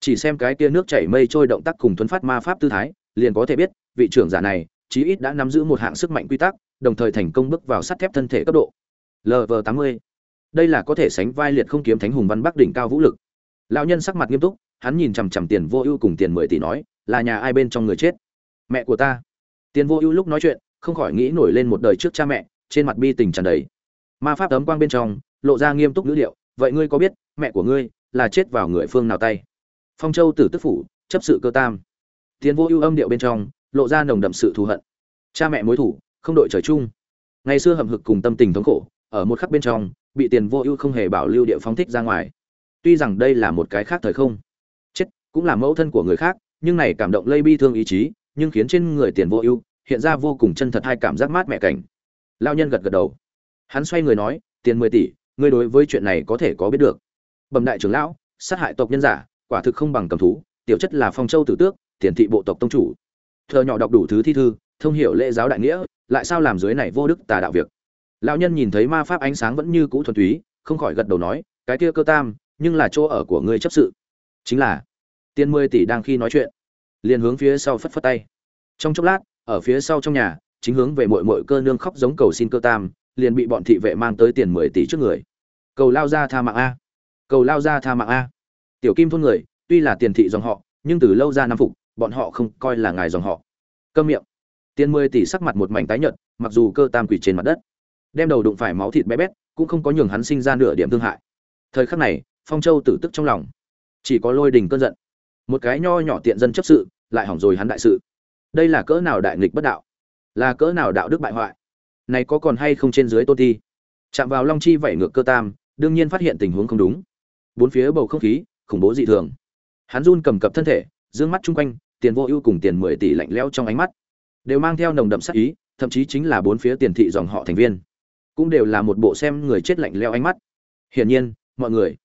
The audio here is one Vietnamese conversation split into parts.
chỉ xem cái kia nước chảy mây trôi động tác cùng thuấn phát ma pháp tư thái, liền có thể biết, vị trưởng giả này, chí ít đã nắm giữ một hạng sức mạnh quy tắc, đồng thời thành công bước vào sắt thép thân thể cấp độ. Lv tám mươi. Đây là có thể sánh vai liệt không kiếm thánh hùng văn bắc đỉnh cao vũ lực. Lão nhân sắc mặt nghiêm túc, hắn nhìn chằm chằm tiền vô ưu cùng tiền mười tỷ nói, là nhà ai bên trong người chết? Mẹ của ta. Tiền vô ưu lúc nói chuyện, không khỏi nghĩ nổi lên một đời trước cha mẹ, trên mặt bi tình tràn đầy. Ma pháp ấm quang bên trong, lộ ra nghiêm túc ngữ liệu vậy ngươi có biết, mẹ của ngươi là chết vào người phương nào tay? Phong châu tử tức phủ, chấp sự cơ tam. Tiền vô ưu âm điệu bên trong, lộ ra nồng đậm sự thù hận. Cha mẹ mối thủ, không đội trời chung. Ngày xưa hầm hực cùng tâm tình thống khổ, ở một khắc bên trong, bị tiền vô ưu không hề bảo lưu địa phóng thích ra ngoài. Tuy rằng đây là một cái khác thời không, chết cũng là mẫu thân của người khác, nhưng này cảm động lây bi thương ý chí, nhưng khiến trên người tiền vô ưu hiện ra vô cùng chân thật hai cảm giác mát mẹ cảnh. Lao nhân gật gật đầu. Hắn xoay người nói, tiền mười tỷ, ngươi đối với chuyện này có thể có biết được. Bẩm đại trưởng lão, sát hại tộc nhân giả quả thực không bằng cầm thú, tiểu chất là phong châu tử tước, tiền thị bộ tộc tông chủ. Thợ nhỏ đọc đủ thứ thi thư, thông hiểu lễ giáo đại nghĩa, lại sao làm dưới này vô đức tà đạo việc? Lão nhân nhìn thấy ma pháp ánh sáng vẫn như cũ thuần túy, không khỏi gật đầu nói, cái kia cơ tam, nhưng là chỗ ở của ngươi chấp sự. Chính là. Tiên mười tỷ đang khi nói chuyện, liền hướng phía sau phất phất tay. Trong chốc lát, ở phía sau trong nhà, chính hướng về mội mội cơ nương khóc giống cầu xin cơ tam, liền bị bọn thị vệ mang tới tiền mười tỷ trước người. Cầu lao ra tha mạng a, cầu lao ra tha mạng a. Tiểu kim thôn người tuy là tiền thị dòng họ, nhưng từ lâu ra năm phục, bọn họ không coi là ngài dòng họ. Câm miệng. Tiền mười tỷ sắc mặt một mảnh tái nhợt, mặc dù cơ tam quỷ trên mặt đất. Đem đầu đụng phải máu thịt bé bét, cũng không có nhường hắn sinh ra nửa điểm thương hại. Thời khắc này, phong châu tử tức trong lòng. Chỉ có lôi đình cơn giận. Một cái nho nhỏ tiện dân chấp sự, lại hỏng rồi hắn đại sự. Đây là cỡ nào đại nghịch bất đạo? Là cỡ nào đạo đức bại hoại? Này có còn hay không trên dưới tôn ti chạm vào long chi vẩy ngược cơ tam, đương nhiên phát hiện tình huống không đúng. Bốn phía bầu không khí, khủng bố dị thường hắn run cầm cập thân thể, dương mắt chung quanh, tiền vô ưu cùng tiền mười tỷ lạnh lẽo trong ánh mắt, đều mang theo nồng đậm sắc ý, thậm chí chính là bốn phía tiền thị dòng họ thành viên, cũng đều là một bộ xem người chết lạnh lẽo ánh mắt. Hiển nhiên, mọi người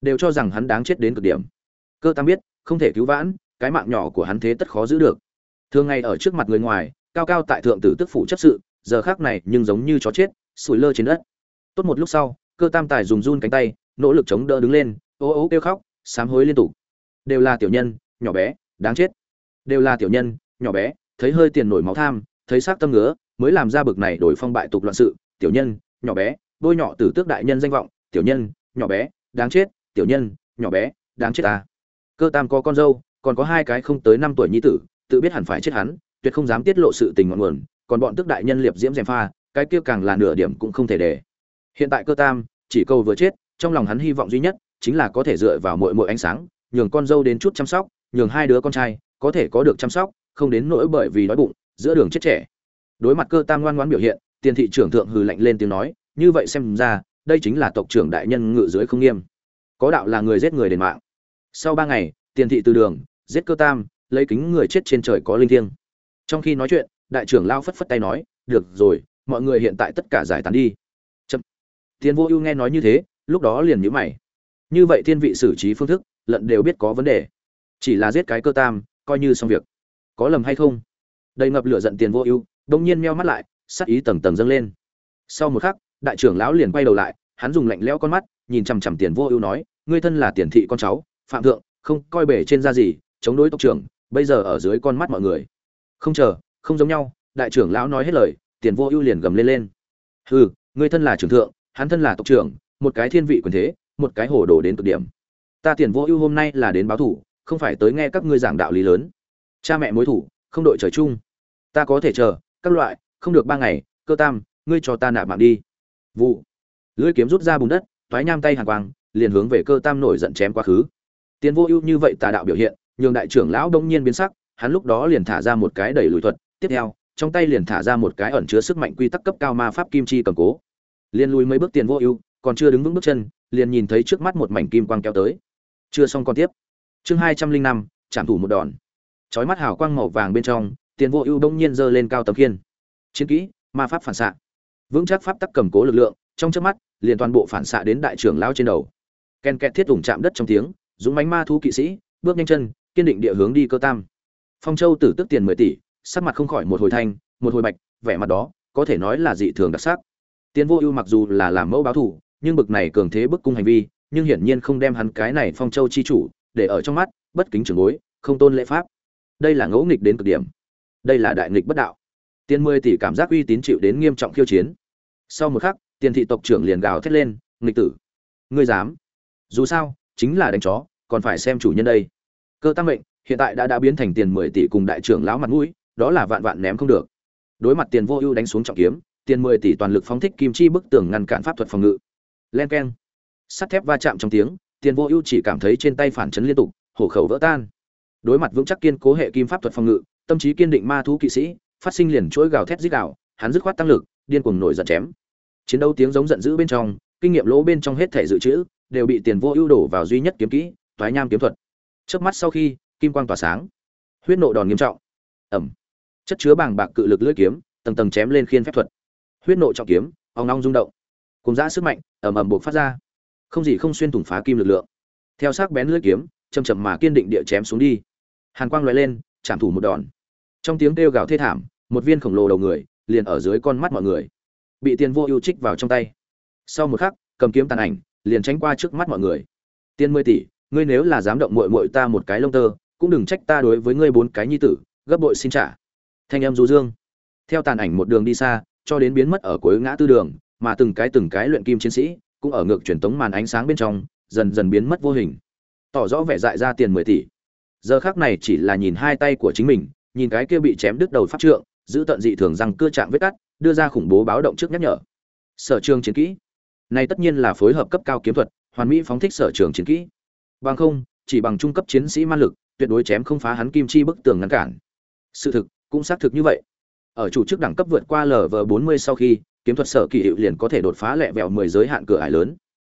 đều cho rằng hắn đáng chết đến cực điểm. Cơ tam biết, không thể cứu vãn, cái mạng nhỏ của hắn thế tất khó giữ được. Thường ngày ở trước mặt người ngoài, cao cao tại thượng tử tức phủ chấp sự, giờ khác này nhưng giống như chó chết, sủi lơ trên đất. Tốt một lúc sau, cơ tam tài dùng run cánh tay, nỗ lực chống đỡ đứng lên ố ố kêu khóc, sám hối liên tục đều là tiểu nhân, nhỏ bé, đáng chết. Đều là tiểu nhân, nhỏ bé, thấy hơi tiền nổi máu tham, thấy xác tâm ngứa, mới làm ra bực này đổi phong bại tục loạn sự. Tiểu nhân, nhỏ bé, bôi nhọ tử tước đại nhân danh vọng. Tiểu nhân, nhỏ bé, đáng chết. Tiểu nhân, nhỏ bé, đáng chết ta. Cơ tam có con dâu, còn có hai cái không tới năm tuổi nhi tử, tự biết hẳn phải chết hắn, tuyệt không dám tiết lộ sự tình ngọn nguồn. Còn bọn tước đại nhân liệp diễm dèm pha, cái kia càng là nửa điểm cũng không thể để. Hiện tại cơ tam, chỉ câu vừa chết, trong lòng hắn hy vọng duy nhất chính là có thể dựa vào mội mội ánh sáng nhường con dâu đến chút chăm sóc, nhường hai đứa con trai có thể có được chăm sóc, không đến nỗi bởi vì đói bụng, giữa đường chết trẻ. Đối mặt cơ tam ngoan ngoãn biểu hiện, tiền thị trưởng thượng hừ lạnh lên tiếng nói, như vậy xem ra, đây chính là tộc trưởng đại nhân ngự dưới không nghiêm. Có đạo là người giết người đền mạng. Sau ba ngày, tiền thị từ đường, giết cơ tam, lấy kính người chết trên trời có linh thiêng. Trong khi nói chuyện, đại trưởng lao phất phất tay nói, được rồi, mọi người hiện tại tất cả giải tán đi. Chậm. Tiền vô ưu nghe nói như thế, lúc đó liền nhíu mày. Như vậy thiên vị xử trí phương thức lận đều biết có vấn đề. Chỉ là giết cái cơ tam, coi như xong việc. Có lầm hay không? Đầy ngập lửa giận tiền vô ưu, đông nhiên meo mắt lại, sắc ý tầng tầng dâng lên. Sau một khắc, đại trưởng lão liền quay đầu lại, hắn dùng lạnh lẽo con mắt, nhìn chằm chằm tiền vô ưu nói, ngươi thân là tiền thị con cháu, phạm thượng, không coi bể trên ra gì, chống đối tộc trưởng, bây giờ ở dưới con mắt mọi người. Không chờ, không giống nhau, đại trưởng lão nói hết lời, tiền vô ưu liền gầm lên lên. Hừ, ngươi thân là trưởng thượng, hắn thân là tộc trưởng, một cái thiên vị quyền thế, một cái hồ đồ đến cực điểm ta tiền vô ưu hôm nay là đến báo thủ, không phải tới nghe các ngươi giảng đạo lý lớn. Cha mẹ mối thủ, không đội trời chung. Ta có thể chờ, các loại, không được ba ngày, cơ tam, ngươi cho ta nạp mạng đi. Vụ. Lưỡi kiếm rút ra bùn đất, toái nham tay hàng quang, liền hướng về cơ tam nổi giận chém quá khứ. Tiền vô ưu như vậy tà đạo biểu hiện, nhường đại trưởng lão đông nhiên biến sắc, hắn lúc đó liền thả ra một cái đẩy lùi thuật, tiếp theo, trong tay liền thả ra một cái ẩn chứa sức mạnh quy tắc cấp cao ma pháp kim chi cầm cố. Liền lùi mấy bước tiền vô ưu, còn chưa đứng vững bước chân, liền nhìn thấy trước mắt một mảnh kim quang kéo tới chưa xong còn tiếp. Chương hai trăm linh năm, trảm thủ một đòn. Trói mắt hào quang màu vàng bên trong, tiền vô ưu đông nhiên giơ lên cao tấm khiên. Chiến kỹ, ma pháp phản xạ. Vững chắc pháp tắc cầm cố lực lượng, trong chớp mắt, liền toàn bộ phản xạ đến đại trưởng lão trên đầu. Ken kẹt thiết ủng chạm đất trong tiếng, dũng bánh ma thú kỵ sĩ, bước nhanh chân, kiên định địa hướng đi cơ tam. Phong châu tử tức tiền mười tỷ, sắc mặt không khỏi một hồi thanh, một hồi bạch, vẻ mặt đó, có thể nói là dị thường đặc sắc. Tiền vô ưu mặc dù là làm mẫu báo thủ, nhưng bực này cường thế bức cung hành vi nhưng hiển nhiên không đem hắn cái này phong châu chi chủ để ở trong mắt, bất kính trưởng bối, không tôn lễ pháp. Đây là ngẫu nghịch đến cực điểm. Đây là đại nghịch bất đạo. Tiền mười tỷ cảm giác uy tín chịu đến nghiêm trọng khiêu chiến. Sau một khắc tiền thị tộc trưởng liền gào thét lên, nghịch tử, ngươi dám? Dù sao, chính là đánh chó, còn phải xem chủ nhân đây. Cơ tăng mệnh, hiện tại đã đã biến thành tiền mười tỷ cùng đại trưởng lão mặt mũi, đó là vạn vạn ném không được. Đối mặt tiền vô ưu đánh xuống trọng kiếm, tiền mười tỷ toàn lực phóng thích kim chi bức tường ngăn cản pháp thuật phòng ngự. Len keng sắt thép va chạm trong tiếng, tiền vô ưu chỉ cảm thấy trên tay phản chấn liên tục, hổ khẩu vỡ tan. Đối mặt vững chắc kiên cố hệ kim pháp thuật phòng ngự, tâm trí kiên định ma thú kỵ sĩ, phát sinh liền chuỗi gào thét dích đạo hắn dứt khoát tăng lực, điên cuồng nổi giận chém. Chiến đấu tiếng giống giận dữ bên trong, kinh nghiệm lỗ bên trong hết thể dự trữ, đều bị tiền vô ưu đổ vào duy nhất kiếm kỹ, toái nham kiếm thuật. Trước mắt sau khi, kim quang tỏa sáng. Huyết nộ đòn nghiêm trọng. Ẩm. Chất chứa bàng bạc cự lực lưỡi kiếm, tầng tầng chém lên khiên phép thuật. Huyết nộ trọng kiếm, ong ong rung động. Cùng giã sức mạnh ẩm ẩm buộc phát ra không gì không xuyên thủng phá kim lực lượng. Theo sắc bén lưỡi kiếm chầm chậm mà kiên định địa chém xuống đi. Hàn quang loại lên, chạm thủ một đòn. Trong tiếng kêu gào thê thảm, một viên khổng lồ đầu người liền ở dưới con mắt mọi người, bị tiền vô ưu trích vào trong tay. Sau một khắc, cầm kiếm tàn ảnh liền tránh qua trước mắt mọi người. Tiên mười tỷ, ngươi nếu là dám động muội muội ta một cái lông tơ, cũng đừng trách ta đối với ngươi bốn cái nhi tử, gấp bội xin trả. Thanh em du dương. Theo tàn ảnh một đường đi xa, cho đến biến mất ở cuối ngã tư đường, mà từng cái từng cái luyện kim chiến sĩ cũng ở ngược truyền tống màn ánh sáng bên trong, dần dần biến mất vô hình. Tỏ rõ vẻ dại ra tiền mười tỷ. Giờ khác này chỉ là nhìn hai tay của chính mình, nhìn cái kia bị chém đứt đầu pháp trượng, giữ tận dị thường rằng cưa chạm vết cắt, đưa ra khủng bố báo động trước nhắc nhở. Sở trường chiến kỹ. Này tất nhiên là phối hợp cấp cao kiếm thuật, hoàn mỹ phóng thích sở trường chiến kỹ. Bằng không, chỉ bằng trung cấp chiến sĩ man lực, tuyệt đối chém không phá hắn kim chi bức tường ngăn cản. Sự thực, cũng xác thực như vậy ở chủ chức đẳng cấp vượt qua lv 40 sau khi, kiếm thuật sở kỳ hiệu liền có thể đột phá lẹ vẹo 10 giới hạn cửa ải lớn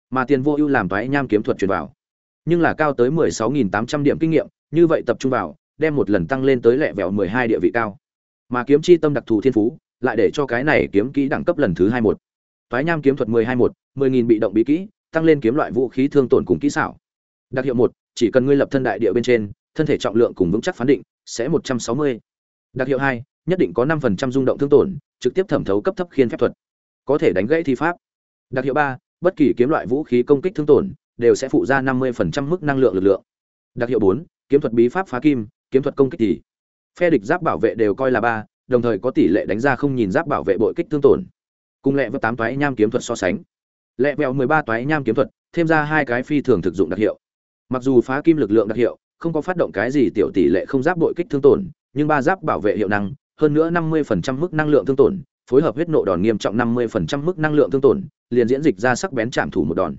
mà tiền vô ưu làm toái nham kiếm thuật truyền vào nhưng là cao tới 16.800 điểm kinh nghiệm, như vậy tập trung vào, đem một lần tăng lên tới lẹ vẹo 12 địa vị cao mà kiếm chi tâm đặc thù thiên phú, lại để cho cái này kiếm kỹ đẳng cấp lần thứ 21. toái nham kiếm thuật 12 10000 bị động bí kỹ, tăng lên kiếm loại vũ khí thương tổn cùng kỹ xảo đặc hiệu một, chỉ cần ngươi lập thân đại địa bên trên, thân thể trọng lượng cùng vững chắc phán định, sẽ 160. đặc hiệu hai nhất định có 5% rung động thương tổn, trực tiếp thẩm thấu cấp thấp khiên phép thuật. Có thể đánh gãy thi pháp. Đặc hiệu ba, bất kỳ kiếm loại vũ khí công kích thương tổn, đều sẽ phụ ra 50% mức năng lượng lực lượng. Đặc hiệu bốn, kiếm thuật bí pháp phá kim, kiếm thuật công kích thì. Phe địch giáp bảo vệ đều coi là ba, đồng thời có tỷ lệ đánh ra không nhìn giáp bảo vệ bội kích thương tổn. Cùng lệ với tám toái nham kiếm thuật so sánh. Lệ vẹo mười ba toái nham kiếm thuật, thêm ra hai cái phi thường thực dụng đặc hiệu. Mặc dù phá kim lực lượng đặc hiệu, không có phát động cái gì tiểu tỷ lệ không giáp bội kích thương tổn, nhưng ba giáp bảo vệ hiệu năng hơn nữa năm mươi phần trăm mức năng lượng thương tổn, phối hợp huyết nộ đòn nghiêm trọng năm mươi phần trăm mức năng lượng thương tổn, liền diễn dịch ra sắc bén chạm thủ một đòn.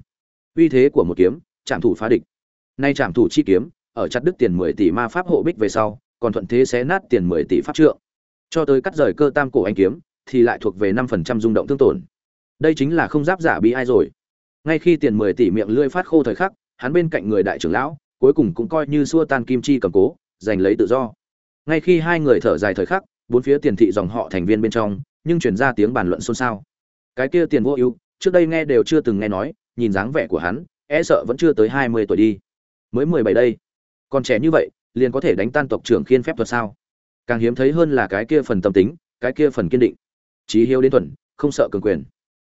Uy thế của một kiếm chạm thủ phá địch. Nay chạm thủ chi kiếm, ở chặt đứt tiền mười tỷ ma pháp hộ bích về sau, còn thuận thế xé nát tiền mười tỷ pháp trượng. Cho tới cắt rời cơ tam cổ anh kiếm, thì lại thuộc về năm phần trăm rung động thương tổn. Đây chính là không giáp giả bị ai rồi. Ngay khi tiền mười tỷ miệng lưỡi phát khô thời khắc, hắn bên cạnh người đại trưởng lão, cuối cùng cũng coi như xua tan kim chi cầm cố, giành lấy tự do. Ngay khi hai người thở dài thời khắc bốn phía tiền thị dòng họ thành viên bên trong, nhưng truyền ra tiếng bàn luận xôn xao. Cái kia tiền vô ưu, trước đây nghe đều chưa từng nghe nói, nhìn dáng vẻ của hắn e sợ vẫn chưa tới hai mươi tuổi đi. Mới mười bảy đây. Còn trẻ như vậy, liền có thể đánh tan tộc trưởng khiên phép thuật sao? Càng hiếm thấy hơn là cái kia phần tâm tính, cái kia phần kiên định. Trí hiếu đến tuần không sợ cường quyền.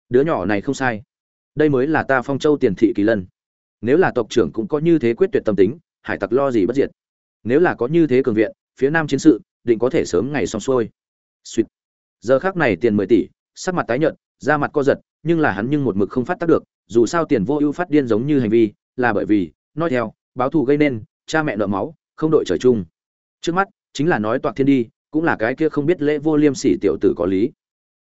Đứa nhỏ này không sai. Đây mới là ta phong châu tiền thị kỳ lân. Nếu là tộc trưởng cũng có như thế quyết tuyệt tâm tính, hải tặc lo gì bất diệt. Nếu là có như thế cường viện, phía nam chiến sự định có thể sớm ngày xong xuôi. Suýt giờ khác này tiền mười tỷ, sắc mặt tái nhợt, da mặt co giật, nhưng là hắn nhưng một mực không phát tác được, dù sao tiền vô ưu phát điên giống như hành vi, là bởi vì, nói theo, báo thù gây nên, cha mẹ nợ máu, không đội trời chung. Trước mắt, chính là nói toạc thiên đi, cũng là cái kia không biết lễ vô liêm sỉ tiểu tử có lý.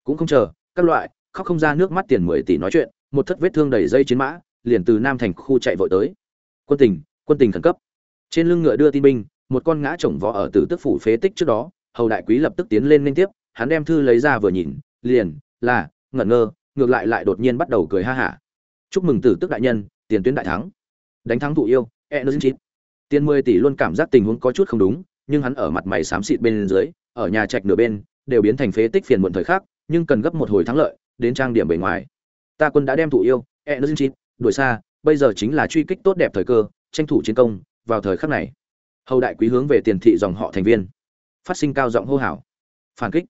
Cũng không chờ, các loại, khóc không ra nước mắt tiền mười tỷ nói chuyện, một thất vết thương đầy dây chiến mã, liền từ nam thành khu chạy vội tới. Quân tình quân tình khẩn cấp. Trên lưng ngựa đưa tin binh một con ngã chồng võ ở tử tức phủ phế tích trước đó, hầu đại quý lập tức tiến lên liên tiếp, hắn đem thư lấy ra vừa nhìn, liền, là, ngẩn ngơ, ngược lại lại đột nhiên bắt đầu cười ha hả. Chúc mừng tử tức đại nhân, tiền tuyến đại thắng. Đánh thắng thụ yêu e nơ chín tiền mười tỷ luôn cảm giác tình huống có chút không đúng, nhưng hắn ở mặt mày xám xịt bên dưới, ở nhà trạch nửa bên, đều biến thành phế tích phiền muộn thời khắc, nhưng cần gấp một hồi thắng lợi, đến trang điểm bề ngoài. Ta quân đã đem thụ yêu e nơ chín đuổi xa, bây giờ chính là truy kích tốt đẹp thời cơ, tranh thủ chiến công, vào thời khắc này hầu đại quý hướng về tiền thị dòng họ thành viên, phát sinh cao giọng hô hào, phản kích,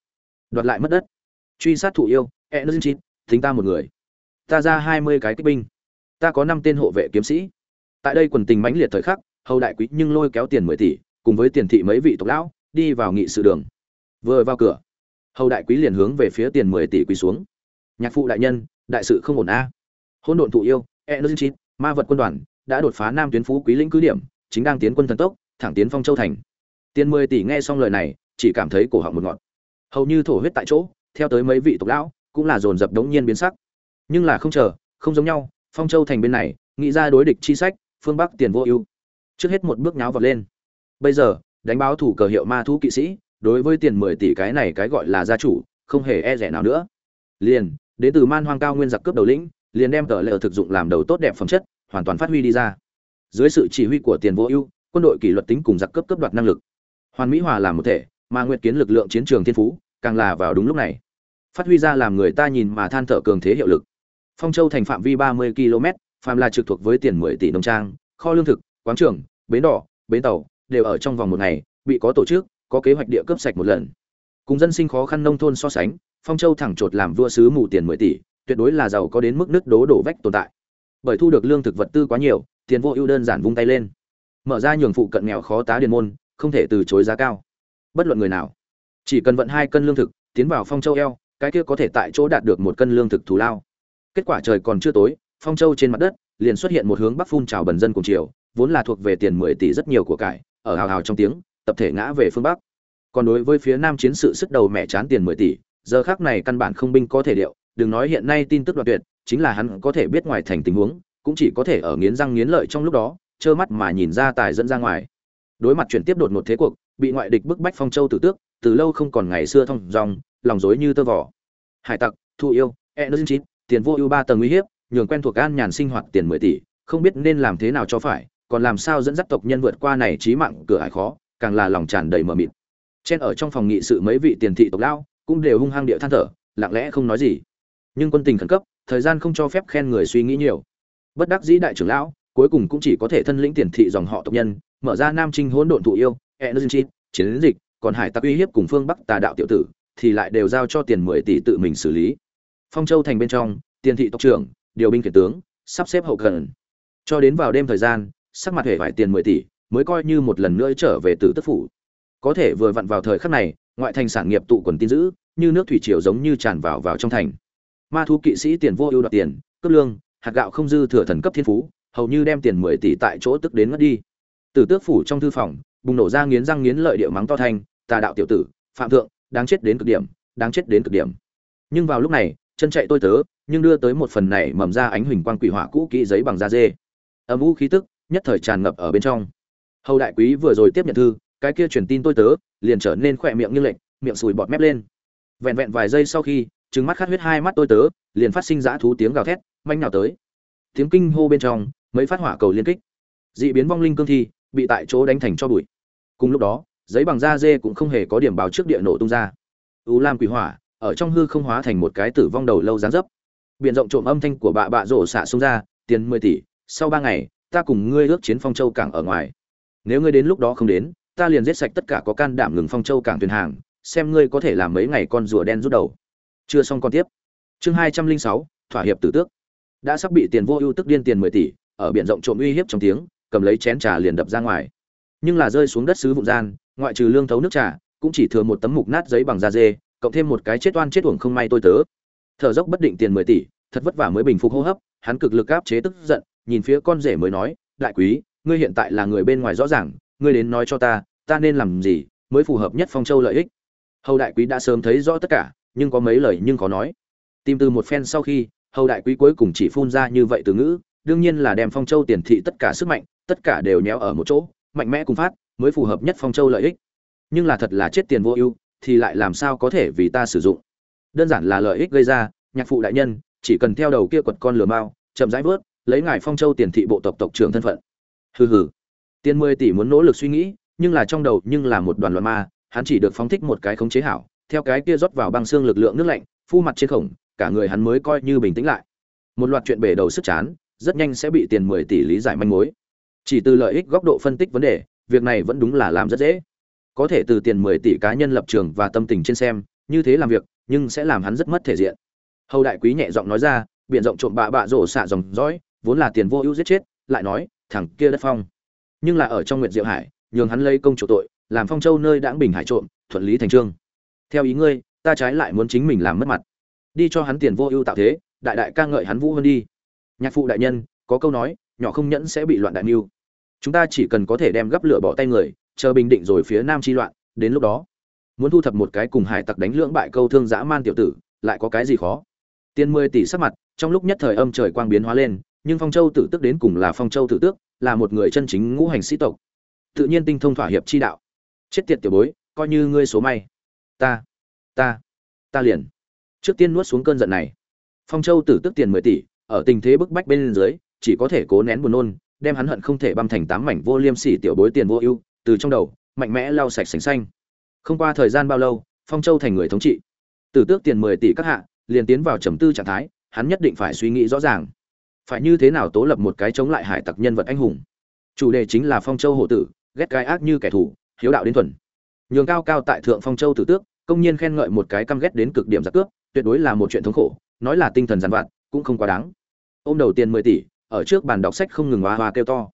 đoạt lại mất đất, truy sát thủ yêu energy tính ta một người, ta ra hai mươi cái kích binh, ta có năm tên hộ vệ kiếm sĩ. Tại đây quần tình mãnh liệt thời khắc, hầu đại quý nhưng lôi kéo tiền mười tỷ, cùng với tiền thị mấy vị tộc lão, đi vào nghị sự đường. Vừa vào cửa, hầu đại quý liền hướng về phía tiền mười tỷ quý xuống. Nhạc phụ đại nhân, đại sự không ổn a. Hỗn độn thụ yêu energy ma vật quân đoàn, đã đột phá nam tuyến phú quý lĩnh cứ điểm, chính đang tiến quân thần tốc thẳng tiến phong châu thành. Tiền mười tỷ nghe xong lời này, chỉ cảm thấy cổ họng một ngọn. Hầu như thổ huyết tại chỗ, theo tới mấy vị tộc lão, cũng là dồn dập đống nhiên biến sắc. Nhưng là không chờ, không giống nhau, phong châu thành bên này, nghĩ ra đối địch chi sách, phương bắc tiền vô ưu. Trước hết một bước nháo vọt lên. Bây giờ, đánh báo thủ cờ hiệu ma thú kỵ sĩ, đối với tiền mười tỷ cái này cái gọi là gia chủ, không hề e rẻ nào nữa. Liền, đến từ man hoang cao nguyên giặc cướp đầu lĩnh, liền đem tờ lệ thực dụng làm đầu tốt đẹp phẩm chất, hoàn toàn phát huy đi ra. Dưới sự chỉ huy của tiền vô ưu quân đội kỷ luật tính cùng giặc cướp cấp đoạt năng lực. Hoàn mỹ hòa làm một thể, mà nguyệt kiến lực lượng chiến trường thiên phú, càng là vào đúng lúc này. Phát huy ra làm người ta nhìn mà than thở cường thế hiệu lực. Phong châu thành phạm vi ba mươi km, phàm là trực thuộc với tiền mười tỷ nông trang, kho lương thực, quán trường, bến đỏ, bến tàu, đều ở trong vòng một ngày, bị có tổ chức, có kế hoạch địa cướp sạch một lần. Cùng dân sinh khó khăn nông thôn so sánh, phong châu thẳng chột làm vua sứ mù tiền mười tỷ, tuyệt đối là giàu có đến mức nước đố đổ vách tồn tại. Bởi thu được lương thực vật tư quá nhiều, tiền vô ưu đơn giản vung tay lên mở ra nhường phụ cận nghèo khó tá điền môn, không thể từ chối giá cao. Bất luận người nào, chỉ cần vận hai cân lương thực, tiến vào phong châu eo, cái kia có thể tại chỗ đạt được một cân lương thực thù lao. Kết quả trời còn chưa tối, phong châu trên mặt đất liền xuất hiện một hướng bắc phun trào bần dân cùng chiều vốn là thuộc về tiền mười tỷ rất nhiều của cải, ở hào hào trong tiếng, tập thể ngã về phương bắc. Còn đối với phía nam chiến sự sức đầu mẹ chán tiền mười tỷ, giờ khác này căn bản không binh có thể điệu, đừng nói hiện nay tin tức đoạn tuyệt, chính là hắn có thể biết ngoài thành tình huống, cũng chỉ có thể ở nghiến răng nghiến lợi trong lúc đó trơ mắt mà nhìn ra tài dẫn ra ngoài. Đối mặt chuyển tiếp đột một thế cuộc, bị ngoại địch bức bách phong châu tử tước, từ lâu không còn ngày xưa thông dòng, lòng dối như tơ vỏ hải tặc, thu yêu e energy chín tiền vô ưu ba tầng uy hiếp, nhường quen thuộc an nhàn sinh hoạt tiền mười tỷ, không biết nên làm thế nào cho phải, còn làm sao dẫn dắt tộc nhân vượt qua này trí mạng cửa hải khó, càng là lòng tràn đầy mờ mịt. Trên ở trong phòng nghị sự mấy vị tiền thị tộc lao cũng đều hung hăng địa than thở, lặng lẽ không nói gì. Nhưng quân tình khẩn cấp, thời gian không cho phép khen người suy nghĩ nhiều. Bất đắc dĩ đại trưởng lão cuối cùng cũng chỉ có thể thân lĩnh tiền thị dòng họ tộc nhân, mở ra nam trinh hỗn độn thụ yêu, energy, chiến dịch, còn hải tặc uy hiếp cùng phương bắc tà đạo tiểu tử, thì lại đều giao cho tiền mười tỷ tự mình xử lý. Phong châu thành bên trong, tiền thị tộc trưởng, điều binh khiển tướng, sắp xếp hậu cần. Cho đến vào đêm thời gian, sắc mặt hề vải tiền mười tỷ, mới coi như một lần nữa trở về từ tức phủ. Có thể vừa vặn vào thời khắc này, ngoại thành sản nghiệp tụ quần tin giữ, như nước thủy triều giống như tràn vào vào trong thành. Ma thu kỵ sĩ tiền vô ưu đoạt tiền cấp lương, hạt gạo không dư thừa thần cấp thiên phú hầu như đem tiền mười tỷ tại chỗ tức đến mất đi. Từ tước phủ trong thư phòng, bùng nổ ra nghiến răng nghiến lợi điệu mắng to thanh, tà đạo tiểu tử, phạm thượng, đáng chết đến cực điểm, đáng chết đến cực điểm. Nhưng vào lúc này, chân chạy tôi tớ, nhưng đưa tới một phần này mầm ra ánh huỳnh quang quỷ hỏa cũ kỹ giấy bằng da dê. Âm u khí tức, nhất thời tràn ngập ở bên trong. Hầu đại quý vừa rồi tiếp nhận thư, cái kia truyền tin tôi tớ, liền trở nên khỏe miệng như lệnh miệng sùi bọt mép lên. Vẹn vẹn vài giây sau khi, trừng mắt khát huyết hai mắt tôi tớ, liền phát sinh dã thú tiếng gào thét, manh nào tới. Tiếng kinh hô bên trong mấy phát hỏa cầu liên kích. Dị biến vong linh cương thi bị tại chỗ đánh thành cho bụi. Cùng lúc đó, giấy bằng da dê cũng không hề có điểm báo trước địa nổ tung ra. U lam quỷ hỏa ở trong hư không hóa thành một cái tử vong đầu lâu dáng dấp. Biện rộng trộm âm thanh của bạ bạ rổ xạ xuống ra, tiền mười tỷ, sau ba ngày, ta cùng ngươi ước chiến phong châu cảng ở ngoài. Nếu ngươi đến lúc đó không đến, ta liền giết sạch tất cả có can đảm ngừng phong châu cảng thuyền hàng, xem ngươi có thể làm mấy ngày con rùa đen rút đầu. Chưa xong con tiếp. Chương hai trăm linh sáu, thỏa hiệp tử tước. Đã sắp bị tiền vô ưu tức điên tiền mười tỷ ở biển rộng trộm uy hiếp trong tiếng, cầm lấy chén trà liền đập ra ngoài. Nhưng là rơi xuống đất xứ vụn gian, ngoại trừ lương thấu nước trà, cũng chỉ thừa một tấm mục nát giấy bằng da dê, cộng thêm một cái chết oan chết uổng không may tôi tớ. Thở dốc bất định tiền mười tỷ, thật vất vả mới bình phục hô hấp, hắn cực lực áp chế tức giận, nhìn phía con rể mới nói, đại quý, ngươi hiện tại là người bên ngoài rõ ràng, ngươi đến nói cho ta ta nên làm gì mới phù hợp nhất phong châu lợi ích? Hầu đại quý đã sớm thấy rõ tất cả, nhưng có mấy lời nhưng khó nói. Tìm từ một phen sau khi, hầu đại quý cuối cùng chỉ phun ra như vậy từ ngữ đương nhiên là đem phong châu tiền thị tất cả sức mạnh, tất cả đều nhéo ở một chỗ, mạnh mẽ cùng phát, mới phù hợp nhất phong châu lợi ích. Nhưng là thật là chết tiền vô ưu, thì lại làm sao có thể vì ta sử dụng? Đơn giản là lợi ích gây ra, nhạc phụ đại nhân, chỉ cần theo đầu kia quật con lừa mao, chậm rãi vớt, lấy ngài phong châu tiền thị bộ tộc tộc trưởng thân phận. Hừ hừ. Tiền mười tỷ muốn nỗ lực suy nghĩ, nhưng là trong đầu nhưng là một đoàn loạn ma, hắn chỉ được phóng thích một cái khống chế hảo, theo cái kia rót vào băng xương lực lượng nước lạnh, phu mặt trên khổng, cả người hắn mới coi như bình tĩnh lại. Một loạt chuyện bể đầu sức chán rất nhanh sẽ bị tiền mười tỷ lý giải manh mối. Chỉ từ lợi ích góc độ phân tích vấn đề, việc này vẫn đúng là làm rất dễ. Có thể từ tiền mười tỷ cá nhân lập trường và tâm tình trên xem, như thế làm việc, nhưng sẽ làm hắn rất mất thể diện. Hầu đại quý nhẹ giọng nói ra, biển rộng trộm bạ bạ rổ xạ dòng dõi, vốn là tiền vô ưu giết chết, lại nói, thằng kia đất phong. Nhưng là ở trong nguyệt diệu hải, nhường hắn lấy công chủ tội, làm phong châu nơi đãng bình hải trộm, thuận lý thành trương. Theo ý ngươi, ta trái lại muốn chính mình làm mất mặt. Đi cho hắn tiền vô ưu tạo thế, đại đại ca ngợi hắn vũ hơn đi nhạc phụ đại nhân, có câu nói, nhỏ không nhẫn sẽ bị loạn đại mưu. Chúng ta chỉ cần có thể đem gấp lửa bỏ tay người, chờ bình định rồi phía nam chi loạn, đến lúc đó, muốn thu thập một cái cùng hải tặc đánh lưỡng bại câu thương dã man tiểu tử, lại có cái gì khó? Tiên mười tỷ sắc mặt, trong lúc nhất thời âm trời quang biến hóa lên, nhưng phong châu tử tước đến cùng là phong châu tử tước, là một người chân chính ngũ hành sĩ tộc. Tự nhiên tinh thông thỏa hiệp chi đạo. Chết tiệt tiểu bối, coi như ngươi số may. Ta ta ta liền. Trước tiên nuốt xuống cơn giận này. Phong châu tử tước tiền mười tỷ ở tình thế bức bách bên dưới, chỉ có thể cố nén buồn nôn, đem hắn hận không thể băm thành tám mảnh vô liêm sỉ tiểu bối tiền vô ưu, từ trong đầu, mạnh mẽ lau sạch sành xanh. Không qua thời gian bao lâu, phong châu thành người thống trị. Tử tước tiền mười tỷ các hạ, liền tiến vào trầm tư trạng thái, hắn nhất định phải suy nghĩ rõ ràng. Phải như thế nào tố lập một cái chống lại hải tặc nhân vật anh hùng? Chủ đề chính là phong châu hộ tử, ghét gai ác như kẻ thù, hiếu đạo đến thuần. Nhường cao cao tại thượng phong châu tử tước, công nhiên khen ngợi một cái căm ghét đến cực điểm giặc cướp, tuyệt đối là một chuyện thống khổ, nói là tinh thần giàn vặt, cũng không quá đáng ôm đầu tiền mười tỷ, ở trước bàn đọc sách không ngừng hoa hoa kêu to.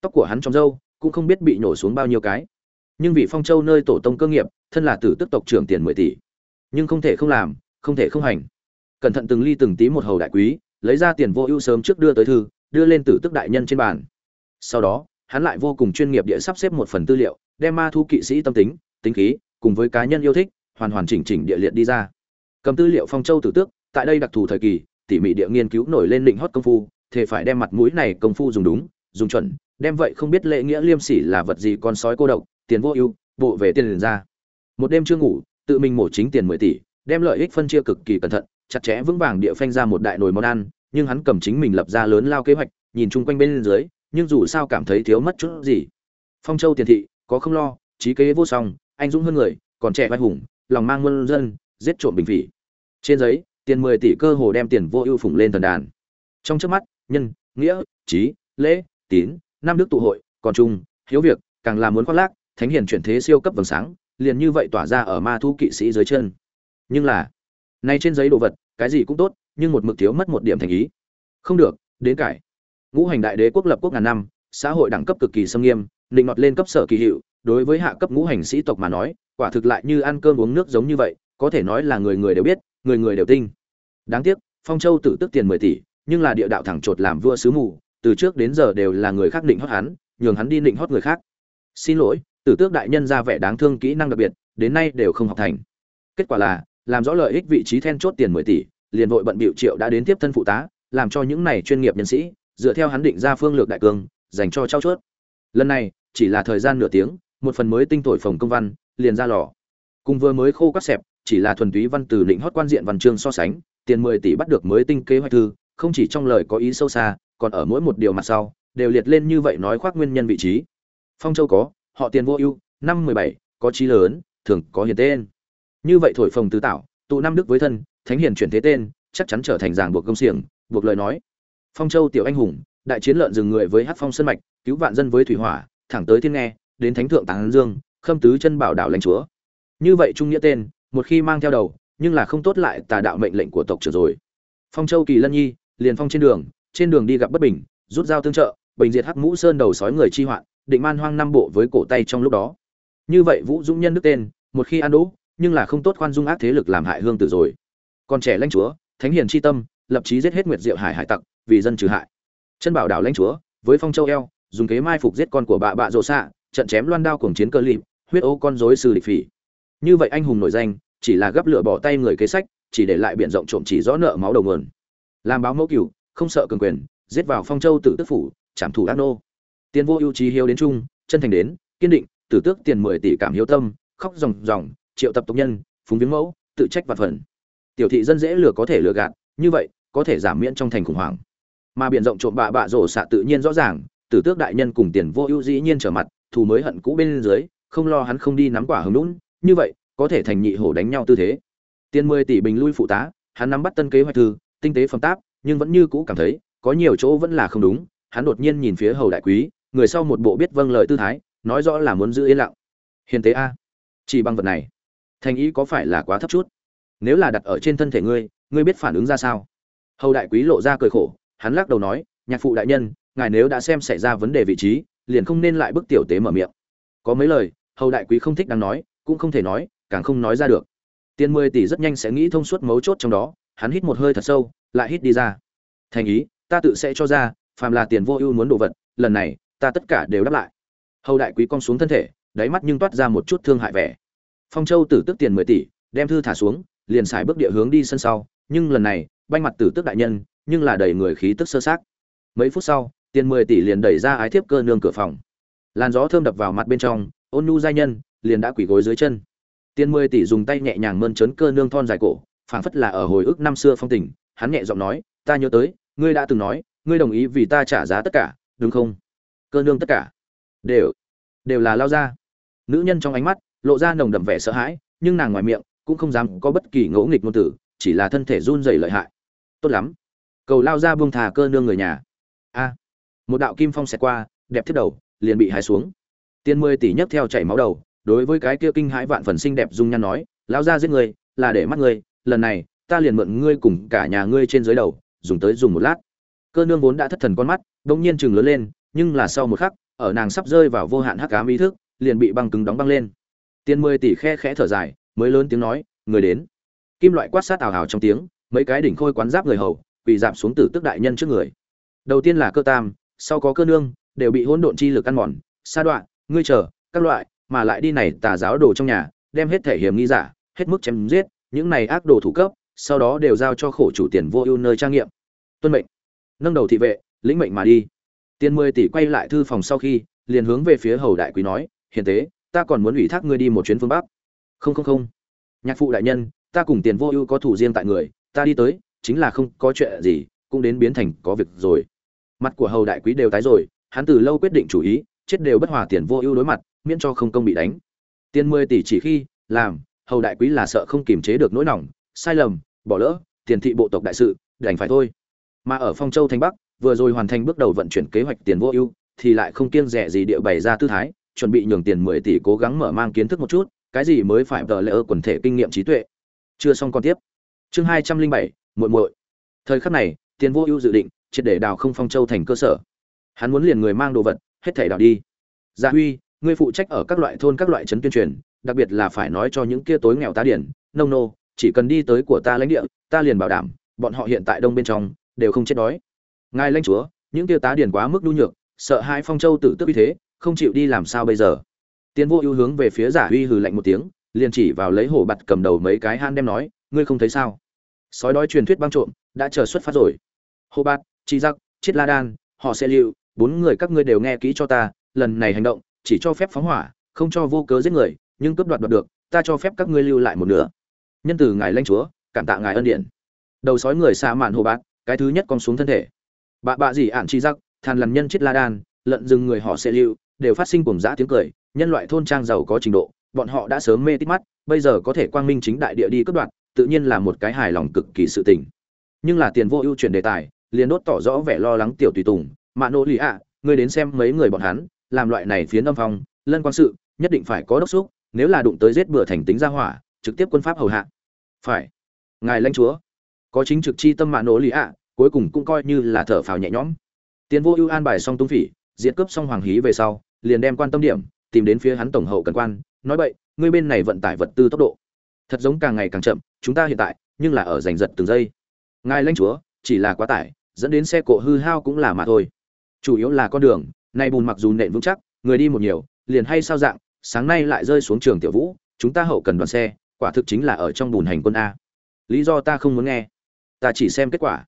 Tóc của hắn trong râu, cũng không biết bị nhổ xuống bao nhiêu cái. Nhưng vì phong châu nơi tổ tông cơ nghiệp, thân là tử tức tộc trưởng tiền mười tỷ. Nhưng không thể không làm, không thể không hành. Cẩn thận từng ly từng tí một hầu đại quý, lấy ra tiền vô ưu sớm trước đưa tới thư, đưa lên tử tức đại nhân trên bàn. Sau đó, hắn lại vô cùng chuyên nghiệp địa sắp xếp một phần tư liệu, đem ma thu kỵ sĩ tâm tính tính khí, cùng với cá nhân yêu thích, hoàn hoàn chỉnh chỉnh địa liệt đi ra. Cầm tư liệu phong châu tử tước, tại đây đặc thù thời kỳ tỉ mỉ địa nghiên cứu nổi lên định hót công phu, thề phải đem mặt mũi này công phu dùng đúng, dùng chuẩn. Đem vậy không biết lễ nghĩa liêm sỉ là vật gì con sói cô độc, tiền vô ưu, bộ về tiền liền ra. Một đêm chưa ngủ, tự mình mổ chính tiền mười tỷ, đem lợi ích phân chia cực kỳ cẩn thận, chặt chẽ vững vàng địa phanh ra một đại nồi món ăn, nhưng hắn cầm chính mình lập ra lớn lao kế hoạch, nhìn chung quanh bên dưới, nhưng dù sao cảm thấy thiếu mất chút gì. Phong châu tiền thị, có không lo, trí kế vô song, anh dũng hơn người, còn trẻ vai hùng, lòng mang muôn dân, giết trộm bình phỉ. Trên giấy tiền mười tỷ cơ hồ đem tiền vô ưu phủng lên thần đàn. Trong trước mắt, nhân, nghĩa, trí, lễ, tín năm đức tụ hội, còn trung hiếu việc, càng là muốn khoác lác, thánh hiền chuyển thế siêu cấp vầng sáng, liền như vậy tỏa ra ở ma thu kỵ sĩ dưới chân. Nhưng là, nay trên giấy đồ vật, cái gì cũng tốt, nhưng một mực thiếu mất một điểm thành ý. Không được, đến cải. Ngũ hành đại đế quốc lập quốc ngàn năm, xã hội đẳng cấp cực kỳ nghiêm nghiêm định nọt lên cấp sở kỳ hiệu, đối với hạ cấp ngũ hành sĩ tộc mà nói, quả thực lại như ăn cơm uống nước giống như vậy, có thể nói là người người đều biết người người đều tinh đáng tiếc, phong châu tự tức tiền mười tỷ, nhưng là địa đạo thẳng chột làm vua sứ mù, từ trước đến giờ đều là người khác định hót hắn, nhường hắn đi định hót người khác. Xin lỗi tử tước đại nhân ra vẻ đáng thương kỹ năng đặc biệt, đến nay đều không học thành. Kết quả là, làm rõ lợi ích vị trí then chốt tiền mười tỷ, liền vội bận bịu triệu đã đến tiếp thân phụ tá, làm cho những này chuyên nghiệp nhân sĩ, dựa theo hắn định ra phương lược đại cương dành cho trao chuốt. Lần này, chỉ là thời gian nửa tiếng, một phần mới tinh thổi phòng công văn, liền ra lò. Cùng vừa mới khô các sẹp chỉ là thuần túy văn từ định hót quan diện văn chương so sánh, tiền mười tỷ bắt được mới tinh kế hoạch thư, không chỉ trong lời có ý sâu xa, còn ở mỗi một điều mặt sau, đều liệt lên như vậy nói khoác nguyên nhân vị trí. Phong châu có, họ tiền vô ưu, năm mười bảy, có trí lớn, thường có hiền tên. Như vậy thổi phồng tứ tạo tụ năm đức với thân, thánh hiền chuyển thế tên, chắc chắn trở thành giảng buộc công xiềng, buộc lời nói. Phong châu tiểu anh hùng, đại chiến lợn dừng người với hát phong sân mạch, cứu vạn dân với thủy hỏa, thẳng tới thiên nghe, đến thánh thượng táng dương, khâm tứ chân bảo đảo lãnh chúa. Như vậy trung nghĩa tên một khi mang theo đầu, nhưng là không tốt lại tà đạo mệnh lệnh của tộc trưởng rồi. Phong châu kỳ lân nhi, liền phong trên đường trên đường đi gặp bất bình, rút dao tương trợ, bình diệt hắc mũ sơn đầu sói người chi hoạn, định man hoang năm bộ với cổ tay trong lúc đó. Như vậy vũ dũng nhân đức tên, một khi ăn đỗ nhưng là không tốt khoan dung ác thế lực làm hại hương tử rồi. Còn trẻ lãnh chúa, thánh hiền chi tâm, lập chí giết hết nguyệt diệu hải hải tặc, vì dân trừ hại. Chân bảo đảo lãnh chúa, với phong châu eo, dùng kế mai phục giết con của bà bạ rộ xạ, trận chém loan đao cùng chiến cơ lịp huyết ô con rối sư địch phỉ như vậy anh hùng nổi danh, chỉ là gấp lửa bỏ tay người kế sách, chỉ để lại biển rộng trộm chỉ rõ nợ máu đầu nguồn. Làm báo mẫu cửu, không sợ cường quyền, giết vào phong châu tự tức phủ, trảm thủ ác nô. Tiền vô ưu trí hiếu đến trung, chân thành đến, kiên định, tử tước tiền mười tỷ cảm hiếu tâm, khóc ròng ròng, triệu tập tộc nhân, phúng viếng mẫu, tự trách và phần. Tiểu thị dân dễ lừa có thể lừa gạt, như vậy, có thể giảm miễn trong thành khủng hoảng. Mà biển rộng trộm bạ bạ rổ xạ tự nhiên rõ ràng, tử tước đại nhân cùng tiền vô ưu dĩ nhiên trở mặt, thù mới hận cũ bên dưới, không lo hắn không đi nắm quả hứng lũng như vậy, có thể thành nhị hổ đánh nhau tư thế. Tiền mười tỷ bình lui phụ tá, hắn nắm bắt tân kế hoạch thư, tinh tế phẩm táp, nhưng vẫn như cũ cảm thấy, có nhiều chỗ vẫn là không đúng. Hắn đột nhiên nhìn phía hầu đại quý, người sau một bộ biết vâng lời tư thái, nói rõ là muốn giữ yên lặng. Hiền tế a. Chỉ bằng vật này. Thành ý có phải là quá thấp chút? Nếu là đặt ở trên thân thể ngươi ngươi biết phản ứng ra sao? Hầu đại quý lộ ra cười khổ, hắn lắc đầu nói, nhạc phụ đại nhân, ngài nếu đã xem xảy ra vấn đề vị trí, liền không nên lại bức tiểu tế mở miệng. Có mấy lời, hầu đại quý không thích đang nói cũng không thể nói, càng không nói ra được. Tiền mười tỷ rất nhanh sẽ nghĩ thông suốt mấu chốt trong đó, hắn hít một hơi thật sâu, lại hít đi ra. Thành ý, ta tự sẽ cho ra, phàm là tiền vô ưu muốn đồ vật, lần này, ta tất cả đều đáp lại. Hầu đại quý cong xuống thân thể, đáy mắt nhưng toát ra một chút thương hại vẻ. Phong châu tử tức tiền mười tỷ, đem thư thả xuống, liền xài bước địa hướng đi sân sau, nhưng lần này, banh mặt tử tức đại nhân, nhưng là đầy người khí tức sơ sát mấy phút sau, tiền mười tỷ liền đẩy ra ái thiếp cơ nương cửa phòng. Làn gió thơm đập vào mặt bên trong, ôn nhu giai nhân liền đã quỳ gối dưới chân. Tiền mười tỷ dùng tay nhẹ nhàng mơn trớn cơ nương thon dài cổ, phảng phất là ở hồi ức năm xưa phong tình. Hắn nhẹ giọng nói, ta nhớ tới, ngươi đã từng nói, ngươi đồng ý vì ta trả giá tất cả, đúng không? Cơ nương tất cả. Đều đều là lao ra. Nữ nhân trong ánh mắt lộ ra nồng đậm vẻ sợ hãi, nhưng nàng ngoài miệng cũng không dám có bất kỳ ngỗ nghịch ngôn tử chỉ là thân thể run rẩy lợi hại. Tốt lắm, cầu lao ra buông thà cơ nương người nhà. A, một đạo kim phong xẹt qua, đẹp thiết đầu, liền bị hái xuống. Tiên mười tỷ nhấc theo chảy máu đầu đối với cái kia kinh hãi vạn phần xinh đẹp dung nhan nói, lão gia giết người là để mắt ngươi, lần này, ta liền mượn ngươi cùng cả nhà ngươi trên dưới đầu, dùng tới dùng một lát. Cơ nương vốn đã thất thần con mắt đ nhiên chừng lớn lên, nhưng là sau một khắc, ở nàng sắp rơi vào vô hạn hắc ám ý thức, liền bị băng cứng đóng băng lên. Tiên mười tỷ khe khẽ thở dài, mới lớn tiếng nói, người đến. Kim loại quát sát ảo ảo trong tiếng, mấy cái đỉnh khôi quán giáp người hầu bị giảm xuống tử tức đại nhân trước người. Đầu tiên là cơ tam, sau có cơ nương, đều bị hỗn độn chi lực ăn mòn, sa đoạn ngươi chờ, các loại mà lại đi này tà giáo đồ trong nhà, đem hết thể hiểm nghi giả, hết mức chém giết, những này ác đồ thủ cấp, sau đó đều giao cho khổ chủ tiền vô ưu nơi trang nghiệm. Tuân mệnh. Nâng đầu thị vệ, lĩnh mệnh mà đi. Tiền mười tỷ quay lại thư phòng sau khi, liền hướng về phía hầu đại quý nói, hiền tế, ta còn muốn ủy thác ngươi đi một chuyến phương bắc. Không không không. Nhạc phụ đại nhân, ta cùng tiền vô ưu có thủ riêng tại người, ta đi tới, chính là không có chuyện gì, cũng đến biến thành có việc rồi. Mặt của hầu đại quý đều tái rồi, hắn từ lâu quyết định chủ ý, chết đều bất hòa tiền vô ưu đối mặt miễn cho không công bị đánh. Tiền mười tỷ chỉ khi, làm, hầu đại quý là sợ không kiềm chế được nỗi lòng sai lầm, bỏ lỡ, tiền thị bộ tộc đại sự, đành phải thôi. Mà ở phong châu thành bắc, vừa rồi hoàn thành bước đầu vận chuyển kế hoạch tiền vô ưu, thì lại không kiêng rẻ gì địa bày ra tư thái, chuẩn bị nhường tiền mười tỷ cố gắng mở mang kiến thức một chút, cái gì mới phải tờ ở quần thể kinh nghiệm trí tuệ. Chưa xong còn tiếp. Chương hai trăm linh bảy, muội muội. Thời khắc này, tiền vô ưu dự định, triệt để đào không phong châu thành cơ sở. Hắn muốn liền người mang đồ vật, hết thảy đào đi. Gia huy ngươi phụ trách ở các loại thôn các loại trấn tuyên truyền, đặc biệt là phải nói cho những kia tối nghèo tá điển, nông nô, chỉ cần đi tới của ta lãnh địa, ta liền bảo đảm, bọn họ hiện tại đông bên trong, đều không chết đói. Ngài lãnh chúa, những kia tá điển quá mức nhu nhược, sợ hai phong châu tử tức như thế, không chịu đi làm sao bây giờ? Tiến vô ưu hướng về phía giả huy hừ lạnh một tiếng, liền chỉ vào lấy hổ bặt cầm đầu mấy cái han đem nói, ngươi không thấy sao? Sói đói truyền thuyết băng trộm, đã chờ xuất phát rồi. Hô bạt, chi giặc chiết la đan, họ sẽ lưu, bốn người các ngươi đều nghe kỹ cho ta, lần này hành động chỉ cho phép phóng hỏa, không cho vô cớ giết người, nhưng cướp đoạt đoạt được, ta cho phép các ngươi lưu lại một nửa. Nhân từ ngài lãnh chúa, cảm tạ ngài ân điển. Đầu sói người xa mạn hồ bạc, cái thứ nhất con xuống thân thể. Bạ bạ gì ạn chi giặc than lằn nhân chết la đan, lợn rừng người họ sẽ lưu, đều phát sinh cùng dã tiếng cười, nhân loại thôn trang giàu có trình độ, bọn họ đã sớm mê tít mắt, bây giờ có thể quang minh chính đại địa đi cướp đoạt, tự nhiên là một cái hài lòng cực kỳ sự tình. Nhưng là tiền vô ưu chuyển đề tài, liền đốt tỏ rõ vẻ lo lắng tiểu tùy tùng, mạ nỗ lì ạ, ngươi đến xem mấy người bọn hắn làm loại này phiến âm phong, lân quan sự, nhất định phải có đốc xúc, nếu là đụng tới giết bừa thành tính ra hỏa, trực tiếp quân pháp hầu hạ. Phải. Ngài lãnh chúa. Có chính trực chi tâm mạ nỗ lì ạ, cuối cùng cũng coi như là thở phào nhẹ nhõm. Tiền vô ưu an bài xong tung phỉ, diệt cướp xong hoàng hí về sau, liền đem quan tâm điểm, tìm đến phía hắn tổng hậu cần quan, nói vậy ngươi bên này vận tải vật tư tốc độ. Thật giống càng ngày càng chậm, chúng ta hiện tại, nhưng là ở giành giật từng giây. Ngài lãnh chúa, chỉ là quá tải, dẫn đến xe cộ hư hao cũng là mà thôi. Chủ yếu là con đường nay bùn mặc dù nện vững chắc, người đi một nhiều, liền hay sao dạng, sáng nay lại rơi xuống trường tiểu vũ, chúng ta hậu cần đoàn xe, quả thực chính là ở trong bùn hành quân a. Lý do ta không muốn nghe. Ta chỉ xem kết quả.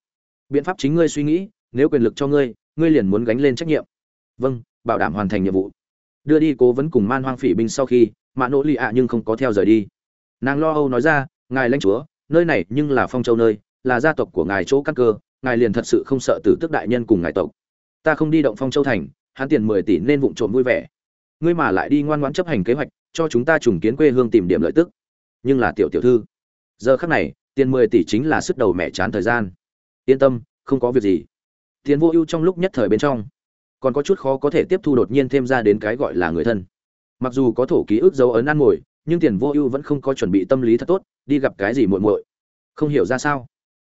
Biện pháp chính ngươi suy nghĩ, nếu quyền lực cho ngươi ngươi liền muốn gánh lên trách nhiệm. Vâng bảo đảm hoàn thành nhiệm vụ. Đưa đi cố vấn cùng man hoang phỉ binh sau khi mạ nỗ lì ạ nhưng không có theo rời đi. Nàng lo âu nói ra, ngài lãnh chúa, nơi này nhưng là phong châu nơi, là gia tộc của ngài chỗ căn cơ, ngài liền thật sự không sợ tử tức đại nhân cùng ngài tộc. Ta không đi động phong châu thành hắn tiền mười tỷ nên vụng trộm vui vẻ. Ngươi mà lại đi ngoan ngoãn chấp hành kế hoạch, cho chúng ta trùng kiến quê hương tìm điểm lợi tức. Nhưng là tiểu tiểu thư, giờ khắc này, tiền mười tỷ chính là sức đầu mẹ chán thời gian. Yên tâm, không có việc gì. Tiền vô ưu trong lúc nhất thời bên trong, còn có chút khó có thể tiếp thu đột nhiên thêm ra đến cái gọi là người thân. Mặc dù có thổ ký ức dấu ấn ăn ngồi, nhưng tiền vô ưu vẫn không có chuẩn bị tâm lý thật tốt, đi gặp cái gì muội muội. Không hiểu ra sao.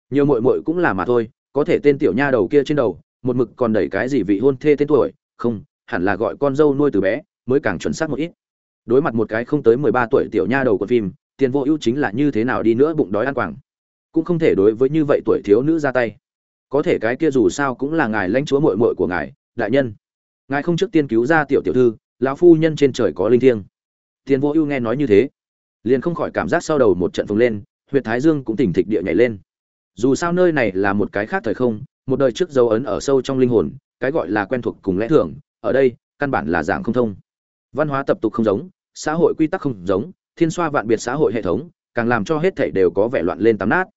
Nhiều muội muội cũng là mà thôi, có thể tên tiểu nha đầu kia trên đầu, một mực còn đẩy cái gì vị hôn thê tên tuổi không, hẳn là gọi con dâu nuôi từ bé, mới càng chuẩn xác một ít. Đối mặt một cái không tới mười ba tuổi tiểu nha đầu của phim, tiền vô ưu chính là như thế nào đi nữa bụng đói ăn quảng. Cũng không thể đối với như vậy tuổi thiếu nữ ra tay. Có thể cái kia dù sao cũng là ngài lãnh chúa muội muội của ngài, đại nhân. Ngài không trước tiên cứu ra tiểu tiểu thư, lão phu nhân trên trời có linh thiêng. Tiền vô ưu nghe nói như thế, liền không khỏi cảm giác sau đầu một trận phồng lên, huyệt thái dương cũng tỉnh thịch địa nhảy lên. Dù sao nơi này là một cái khác thời không một đời trước dấu ấn ở sâu trong linh hồn, cái gọi là quen thuộc cùng lẽ thường, ở đây, căn bản là dạng không thông. Văn hóa tập tục không giống, xã hội quy tắc không giống, thiên xoa vạn biệt xã hội hệ thống, càng làm cho hết thảy đều có vẻ loạn lên tắm nát.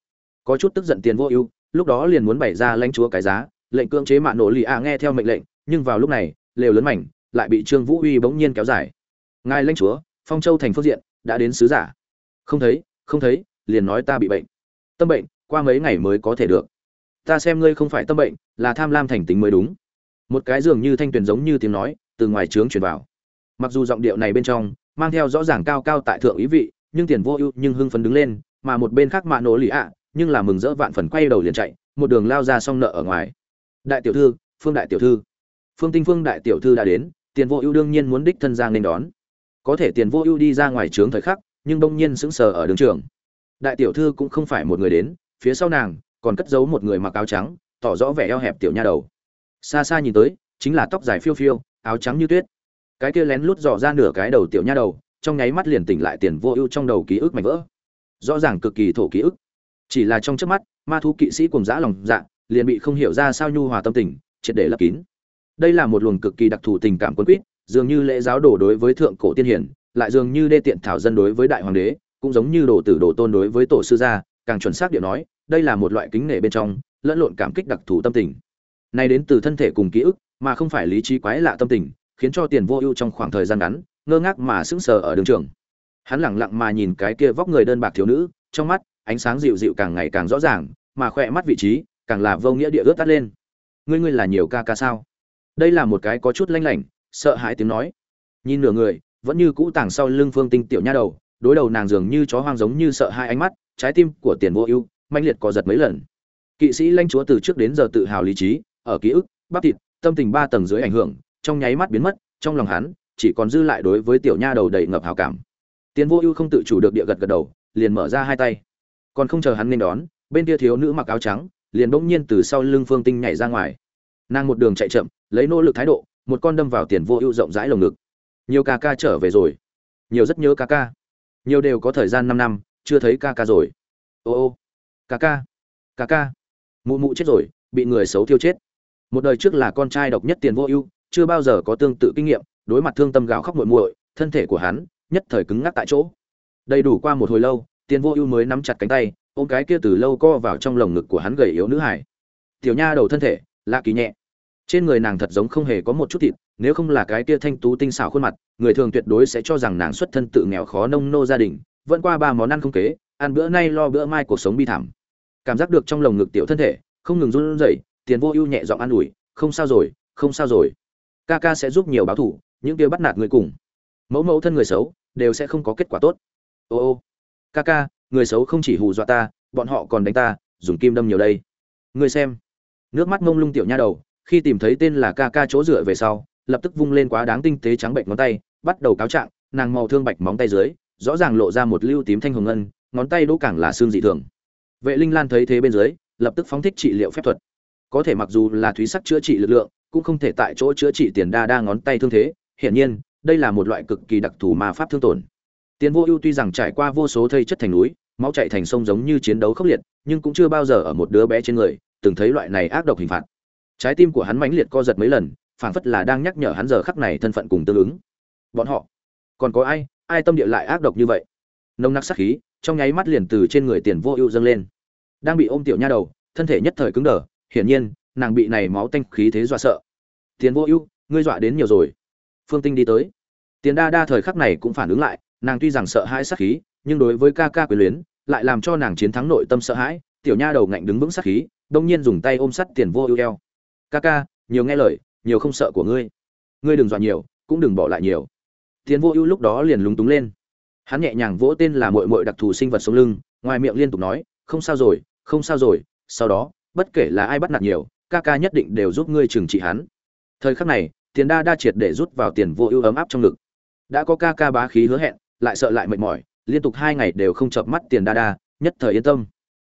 Có chút tức giận tiền vô ưu, lúc đó liền muốn bày ra lãnh chúa cái giá, lệnh cưỡng chế mạ nổ lì a nghe theo mệnh lệnh, nhưng vào lúc này, lều lớn mảnh, lại bị trương vũ uy bỗng nhiên kéo dài. Ngài lãnh chúa, phong châu thành phương diện, đã đến sứ giả. Không thấy không thấy, liền nói ta bị bệnh. Tâm bệnh, qua mấy ngày mới có thể được ta xem ngươi không phải tâm bệnh, là tham lam thành tính mới đúng. Một cái dường như thanh tuyền giống như tiếng nói, từ ngoài trướng truyền vào. Mặc dù giọng điệu này bên trong, mang theo rõ ràng cao cao tại thượng ý vị, nhưng tiền vô ưu, nhưng hưng phấn đứng lên, mà một bên khác mạ nổ lì ạ, nhưng là mừng rỡ vạn phần quay đầu liền chạy, một đường lao ra xong nợ ở ngoài. Đại tiểu thư, phương đại tiểu thư. Phương tinh phương đại tiểu thư đã đến, tiền vô ưu đương nhiên muốn đích thân giang nên đón. Có thể tiền vô ưu đi ra ngoài trướng thời khắc, nhưng đông nhiên sững sờ ở đường trường. Đại tiểu thư cũng không phải một người đến, phía sau nàng còn cất giấu một người mặc áo trắng, tỏ rõ vẻ eo hẹp tiểu nha đầu. Xa xa nhìn tới, chính là tóc dài phiêu phiêu, áo trắng như tuyết. Cái kia lén lút dò ra nửa cái đầu tiểu nha đầu, trong nháy mắt liền tỉnh lại tiền vô ưu trong đầu ký ức mảnh vỡ. Rõ ràng cực kỳ thổ ký ức. Chỉ là trong trước mắt, ma thú kỵ sĩ cùng dã lòng dạ liền bị không hiểu ra sao nhu hòa tâm tình, triệt để lấp kín. Đây là một luồng cực kỳ đặc thù tình cảm quân quýt, dường như lễ giáo đổ đối với thượng cổ tiên hiển, lại dường như đê tiện thảo dân đối với đại hoàng đế, cũng giống như đồ tử đồ tôn đối với tổ sư gia, càng chuẩn xác điệu nói đây là một loại kính nể bên trong, lẫn lộn cảm kích đặc thù tâm tình. Này đến từ thân thể cùng ký ức, mà không phải lý trí quái lạ tâm tình, khiến cho tiền vô ưu trong khoảng thời gian ngắn, ngơ ngác mà sững sờ ở đường trường. Hắn lẳng lặng mà nhìn cái kia vóc người đơn bạc thiếu nữ, trong mắt, ánh sáng dịu dịu càng ngày càng rõ ràng, mà khỏe mắt vị trí, càng là vô nghĩa địa ướt tắt lên. Ngươi ngươi là nhiều ca ca sao? Đây là một cái có chút lanh lảnh, sợ hãi tiếng nói. Nhìn nửa người, vẫn như cũ tàng sau lưng phương tinh tiểu nha đầu, đối đầu nàng dường như chó hoang giống như sợ hai ánh mắt, trái tim của tiền vô ưu manh liệt có giật mấy lần. Kỵ sĩ lãnh chúa từ trước đến giờ tự hào lý trí, ở ký ức, bắp thịt, tâm tình ba tầng dưới ảnh hưởng, trong nháy mắt biến mất, trong lòng hắn, chỉ còn dư lại đối với tiểu nha đầu đầy ngập hào cảm. Tiền vô ưu không tự chủ được địa gật gật đầu, liền mở ra hai tay. Còn không chờ hắn nên đón, bên kia thiếu nữ mặc áo trắng, liền bỗng nhiên từ sau lưng phương tinh nhảy ra ngoài. Nàng một đường chạy chậm, lấy nỗ lực thái độ, một con đâm vào tiền vô ưu rộng rãi lồng ngực. Nhiều ca ca trở về rồi. Nhiều rất nhớ ca ca. Nhiều đều có thời gian năm năm, chưa thấy ca ca rồi. Ô ô ca ca. Ca ca. Mụ mụ chết rồi, bị người xấu thiêu chết. Một đời trước là con trai độc nhất tiền vô ưu, chưa bao giờ có tương tự kinh nghiệm, đối mặt thương tâm gào khóc muội muội, thân thể của hắn nhất thời cứng ngắc tại chỗ. Đầy đủ qua một hồi lâu, tiền vô ưu mới nắm chặt cánh tay, ôm cái kia từ lâu co vào trong lồng ngực của hắn gầy yếu nữ hải tiểu nha đầu thân thể, lạ kỳ nhẹ. Trên người nàng thật giống không hề có một chút thịt, nếu không là cái kia thanh tú tinh xảo khuôn mặt, người thường tuyệt đối sẽ cho rằng nàng xuất thân tự nghèo khó nông nô gia đình, vẫn qua ba món ăn không kế, ăn bữa nay lo bữa mai cuộc sống bi thảm cảm giác được trong lồng ngực tiểu thân thể, không ngừng run rẩy, tiền vô ưu nhẹ giọng an ủi, không sao rồi, không sao rồi. Ca ca sẽ giúp nhiều báo thủ những kia bắt nạt người cùng. Mẫu mẫu thân người xấu, đều sẽ không có kết quả tốt. Ô ô, ca ca, người xấu không chỉ hù dọa ta, bọn họ còn đánh ta, dùng kim đâm nhiều đây. Người xem. Nước mắt mông lung tiểu nha đầu, khi tìm thấy tên là ca ca chỗ dựa về sau, lập tức vung lên quá đáng tinh tế trắng bệnh ngón tay, bắt đầu cáo trạng, nàng màu thương bạch móng tay dưới, rõ ràng lộ ra một lưu tím thanh hồng ngân, ngón tay đỗ càng là xương dị thường vệ linh lan thấy thế bên dưới, lập tức phóng thích trị liệu phép thuật. Có thể mặc dù là thúy sắc chữa trị lực lượng, cũng không thể tại chỗ chữa trị tiền đa đa ngón tay thương thế. Hiển nhiên, đây là một loại cực kỳ đặc thù ma pháp thương tổn. Tiền vô ưu tuy rằng trải qua vô số thây chất thành núi, máu chảy thành sông giống như chiến đấu khốc liệt, nhưng cũng chưa bao giờ ở một đứa bé trên người, từng thấy loại này ác độc hình phạt. Trái tim của hắn mãnh liệt co giật mấy lần, phảng phất là đang nhắc nhở hắn giờ khắc này thân phận cùng tương ứng. Bọn họ, còn có ai? Ai tâm địa lại ác độc như vậy? Nông nặc sát khí trong nháy mắt liền từ trên người tiền vô ưu dâng lên. Đang bị ôm tiểu nha đầu, thân thể nhất thời cứng đờ, hiển nhiên, nàng bị này máu tanh khí thế dọa sợ. Tiền vô ưu, ngươi dọa đến nhiều rồi. Phương tinh đi tới. Tiền đa đa thời khắc này cũng phản ứng lại, nàng tuy rằng sợ hãi sát khí, nhưng đối với ca ca quyền luyến, lại làm cho nàng chiến thắng nội tâm sợ hãi, tiểu nha đầu ngạnh đứng vững sát khí, đông nhiên dùng tay ôm sắt tiền vô ưu eo. Ca ca, nhiều nghe lời, nhiều không sợ của ngươi. Ngươi đừng dọa nhiều, cũng đừng bỏ lại nhiều. Tiền vô ưu lúc đó liền lúng túng lên hắn nhẹ nhàng vỗ tên là mội mội đặc thù sinh vật sống lưng, ngoài miệng liên tục nói, không sao rồi, không sao rồi, sau đó, bất kể là ai bắt nạt nhiều, ca ca nhất định đều giúp ngươi trừng trị hắn. Thời khắc này, tiền đa đa triệt để rút vào tiền vô ưu ấm áp trong ngực. Đã có ca ca bá khí hứa hẹn, lại sợ lại mệt mỏi, liên tục hai ngày đều không chợp mắt tiền đa đa, nhất thời yên tâm.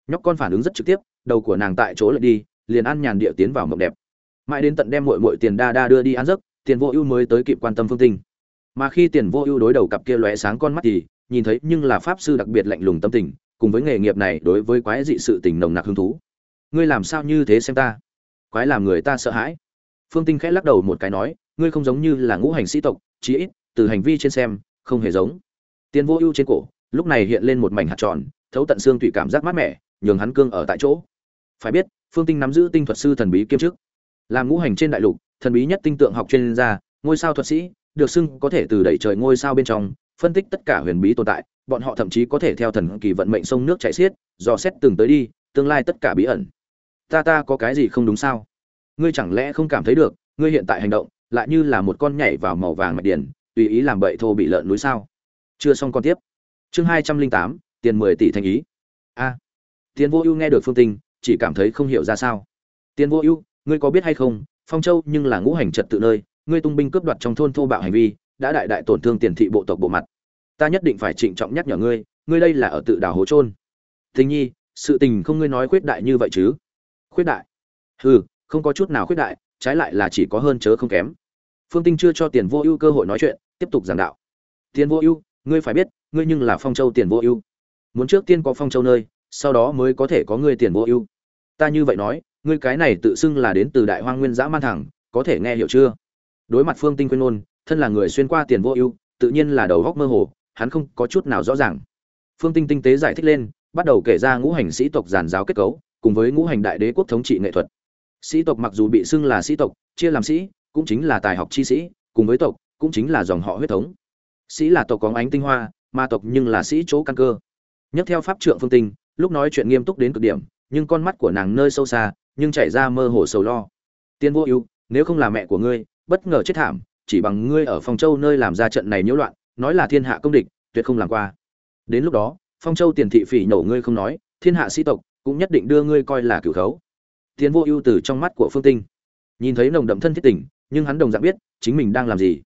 Nhóc con phản ứng rất trực tiếp, đầu của nàng tại chỗ lại đi, liền ăn nhàn địa tiến vào mộng đẹp. Mãi đến tận đem muội muội tiền đa đa đưa đi ăn giấc, tiền vô ưu mới tới kịp quan tâm phương tinh mà khi tiền vô ưu đối đầu cặp kia lóe sáng con mắt thì, nhìn thấy nhưng là pháp sư đặc biệt lạnh lùng tâm tình, cùng với nghề nghiệp này đối với quái dị sự tình nồng nặc hứng thú. Ngươi làm sao như thế xem ta? Quái làm người ta sợ hãi. Phương tinh khẽ lắc đầu một cái nói, ngươi không giống như là ngũ hành sĩ tộc, chí ít, từ hành vi trên xem, không hề giống. Tiền vô ưu trên cổ, lúc này hiện lên một mảnh hạt tròn, thấu tận xương tùy cảm giác mát mẻ, nhường hắn cương ở tại chỗ. Phải biết, phương tinh nắm giữ tinh thuật sư thần bí kiêm chức. Làm ngũ hành trên đại lục, thần bí nhất tinh tượng học chuyên gia, ngôi sao thuật sĩ được xưng có thể từ đẩy trời ngôi sao bên trong, phân tích tất cả huyền bí tồn tại, bọn họ thậm chí có thể theo thần kỳ vận mệnh sông nước chảy xiết, dò xét từng tới đi, tương lai tất cả bí ẩn. Ta ta có cái gì không đúng sao? Ngươi chẳng lẽ không cảm thấy được, ngươi hiện tại hành động, lại như là một con nhảy vào màu vàng mạch điển tùy ý làm bậy thô bị lợn núi sao? Chưa xong con tiếp. Chương hai trăm linh tám, tiền mười tỷ thành ý. A. Tiền vô ưu nghe được phương tinh chỉ cảm thấy không hiểu ra sao. Tiền vô ưu, ngươi có biết hay không, phong châu nhưng là ngũ hành trật tự nơi ngươi tung binh cướp đoạt trong thôn thô bạo hành vi, đã đại đại tổn thương tiền thị bộ tộc bộ mặt. Ta nhất định phải trịnh trọng nhắc nhở ngươi ngươi đây là ở tự đào hố trôn Thính nhi, sự tình không ngươi nói khuyết đại như vậy chứ? Khuyết đại? Hừ, không có chút nào khuyết đại, trái lại là chỉ có hơn chớ không kém. Phương tinh chưa cho tiền vô ưu cơ hội nói chuyện, tiếp tục giảng đạo. Tiền vô ưu, ngươi phải biết, ngươi nhưng là phong châu tiền vô ưu. Muốn trước tiên có phong châu nơi, sau đó mới có thể có ngươi tiền vô ưu. Ta như vậy nói, ngươi cái này tự xưng là đến từ đại hoang nguyên dã man thẳng, có thể nghe hiểu chưa? Đối mặt phương tinh quên ôn thân là người xuyên qua tiền vô ưu, tự nhiên là đầu góc mơ hồ, hắn không có chút nào rõ ràng. Phương tinh tinh tế giải thích lên, bắt đầu kể ra ngũ hành sĩ tộc giàn giáo kết cấu, cùng với ngũ hành đại đế quốc thống trị nghệ thuật. Sĩ tộc mặc dù bị xưng là sĩ tộc, chia làm sĩ, cũng chính là tài học chi sĩ, cùng với tộc, cũng chính là dòng họ huyết thống. Sĩ là tộc có ánh tinh hoa ma tộc nhưng là sĩ chỗ căn cơ. Nhất theo pháp trượng phương tinh, lúc nói chuyện nghiêm túc đến cực điểm, nhưng con mắt của nàng nơi sâu xa, nhưng chảy ra mơ hồ sầu lo. Tiên vô ưu, nếu không là mẹ của ngươi bất ngờ chết thảm, chỉ bằng ngươi ở phong châu nơi làm ra trận này nhiễu loạn, nói là thiên hạ công địch, tuyệt không làm qua. Đến lúc đó, phong châu tiền thị phỉ nổ ngươi không nói, thiên hạ sĩ tộc cũng nhất định đưa ngươi coi là cửu khấu. Tiến vô ưu từ trong mắt của phương tinh. Nhìn thấy nồng đậm thân thiết tình, nhưng hắn đồng dạng biết chính mình đang làm gì.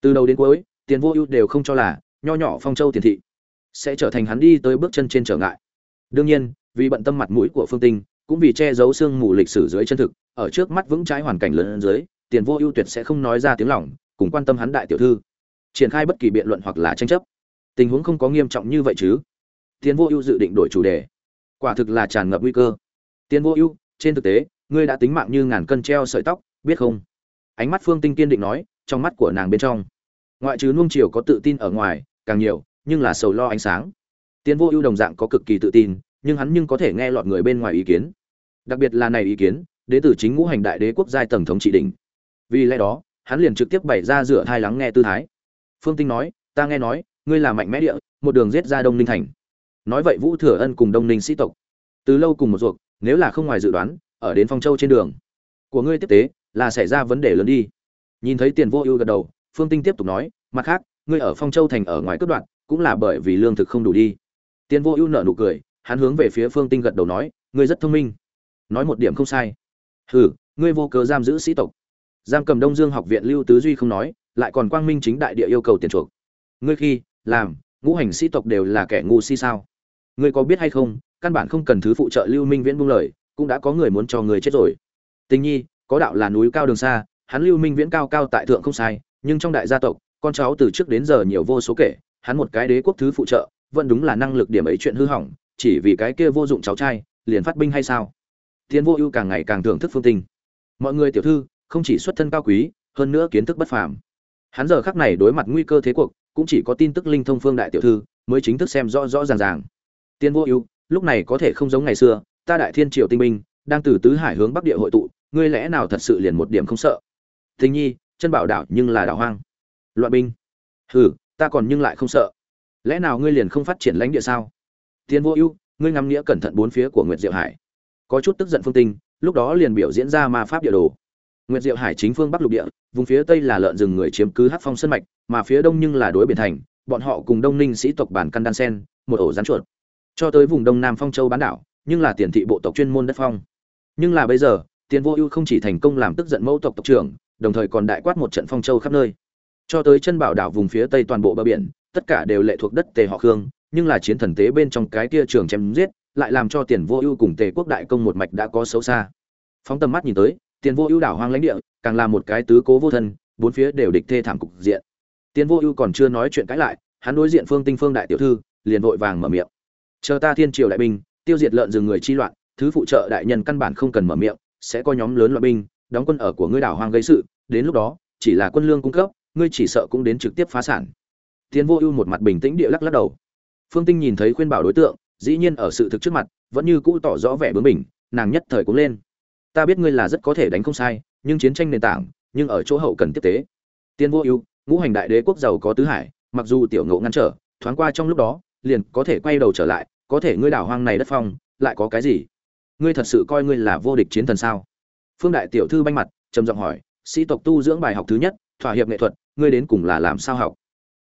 Từ đầu đến cuối, tiền vô ưu đều không cho là nho nhỏ phong châu tiền thị sẽ trở thành hắn đi tới bước chân trên trở ngại. Đương nhiên, vì bận tâm mặt mũi của phương tinh, cũng vì che giấu xương mù lịch sử dưới chân thực, ở trước mắt vững trái hoàn cảnh lớn dưới tiền vô ưu tuyệt sẽ không nói ra tiếng lòng, cùng quan tâm hắn đại tiểu thư, triển khai bất kỳ biện luận hoặc là tranh chấp. Tình huống không có nghiêm trọng như vậy chứ? Tiền vô ưu dự định đổi chủ đề. Quả thực là tràn ngập nguy cơ. Tiền vô ưu, trên thực tế, ngươi đã tính mạng như ngàn cân treo sợi tóc, biết không? Ánh mắt phương tinh kiên định nói, trong mắt của nàng bên trong. Ngoại trừ nuông chiều có tự tin ở ngoài, càng nhiều, nhưng là sầu lo ánh sáng. Tiến vô ưu đồng dạng có cực kỳ tự tin, nhưng hắn nhưng có thể nghe lọt người bên ngoài ý kiến. Đặc biệt là này ý kiến, đến từ chính ngũ hành đại đế quốc giai tầng thống trị đỉnh vì lẽ đó, hắn liền trực tiếp bày ra dựa thai lắng nghe tư thái. Phương tinh nói, ta nghe nói, ngươi là mạnh mẽ địa, một đường giết ra đông ninh thành. Nói vậy vũ thừa ân cùng đông ninh sĩ tộc, từ lâu cùng một ruột, nếu là không ngoài dự đoán, ở đến phong châu trên đường. Của ngươi tiếp tế, là xảy ra vấn đề lớn đi. Nhìn thấy tiền vô ưu gật đầu, phương tinh tiếp tục nói, mặt khác, ngươi ở phong châu thành ở ngoài cướp đoạn cũng là bởi vì lương thực không đủ đi. Tiền vô ưu nở nụ cười, hắn hướng về phía phương tinh gật đầu nói, ngươi rất thông minh. Nói một điểm không sai. Hừ, ngươi vô cớ giam giữ sĩ tộc giam cầm đông dương học viện lưu tứ duy không nói, lại còn quang minh chính đại địa yêu cầu tiền chuộc. Ngươi khi, làm, ngũ hành sĩ tộc đều là kẻ ngu si sao? Ngươi có biết hay không, căn bản không cần thứ phụ trợ lưu minh viễn buông lời, cũng đã có người muốn cho người chết rồi. Tình nhi, có đạo là núi cao đường xa, hắn lưu minh viễn cao cao tại thượng không sai, nhưng trong đại gia tộc, con cháu từ trước đến giờ nhiều vô số kể, hắn một cái đế quốc thứ phụ trợ, vẫn đúng là năng lực điểm ấy chuyện hư hỏng, chỉ vì cái kia vô dụng cháu trai, liền phát binh hay sao? Tiến vô ưu càng ngày càng thưởng thức phương tình. mọi người tiểu thư không chỉ xuất thân cao quý, hơn nữa kiến thức bất phàm. Hắn giờ khắc này đối mặt nguy cơ thế cuộc, cũng chỉ có tin tức linh thông phương đại tiểu thư, mới chính thức xem rõ rõ ràng ràng. Tiên vô ưu, lúc này có thể không giống ngày xưa, ta đại thiên triều tinh binh, đang từ tứ hải hướng bắc địa hội tụ, ngươi lẽ nào thật sự liền một điểm không sợ? Thình nhi, chân bảo đảo nhưng là đảo hoang. Loạn binh. Hừ, ta còn nhưng lại không sợ. Lẽ nào ngươi liền không phát triển lãnh địa sao? Tiên vô ưu, ngươi ngắm nghĩa cẩn thận bốn phía của nguyệt diệu hải. Có chút tức giận phương tinh, lúc đó liền biểu diễn ra ma pháp địa đồ nguyệt diệu hải chính phương bắc lục địa, vùng phía tây là lợn rừng người chiếm cứ hát phong sơn mạch, mà phía đông nhưng là đối biển thành, bọn họ cùng đông ninh sĩ tộc bản căn đan sen, một ổ rắn chuột. Cho tới vùng đông nam phong châu bán đảo, nhưng là tiền thị bộ tộc chuyên môn đất phong. Nhưng là bây giờ, tiền vô ưu không chỉ thành công làm tức giận mẫu tộc tộc trưởng, đồng thời còn đại quát một trận phong châu khắp nơi. Cho tới chân bảo đảo vùng phía tây toàn bộ bờ biển, tất cả đều lệ thuộc đất tề họ khương, nhưng là chiến thần tế bên trong cái kia trường chém giết, lại làm cho tiền vô ưu cùng tề quốc đại công một mạch đã có xấu xa. Phóng tầm mắt nhìn tới tiền vô ưu đảo hoang lãnh địa, càng là một cái tứ cố vô thân, bốn phía đều địch thê thảm cục diện. Tiền vô ưu còn chưa nói chuyện cãi lại, hắn đối diện phương tinh phương đại tiểu thư, liền vội vàng mở miệng. Chờ ta thiên triều đại binh, tiêu diệt lợn rừng người chi loạn, thứ phụ trợ đại nhân căn bản không cần mở miệng, sẽ có nhóm lớn loại binh, đóng quân ở của ngươi đảo hoang gây sự, đến lúc đó, chỉ là quân lương cung cấp, ngươi chỉ sợ cũng đến trực tiếp phá sản. Tiến vô ưu một mặt bình tĩnh địa lắc lắc đầu. Phương tinh nhìn thấy khuyên bảo đối tượng, dĩ nhiên ở sự thực trước mặt, vẫn như cũ tỏ rõ vẻ bướng bỉnh, nàng nhất thời cũng lên ta biết ngươi là rất có thể đánh không sai, nhưng chiến tranh nền tảng, nhưng ở chỗ hậu cần tiếp tế. Tiên vô ưu, ngũ hành đại đế quốc giàu có tứ hải, mặc dù tiểu ngộ ngăn trở, thoáng qua trong lúc đó, liền có thể quay đầu trở lại, có thể ngươi đảo hoang này đất phong, lại có cái gì? Ngươi thật sự coi ngươi là vô địch chiến thần sao? Phương đại tiểu thư banh mặt, trầm giọng hỏi, sĩ tộc tu dưỡng bài học thứ nhất, thỏa hiệp nghệ thuật, ngươi đến cùng là làm sao học?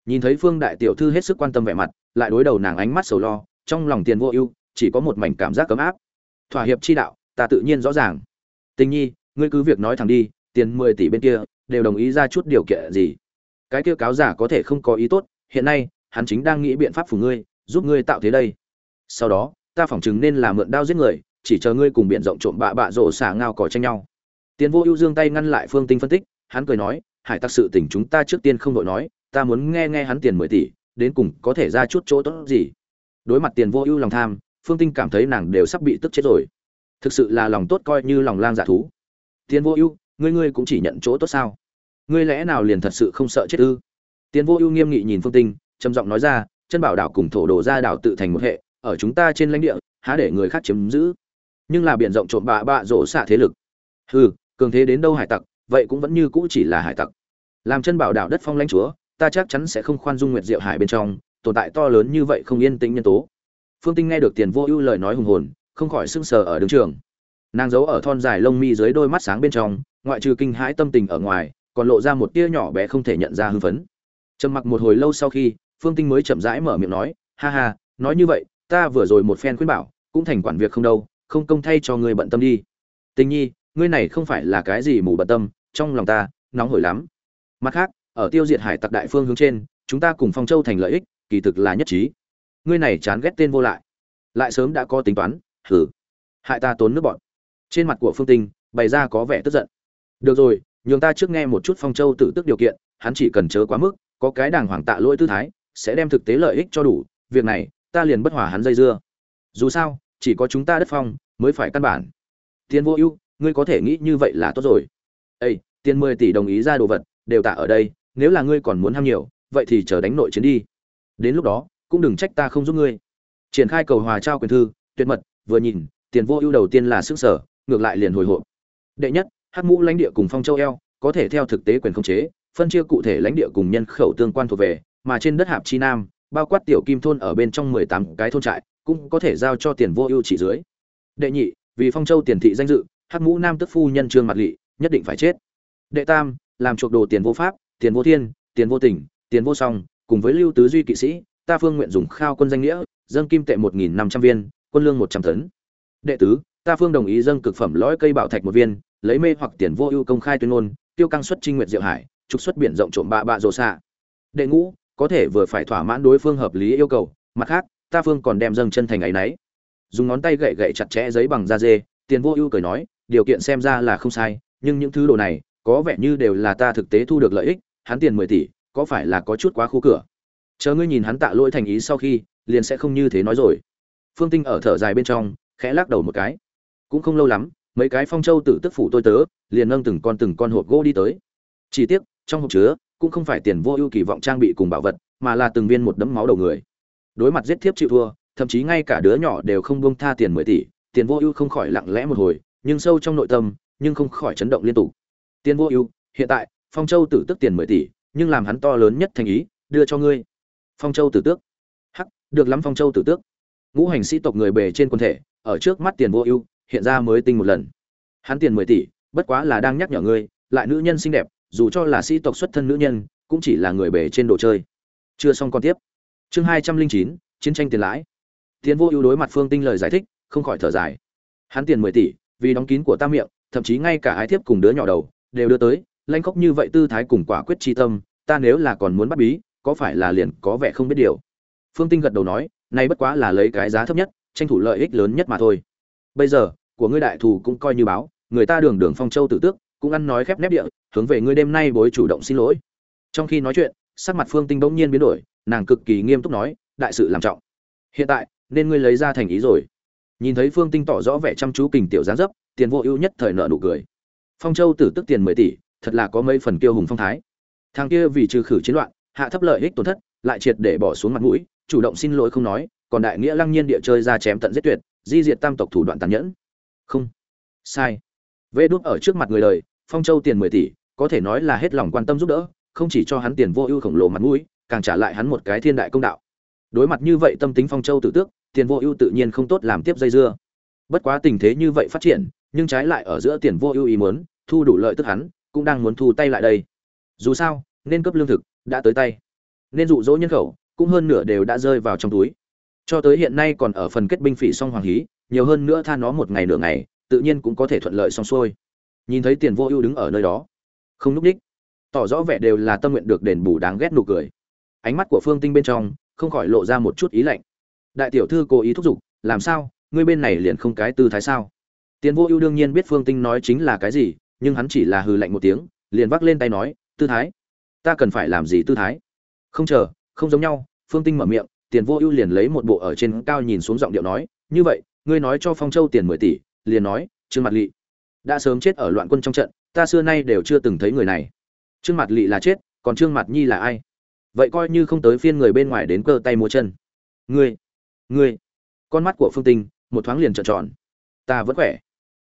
Nhìn thấy phương đại tiểu thư hết sức quan tâm vẻ mặt, lại đối đầu nàng ánh mắt sầu lo, trong lòng tiền vô ưu, chỉ có một mảnh cảm giác cấm áp. Thỏa hiệp chi đạo, ta tự nhiên rõ ràng tình nhi, ngươi cứ việc nói thẳng đi, tiền mười tỷ bên kia, đều đồng ý ra chút điều kiện gì. Cái kia cáo giả có thể không có ý tốt, hiện nay, hắn chính đang nghĩ biện pháp phủ ngươi, giúp ngươi tạo thế đây. Sau đó, ta phỏng chừng nên là mượn đao giết người, chỉ chờ ngươi cùng biện rộng trộm bạ bạ rổ xả ngao cỏ tranh nhau. Tiền vô ưu dương tay ngăn lại phương tinh phân tích, hắn cười nói, hải tặc sự tình chúng ta trước tiên không đội nói, ta muốn nghe nghe hắn tiền mười tỷ, đến cùng có thể ra chút chỗ tốt gì. Đối mặt tiền vô ưu lòng tham, phương tinh cảm thấy nàng đều sắp bị tức chết rồi thực sự là lòng tốt coi như lòng lang giả thú. Tiền vô ưu, ngươi ngươi cũng chỉ nhận chỗ tốt sao? Ngươi lẽ nào liền thật sự không sợ chết ư? Tiền vô ưu nghiêm nghị nhìn phương tinh, trầm giọng nói ra, chân bảo đảo cùng thổ đồ ra đảo tự thành một hệ, ở chúng ta trên lãnh địa, há để người khác chiếm giữ? Nhưng là biển rộng trộm bạ bạ rổ xạ thế lực. Hừ, cường thế đến đâu hải tặc, vậy cũng vẫn như cũ chỉ là hải tặc. Làm chân bảo đảo đất phong lãnh chúa, ta chắc chắn sẽ không khoan dung nguyệt diệu hải bên trong, tồn tại to lớn như vậy không yên tĩnh nhân tố. Phương tinh nghe được tiền vô ưu lời nói hùng hồn không khỏi sưng sờ ở đường trường. Nàng giấu ở thon dài lông mi dưới đôi mắt sáng bên trong, ngoại trừ kinh hãi tâm tình ở ngoài, còn lộ ra một tia nhỏ bé không thể nhận ra hưng phấn. Trầm mặc một hồi lâu sau khi, phương tinh mới chậm rãi mở miệng nói, ha ha, nói như vậy, ta vừa rồi một phen khuyên bảo, cũng thành quản việc không đâu, không công thay cho ngươi bận tâm đi. Tình nhi, ngươi này không phải là cái gì mù bận tâm, trong lòng ta, nóng hổi lắm. Mặt khác, ở tiêu diệt hải tặc đại phương hướng trên, chúng ta cùng phong châu thành lợi ích, kỳ thực là nhất trí. Ngươi này chán ghét tên vô lại. Lại sớm đã có tính toán hừ. Hại ta tốn nước bọn. Trên mặt của phương tinh bày ra có vẻ tức giận. Được rồi, nhường ta trước nghe một chút phong châu tự tức điều kiện, hắn chỉ cần chớ quá mức, có cái đàng hoàng tạ lỗi tư thái, sẽ đem thực tế lợi ích cho đủ, việc này, ta liền bất hòa hắn dây dưa. Dù sao, chỉ có chúng ta đất phong, mới phải căn bản. Tiền vô ưu, ngươi có thể nghĩ như vậy là tốt rồi. Ây tiền mười tỷ đồng ý ra đồ vật, đều tạ ở đây, nếu là ngươi còn muốn ham nhiều, vậy thì chờ đánh nội chiến đi. Đến lúc đó, cũng đừng trách ta không giúp ngươi. Triển khai cầu hòa trao quyền thư, tuyệt mật vừa nhìn, tiền vô ưu đầu tiên là sức sở, ngược lại liền hồi hộp. Đệ nhất, hắc mũ lãnh địa cùng phong châu eo, có thể theo thực tế quyền khống chế, phân chia cụ thể lãnh địa cùng nhân khẩu tương quan thuộc về, mà trên đất hạp chi nam, bao quát tiểu kim thôn ở bên trong mười tám cái thôn trại, cũng có thể giao cho tiền vô ưu chỉ dưới. Đệ nhị, vì phong châu tiền thị danh dự, hắc mũ nam tức phu nhân trương mặt lỵ nhất định phải chết. Đệ tam, làm chuộc đồ tiền vô pháp, tiền vô thiên, tiền vô tình, tiền vô song, cùng với lưu tứ duy kỵ sĩ, ta phương nguyện dùng khao quân danh nghĩa, dâng kim tệ một nghìn năm trăm viên quân lương một trăm tấn. Đệ tứ, ta phương đồng ý dâng cực phẩm lõi cây bảo thạch một viên, lấy mê hoặc tiền vô ưu công khai tuyên ngôn, tiêu căng xuất trinh nguyện diệu hải, trục xuất biển rộng trộm bạ bạ rồ xạ. Đệ ngũ, có thể vừa phải thỏa mãn đối phương hợp lý yêu cầu, mặt khác, ta phương còn đem dâng chân thành ấy nấy. Dùng ngón tay gậy gậy chặt chẽ giấy bằng da dê, tiền vô ưu cười nói, điều kiện xem ra là không sai, nhưng những thứ đồ này, có vẻ như đều là ta thực tế thu được lợi ích, hắn tiền mười tỷ, có phải là có chút quá khu cửa. Chờ ngươi nhìn hắn tạ lỗi thành ý sau khi, liền sẽ không như thế nói rồi phương tinh ở thở dài bên trong, khẽ lắc đầu một cái. Cũng không lâu lắm, mấy cái phong châu tử tức phủ tôi tớ, liền nâng từng con từng con hộp gỗ đi tới. Chỉ tiếc, trong hộp chứa, cũng không phải tiền vô ưu kỳ vọng trang bị cùng bảo vật, mà là từng viên một đấm máu đầu người. Đối mặt giết thiếp chịu thua, thậm chí ngay cả đứa nhỏ đều không buông tha tiền mười tỷ, tiền vô ưu không khỏi lặng lẽ một hồi, nhưng sâu trong nội tâm, nhưng không khỏi chấn động liên tục. Tiền vô ưu, hiện tại, phong châu tử tức tiền mười tỷ, nhưng làm hắn to lớn nhất thành ý, đưa cho ngươi. Phong châu tử tước. Hắc, được lắm phong châu tử tước ngũ hành sĩ tộc người bề trên quân thể, ở trước mắt tiền vô ưu, hiện ra mới tinh một lần. Hắn tiền mười tỷ, bất quá là đang nhắc nhở ngươi, lại nữ nhân xinh đẹp, dù cho là sĩ tộc xuất thân nữ nhân, cũng chỉ là người bề trên đồ chơi. Chưa xong còn tiếp. Chương hai trăm linh chín, chiến tranh tiền lãi. Tiền vô ưu đối mặt phương tinh lời giải thích, không khỏi thở dài. Hắn tiền mười tỷ, vì đóng kín của ta miệng, thậm chí ngay cả ái thiếp cùng đứa nhỏ đầu, đều đưa tới lanh khóc như vậy tư thái cùng quả quyết chi tâm, ta nếu là còn muốn bắt bí, có phải là liền có vẻ không biết điều. Phương tinh gật đầu nói nay bất quá là lấy cái giá thấp nhất, tranh thủ lợi ích lớn nhất mà thôi. Bây giờ, của ngươi đại thù cũng coi như báo, người ta đường đường phong châu tử tước, cũng ăn nói khép nép địa, hướng về ngươi đêm nay bối chủ động xin lỗi. Trong khi nói chuyện, sắc mặt phương tinh bỗng nhiên biến đổi, nàng cực kỳ nghiêm túc nói, đại sự làm trọng. Hiện tại, nên ngươi lấy ra thành ý rồi. Nhìn thấy phương tinh tỏ rõ vẻ chăm chú kình tiểu gián dấp, tiền vô ưu nhất thời nợ nụ cười. Phong châu tử tức tiền mười tỷ, thật là có mấy phần kiêu hùng phong thái. Thằng kia vì trừ khử chiến loạn, hạ thấp lợi ích tổn thất, lại triệt để bỏ xuống mặt mũi chủ động xin lỗi không nói, còn đại nghĩa lăng nhiên địa chơi ra chém tận giết tuyệt, di diệt tam tộc thủ đoạn tàn nhẫn. Không. Sai. Vê đốt ở trước mặt người đời, phong châu tiền mười tỷ, có thể nói là hết lòng quan tâm giúp đỡ, không chỉ cho hắn tiền vô ưu khổng lồ mặt mũi, càng trả lại hắn một cái thiên đại công đạo. Đối mặt như vậy tâm tính phong châu tự tước, tiền vô ưu tự nhiên không tốt làm tiếp dây dưa. Bất quá tình thế như vậy phát triển, nhưng trái lại ở giữa tiền vô ưu ý muốn, thu đủ lợi tức hắn, cũng đang muốn thu tay lại đây. Dù sao, nên cấp lương thực đã tới tay. Nên dụ dỗ nhân khẩu cũng hơn nửa đều đã rơi vào trong túi. Cho tới hiện nay còn ở phần kết binh phỉ song hoàng hí, nhiều hơn nữa tha nó một ngày nửa ngày, tự nhiên cũng có thể thuận lợi xong xuôi. Nhìn thấy tiền vô ưu đứng ở nơi đó, không núp đích, tỏ rõ vẻ đều là tâm nguyện được đền bù đáng ghét nụ cười. Ánh mắt của phương tinh bên trong không khỏi lộ ra một chút ý lạnh. Đại tiểu thư cố ý thúc giục, làm sao? Ngươi bên này liền không cái tư thái sao? Tiền vô ưu đương nhiên biết phương tinh nói chính là cái gì, nhưng hắn chỉ là hừ lạnh một tiếng, liền vác lên tay nói, tư thái, ta cần phải làm gì tư thái? Không chờ, không giống nhau phương tinh mở miệng, tiền vô ưu liền lấy một bộ ở trên cao nhìn xuống giọng điệu nói, như vậy, ngươi nói cho phong châu tiền mười tỷ, liền nói, trương mặt lỵ đã sớm chết ở loạn quân trong trận, ta xưa nay đều chưa từng thấy người này. Trương mặt lỵ là chết, còn trương mặt nhi là ai? Vậy coi như không tới phiên người bên ngoài đến cơ tay múa chân. Ngươi ngươi. Con mắt của phương tinh một thoáng liền trợn tròn. Ta vẫn khỏe.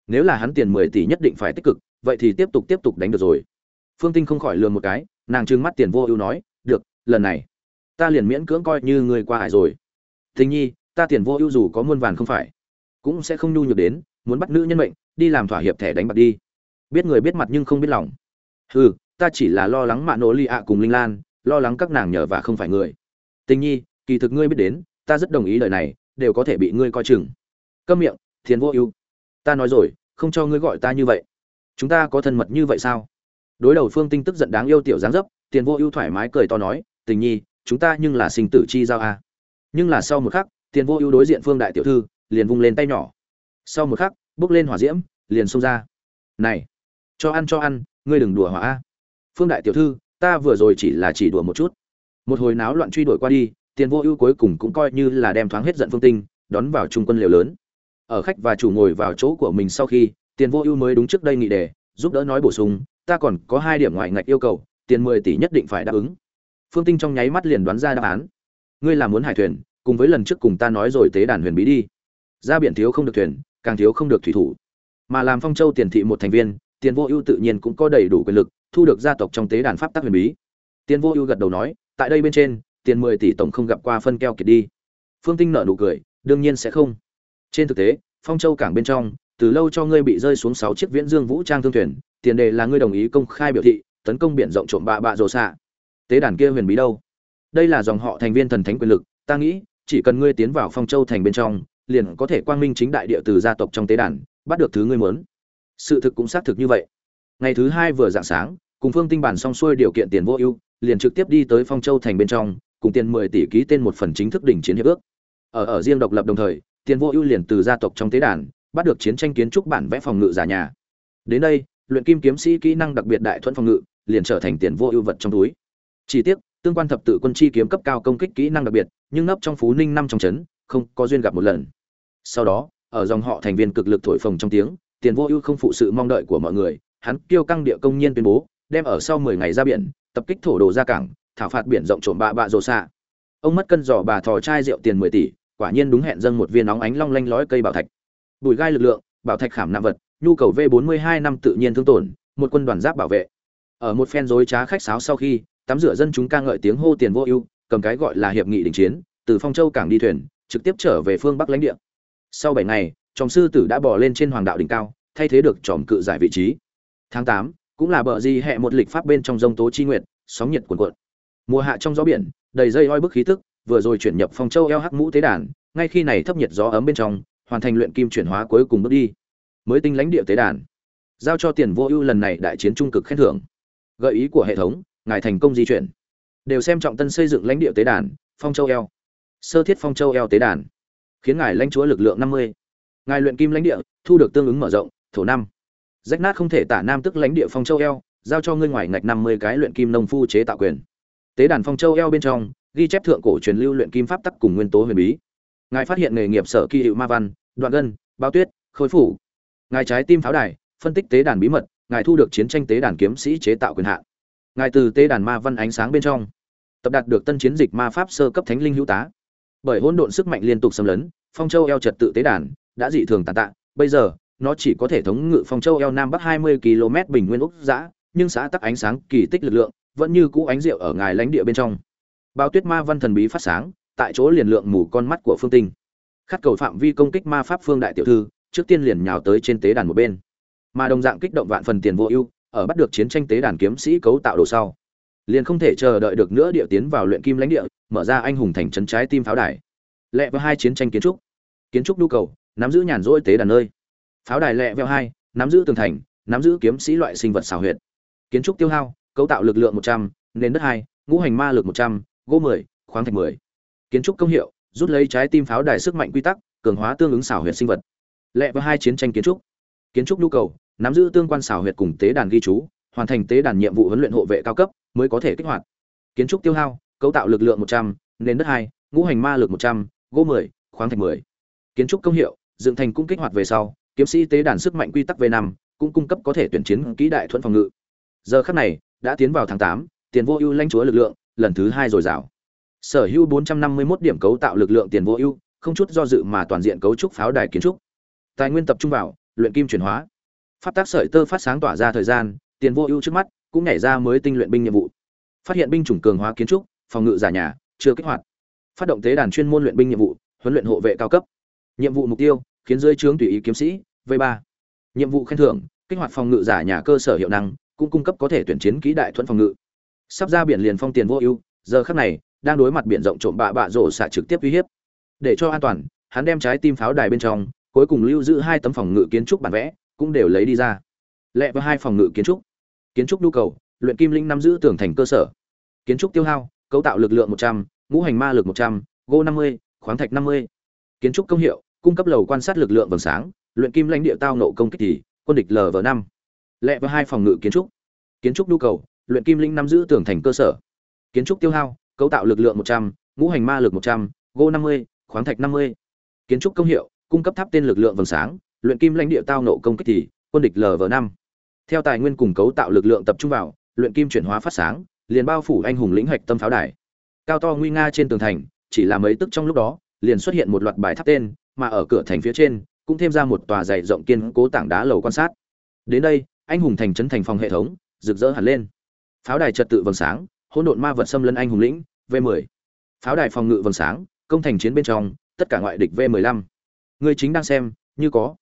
Nếu là hắn tiền mười tỷ nhất định phải tích cực, vậy thì tiếp tục tiếp tục đánh được rồi. Phương tinh không khỏi lừa một cái, nàng trừng mắt tiền vô ưu nói, được, lần này ta liền miễn cưỡng coi như người qua hải rồi. Tình nhi, ta tiền vô ưu dù có muôn vàn không phải, cũng sẽ không nhu nhược đến, muốn bắt nữ nhân mệnh, đi làm thỏa hiệp thẻ đánh bạc đi. Biết người biết mặt nhưng không biết lòng. Hừ, ta chỉ là lo lắng mạ nỗ lì ạ cùng linh lan, lo lắng các nàng nhờ và không phải người. Tình nhi, kỳ thực ngươi biết đến, ta rất đồng ý lời này, đều có thể bị ngươi coi chừng. Câm miệng thiền vô ưu. Ta nói rồi, không cho ngươi gọi ta như vậy. Chúng ta có thân mật như vậy sao? Đối đầu phương tinh tức giận đáng yêu tiểu dáng dấp, tiền vô ưu thoải mái cười to nói, tình nhi chúng ta nhưng là sinh tử chi giao a nhưng là sau một khắc, tiền vô ưu đối diện phương đại tiểu thư, liền vung lên tay nhỏ. Sau một khắc, bước lên hỏa diễm, liền xông ra. Này, cho ăn cho ăn, ngươi đừng đùa hỏa a. Phương đại tiểu thư, ta vừa rồi chỉ là chỉ đùa một chút. Một hồi náo loạn truy đuổi qua đi, tiền vô ưu cuối cùng cũng coi như là đem thoáng hết giận phương tinh, đón vào trung quân liều lớn. Ở khách và chủ ngồi vào chỗ của mình sau khi, tiền vô ưu mới đúng trước đây nghị đề, giúp đỡ nói bổ sung, ta còn có hai điểm ngoại ngạch yêu cầu, tiền mười tỷ nhất định phải đáp ứng phương tinh trong nháy mắt liền đoán ra đáp án. Ngươi là muốn hải thuyền, cùng với lần trước cùng ta nói rồi tế đàn huyền bí đi. Ra biển thiếu không được thuyền, càng thiếu không được thủy thủ. Mà làm phong châu tiền thị một thành viên, tiền vô ưu tự nhiên cũng có đầy đủ quyền lực, thu được gia tộc trong tế đàn pháp tắc huyền bí. Tiền vô ưu gật đầu nói, tại đây bên trên, tiền mười tỷ tổng không gặp qua phân keo kiệt đi. Phương tinh nợ nụ cười, đương nhiên sẽ không. Trên thực tế, phong châu cảng bên trong, từ lâu cho ngươi bị rơi xuống sáu chiếc viễn dương vũ trang thương thuyền, tiền đề là ngươi đồng ý công khai biểu thị, tấn công biển rộng trộm bạ bạ rồ xạ tế đàn kia huyền bí đâu? Đây là dòng họ thành viên thần thánh quyền lực, ta nghĩ, chỉ cần ngươi tiến vào phong châu thành bên trong, liền có thể quang minh chính đại địa từ gia tộc trong tế đàn, bắt được thứ ngươi muốn. Sự thực cũng xác thực như vậy. Ngày thứ hai vừa dạng sáng, cùng phương tinh bản xong xuôi điều kiện tiền vô ưu, liền trực tiếp đi tới phong châu thành bên trong, cùng tiền mười tỷ ký tên một phần chính thức đỉnh chiến hiệp ước. Ở ở riêng độc lập đồng thời, tiền vô ưu liền từ gia tộc trong tế đàn, bắt được chiến tranh kiến trúc bản vẽ phòng ngự giả nhà. Đến đây, luyện kim kiếm sĩ kỹ năng đặc biệt đại thuận phòng ngự, liền trở thành tiền vô ưu vật trong túi chỉ tiếc, tương quan thập tự quân chi kiếm cấp cao công kích kỹ năng đặc biệt, nhưng nấp trong phú ninh năm trong chấn, không có duyên gặp một lần. Sau đó, ở dòng họ thành viên cực lực thổi phồng trong tiếng, tiền vô ưu không phụ sự mong đợi của mọi người, hắn kêu căng địa công nhiên tuyên bố, đem ở sau 10 ngày ra biển, tập kích thổ đồ ra cảng, thảo phạt biển rộng trộm bạ bạ rồ xạ. Ông mất cân giỏ bà thò chai rượu tiền 10 tỷ, quả nhiên đúng hẹn dâng một viên nóng ánh long lanh lói cây bảo thạch. Bùi gai lực lượng, bảo thạch khảm nạm vật, nhu cầu v 42 năm tự nhiên thương tổn, một quân đoàn giáp bảo vệ. Ở một phen dối trá khách sáo sau khi tắm rửa dân chúng ca ngợi tiếng hô tiền vô ưu, cầm cái gọi là hiệp nghị đình chiến, từ phong châu cảng đi thuyền, trực tiếp trở về phương bắc lãnh địa. Sau bảy ngày tròm sư tử đã bỏ lên trên hoàng đạo đỉnh cao, thay thế được tròm cự giải vị trí. Tháng tám, cũng là bờ di hệ một lịch pháp bên trong dông tố chi nguyệt, sóng nhiệt cuồn cuộn. Mùa hạ trong gió biển, đầy dây oi bức khí tức, vừa rồi chuyển nhập phong châu eo hắc mũ tế đàn, ngay khi này thấp nhiệt gió ấm bên trong, hoàn thành luyện kim chuyển hóa cuối cùng bước đi. Mới tinh lãnh địa tế đàn. Giao cho tiền vô ưu lần này đại chiến trung cực khen thưởng. Gợi ý của hệ thống ngài thành công di chuyển. Đều xem trọng tân xây dựng lãnh địa tế đàn, phong châu eo. Sơ thiết phong châu eo tế đàn. Khiến ngài lãnh chúa lực lượng năm mươi. Ngài luyện kim lãnh địa, thu được tương ứng mở rộng, thổ năm. Rách nát không thể tả nam tức lãnh địa phong châu eo, giao cho ngươi ngoài ngạch năm mươi cái luyện kim nông phu chế tạo quyền. Tế đàn phong châu eo bên trong, ghi chép thượng cổ truyền lưu luyện kim pháp tắc cùng nguyên tố huyền bí. Ngài phát hiện nghề nghiệp sở kỳ hiệu ma văn, đoạn gân, bao tuyết, khôi phủ. Ngài trái tim pháo đài, phân tích tế đàn bí mật, ngài thu được chiến tranh tế đàn kiếm sĩ chế tạo quyền hạn ngài từ tế đàn ma văn ánh sáng bên trong, tập đạt được tân chiến dịch ma pháp sơ cấp thánh linh hữu tá. Bởi hỗn độn sức mạnh liên tục xâm lấn, phong châu eo trật tự tế đàn đã dị thường tàn tạ. Bây giờ, nó chỉ có thể thống ngự phong châu eo nam bắc 20 km bình nguyên úc giã nhưng xã tắc ánh sáng kỳ tích lực lượng vẫn như cũ ánh rượu ở ngài lãnh địa bên trong. Bao tuyết ma văn thần bí phát sáng, tại chỗ liền lượng mù con mắt của phương tinh. Khát cầu phạm vi công kích ma pháp phương đại tiểu thư, trước tiên liền nhào tới trên tế đàn một bên. Mà đồng dạng kích động vạn phần tiền vô ưu ở bắt được chiến tranh tế đàn kiếm sĩ cấu tạo đồ sau. Liền không thể chờ đợi được nữa địa tiến vào luyện kim lãnh địa, mở ra anh hùng thành trấn trái tim pháo đài. Lẹ với hai chiến tranh kiến trúc. Kiến trúc nhu cầu, nắm giữ nhàn rỗi tế đàn nơi. Pháo đài lẹ vào hai, nắm giữ tường thành, nắm giữ kiếm sĩ loại sinh vật xào huyệt. Kiến trúc tiêu hao, cấu tạo lực lượng một trăm, nền đất hai, ngũ hành ma lực một trăm, gỗ mười, khoáng thạch mười. Kiến trúc công hiệu, rút lấy trái tim pháo đài sức mạnh quy tắc, cường hóa tương ứng xảo huyệt sinh vật. Lẹ với hai chiến tranh kiến trúc. Kiến trúc nhu cầu nắm giữ tương quan xảo huyệt cùng tế đàn ghi chú, hoàn thành tế đàn nhiệm vụ huấn luyện hộ vệ cao cấp, mới có thể kích hoạt. Kiến trúc tiêu hao, cấu tạo lực lượng một trăm, nền đất hai, ngũ hành ma lực một trăm, gỗ mười, khoáng thạch mười. Kiến trúc công hiệu, dựng thành cũng kích hoạt về sau, kiếm sĩ tế đàn sức mạnh quy tắc v năm, cũng cung cấp có thể tuyển chiến kỹ đại thuận phòng ngự. Giờ khắc này, đã tiến vào tháng tám, tiền vô ưu lãnh chúa lực lượng, lần thứ hai rồi rào sở hữu 451 điểm cấu tạo lực lượng tiền vô ưu, không chút do dự mà toàn diện cấu trúc pháo đài kiến trúc. Tài nguyên tập trung vào, luyện kim chuyển hóa pháp tác sợi tơ phát sáng tỏa ra thời gian, tiền vô ưu trước mắt, cũng nhảy ra mới tinh luyện binh nhiệm vụ. Phát hiện binh chủng cường hóa kiến trúc, phòng ngự giả nhà, chưa kích hoạt. Phát động tế đàn chuyên môn luyện binh nhiệm vụ, huấn luyện hộ vệ cao cấp. Nhiệm vụ mục tiêu, khiến dưới trướng tùy ý kiếm sĩ, v ba. nhiệm vụ khen thưởng, kích hoạt phòng ngự giả nhà cơ sở hiệu năng, cũng cung cấp có thể tuyển chiến kỹ đại thuẫn phòng ngự. Sắp ra biển liền phong tiền vô ưu, giờ khắc này, đang đối mặt biển rộng trộm bạ bạ rổ xạ trực tiếp uy hiếp. Để cho an toàn, hắn đem trái tim pháo đài bên trong, cuối cùng lưu giữ hai tấm phòng ngự kiến trúc bản vẽ cũng đều lấy đi ra. Lẹ với hai phòng ngự kiến trúc. Kiến trúc nhu cầu, luyện kim linh nắm giữ tường thành cơ sở. Kiến trúc tiêu hao, cấu tạo lực lượng một trăm, ngũ hành ma lực một trăm gỗ năm mươi, khoáng thạch năm mươi. Kiến trúc công hiệu, cung cấp lầu quan sát lực lượng vầng sáng, luyện kim lãnh địa tao nộ công kích thì, quân địch lv năm. Lẹ với hai phòng ngự kiến trúc. Kiến trúc nhu cầu, luyện kim linh nắm giữ tường thành cơ sở. Kiến trúc tiêu hao, cấu tạo lực lượng một trăm, ngũ hành ma lực một trăm gỗ năm mươi, khoáng thạch năm mươi. Kiến trúc công hiệu, cung cấp tháp tên lực lượng vầng sáng luyện kim lãnh địa tao nộ công kích thì, quân địch lv năm. Theo tài nguyên cùng cấu tạo lực lượng tập trung vào, luyện kim chuyển hóa phát sáng, liền bao phủ anh hùng lĩnh hạch tâm pháo đài. Cao to nguy nga trên tường thành, chỉ là mấy tức trong lúc đó, liền xuất hiện một loạt bài tháp tên, mà ở cửa thành phía trên, cũng thêm ra một tòa dày rộng kiên cố tảng đá lầu quan sát. Đến đây, anh hùng thành trấn thành phòng hệ thống, rực rỡ hẳn lên. Pháo đài trật tự vầng sáng, hỗn độn ma vật xâm lấn anh hùng lĩnh, v 10 pháo đài phòng ngự vầng sáng, công thành chiến bên trong, tất cả ngoại địch v 15 người chính đang xem, như có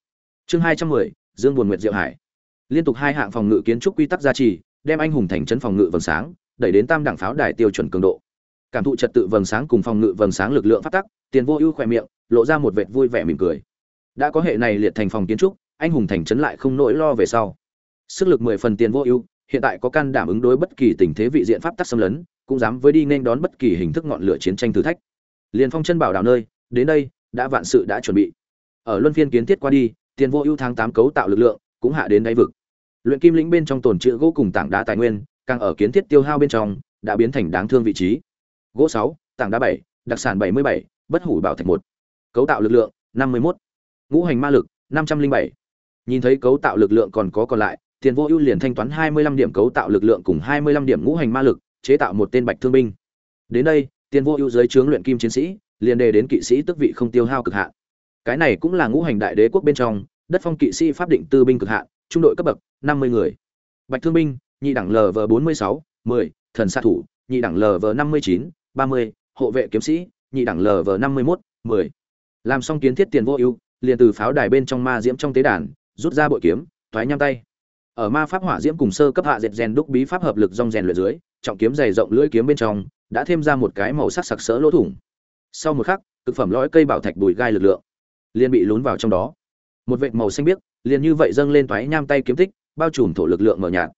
chương 210, dương buồn nguyệt diệu hải. Liên tục hai hạng phòng ngự kiến trúc quy tắc gia trì đem anh hùng thành trấn phòng ngự vầng sáng đẩy đến tam đẳng pháo đài tiêu chuẩn cường độ. Cảm thụ trật tự vầng sáng cùng phòng ngự vầng sáng lực lượng phát tắc tiền vô ưu khỏe miệng lộ ra một vệt vui vẻ mỉm cười. Đã có hệ này liệt thành phòng kiến trúc anh hùng thành trấn lại không nỗi lo về sau. Sức lực mười phần tiền vô ưu hiện tại có can đảm ứng đối bất kỳ tình thế vị diện pháp tắc xâm lấn cũng dám với đi nên đón bất kỳ hình thức ngọn lửa chiến tranh thử thách. Liền phong chân bảo đảo nơi đến đây đã vạn sự đã chuẩn bị. Ở luân phiên kiến thiết qua đi tiền vô ưu tháng tám cấu tạo lực lượng, cũng hạ đến đáy vực. Luyện kim lĩnh bên trong tồn trữ gỗ cùng tảng đá tài nguyên, càng ở kiến thiết tiêu hao bên trong, đã biến thành đáng thương vị trí. Gỗ sáu, tảng đá bảy, đặc sản bảy mươi bảy, bất hủ bảo thạch một. Cấu tạo lực lượng, năm mươi một ngũ hành ma lực, năm trăm linh bảy. Nhìn thấy cấu tạo lực lượng còn có còn lại, tiền vô ưu liền thanh toán hai mươi lăm điểm cấu tạo lực lượng cùng hai mươi lăm điểm ngũ hành ma lực, chế tạo một tên bạch thương binh. Đến đây, tiền vô ưu dưới trướng luyện kim chiến sĩ, liền đề đến kỵ sĩ tức vị không tiêu hao cực hạn cái này cũng là ngũ hành đại đế quốc bên trong, đất phong kỵ sĩ pháp định tư binh cực hạn, trung đội cấp bậc, năm mươi người. Bạch thương binh, nhị đẳng lv bốn mươi sáu, mười, thần xạ thủ, nhị đẳng lv năm mươi chín, ba mươi, hộ vệ kiếm sĩ, nhị đẳng lv năm mươi mốt, mười. Làm xong kiến thiết tiền vô ưu, liền từ pháo đài bên trong ma diễm trong tế đàn, rút ra bội kiếm, thoái nham tay. Ở ma pháp hỏa diễm cùng sơ cấp hạ diệt rèn đúc bí pháp hợp lực rong rèn luyện dưới, trọng kiếm dày rộng lưỡi kiếm bên trong, đã thêm ra một cái màu sắc sặc sỡ lỗ thủng. Sau một khắc thực phẩm lõi cây bảo thạch bùi gai lực lượng liền bị lún vào trong đó. Một vệt màu xanh biếc liền như vậy dâng lên toái nham tay kiếm tích, bao trùm thổ lực lượng mờ nhạt.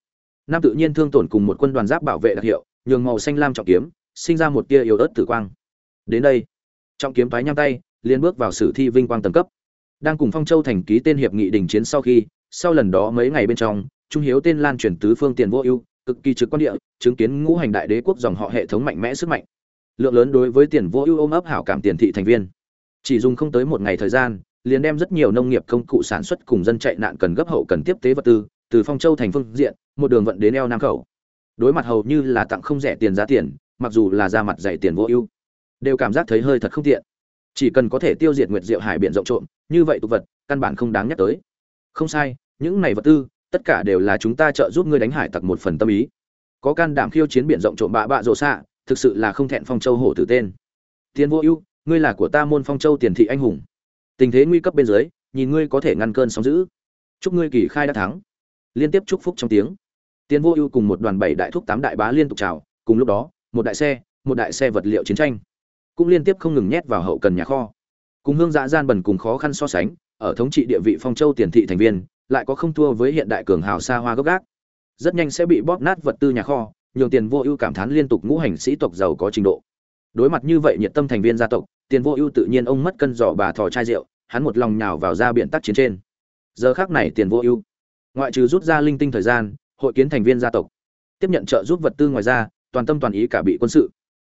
Nam tự nhiên thương tổn cùng một quân đoàn giáp bảo vệ đặc hiệu, nhường màu xanh lam trọng kiếm sinh ra một tia yếu ớt tử quang. Đến đây, trọng kiếm toái nham tay liền bước vào sử thi vinh quang tầng cấp. Đang cùng phong châu thành ký tên hiệp nghị đình chiến sau khi, sau lần đó mấy ngày bên trong, trung hiếu tên lan truyền tứ phương tiền vô ưu, cực kỳ trực quan địa, chứng kiến ngũ hành đại đế quốc dòng họ hệ thống mạnh mẽ sức mạnh. Lượng lớn đối với tiền vô ưu ôm ấp hảo cảm tiền thị thành viên chỉ dùng không tới một ngày thời gian, liền đem rất nhiều nông nghiệp công cụ sản xuất cùng dân chạy nạn cần gấp hậu cần tiếp tế vật tư, từ phong châu thành phương diện, một đường vận đến eo nam khẩu. Đối mặt hầu như là tặng không rẻ tiền giá tiền, mặc dù là ra mặt dạy tiền vô ưu, đều cảm giác thấy hơi thật không tiện. Chỉ cần có thể tiêu diệt nguyệt diệu hải biển rộng trộm, như vậy tục vật, căn bản không đáng nhắc tới. Không sai, những này vật tư, tất cả đều là chúng ta trợ giúp ngươi đánh hải tặc một phần tâm ý. Có can đảm khiêu chiến biển rộng trộm bạ bạ rộ xạ, thực sự là không thẹn phong châu hổ tử tên. Tiền vô ưu ngươi là của ta môn phong châu tiền thị anh hùng. Tình thế nguy cấp bên dưới, nhìn ngươi có thể ngăn cơn sóng giữ chúc ngươi kỳ khai đã thắng. Liên tiếp chúc phúc trong tiếng. Tiến vô ưu cùng một đoàn bảy đại thúc tám đại bá liên tục chào, cùng lúc đó, một đại xe, một đại xe vật liệu chiến tranh cũng liên tiếp không ngừng nhét vào hậu cần nhà kho. Cùng hương dạ gian bẩn cùng khó khăn so sánh, ở thống trị địa vị phong châu tiền thị thành viên, lại có không thua với hiện đại cường hào xa hoa gốc gác. Rất nhanh sẽ bị bóp nát vật tư nhà kho, nhường tiền vô ưu cảm thán liên tục ngũ hành sĩ tộc giàu có trình độ. Đối mặt như vậy nhiệt tâm thành viên gia tộc tiền vô ưu tự nhiên ông mất cân giỏ bà thò chai rượu, hắn một lòng nhào vào ra biển tác chiến trên. Giờ khác này tiền vô ưu, ngoại trừ rút ra linh tinh thời gian, hội kiến thành viên gia tộc, tiếp nhận trợ giúp vật tư ngoài ra, toàn tâm toàn ý cả bị quân sự,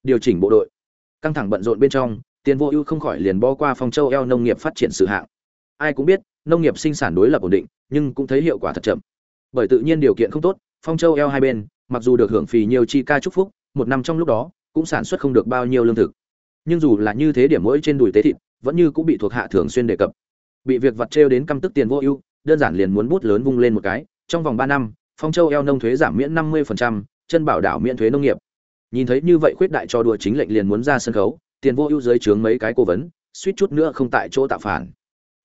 điều chỉnh bộ đội. Căng thẳng bận rộn bên trong, tiền vô ưu không khỏi liền bo qua phong châu eo nông nghiệp phát triển sự hạng. Ai cũng biết, nông nghiệp sinh sản đối lập ổn định, nhưng cũng thấy hiệu quả thật chậm. Bởi tự nhiên điều kiện không tốt, phong châu eo hai bên, mặc dù được hưởng phì nhiều chi ca chúc phúc, một năm trong lúc đó, cũng sản xuất không được bao nhiêu lương thực nhưng dù là như thế điểm mỗi trên đùi tế thịt, vẫn như cũng bị thuộc hạ thường xuyên đề cập. Bị việc vặt trêu đến căm tức tiền vô ưu, đơn giản liền muốn bút lớn vung lên một cái, trong vòng ba năm, phong châu eo nông thuế giảm miễn năm mươi chân bảo đảo miễn thuế nông nghiệp. Nhìn thấy như vậy khuyết đại cho đùa chính lệnh liền muốn ra sân khấu, tiền vô ưu dưới trướng mấy cái cố vấn, suýt chút nữa không tại chỗ tạo phản.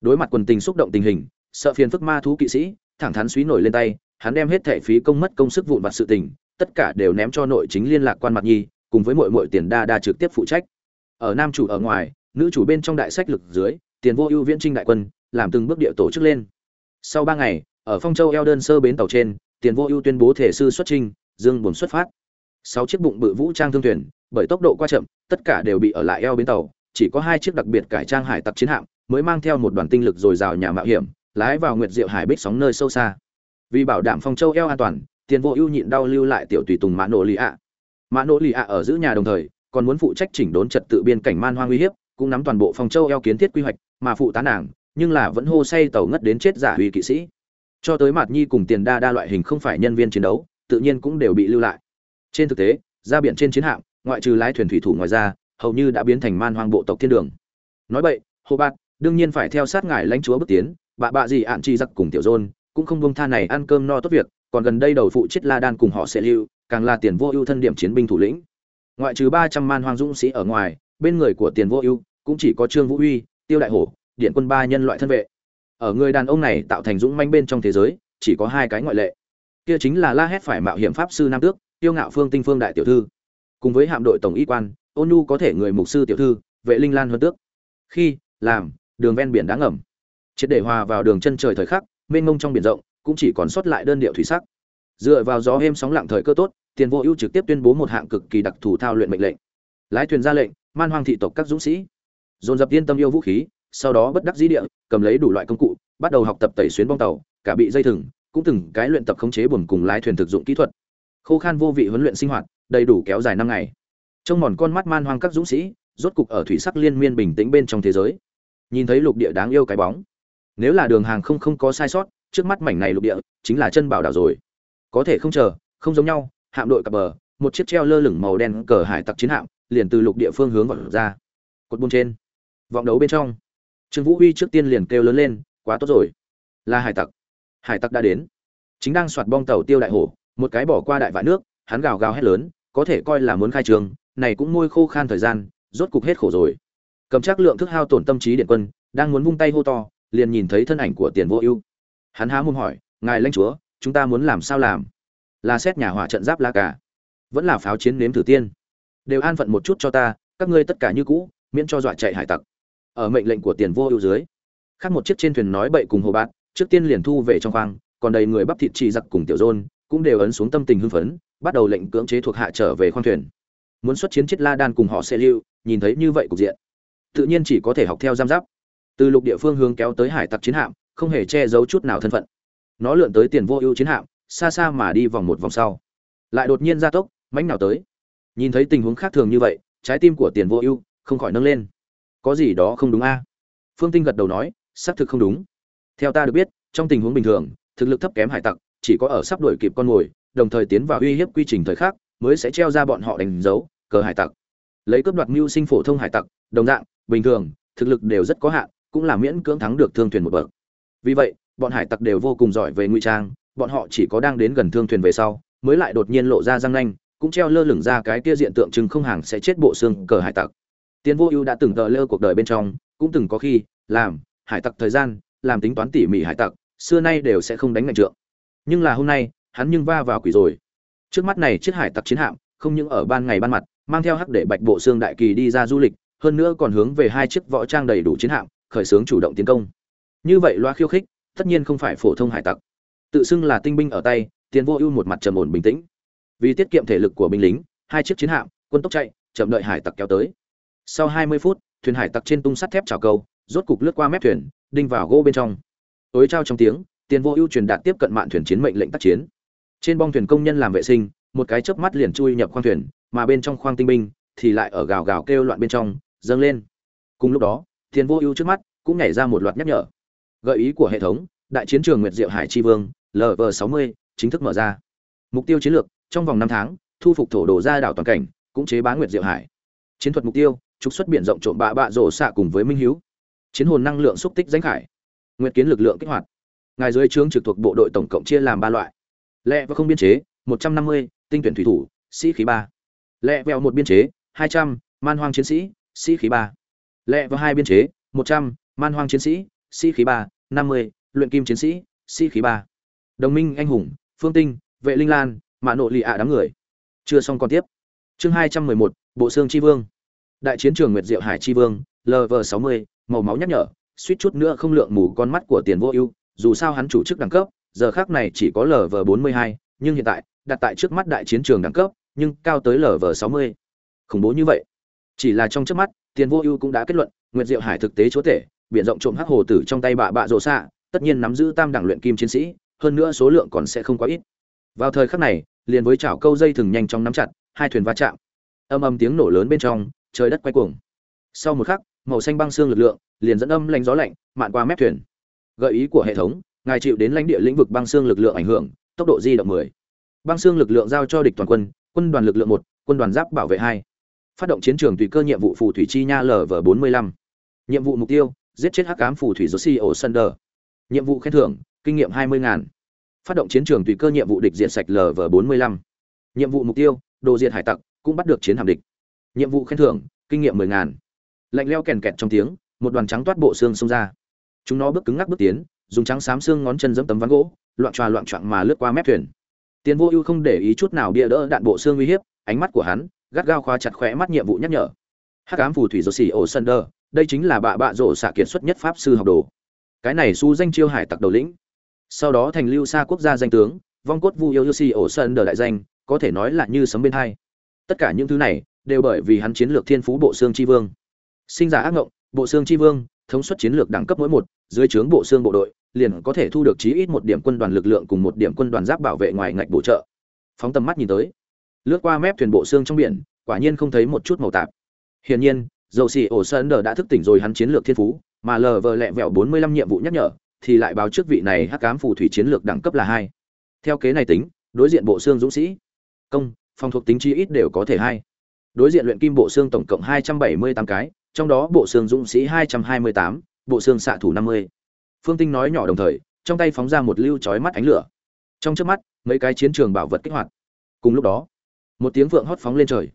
Đối mặt quần tình xúc động tình hình, sợ phiền phức ma thú kỵ sĩ, thẳng thắn suý nổi lên tay, hắn đem hết thẻ phí công mất công sức vụn vặt sự tình, tất cả đều ném cho nội chính liên lạc quan mặt nhi, cùng với mọi mọi tiền đa đa trực tiếp phụ trách ở nam chủ ở ngoài, nữ chủ bên trong đại sách lực dưới, tiền vô ưu viễn trinh đại quân, làm từng bước địa tổ chức lên. Sau ba ngày, ở phong châu eo đơn sơ bến tàu trên, tiền vô ưu tuyên bố thể sư xuất trinh, dương buồn xuất phát. Sáu chiếc bụng bự vũ trang thương thuyền, bởi tốc độ quá chậm, tất cả đều bị ở lại eo bến tàu, chỉ có hai chiếc đặc biệt cải trang hải tặc chiến hạm mới mang theo một đoàn tinh lực dồi dào nhà mạo hiểm, lái vào nguyệt diệu hải bích sóng nơi sâu xa. Vì bảo đảm phong châu eo an toàn, tiền vô ưu nhịn đau lưu lại tiểu tùy tùng mã nổ lì ạ. Mã nổ lì ạ ở giữ nhà đồng thời còn muốn phụ trách chỉnh đốn trật tự biên cảnh man hoang uy hiếp, cũng nắm toàn bộ phong châu eo kiến thiết quy hoạch, mà phụ tá nàng, nhưng là vẫn hô say tàu ngất đến chết giả uy kỵ sĩ. Cho tới mạt nhi cùng tiền đa đa loại hình không phải nhân viên chiến đấu, tự nhiên cũng đều bị lưu lại. Trên thực tế, ra biển trên chiến hạm, ngoại trừ lái thuyền thủy thủ ngoài ra, hầu như đã biến thành man hoang bộ tộc thiên đường. Nói vậy, hồ bạt đương nhiên phải theo sát ngài lãnh chúa bước tiến bạ bạ gì ạn chi giặc cùng tiểu dôn, cũng không buông tha này ăn cơm no tốt việc, còn gần đây đầu phụ chết la đan cùng họ sẽ lưu, càng là tiền vô ưu thân điểm chiến binh thủ lĩnh ngoại trừ ba trăm man hoang dũng sĩ ở ngoài, bên người của tiền vô ưu cũng chỉ có trương vũ uy tiêu đại hổ, điện quân ba nhân loại thân vệ. Ở người đàn ông này tạo thành dũng manh bên trong thế giới, chỉ có hai cái ngoại lệ. Kia chính là la hét phải mạo hiểm pháp sư nam tước, tiêu ngạo phương tinh phương đại tiểu thư. Cùng với hạm đội tổng y quan, ôn nhu có thể người mục sư tiểu thư, vệ linh lan hơn tước. Khi, làm, đường ven biển đá ngầm. Triệt để hòa vào đường chân trời thời khắc, mênh mông trong biển rộng, cũng chỉ còn sót lại đơn điệu thủy sắc. Dựa vào gió êm sóng lặng thời cơ tốt tiền vô ưu trực tiếp tuyên bố một hạng cực kỳ đặc thù thao luyện mệnh lệnh. Lái thuyền ra lệnh, man hoang thị tộc các dũng sĩ. Dồn dập yên tâm yêu vũ khí, sau đó bất đắc dĩ địa, cầm lấy đủ loại công cụ, bắt đầu học tập tẩy xuyến bong tàu, cả bị dây thừng, cũng từng cái luyện tập khống chế buồn cùng lái thuyền thực dụng kỹ thuật. Khô khan vô vị huấn luyện sinh hoạt, đầy đủ kéo dài năm ngày. Trong mòn con mắt man hoang các dũng sĩ, rốt cục ở thủy sắc liên miên bình tĩnh bên trong thế giới. Nhìn thấy lục địa đáng yêu cái bóng. Nếu là đường hàng không không có sai sót, trước mắt mảnh này lục địa chính là chân bảo đảo rồi. Có thể không chờ, không giống nhau hạm đội cập bờ, một chiếc treo lơ lửng màu đen cờ hải tặc chiến hạm, liền từ lục địa phương hướng vào ra. Cột buôn trên, vọng đấu bên trong. Trương vũ huy trước tiên liền kêu lớn lên, quá tốt rồi. Là hải tặc. Hải tặc đã đến. Chính đang soạt bong tàu tiêu đại hổ, một cái bỏ qua đại vạn nước, hắn gào gào hét lớn, có thể coi là muốn khai trường, này cũng môi khô khan thời gian, rốt cục hết khổ rồi. Cầm chắc lượng thức hao tổn tâm trí điện quân, đang muốn vung tay hô to, liền nhìn thấy thân ảnh của tiền vô ưu. Hắn há mồm hỏi, ngài lãnh chúa, chúng ta muốn làm sao làm? Là xét nhà hỏa trận giáp la cả vẫn là pháo chiến nếm thử tiên. Đều an phận một chút cho ta, các ngươi tất cả như cũ, miễn cho dọa chạy hải tặc. Ở mệnh lệnh của tiền vô ưu dưới, khác một chiếc trên thuyền nói bậy cùng hồ bát trước tiên liền thu về trong khoang, còn đầy người bắp thịt chỉ giặc cùng tiểu dôn, cũng đều ấn xuống tâm tình hưng phấn, bắt đầu lệnh cưỡng chế thuộc hạ trở về khoang thuyền. Muốn xuất chiến chết la đan cùng họ sẽ lưu nhìn thấy như vậy cục diện. Tự nhiên chỉ có thể học theo giam giáp. Từ lục địa phương hướng kéo tới hải tặc chiến hạm, không hề che giấu chút nào thân phận. Nó lượn tới tiền vô ưu chiến hạm xa xa mà đi vòng một vòng sau. Lại đột nhiên ra tốc, mãnh nào tới. Nhìn thấy tình huống khác thường như vậy, trái tim của tiền vô ưu không khỏi nâng lên. Có gì đó không đúng a? Phương tinh gật đầu nói, xác thực không đúng. Theo ta được biết, trong tình huống bình thường, thực lực thấp kém hải tặc, chỉ có ở sắp đuổi kịp con mồi, đồng thời tiến vào uy hiếp quy trình thời khắc, mới sẽ treo ra bọn họ đánh dấu, cờ hải tặc. Lấy cướp đoạt mưu sinh phổ thông hải tặc, đồng dạng, bình thường, thực lực đều rất có hạn, cũng là miễn cưỡng thắng được thương thuyền một bậc. Vì vậy, bọn hải tặc đều vô cùng giỏi về ngụy trang bọn họ chỉ có đang đến gần thương thuyền về sau, mới lại đột nhiên lộ ra răng nanh, cũng treo lơ lửng ra cái kia diện tượng trưng không hàng sẽ chết bộ xương cờ hải tặc. Tiến vô ưu đã từng tờ lơ cuộc đời bên trong, cũng từng có khi, làm, hải tặc thời gian, làm tính toán tỉ mỉ hải tặc, xưa nay đều sẽ không đánh ngạch trượng. Nhưng là hôm nay, hắn nhưng va vào quỷ rồi. Trước mắt này chiếc hải tặc chiến hạm, không những ở ban ngày ban mặt, mang theo hắc để bạch bộ xương đại kỳ đi ra du lịch, hơn nữa còn hướng về hai chiếc võ trang đầy đủ chiến hạm, khởi xướng chủ động tiến công. Như vậy loa khiêu khích, tất nhiên không phải phổ thông hải tặc tự xưng là tinh binh ở tay, tiền vô ưu một mặt trầm ổn bình tĩnh. Vì tiết kiệm thể lực của binh lính, hai chiếc chiến hạm, quân tốc chạy, chậm đợi hải tặc kéo tới. Sau hai mươi phút, thuyền hải tặc trên tung sắt thép trào câu, rốt cục lướt qua mép thuyền, đinh vào gỗ bên trong. Tối trao trong tiếng, tiền vô ưu truyền đạt tiếp cận mạn thuyền chiến mệnh lệnh tác chiến. Trên bong thuyền công nhân làm vệ sinh, một cái chớp mắt liền chui nhập khoang thuyền, mà bên trong khoang tinh binh thì lại ở gào gào kêu loạn bên trong, dâng lên. Cùng lúc đó, tiền vô ưu trước mắt cũng nhảy ra một loạt nhắc nhở. Gợi ý của hệ thống, đại chiến trường nguyệt diệu hải tri vương lv sáu mươi, chính thức mở ra. Mục tiêu chiến lược, trong vòng năm tháng, thu phục thổ đồ ra đảo toàn cảnh, cũng chế bá nguyệt diệu hải. Chiến thuật mục tiêu, trục xuất biển rộng trộm bạ bạ rổ xạ cùng với minh hiếu. Chiến hồn năng lượng xúc tích danh khải. Nguyệt kiến lực lượng kích hoạt. Ngài dưới trướng trực thuộc bộ đội tổng cộng chia làm ba loại. Lệ và không biên chế, một trăm năm mươi, tinh tuyển thủy thủ, sĩ khí ba. Lệ vèo một biên chế, hai trăm, man hoang chiến sĩ sĩ khí ba. Lệ và hai biên chế, một trăm, man hoang chiến sĩ sĩ khí ba, năm mươi, luyện kim chiến sĩ sĩ khí ba đồng minh, anh hùng, phương tinh, vệ linh lan mạ nội lì ạ đám người. Chưa xong còn tiếp. Chương hai trăm mười một, bộ xương tri vương. Đại chiến trường nguyệt diệu hải tri vương lv sáu mươi, màu máu nhắc nhở, suýt chút nữa không lượng mù con mắt của tiền vô ưu, dù sao hắn chủ chức đẳng cấp, giờ khác này chỉ có lv bốn mươi hai, nhưng hiện tại, đặt tại trước mắt đại chiến trường đẳng cấp, nhưng cao tới lv sáu mươi. Khủng bố như vậy. Chỉ là trong trước mắt, tiền vô ưu cũng đã kết luận, nguyệt diệu hải thực tế chúa tể, biển rộng trộm hắc hồ tử trong tay bạ bạ rồ xạ, tất nhiên nắm giữ tam đẳng luyện kim chiến sĩ hơn nữa số lượng còn sẽ không quá ít. Vào thời khắc này, liền với chảo câu dây thừng nhanh chóng nắm chặt, hai thuyền va chạm. Âm âm tiếng nổ lớn bên trong, trời đất quay cuồng. Sau một khắc, màu xanh băng xương lực lượng liền dẫn âm lạnh gió lạnh, mạn qua mép thuyền. Gợi ý của hệ thống, ngài chịu đến lãnh địa lĩnh vực băng xương lực lượng ảnh hưởng, tốc độ di động 10. băng xương lực lượng giao cho địch toàn quân quân đoàn lực lượng một, quân đoàn giáp bảo vệ hai. Phát động chiến trường tùy cơ nhiệm vụ phù thủy chi nha lv 45 nhiệm vụ mục tiêu, giết chết hắc ám phù thủy josie ổ sunder nhiệm vụ khen thưởng, kinh nghiệm 20 ngàn. Phát động chiến trường tùy cơ nhiệm vụ địch diện sạch lv 45 nhiệm vụ mục tiêu, đồ diệt hải tặc, cũng bắt được chiến hạm địch. Nhiệm vụ khen thưởng, kinh nghiệm 10 ngàn. Lạnh leo kèn kẹt trong tiếng, một đoàn trắng toát bộ xương xông ra. Chúng nó bước cứng ngắc bước tiến, dùng trắng xám xương ngón chân dẫm tấm ván gỗ, loạn tròa loạn trọng mà lướt qua mép thuyền. Tiến vô ưu không để ý chút nào bia đỡ đạn bộ xương uy hiếp, ánh mắt của hắn gắt gao khóa chặt khỏe mắt nhiệm vụ nhắc nhở. Hắc ám phù thủy dô xỉ ổ sân đơ đây chính là bạ bạ rổ xạ kiệt xuất nhất pháp sư học đồ cái này su danh chiêu hải tặc đầu lĩnh. Sau đó thành lưu xa quốc gia danh tướng, vong cốt vu yêu yêu si ổ sơn đờ đại danh, có thể nói là như sấm bên hai. Tất cả những thứ này đều bởi vì hắn chiến lược thiên phú bộ xương tri vương. Sinh ra ác ngộng, bộ xương tri vương thống suất chiến lược đẳng cấp mỗi một, dưới trướng bộ xương bộ đội, liền có thể thu được chí ít một điểm quân đoàn lực lượng cùng một điểm quân đoàn giáp bảo vệ ngoài ngạch bổ trợ. Phóng tầm mắt nhìn tới, lướt qua mép thuyền bộ xương trong biển, quả nhiên không thấy một chút màu tạp. Hiển nhiên, dầu xì ổ sơn đờ đã thức tỉnh rồi hắn chiến lược thiên phú mà lờ vờ lẹ vẹo bốn mươi lăm nhiệm vụ nhắc nhở thì lại báo trước vị này hắc cám phù thủy chiến lược đẳng cấp là hai theo kế này tính đối diện bộ xương dũng sĩ công phòng thuộc tính chi ít đều có thể hai đối diện luyện kim bộ xương tổng cộng hai trăm bảy mươi tám cái trong đó bộ xương dũng sĩ 228, bộ xương xạ thủ 50. Phương Tinh nói nhỏ đồng thời, trong tay phóng ra một lưu chói mắt ánh lửa. Trong chớp mắt, mấy cái chiến trường bảo vật kích hoạt. Cùng lúc đó, một tiếng vượng hót phóng lên trời.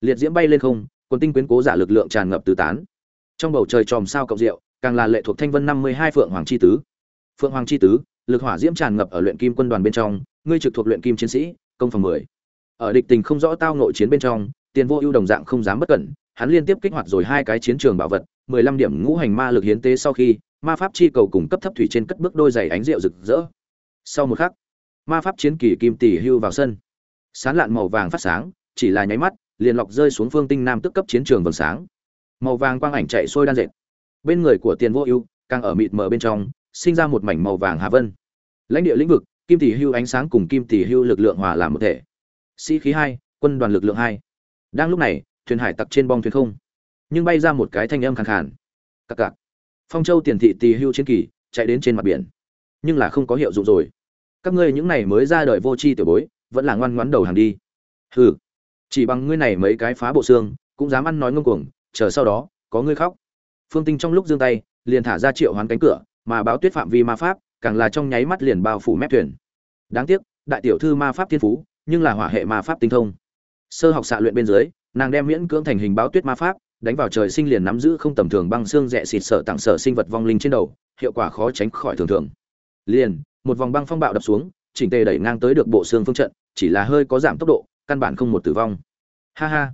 Liệt diễm bay lên không, quần tinh quyến cố giả lực lượng tràn ngập tứ tán. Trong bầu trời tròm sao cộng rượu, càng là lệ thuộc thanh vân 52 phượng hoàng chi tứ. Phượng hoàng chi tứ, lực hỏa diễm tràn ngập ở luyện kim quân đoàn bên trong, ngươi trực thuộc luyện kim chiến sĩ, công phòng 10. Ở địch tình không rõ tao nội chiến bên trong, tiền vô ưu đồng dạng không dám bất cẩn, hắn liên tiếp kích hoạt rồi hai cái chiến trường bảo vật, 15 điểm ngũ hành ma lực hiến tế sau khi, ma pháp chi cầu cùng cấp thấp thủy trên cất bước đôi giày ánh rượu rực rỡ. Sau một khắc, ma pháp chiến kỳ kim tỷ hưu vào sân sán lạn màu vàng phát sáng chỉ là nháy mắt liền lọc rơi xuống phương tinh nam tức cấp chiến trường vầng sáng màu vàng quang ảnh chạy sôi đan dệt bên người của tiền vô ưu, càng ở mịt mờ bên trong, sinh ra một mảnh màu vàng hà vân. Lãnh địa lĩnh vực, kim tỷ hưu ánh sáng cùng kim tỷ hưu lực lượng hòa làm một thể. Sĩ khí hai, quân đoàn lực lượng hai. Đang lúc này, thuyền hải tặc trên bong thuyền không. Nhưng bay ra một cái thanh âm khàn khàn. Cặc cặc. Phong châu tiền thị tỷ hưu chiến kỳ, chạy đến trên mặt biển. Nhưng là không có hiệu dụng rồi. Các ngươi những này mới ra đời vô tri tiểu bối, vẫn là ngoan ngoãn đầu hàng đi. Hừ. Chỉ bằng ngươi này mấy cái phá bộ xương, cũng dám ăn nói ngông cuồng, chờ sau đó, có ngươi khóc phương tinh trong lúc giương tay, liền thả ra triệu hoán cánh cửa, mà báo tuyết phạm vi ma pháp, càng là trong nháy mắt liền bao phủ mép thuyền. Đáng tiếc, đại tiểu thư ma pháp thiên phú, nhưng là hỏa hệ ma pháp tinh thông. Sơ học xạ luyện bên dưới, nàng đem miễn cưỡng thành hình báo tuyết ma pháp, đánh vào trời sinh liền nắm giữ không tầm thường băng xương rẽ xịt sở tặng sở sinh vật vong linh trên đầu, hiệu quả khó tránh khỏi thường thường. Liền, một vòng băng phong bạo đập xuống, chỉnh tề đẩy ngang tới được bộ xương phương trận, chỉ là hơi có giảm tốc độ, căn bản không một tử vong. Ha ha.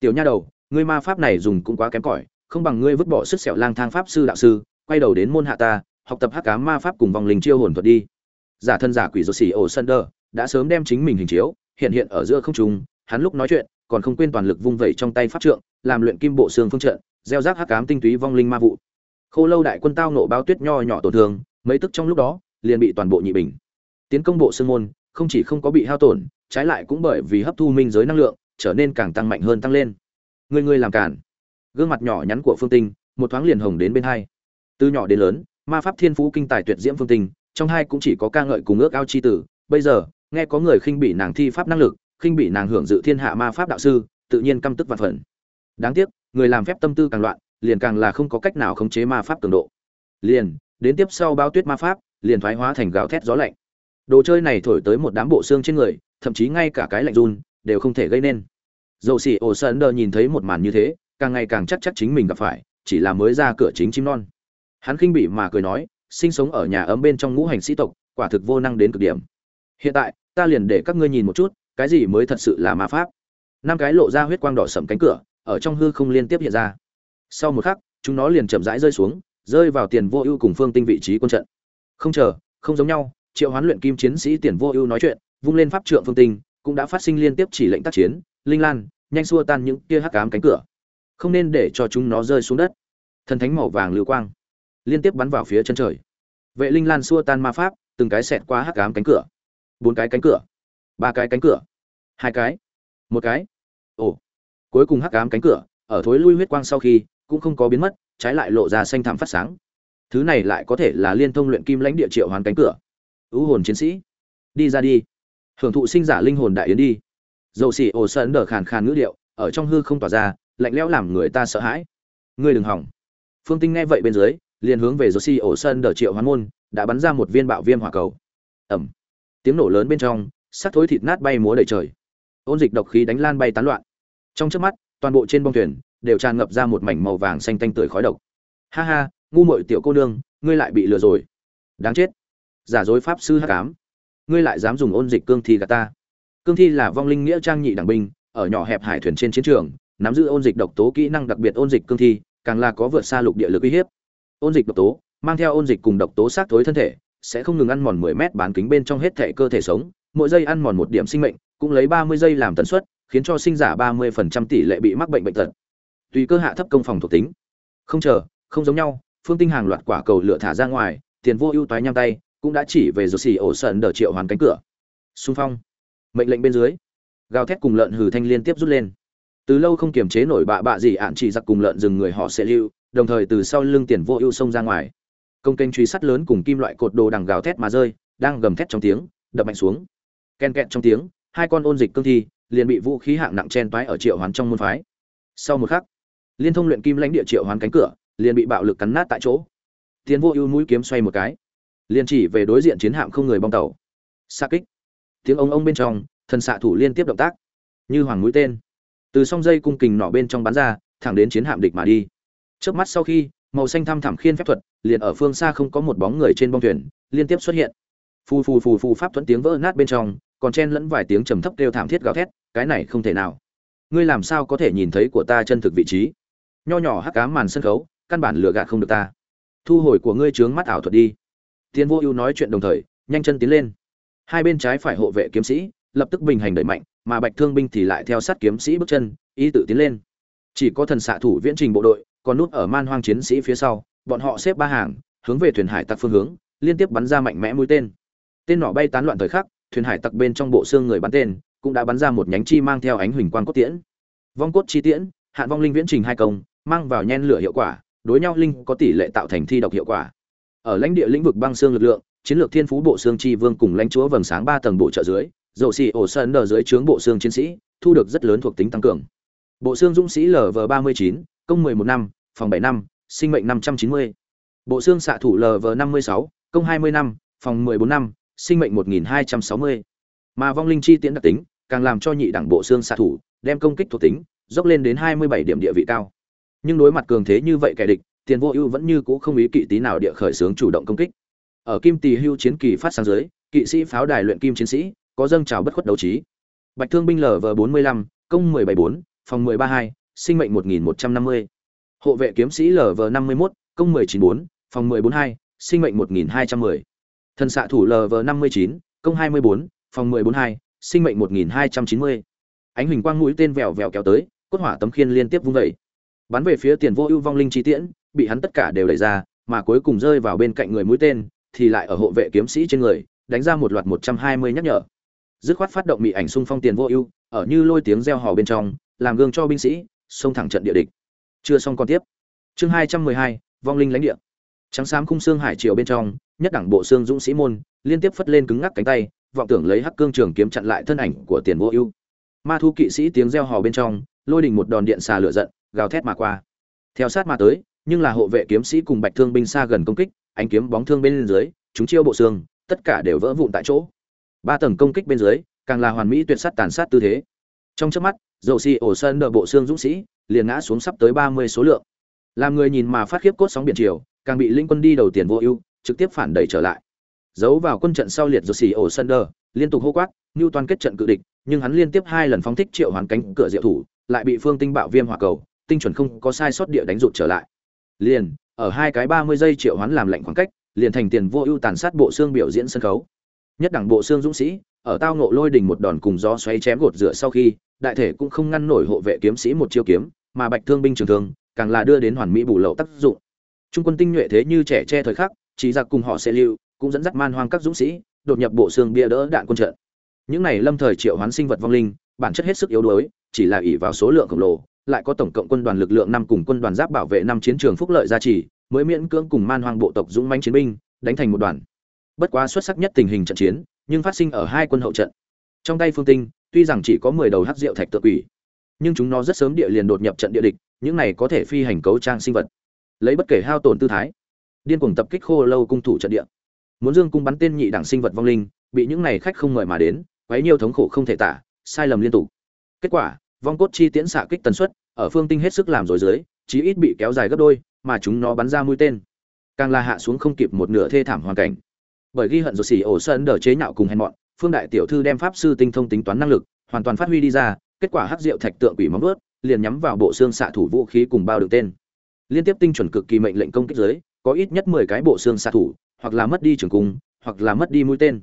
Tiểu nha đầu, ngươi ma pháp này dùng cũng quá kém cỏi không bằng ngươi vứt bỏ sức sẹo lang thang pháp sư đạo sư, quay đầu đến môn hạ ta, học tập hắc cá ma pháp cùng vòng linh chiêu hồn thuật đi. Giả thân giả quỷ rột xỉ ổ sân đơ đã sớm đem chính mình hình chiếu, hiện hiện ở giữa không trung, hắn lúc nói chuyện, còn không quên toàn lực vung vẩy trong tay pháp trượng, làm luyện kim bộ xương phương trận, gieo rác hắc cám tinh túy vong linh ma vụ. Khô lâu đại quân tao nổ bao tuyết nho nhỏ tổn thương, mấy tức trong lúc đó, liền bị toàn bộ nhị bình. Tiến công bộ xương môn, không chỉ không có bị hao tổn, trái lại cũng bởi vì hấp thu minh giới năng lượng, trở nên càng tăng mạnh hơn tăng lên. Người người làm cản gương mặt nhỏ nhắn của phương tinh, một thoáng liền hồng đến bên hai. Từ nhỏ đến lớn, ma pháp thiên phú kinh tài tuyệt diễm phương tinh, trong hai cũng chỉ có ca ngợi cùng ước ao chi tử. Bây giờ, nghe có người khinh bị nàng thi pháp năng lực, khinh bị nàng hưởng dự thiên hạ ma pháp đạo sư, tự nhiên căm tức và phần. Đáng tiếc, người làm phép tâm tư càng loạn, liền càng là không có cách nào khống chế ma pháp cường độ. Liền, đến tiếp sau bao tuyết ma pháp, liền thoái hóa thành gào thét gió lạnh. Đồ chơi này thổi tới một đám bộ xương trên người, thậm chí ngay cả cái lạnh run, đều không thể gây nên. Dầu xỉ ổ sơn đờ nhìn thấy một màn như thế càng ngày càng chắc chắc chính mình gặp phải, chỉ là mới ra cửa chính chim non. Hắn khinh bị mà cười nói, sinh sống ở nhà ấm bên trong ngũ hành sĩ tộc, quả thực vô năng đến cực điểm. Hiện tại, ta liền để các ngươi nhìn một chút, cái gì mới thật sự là ma pháp. Năm cái lộ ra huyết quang đỏ sầm cánh cửa, ở trong hư không liên tiếp hiện ra. Sau một khắc, chúng nó liền chậm rãi rơi xuống, rơi vào tiền vô ưu cùng phương tinh vị trí quân trận. Không chờ, không giống nhau, triệu hoán luyện kim chiến sĩ tiền vô ưu nói chuyện, vung lên pháp trượng phương tinh, cũng đã phát sinh liên tiếp chỉ lệnh tác chiến, linh lan, nhanh xua tan những kia hắc ám cánh cửa không nên để cho chúng nó rơi xuống đất. Thần thánh màu vàng lưu quang, liên tiếp bắn vào phía chân trời. Vệ linh lan xua tan ma pháp, từng cái xẹt qua hắc ám cánh cửa. Bốn cái cánh cửa, ba cái cánh cửa, hai cái, một cái. Ồ, cuối cùng hắc ám cánh cửa, ở thối lui huyết quang sau khi, cũng không có biến mất, trái lại lộ ra xanh thảm phát sáng. Thứ này lại có thể là liên thông luyện kim lãnh địa triệu hoàn cánh cửa. Ưu hồn chiến sĩ, đi ra đi. Hưởng thụ sinh giả linh hồn đại yến đi. Dầu xỉ ồ sơn đờ khàn khàn ngữ điệu, ở trong hư không tỏa ra lạnh lẽo làm người ta sợ hãi. Ngươi đừng hỏng. Phương tinh nghe vậy bên dưới, liền hướng về dầu ổ sân sơn đờ triệu hoán môn, đã bắn ra một viên bạo viêm hỏa cầu. Ẩm tiếng nổ lớn bên trong sắc thối thịt nát bay múa đầy trời. Ôn dịch độc khí đánh lan bay tán loạn. Trong trước mắt, toàn bộ trên bông thuyền đều tràn ngập ra một mảnh màu vàng xanh tanh tưởi khói độc. Ha ha, ngu muội tiểu cô nương, ngươi lại bị lừa rồi. Đáng chết. Giả dối pháp sư hắc ám. Ngươi lại dám dùng ôn dịch cương thi gạt ta. Cương thi là vong linh nghĩa trang nhị đẳng binh, ở nhỏ hẹp hải thuyền trên chiến trường nắm giữ ôn dịch độc tố kỹ năng đặc biệt ôn dịch cương thi, càng là có vượt xa lục địa lực uy hiếp. Ôn dịch độc tố, mang theo ôn dịch cùng độc tố sát thối thân thể, sẽ không ngừng ăn mòn 10 mét bán kính bên trong hết thể cơ thể sống, mỗi giây ăn mòn một điểm sinh mệnh, cũng lấy 30 giây làm tần suất, khiến cho sinh giả 30% tỷ lệ bị mắc bệnh bệnh tật. Tùy cơ hạ thấp công phòng thuộc tính. Không chờ, không giống nhau, phương tinh hàng loạt quả cầu lửa thả ra ngoài, tiền vô ưu toái nhang tay, cũng đã chỉ về rột xì ổ sần đờ triệu hoàn cánh cửa. Xung phong. Mệnh lệnh bên dưới. Gào thét cùng lợn hừ thanh liên tiếp rút lên từ lâu không kiềm chế nổi bạ bạ gì, ạn chỉ giặc cùng lợn rừng người họ sẽ lưu, đồng thời từ sau lưng tiền vô ưu xông ra ngoài. Công kênh truy sát lớn cùng kim loại cột đồ đằng gào thét mà rơi, đang gầm thét trong tiếng, đập mạnh xuống. Ken kẹt trong tiếng, hai con ôn dịch cương thi, liền bị vũ khí hạng nặng chen toái ở triệu hoán trong môn phái. Sau một khắc, liên thông luyện kim lãnh địa triệu hoán cánh cửa, liền bị bạo lực cắn nát tại chỗ. Tiến vô ưu mũi kiếm xoay một cái, liền chỉ về đối diện chiến hạm không người bong tàu. Xa kích. Tiếng ông ông bên trong, thần xạ thủ liên tiếp động tác. Như hoàng mũi tên từ song dây cung kình nỏ bên trong bắn ra, thẳng đến chiến hạm địch mà đi. Trước mắt sau khi, màu xanh thăm thẳm khiên phép thuật, liền ở phương xa không có một bóng người trên bong thuyền, liên tiếp xuất hiện. Phù phù phù phù pháp thuẫn tiếng vỡ nát bên trong, còn chen lẫn vài tiếng trầm thấp kêu thảm thiết gào thét, cái này không thể nào. Ngươi làm sao có thể nhìn thấy của ta chân thực vị trí? Nho nhỏ hắc cám màn sân khấu, căn bản lừa gạt không được ta. Thu hồi của ngươi trướng mắt ảo thuật đi. Tiến vô ưu nói chuyện đồng thời, nhanh chân tiến lên. Hai bên trái phải hộ vệ kiếm sĩ, lập tức bình hành đẩy mạnh mà bạch thương binh thì lại theo sát kiếm sĩ bước chân ý tự tiến lên. Chỉ có thần xạ thủ viễn trình bộ đội, còn nút ở man hoang chiến sĩ phía sau, bọn họ xếp ba hàng, hướng về thuyền hải tặc phương hướng, liên tiếp bắn ra mạnh mẽ mũi tên. Tên nỏ bay tán loạn thời khắc, thuyền hải tặc bên trong bộ xương người bắn tên, cũng đã bắn ra một nhánh chi mang theo ánh huỳnh quang cốt tiễn. Vong cốt chi tiễn hạn vong linh viễn trình hai công, mang vào nhen lửa hiệu quả, đối nhau linh có tỷ lệ tạo thành thi độc hiệu quả. Ở lãnh địa lĩnh vực băng xương lực lượng, chiến lược thiên phú bộ xương chi vương cùng lãnh chúa vầng sáng ba tầng bộ trợ dưới dầu xì ổ sơn đờ dưới trướng bộ xương chiến sĩ, thu được rất lớn thuộc tính tăng cường. Bộ xương dũng sĩ lv ba mươi chín, công mười một năm, phòng bảy năm, sinh mệnh năm trăm chín mươi. Bộ xương xạ thủ lv năm mươi sáu, công hai mươi năm, phòng mười bốn năm, sinh mệnh một nghìn hai trăm sáu mươi. Mà vong linh chi tiễn đặc tính, càng làm cho nhị đẳng bộ xương xạ thủ, đem công kích thuộc tính, dốc lên đến hai mươi bảy điểm địa vị cao. Nhưng đối mặt cường thế như vậy kẻ địch, tiền vô ưu vẫn như cũ không ý kỵ tí nào địa khởi xướng chủ động công kích. Ở kim tỳ hưu chiến kỳ phát sang dưới, kỵ sĩ pháo đài luyện kim chiến sĩ có dâng trào bất khuất đấu trí. Bạch thương binh lv bốn mươi lăm, công mười bảy bốn, phòng mười ba hai, sinh mệnh một nghìn một trăm năm mươi. Hộ vệ kiếm sĩ lv năm mươi mốt, công mười chín bốn, phòng mười bốn hai, sinh mệnh một nghìn hai trăm mười. Thần xạ thủ lv năm mươi chín, công hai mươi bốn, phòng mười bốn hai, sinh mệnh một nghìn hai trăm chín mươi. Ánh huỳnh quang mũi tên vèo vèo kéo tới, cốt hỏa tấm khiên liên tiếp vung dậy. bắn về phía tiền vô ưu vong linh chi tiễn, bị hắn tất cả đều đẩy ra, mà cuối cùng rơi vào bên cạnh người mũi tên, thì lại ở hộ vệ kiếm sĩ trên người, đánh ra một loạt một trăm hai mươi nhắc nhở dứt khoát phát động mị ảnh xung phong tiền vô ưu, ở như lôi tiếng reo hò bên trong, làm gương cho binh sĩ, xông thẳng trận địa địch. Chưa xong còn tiếp. Chương hai trăm mười hai, vong linh lãnh địa. Trắng xám khung xương hải triều bên trong, nhất đẳng bộ xương dũng sĩ môn, liên tiếp phất lên cứng ngắc cánh tay, vọng tưởng lấy hắc cương trường kiếm chặn lại thân ảnh của tiền vô ưu. Ma thu kỵ sĩ tiếng reo hò bên trong, lôi đình một đòn điện xà lửa giận, gào thét mà qua. Theo sát mà tới, nhưng là hộ vệ kiếm sĩ cùng bạch thương binh xa gần công kích, ánh kiếm bóng thương bên dưới, chúng chiêu bộ xương, tất cả đều vỡ vụn tại chỗ ba tầng công kích bên dưới, càng là hoàn mỹ tuyệt sát tàn sát tư thế. Trong chớp mắt, dầu xì ổ sơn đỡ bộ xương dũng sĩ liền ngã xuống sắp tới ba mươi số lượng. Làm người nhìn mà phát khiếp cốt sóng biển triều càng bị linh quân đi đầu tiền vô ưu, trực tiếp phản đẩy trở lại. Giấu vào quân trận sau liệt dầu xì ổ sơn đỡ, liên tục hô quát, như toàn kết trận cự địch, nhưng hắn liên tiếp hai lần phóng thích triệu hoàn cánh cửa diệu thủ, lại bị phương tinh bạo viêm hỏa cầu, tinh chuẩn không có sai sót địa đánh rụt trở lại. Liền, ở hai cái ba mươi giây triệu hoán làm lệnh khoảng cách, liền thành tiền vô ưu tàn sát bộ xương biểu diễn sân khấu nhất đẳng bộ xương dũng sĩ, ở tao ngộ lôi đỉnh một đòn cùng gió xoáy chém gột rửa sau khi, đại thể cũng không ngăn nổi hộ vệ kiếm sĩ một chiêu kiếm, mà bạch thương binh trường thương, càng là đưa đến hoàn mỹ bù lậu tác dụng. Trung quân tinh nhuệ thế như trẻ che thời khắc, chỉ giặc cùng họ sẽ lưu, cũng dẫn dắt man hoang các dũng sĩ, đột nhập bộ xương bia đỡ đạn quân trận. Những này lâm thời triệu hoán sinh vật vong linh, bản chất hết sức yếu đuối, chỉ là ỷ vào số lượng khổng lồ, lại có tổng cộng quân đoàn lực lượng năm cùng quân đoàn giáp bảo vệ năm chiến trường phúc lợi gia trì, mới miễn cưỡng cùng man hoang bộ tộc dũng mãnh chiến binh, đánh thành một đoàn bất quá xuất sắc nhất tình hình trận chiến, nhưng phát sinh ở hai quân hậu trận. Trong tay phương tinh, tuy rằng chỉ có mười đầu hắc rượu thạch tự quỷ, nhưng chúng nó rất sớm địa liền đột nhập trận địa địch, những này có thể phi hành cấu trang sinh vật, lấy bất kể hao tổn tư thái, điên cuồng tập kích khô lâu cung thủ trận địa. Muốn dương cung bắn tên nhị đẳng sinh vật vong linh, bị những này khách không mời mà đến, quấy nhiều thống khổ không thể tả, sai lầm liên tục. Kết quả, vong cốt chi tiễn xạ kích tần suất, ở phương tinh hết sức làm rồi dưới chí ít bị kéo dài gấp đôi, mà chúng nó bắn ra mũi tên. Càng là hạ xuống không kịp một nửa thê thảm hoàn cảnh bởi ghi hận rồi xỉ ổ sơn đờ chế nhạo cùng hèn mọn, phương đại tiểu thư đem pháp sư tinh thông tính toán năng lực, hoàn toàn phát huy đi ra, kết quả hắc rượu thạch tượng quỷ móng ướt liền nhắm vào bộ xương xạ thủ vũ khí cùng bao được tên. Liên tiếp tinh chuẩn cực kỳ mệnh lệnh công kích giới có ít nhất mười cái bộ xương xạ thủ, hoặc là mất đi trường cung, hoặc là mất đi mũi tên.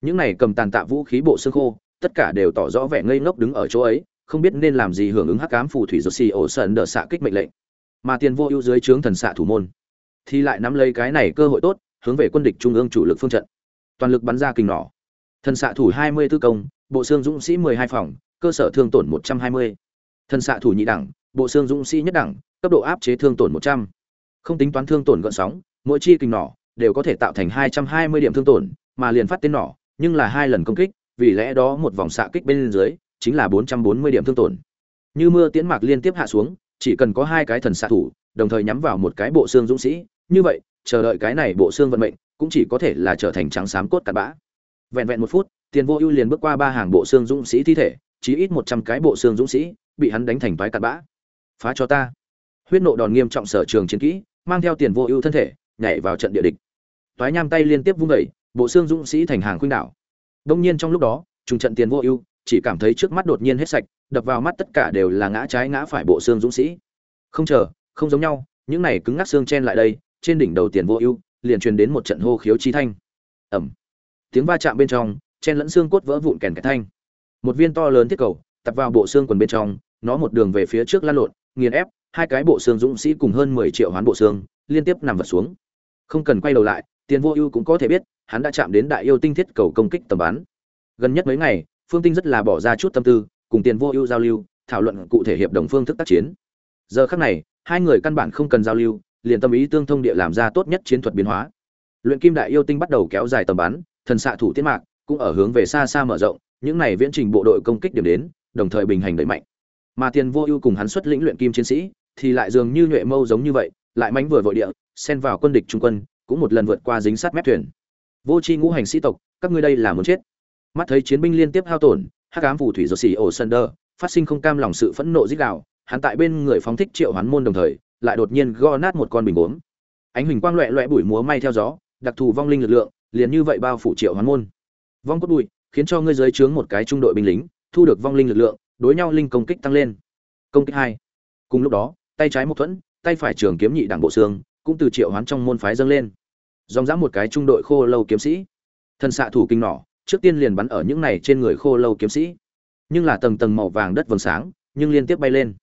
Những này cầm tàn tạ vũ khí bộ xương khô, tất cả đều tỏ rõ vẻ ngây ngốc đứng ở chỗ ấy, không biết nên làm gì hưởng ứng hắc cám phù thủy rồi xì ổ sơn đờ xạ kích mệnh lệnh. Mà tiền vô ưu dưới trướng thần xạ thủ môn, thì lại nắm lấy cái này cơ hội tốt hướng về quân địch trung ương chủ lực phương trận. Toàn lực bắn ra kình nỏ. Thần xạ thủ hai mươi tư công, bộ xương dũng sĩ mười hai phòng, cơ sở thương tổn một trăm hai mươi. Thần xạ thủ nhị đẳng, bộ xương dũng sĩ nhất đẳng, cấp độ áp chế thương tổn một trăm. Không tính toán thương tổn gợn sóng, mỗi chi kình nỏ đều có thể tạo thành hai trăm hai mươi điểm thương tổn, mà liền phát tên nỏ, nhưng là hai lần công kích, vì lẽ đó một vòng xạ kích bên dưới chính là bốn trăm bốn mươi điểm thương tổn. Như mưa tiễn mạc liên tiếp hạ xuống, chỉ cần có hai cái thần xạ thủ, đồng thời nhắm vào một cái bộ xương dũng sĩ, như vậy chờ đợi cái này bộ xương vận mệnh, cũng chỉ có thể là trở thành trắng xám cốt cặn bã. Vẹn vẹn một phút, tiền vô ưu liền bước qua ba hàng bộ xương dũng sĩ thi thể, chí ít một trăm cái bộ xương dũng sĩ bị hắn đánh thành toái cặn bã. Phá cho ta. Huyết nộ đòn nghiêm trọng sở trường chiến kỹ, mang theo tiền vô ưu thân thể, nhảy vào trận địa địch. Toái nham tay liên tiếp vung đẩy, bộ xương dũng sĩ thành hàng khuynh đảo. Đông nhiên trong lúc đó, trùng trận tiền vô ưu, chỉ cảm thấy trước mắt đột nhiên hết sạch, đập vào mắt tất cả đều là ngã trái ngã phải bộ xương dũng sĩ. Không chờ, không giống nhau, những này cứng ngắc xương chen lại đây trên đỉnh đầu tiền vô ưu, liền truyền đến một trận hô khiếu chi thanh. Ẩm tiếng va chạm bên trong, chen lẫn xương cốt vỡ vụn kèn cái thanh. Một viên to lớn thiết cầu, tập vào bộ xương quần bên trong, nó một đường về phía trước lăn lộn, nghiền ép, hai cái bộ xương dũng sĩ cùng hơn mười triệu hoán bộ xương, liên tiếp nằm vật xuống. Không cần quay đầu lại, tiền vô ưu cũng có thể biết, hắn đã chạm đến đại yêu tinh thiết cầu công kích tầm bắn. Gần nhất mấy ngày, phương tinh rất là bỏ ra chút tâm tư, cùng tiền vô ưu giao lưu, thảo luận cụ thể hiệp đồng phương thức tác chiến. Giờ khắc này, hai người căn bản không cần giao lưu liền tâm ý tương thông địa làm ra tốt nhất chiến thuật biến hóa. Luyện kim đại yêu tinh bắt đầu kéo dài tầm bắn thần xạ thủ tiến mạc cũng ở hướng về xa xa mở rộng những này viễn trình bộ đội công kích điểm đến đồng thời bình hành đẩy mạnh. Mà tiền vô ưu cùng hắn xuất lĩnh luyện kim chiến sĩ thì lại dường như nhuệ mâu giống như vậy lại mánh vừa vội địa xen vào quân địch trung quân cũng một lần vượt qua dính sát mép thuyền. Vô tri ngũ hành sĩ tộc các ngươi đây là muốn chết. Mắt thấy chiến binh liên tiếp hao tổn hắc ám phù thủy rột xì ổ sân đơ phát sinh không cam lòng sự phẫn nộ rít gào, hắn tại bên người phóng thích triệu hoán môn đồng thời lại đột nhiên gõ nát một con bình uống, ánh huỳnh quang loẹ loẹ bụi múa may theo gió đặc thù vong linh lực lượng liền như vậy bao phủ triệu hoán môn. Vong cốt bụi khiến cho ngươi giới trướng một cái trung đội binh lính thu được vong linh lực lượng đối nhau linh công kích tăng lên. Công kích hai. Cùng lúc đó tay trái một thuẫn tay phải trường kiếm nhị đảng bộ xương cũng từ triệu hoán trong môn phái dâng lên. Dòng dã một cái trung đội khô lâu kiếm sĩ. Thần xạ thủ kinh nỏ trước tiên liền bắn ở những này trên người khô lâu kiếm sĩ. Nhưng là tầng tầng màu vàng đất vầng sáng nhưng liên tiếp bay lên.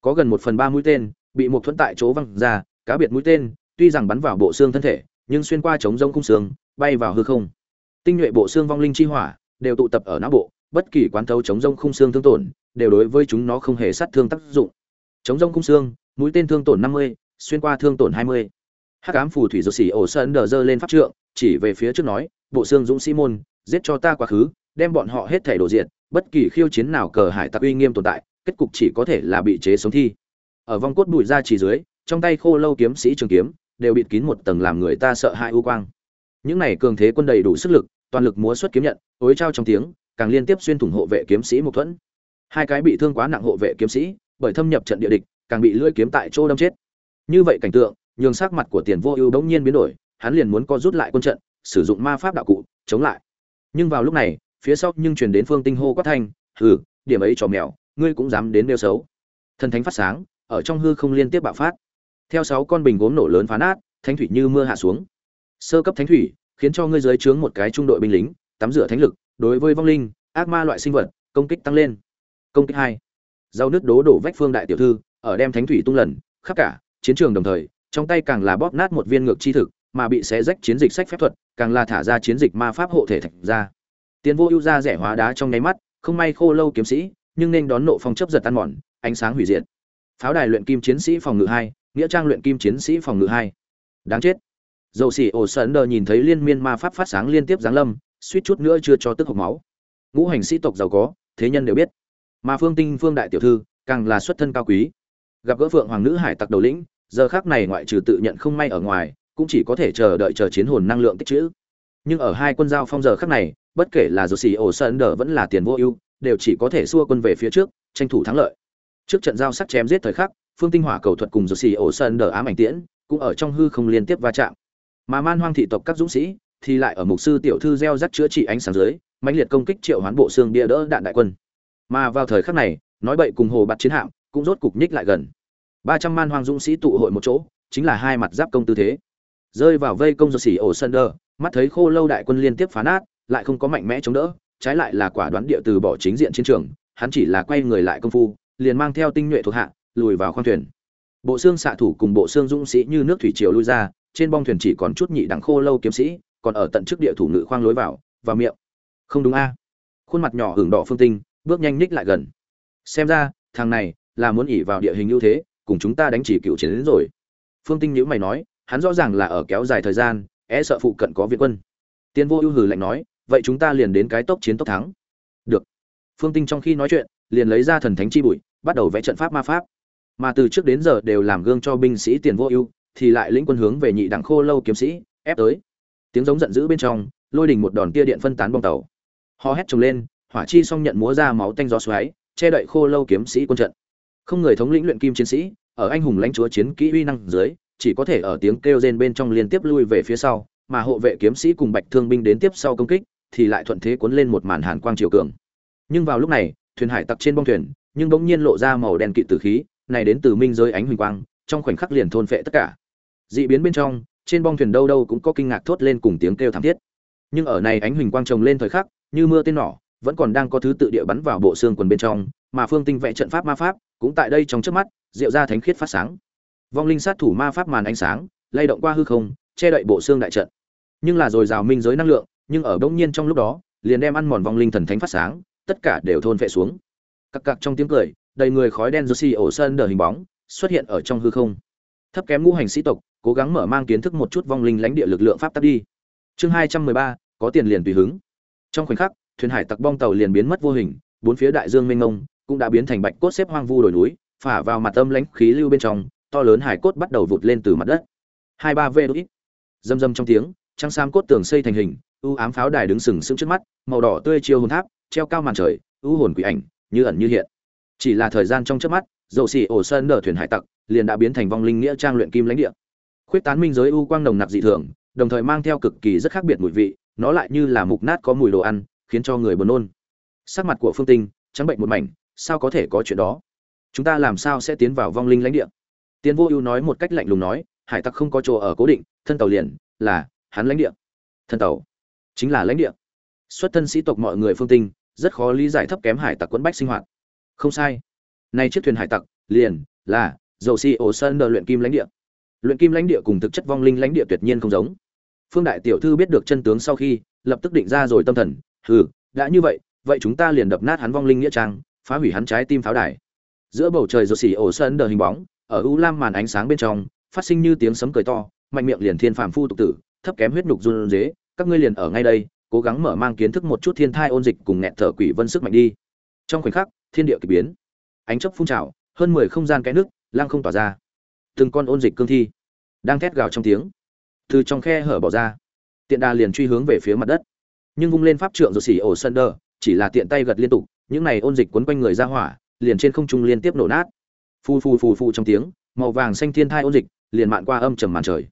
Có gần một phần ba mũi tên bị một thuẫn tại chỗ văng ra, cá biệt mũi tên, tuy rằng bắn vào bộ xương thân thể, nhưng xuyên qua chống rông cung xương, bay vào hư không. Tinh nhuệ bộ xương vong linh chi hỏa đều tụ tập ở não bộ, bất kỳ quán thấu chống rông khung xương thương tổn đều đối với chúng nó không hề sát thương tác dụng. Chống rông khung xương, mũi tên thương tổn năm mươi, xuyên qua thương tổn hai mươi. Hắc ám phù thủy dược sĩ ổ sơn đờ dơ lên pháp trượng, chỉ về phía trước nói, bộ xương dũng sĩ môn, giết cho ta quá khứ, đem bọn họ hết thể đổ diện bất kỳ khiêu chiến nào cờ hải tặc uy nghiêm tồn tại, kết cục chỉ có thể là bị chế sống thi ở vòng cốt bụi ra chỉ dưới, trong tay khô lâu kiếm sĩ trường kiếm, đều bịt kín một tầng làm người ta sợ hãi u quang. Những này cường thế quân đầy đủ sức lực, toàn lực múa xuất kiếm nhận, ối trao trong tiếng, càng liên tiếp xuyên thủng hộ vệ kiếm sĩ một thuẫn. Hai cái bị thương quá nặng hộ vệ kiếm sĩ, bởi thâm nhập trận địa địch, càng bị lưỡi kiếm tại chỗ đâm chết. Như vậy cảnh tượng, nhường sắc mặt của tiền vô ưu bỗng nhiên biến đổi, hắn liền muốn co rút lại quân trận, sử dụng ma pháp đạo cụ, chống lại. Nhưng vào lúc này, phía sau nhưng truyền đến phương tinh hô quát thanh, hừ, điểm ấy trò mèo, ngươi cũng dám đến nêu xấu. Thần thánh phát sáng ở trong hư không liên tiếp bạo phát. Theo sáu con bình gốm nổ lớn phá nát, thánh thủy như mưa hạ xuống. Sơ cấp thánh thủy, khiến cho ngươi dưới trướng một cái trung đội binh lính, tắm rửa thánh lực, đối với vong linh, ác ma loại sinh vật, công kích tăng lên. Công kích hai. Rau nước đố đổ vách phương đại tiểu thư, ở đem thánh thủy tung lần, khắp cả, chiến trường đồng thời, trong tay càng là bóp nát một viên ngược chi thực, mà bị xé rách chiến dịch sách phép thuật, càng là thả ra chiến dịch ma pháp hộ thể thạch ra. Tiến vô ưu ra rẻ hóa đá trong nháy mắt, không may khô lâu kiếm sĩ, nhưng nên đón nộ phong chấp giật tan mòn, ánh sáng hủy diệt pháo đài luyện kim chiến sĩ phòng ngự hai, nghĩa trang luyện kim chiến sĩ phòng ngự hai. Đáng chết. Dầu xỉ ổ sơn đờ nhìn thấy liên miên ma pháp phát sáng liên tiếp giáng lâm, suýt chút nữa chưa cho tức hộc máu. Ngũ hành sĩ tộc giàu có, thế nhân đều biết. Mà phương tinh phương đại tiểu thư, càng là xuất thân cao quý. Gặp gỡ phượng hoàng nữ hải tặc đầu lĩnh, giờ khác này ngoại trừ tự nhận không may ở ngoài, cũng chỉ có thể chờ đợi chờ chiến hồn năng lượng tích trữ. Nhưng ở hai quân giao phong giờ khác này, bất kể là dầu xỉ ổ sơn đờ vẫn là tiền vô ưu, đều chỉ có thể xua quân về phía trước, tranh thủ thắng lợi trước trận giao sắc chém giết thời khắc, phương tinh hỏa cầu thuật cùng dược sĩ ổ sơn đờ ám ảnh tiễn cũng ở trong hư không liên tiếp va chạm. Mà man hoang thị tộc các dũng sĩ thì lại ở mục sư tiểu thư gieo rắc chữa trị ánh sáng dưới, mãnh liệt công kích triệu hoán bộ xương bia đỡ đạn đại quân. Mà vào thời khắc này, nói bậy cùng hồ bạt chiến hạm cũng rốt cục nhích lại gần. Ba trăm man hoang dũng sĩ tụ hội một chỗ, chính là hai mặt giáp công tư thế. Rơi vào vây công dược xỉ ổ sân đơ mắt thấy khô lâu đại quân liên tiếp phá nát, lại không có mạnh mẽ chống đỡ, trái lại là quả đoán địa từ bỏ chính diện chiến trường, hắn chỉ là quay người lại công phu liền mang theo tinh nhuệ thuộc hạ, lùi vào khoang thuyền. Bộ xương xạ thủ cùng bộ xương dũng sĩ như nước thủy triều lui ra, trên bong thuyền chỉ còn chút nhị đẳng khô lâu kiếm sĩ, còn ở tận trước địa thủ ngự khoang lối vào và miệng. Không đúng a. Khuôn mặt nhỏ hưởng đỏ phương tinh, bước nhanh ních lại gần. Xem ra, thằng này là muốn ỉ vào địa hình ưu thế, cùng chúng ta đánh chỉ cựu chiến đến rồi. Phương tinh nhữ mày nói, hắn rõ ràng là ở kéo dài thời gian e sợ phụ cận có việt quân. Tiên vô ưu hử lạnh nói, vậy chúng ta liền đến cái tốc chiến tốc thắng. Được. Phương tinh trong khi nói chuyện liền lấy ra thần thánh chi bụi, bắt đầu vẽ trận pháp ma pháp. Mà từ trước đến giờ đều làm gương cho binh sĩ tiền vô ưu, thì lại lĩnh quân hướng về nhị đẳng khô lâu kiếm sĩ, ép tới. Tiếng giống giận dữ bên trong, lôi đình một đòn tia điện phân tán bong tàu. Hò hét trồng lên, hỏa chi xong nhận múa ra máu tanh gió xoáy, che đậy khô lâu kiếm sĩ quân trận. Không người thống lĩnh luyện kim chiến sĩ, ở anh hùng lãnh chúa chiến kỹ uy năng dưới, chỉ có thể ở tiếng kêu rên bên trong liên tiếp lui về phía sau, mà hộ vệ kiếm sĩ cùng bạch thương binh đến tiếp sau công kích, thì lại thuận thế cuốn lên một màn hàn quang triều cường. Nhưng vào lúc này thuyền hải tặc trên bong thuyền, nhưng bỗng nhiên lộ ra màu đen kịt tử khí, này đến từ minh giới ánh huỳnh quang, trong khoảnh khắc liền thôn phệ tất cả. Dị biến bên trong, trên bong thuyền đâu đâu cũng có kinh ngạc thốt lên cùng tiếng kêu thảm thiết. Nhưng ở này ánh huỳnh quang trồng lên thời khắc, như mưa tên nỏ, vẫn còn đang có thứ tự địa bắn vào bộ xương quần bên trong, mà phương tinh vẽ trận pháp ma pháp, cũng tại đây trong trước mắt diệu ra thánh khiết phát sáng. Vong linh sát thủ ma pháp màn ánh sáng, lay động qua hư không, che đậy bộ xương đại trận. Nhưng là dồi dào minh giới năng lượng, nhưng ở bỗng nhiên trong lúc đó, liền đem ăn mòn vong linh thần thánh phát sáng tất cả đều thôn vệ xuống. Cặc cặc trong tiếng cười, đầy người khói đen joshi ổ sơn đờ hình bóng, xuất hiện ở trong hư không. Thấp kém ngũ hành sĩ tộc, cố gắng mở mang kiến thức một chút vong linh lãnh địa lực lượng pháp tắc đi. Chương hai trăm mười ba, có tiền liền tùy hứng. Trong khoảnh khắc, thuyền hải tặc bong tàu liền biến mất vô hình, bốn phía đại dương mênh mông cũng đã biến thành bạch cốt xếp hoang vu đồi núi, phả vào mặt âm lãnh khí lưu bên trong, to lớn hải cốt bắt đầu vụt lên từ mặt đất. Hai ba v đốt ít. Dâm dâm trong tiếng, trăng sam cốt tường xây thành hình, u ám pháo đài đứng sừng sững trước mắt, màu đỏ tươi chiêu hồn tháp treo cao màn trời ưu hồn quỷ ảnh, như ẩn như hiện. Chỉ là thời gian trong chớp mắt dầu xì ổ sơn nở thuyền hải tặc liền đã biến thành vong linh nghĩa trang luyện kim lãnh địa. Khuyết tán minh giới u quang nồng nặc dị thường, đồng thời mang theo cực kỳ rất khác biệt mùi vị, nó lại như là mục nát có mùi đồ ăn, khiến cho người buồn nôn. Sắc mặt của phương tinh, trắng bệnh một mảnh, sao có thể có chuyện đó? Chúng ta làm sao sẽ tiến vào vong linh lãnh địa? Tiến vô ưu nói một cách lạnh lùng nói, hải tặc không có chỗ ở cố định, thân tàu liền là hắn lãnh địa. Thân tàu chính là lãnh địa xuất thân sĩ tộc mọi người phương tinh, rất khó lý giải thấp kém hải tặc quấn bách sinh hoạt. Không sai. Nay chiếc thuyền hải tặc, liền, là, dầu xi ổ sơn đờ luyện kim lãnh địa. Luyện kim lãnh địa cùng thực chất vong linh lãnh địa tuyệt nhiên không giống. Phương đại tiểu thư biết được chân tướng sau khi, lập tức định ra rồi tâm thần. Hừ, đã như vậy vậy chúng ta liền đập nát hắn vong linh nghĩa trang, phá hủy hắn trái tim pháo đài. Giữa bầu trời dầu xỉ ổ sơn đờ hình bóng, ở u lam màn ánh sáng bên trong, phát sinh như tiếng sấm cười to, mạnh miệng liền thiên phàm phu tục tử, thấp kém huyết nhục run rế, các ngươi liền ở ngay đây cố gắng mở mang kiến thức một chút thiên thai ôn dịch cùng nghẹt thở quỷ vân sức mạnh đi. Trong khoảnh khắc, thiên địa kỳ biến. Ánh chớp phun trào, hơn mười không gian cái nước lang không tỏa ra. Từng con ôn dịch cương thi đang thét gào trong tiếng. Từ trong khe hở bỏ ra. Tiện đà liền truy hướng về phía mặt đất. Nhưng vung lên pháp trượng rồi xỉ ổ sân đờ, chỉ là tiện tay gật liên tục, những này ôn dịch quấn quanh người ra hỏa, liền trên không trung liên tiếp nổ nát. Phù phù phù phù trong tiếng, màu vàng xanh thiên thai ôn dịch liền mạn qua âm trầm màn trời.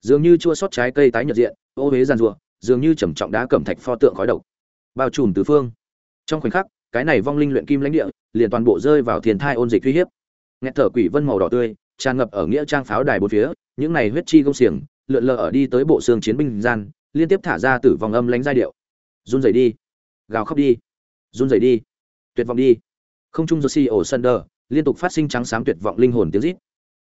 Dường như chua sót trái cây tái nhợt diện, ô huế giàn rùa dường như trầm trọng đá cẩm thạch pho tượng khói độc. Bao trùm tứ phương. Trong khoảnh khắc, cái này vong linh luyện kim lãnh địa liền toàn bộ rơi vào thiền thai ôn dịch uy hiếp. Nghẹt thở quỷ vân màu đỏ tươi, tràn ngập ở nghĩa trang pháo đài bốn phía, những này huyết chi công xiềng, lượn lờ ở đi tới bộ xương chiến binh gian, liên tiếp thả ra tử vong âm lánh giai điệu. Run rẩy đi. Gào khóc đi. Run rẩy đi. Tuyệt vọng đi. Không trung Josie ổ Sunder liên tục phát sinh trắng sáng tuyệt vọng linh hồn tiếng rít.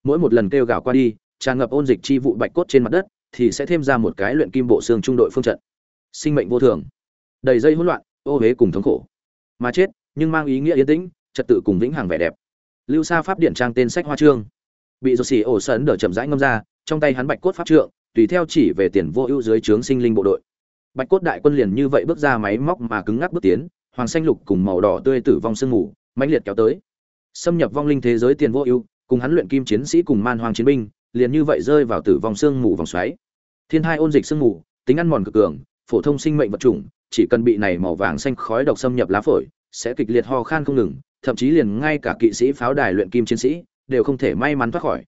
Mỗi một lần kêu gào qua đi, tràn ngập ôn dịch chi vụ bạch cốt trên mặt đất thì sẽ thêm ra một cái luyện kim bộ xương trung đội phương trận. Sinh mệnh vô thường. Đầy dây hỗn loạn, ô huế cùng thống khổ. Mà chết, nhưng mang ý nghĩa yên tĩnh, trật tự cùng vĩnh hằng vẻ đẹp. Lưu sa pháp điện trang tên sách hoa trương. Bị rột xì ổ sấn đỡ chậm rãi ngâm ra, trong tay hắn bạch cốt pháp trượng, tùy theo chỉ về tiền vô ưu dưới trướng sinh linh bộ đội. Bạch cốt đại quân liền như vậy bước ra máy móc mà cứng ngắc bước tiến, hoàng xanh lục cùng màu đỏ tươi tử vong sương mù, mãnh liệt kéo tới. Xâm nhập vong linh thế giới tiền vô ưu, cùng hắn luyện kim chiến sĩ cùng man hoàng chiến binh liền như vậy rơi vào tử vong xương mù vòng xoáy. Thiên hai ôn dịch xương mù, tính ăn mòn cực cường, phổ thông sinh mệnh vật chủng, chỉ cần bị này màu vàng xanh khói độc xâm nhập lá phổi, sẽ kịch liệt ho khan không ngừng, thậm chí liền ngay cả kỵ sĩ pháo đài luyện kim chiến sĩ đều không thể may mắn thoát khỏi.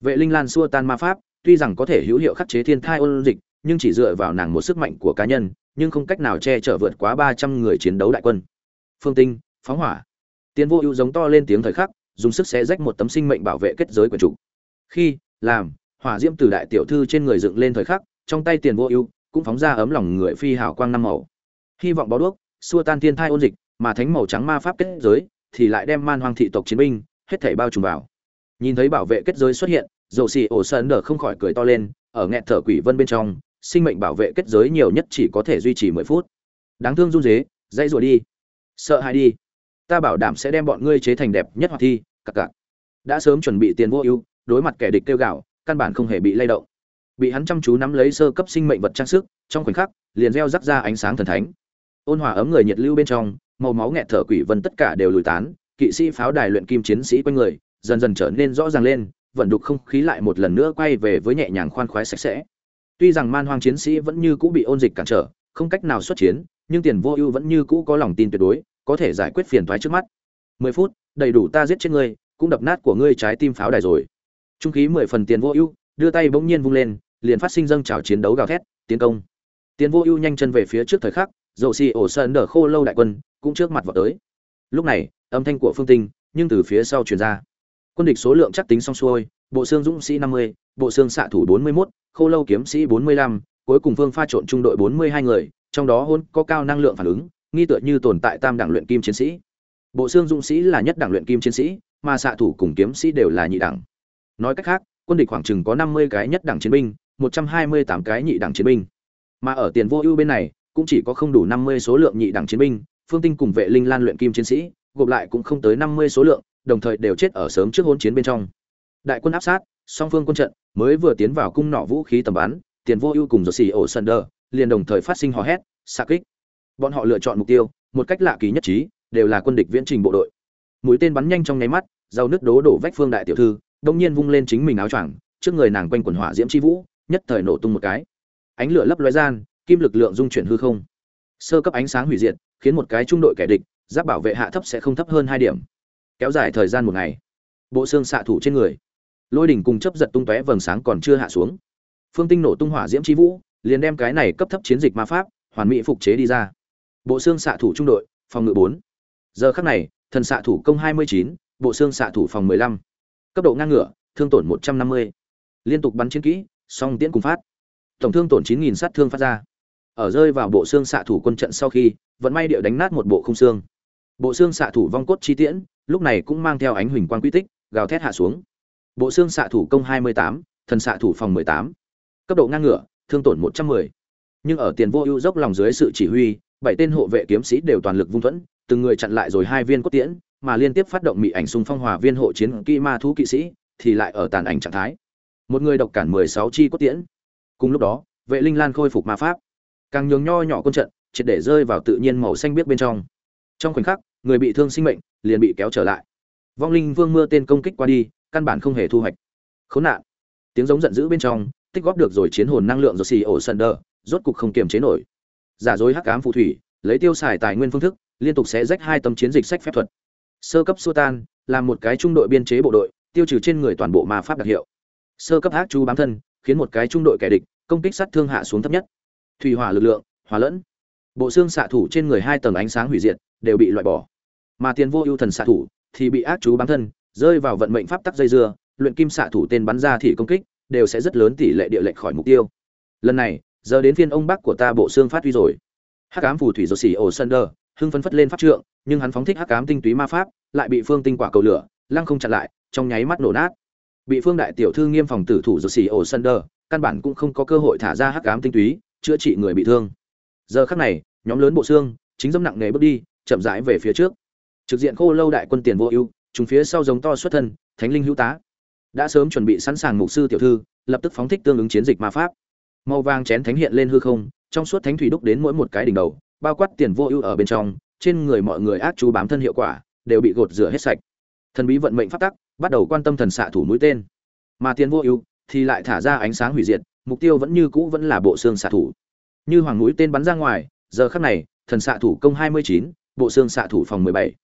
Vệ linh lan xua tan ma pháp, tuy rằng có thể hữu hiệu khắc chế thiên thai ôn dịch, nhưng chỉ dựa vào nàng một sức mạnh của cá nhân, nhưng không cách nào che chở vượt quá ba trăm người chiến đấu đại quân. Phương tinh, phóng hỏa. Tiến vô ưu giống to lên tiếng thời khắc, dùng sức xé rách một tấm sinh mệnh bảo vệ kết giới của chủ. Khi làm, hỏa diễm từ đại tiểu thư trên người dựng lên thời khắc, trong tay tiền vô ưu, cũng phóng ra ấm lòng người phi hào quang năm màu. Hy vọng bó đuốc, xua tan thiên thai ôn dịch, mà thánh màu trắng ma pháp kết giới, thì lại đem man hoang thị tộc chiến binh, hết thảy bao trùm vào. Nhìn thấy bảo vệ kết giới xuất hiện dầu xì ổ sơn đờ không khỏi cười to lên, ở nghẹt thở quỷ vân bên trong, sinh mệnh bảo vệ kết giới nhiều nhất chỉ có thể duy trì mười phút. Đáng thương run dế dãy rủa đi. Sợ hãi đi. Ta bảo đảm sẽ đem bọn ngươi chế thành đẹp nhất hoạt thi, cặc cặc. Đã sớm chuẩn bị tiền vô ưu đối mặt kẻ địch kêu gạo căn bản không hề bị lay động. Bị hắn chăm chú nắm lấy sơ cấp sinh mệnh vật trang sức, trong khoảnh khắc, liền reo rắc ra ánh sáng thần thánh. Ôn hòa ấm người nhiệt lưu bên trong, màu máu nghẹt thở quỷ vân tất cả đều lùi tán, kỵ sĩ pháo đài luyện kim chiến sĩ quanh người, dần dần trở nên rõ ràng lên, vận đục không khí lại một lần nữa quay về với nhẹ nhàng khoan khoái sạch sẽ. Tuy rằng man hoang chiến sĩ vẫn như cũ bị ôn dịch cản trở, không cách nào xuất chiến, nhưng tiền vô ưu vẫn như cũ có lòng tin tuyệt đối, có thể giải quyết phiền toái trước mắt. Mười phút, đầy đủ ta giết chết ngươi, cũng đập nát của ngươi trái tim pháo đài rồi trung khí mười phần tiền vô ưu đưa tay bỗng nhiên vung lên liền phát sinh dâng trào chiến đấu gào thét tiến công. Tiền vô ưu nhanh chân về phía trước thời khắc dầu xì ổ sơn đờ khô lâu đại quân cũng trước mặt vào tới. Lúc này âm thanh của phương tinh nhưng từ phía sau truyền ra. Quân địch số lượng chắc tính xong xuôi bộ xương dũng sĩ năm mươi bộ xương xạ thủ bốn mươi 41, khô lâu kiếm sĩ bốn mươi lăm cuối cùng phương pha trộn trung đội bốn mươi hai người trong đó hôn có cao năng lượng phản ứng nghi tựa như tồn tại tam đẳng luyện kim chiến sĩ. Bộ xương dũng sĩ là nhất đẳng luyện kim chiến sĩ mà xạ thủ cùng kiếm sĩ đều là nhị đẳng nói cách khác, quân địch khoảng chừng có năm mươi cái nhất đẳng chiến binh, một trăm hai mươi tám cái nhị đẳng chiến binh. Mà ở tiền vô ưu bên này, cũng chỉ có không đủ năm mươi số lượng nhị đẳng chiến binh, phương tinh cùng vệ linh lan luyện kim chiến sĩ, gộp lại cũng không tới năm mươi số lượng, đồng thời đều chết ở sớm trước hôn chiến bên trong. Đại quân áp sát, song phương quân trận, mới vừa tiến vào cung nỏ vũ khí tầm bắn, tiền vô ưu cùng rồi xì ổ sân đờ liền đồng thời phát sinh hò hét, xạ kích. Bọn họ lựa chọn mục tiêu, một cách lạ kỳ nhất trí, đều là quân địch viễn trình bộ đội. Mũi tên bắn nhanh trong nháy mắt dao nước đố đổ vách phương đại tiểu thư đông nhiên vung lên chính mình áo choàng, trước người nàng quanh quần hỏa diễm chi vũ, nhất thời nổ tung một cái. Ánh lửa lấp lóe gian, kim lực lượng dung chuyển hư không. Sơ cấp ánh sáng hủy diệt, khiến một cái trung đội kẻ địch, giáp bảo vệ hạ thấp sẽ không thấp hơn hai điểm. Kéo dài thời gian một ngày, bộ xương xạ thủ trên người. Lôi đỉnh cùng chấp giật tung tóe vầng sáng còn chưa hạ xuống. Phương tinh nổ tung hỏa diễm chi vũ, liền đem cái này cấp thấp chiến dịch ma pháp, hoàn mỹ phục chế đi ra. Bộ xương xạ thủ trung đội, phòng ngự bốn. Giờ khắc này, thần xạ thủ công hai mươi chín, bộ xương xạ thủ phòng mười lăm cấp độ ngang ngửa thương tổn một trăm năm mươi. Liên tục bắn chiến kỹ song tiễn cùng phát. Tổng thương tổn chín nghìn sát thương phát ra. Ở rơi vào bộ xương xạ thủ quân trận sau khi vẫn may điệu đánh nát một bộ không xương. Bộ xương xạ thủ vong cốt chi tiễn lúc này cũng mang theo ánh huỳnh quang quy tích gào thét hạ xuống. Bộ xương xạ thủ công 28, thần xạ thủ phòng 18. cấp độ ngang ngửa thương tổn 110. nhưng ở tiền vô ưu dốc lòng dưới sự chỉ huy bảy tên hộ vệ kiếm sĩ đều toàn lực vung thuẫn từng người chặn lại rồi hai viên cốt tiễn mà liên tiếp phát động mị ảnh xung phong hòa viên hộ chiến kỹ ma thú kỵ sĩ, thì lại ở tàn ảnh trạng thái. Một người độc cản 16 chi cốt tiễn. Cùng lúc đó, vệ linh lan khôi phục ma pháp. Càng nhường nho nhỏ quân trận, triệt để rơi vào tự nhiên màu xanh biếc bên trong. Trong khoảnh khắc, người bị thương sinh mệnh, liền bị kéo trở lại. Vong linh vương mưa tên công kích qua đi, căn bản không hề thu hoạch. Khốn nạn. Tiếng giống giận dữ bên trong, tích góp được rồi chiến hồn năng lượng rồi xì ổ sần đờ, rốt cục không kiềm chế nổi. Giả dối hắc ám phù thủy, lấy tiêu xài tài nguyên phương thức, liên tục sẽ rách hai tấm chiến dịch sách phép thuật sơ cấp xua tan, là một cái trung đội biên chế bộ đội, tiêu trừ trên người toàn bộ ma pháp đặc hiệu. Sơ cấp ác chú bám thân, khiến một cái trung đội kẻ địch, công kích sát thương hạ xuống thấp nhất. Thủy hỏa lực lượng hòa lẫn. Bộ xương xạ thủ trên người hai tầng ánh sáng hủy diệt, đều bị loại bỏ. Mà tiền vô ưu thần xạ thủ thì bị ác chú bám thân, rơi vào vận mệnh pháp tắc dây dưa, luyện kim xạ thủ tên bắn ra thì công kích, đều sẽ rất lớn tỷ lệ địa lệch khỏi mục tiêu. Lần này, giờ đến phiên ông bác của ta bộ xương phát huy rồi. Hắc ám phù thủy rột xỉ ổ sân hưng phấn phất lên pháp trượng, nhưng hắn phóng thích hắc ám tinh túy ma pháp, lại bị phương tinh quả cầu lửa, lăng không chặn lại, trong nháy mắt nổ nát. Bị phương đại tiểu thư nghiêm phòng tử thủ rột xỉ ổ sân căn bản cũng không có cơ hội thả ra hắc ám tinh túy, chữa trị người bị thương. Giờ khắc này, nhóm lớn bộ xương, chính dâm nặng nề bước đi, chậm rãi về phía trước. Trực diện khô lâu đại quân tiền vô ưu chúng phía sau giống to xuất thân, thánh linh hữu tá. Đã sớm chuẩn bị sẵn sàng mục sư tiểu thư, lập tức phóng thích tương ứng chiến dịch ma pháp. Màu vàng chén thánh hiện lên hư không, trong suốt thánh thủy đúc đến mỗi một cái đỉnh đầu bao quát tiền vô ưu ở bên trong trên người mọi người ác chú bám thân hiệu quả đều bị gột rửa hết sạch. Thần bí vận mệnh phát tắc bắt đầu quan tâm thần xạ thủ mũi tên. Mà tiền vô ưu thì lại thả ra ánh sáng hủy diệt mục tiêu vẫn như cũ vẫn là bộ xương xạ thủ. Như hoàng mũi tên bắn ra ngoài giờ khắc này thần xạ thủ công 29, bộ xương xạ thủ phòng 17.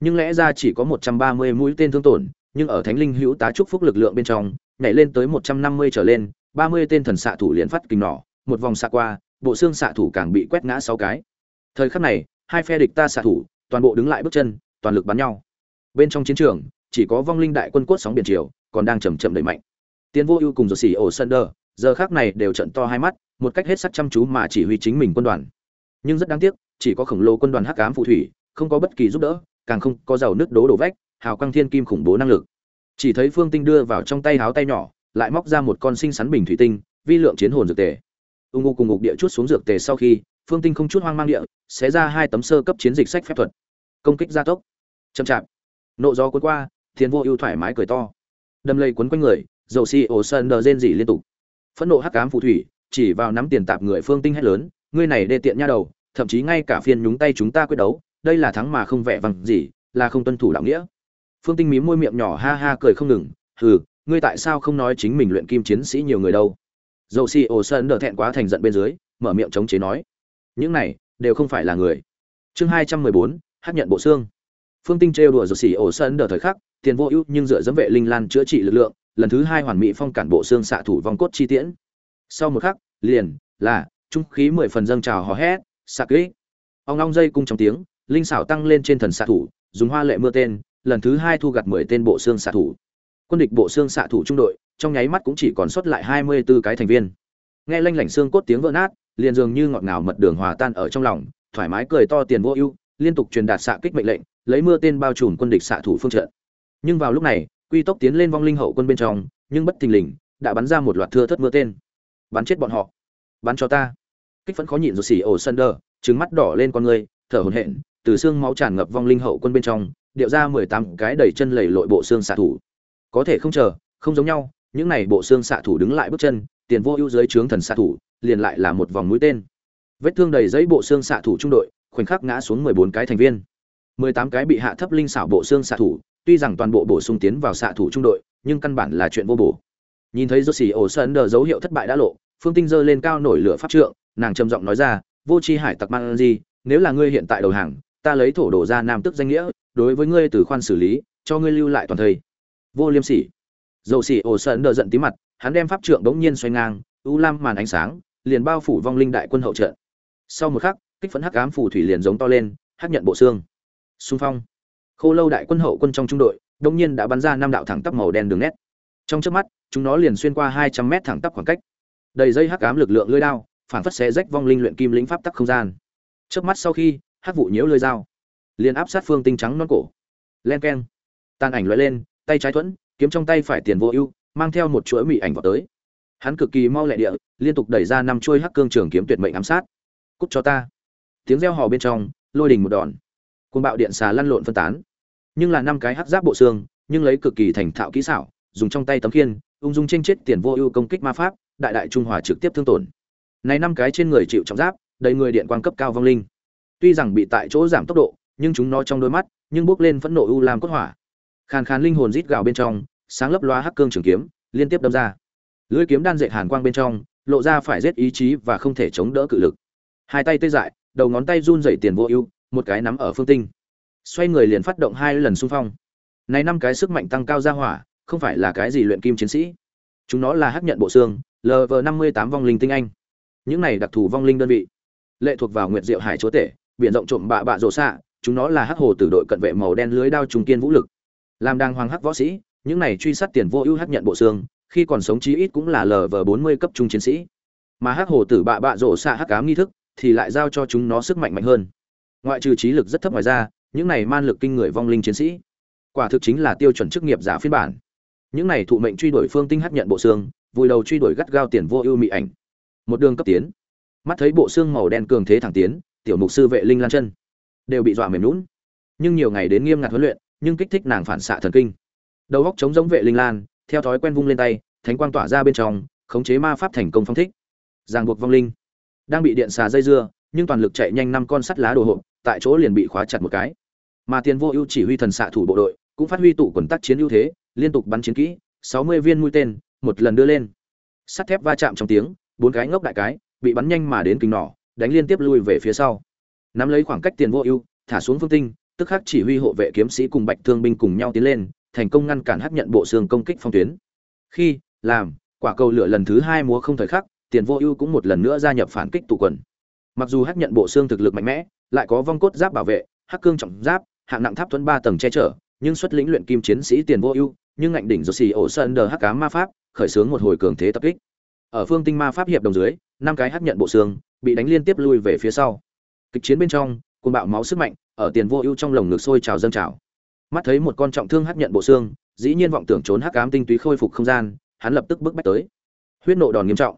nhưng lẽ ra chỉ có 130 mũi tên thương tổn nhưng ở thánh linh hữu tá trúc phúc lực lượng bên trong nhảy lên tới 150 trở lên 30 tên thần xạ thủ liền phát kinh nỏ một vòng xạ qua bộ xương xạ thủ càng bị quét ngã sáu cái thời khắc này, hai phe địch ta xạ thủ, toàn bộ đứng lại bước chân, toàn lực bắn nhau. Bên trong chiến trường, chỉ có vong linh đại quân cốt sóng biển triều còn đang chậm chậm đẩy mạnh. Tiến vô ưu cùng rồi xỉ ổ sân đờ giờ khác này đều trận to hai mắt, một cách hết sắc chăm chú mà chỉ huy chính mình quân đoàn. Nhưng rất đáng tiếc, chỉ có khổng lồ quân đoàn hắc ám phù thủy, không có bất kỳ giúp đỡ, càng không có giàu nước đố đổ vách, hào quang thiên kim khủng bố năng lực. Chỉ thấy phương tinh đưa vào trong tay háo tay nhỏ, lại móc ra một con sinh sắn bình thủy tinh, vi lượng chiến hồn dược tề. Ung ngô cùng ngục địa chút xuống dược tề sau khi phương tinh không chút hoang mang địa sẽ ra hai tấm sơ cấp chiến dịch sách phép thuật. Công kích gia tốc. Chậm chạp. Nộ gió cuốn qua, thiên vô ưu thoải mái cười to. Đâm lây quấn quanh người, dầu xì ổ sơn đờ rên rỉ liên tục. Phẫn nộ hắc ám phù thủy, chỉ vào nắm tiền tạp người phương tinh hét lớn, ngươi này đê tiện nha đầu, thậm chí ngay cả phiên nhúng tay chúng ta quyết đấu, đây là thắng mà không vẻ vằng gì, là không tuân thủ đạo nghĩa. Phương tinh mím môi miệng nhỏ ha ha cười không ngừng, hừ, ngươi tại sao không nói chính mình luyện kim chiến sĩ nhiều người đâu? Dầu xì ổ sơn đờ thẹn quá thành giận bên dưới, mở miệng chống chế nói những này đều không phải là người. Chương hai trăm mười bốn, hát nhận bộ xương. Phương tinh trêu đùa rồi xỉ ổ sơn đờ thời khắc, tiền vô ưu nhưng dựa dẫm vệ linh lan chữa trị lực lượng, lần thứ hai hoàn mỹ phong cản bộ xương xạ thủ vong cốt chi tiễn. Sau một khắc, liền là trung khí mười phần dâng trào hò hét, xạ kỹ ông long dây cung trong tiếng, linh xảo tăng lên trên thần xạ thủ, dùng hoa lệ mưa tên, lần thứ hai thu gặt mười tên bộ xương xạ thủ. Quân địch bộ xương xạ thủ trung đội, trong nháy mắt cũng chỉ còn sót lại hai mươi 24 cái thành viên. Nghe lanh lảnh xương cốt tiếng vỡ nát liền dường như ngọt ngào mật đường hòa tan ở trong lòng, thoải mái cười to tiền vô ưu, liên tục truyền đạt xạ kích mệnh lệnh, lấy mưa tên bao trùm quân địch xạ thủ phương trận. Nhưng vào lúc này, quy tốc tiến lên vong linh hậu quân bên trong, nhưng bất thình lình, đã bắn ra một loạt thưa thất mưa tên. Bắn chết bọn họ. Bắn cho ta. Kích phấn khó nhịn rồi xỉ ổ sân đờ mắt đỏ lên con người, thở hổn hển, từ xương máu tràn ngập vong linh hậu quân bên trong, điệu ra mười tám cái đẩy chân lầy lội bộ xương xạ thủ. Có thể không chờ, không giống nhau, những này bộ xương xạ thủ đứng lại bước chân, tiền vô ưu dưới trướng thần xạ thủ liền lại là một vòng mũi tên. Vết thương đầy giấy bộ xương xạ thủ trung đội, khoảnh khắc ngã xuống mười bốn cái thành viên. Mười tám cái bị hạ thấp linh xảo bộ xương xạ thủ, tuy rằng toàn bộ bổ sung tiến vào xạ thủ trung đội, nhưng căn bản là chuyện vô bổ. Nhìn thấy rô xì ổ sơn đờ dấu hiệu thất bại đã lộ, phương tinh giơ lên cao nổi lửa pháp trượng, nàng trầm giọng nói ra, vô c h i hải tặc man di nếu là ngươi hiện tại đầu hàng, ta lấy thổ đổ ra nam tức danh nghĩa, đối với ngươi từ khoan xử lý, cho ngươi lưu lại toàn thây. Vô liêm sỉ. Dầu xỉ ổ sơn đờ giận tí mặt, hắn đem pháp trượng bỗng nhiên xoay ngang, u lam màn ánh sáng liền bao phủ vong linh đại quân hậu trận. Sau một khắc, kích phấn hắc ám phù thủy liền giống to lên, hắc nhận bộ xương. Xung phong. Khô lâu đại quân hậu quân trong trung đội đông nhiên đã bắn ra năm đạo thẳng tắp màu đen đường nét. Trong trước mắt, chúng nó liền xuyên qua hai trăm mét thẳng tắp khoảng cách. Đầy dây hắc ám lực lượng lưỡi đao, phản phất xé rách vong linh luyện kim lĩnh pháp tắc không gian. Trước mắt sau khi, hắc vụ nhiễu lưỡi dao, liền áp sát phương tinh trắng non cổ. Len keng. Tàn ảnh loại lên, tay trái thuẫn, kiếm trong tay phải tiền vô ưu, mang theo một chuỗi mị ảnh vào tới hắn cực kỳ mau lẹ địa, liên tục đẩy ra năm chuôi hắc cương trường kiếm tuyệt mệnh ám sát. Cút cho ta. Tiếng reo hò bên trong, lôi đình một đòn. Côn bạo điện xà lăn lộn phân tán. Nhưng là năm cái hắc giáp bộ xương, nhưng lấy cực kỳ thành thạo kỹ xảo, dùng trong tay tấm khiên, ung dung tranh chết tiền vô ưu công kích ma pháp, đại đại trung hòa trực tiếp thương tổn. Này năm cái trên người chịu trọng giáp, đầy người điện quang cấp cao vong linh. Tuy rằng bị tại chỗ giảm tốc độ, nhưng chúng nó trong đôi mắt, nhưng bước lên phẫn nộ u làm cốt hỏa. Khàn khàn linh hồn rít gào bên trong, sáng lấp loa hắc cương trường kiếm, liên tiếp đâm ra lưỡi kiếm đan dệt hàn quang bên trong, lộ ra phải giết ý chí và không thể chống đỡ cự lực. Hai tay tê dại, đầu ngón tay run rẩy tiền vô ưu, một cái nắm ở phương tinh. Xoay người liền phát động hai lần xung phong. Này năm cái sức mạnh tăng cao ra hỏa, không phải là cái gì luyện kim chiến sĩ. Chúng nó là hắc nhận bộ xương lv năm mươi tám vong linh tinh anh. Những này đặc thù vong linh đơn vị, lệ thuộc vào nguyệt diệu hải chúa tể, biển rộng trộm bạ bạ rộ xạ, chúng nó là hắc hồ tử đội cận vệ màu đen lưới đao trung kiên vũ lực. Làm đang hoàng hắc võ sĩ, những này truy sát tiền vô ưu hắc nhận bộ xương khi còn sống chí ít cũng là lv bốn mươi cấp trung chiến sĩ. Mà hắc hồ tử bạ bạ rổ xạ hắc cám nghi thức thì lại giao cho chúng nó sức mạnh mạnh hơn. Ngoại trừ trí lực rất thấp ngoài ra, những này man lực kinh người vong linh chiến sĩ, quả thực chính là tiêu chuẩn chức nghiệp giả phiên bản. Những này thụ mệnh truy đuổi phương tinh hắc nhận bộ xương vùi đầu truy đuổi gắt gao tiền vô ưu mị ảnh. Một đường cấp tiến. Mắt thấy bộ xương màu đen cường thế thẳng tiến, tiểu mục sư vệ linh lan chân đều bị dọa mềm lún nhưng nhiều ngày đến nghiêm ngặt huấn luyện, nhưng kích thích nàng phản xạ thần kinh. Đầu góc chống giống vệ linh lan theo thói quen vung lên tay, thánh quang tỏa ra bên trong, khống chế ma pháp thành công phong thích. Giang buộc vong linh. Đang bị điện xà dây dưa, nhưng toàn lực chạy nhanh năm con sắt lá đồ hộp, tại chỗ liền bị khóa chặt một cái. Mà tiền vô ưu chỉ huy thần xạ thủ bộ đội, cũng phát huy tụ quần tác chiến ưu thế, liên tục bắn chiến kỹ, sáu mươi viên mũi tên, một lần đưa lên. Sắt thép va chạm trong tiếng, bốn cái ngốc đại cái, bị bắn nhanh mà đến kính nỏ, đánh liên tiếp lui về phía sau. Nắm lấy khoảng cách tiền vô ưu, thả xuống phương tinh, tức khắc chỉ huy hộ vệ kiếm sĩ cùng bạch thương binh cùng nhau tiến lên thành công ngăn cản hấp nhận bộ xương công kích phong tuyến. Khi, làm, quả cầu lửa lần thứ hai múa không thời khắc, tiền vô ưu cũng một lần nữa gia nhập phản kích tụ quần. Mặc dù hấp nhận bộ xương thực lực mạnh mẽ, lại có vong cốt giáp bảo vệ, hắc cương trọng giáp, hạng nặng tháp thuẫn ba tầng che chở, nhưng xuất lĩnh luyện kim chiến sĩ tiền vô ưu, nhưng ngạnh đỉnh do xì ổ sơn hắc Ám ma pháp, khởi xướng một hồi cường thế tập kích. Ở phương tinh ma pháp hiệp đồng dưới, năm cái hấp nhận bộ xương bị đánh liên tiếp lui về phía sau. Kịch chiến bên trong, cuồng bạo máu sức mạnh ở tiền vô ưu trong lồng ngực sôi trào dâng trào mắt thấy một con trọng thương hắc nhận bộ xương, dĩ nhiên vọng tưởng trốn hắc ám tinh túy khôi phục không gian, hắn lập tức bước bách tới. Huyết nộ đòn nghiêm trọng.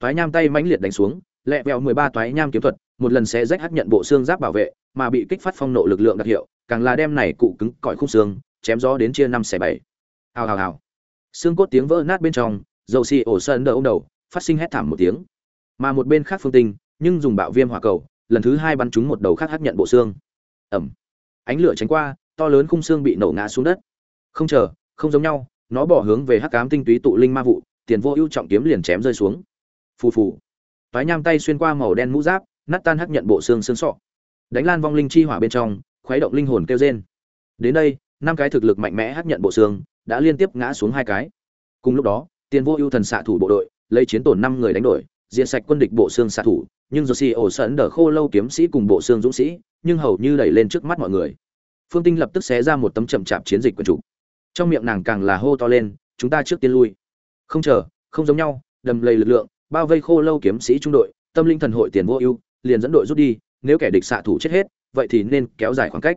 Toái nham tay mãnh liệt đánh xuống, lẹ vẹo mười ba toái nham kiếm thuật, một lần sẽ rách hắc nhận bộ xương giáp bảo vệ, mà bị kích phát phong nộ lực lượng đặc hiệu, càng là đem này cụ cứng cỏi khung xương, chém gió đến chia năm xẻ bảy. Hào hào hào. Xương cốt tiếng vỡ nát bên trong, dầu xì ổ sơn đỡ ông đầu, phát sinh hét thảm một tiếng. Mà một bên khác phương tinh, nhưng dùng bạo viêm hỏa cầu, lần thứ hai bắn trúng một đầu khác hắc nhận bộ xương. Ẩm. Ánh lửa tránh qua to lớn khung xương bị nổ ngã xuống đất. Không chờ không giống nhau nó bỏ hướng về hắc cám tinh túy tụ linh ma vụ tiền vô ưu trọng kiếm liền chém rơi xuống. Phù phù. Toái nham tay xuyên qua màu đen mũ giáp nát tan hắc nhận bộ xương xương sọ. Đánh lan vong linh chi hỏa bên trong khuấy động linh hồn kêu rên. Đến đây năm cái thực lực mạnh mẽ hắc nhận bộ xương đã liên tiếp ngã xuống hai cái. Cùng lúc đó tiền vô ưu thần xạ thủ bộ đội lấy chiến tổn năm người đánh đổi diệt sạch quân địch bộ xương xạ thủ nhưng Josi ổ sẵn đỡ khô lâu kiếm sĩ cùng bộ xương dũng sĩ, nhưng hầu như đẩy lên trước mắt mọi người. Phương Tinh lập tức xé ra một tấm chậm chạp chiến dịch quần chủ. Trong miệng nàng càng là hô to lên, chúng ta trước tiên lui. Không chờ, không giống nhau, đầm lầy lực lượng, bao vây khô lâu kiếm sĩ trung đội, tâm linh thần hội tiền vô ưu liền dẫn đội rút đi nếu kẻ địch xạ thủ chết hết vậy thì nên kéo dài khoảng cách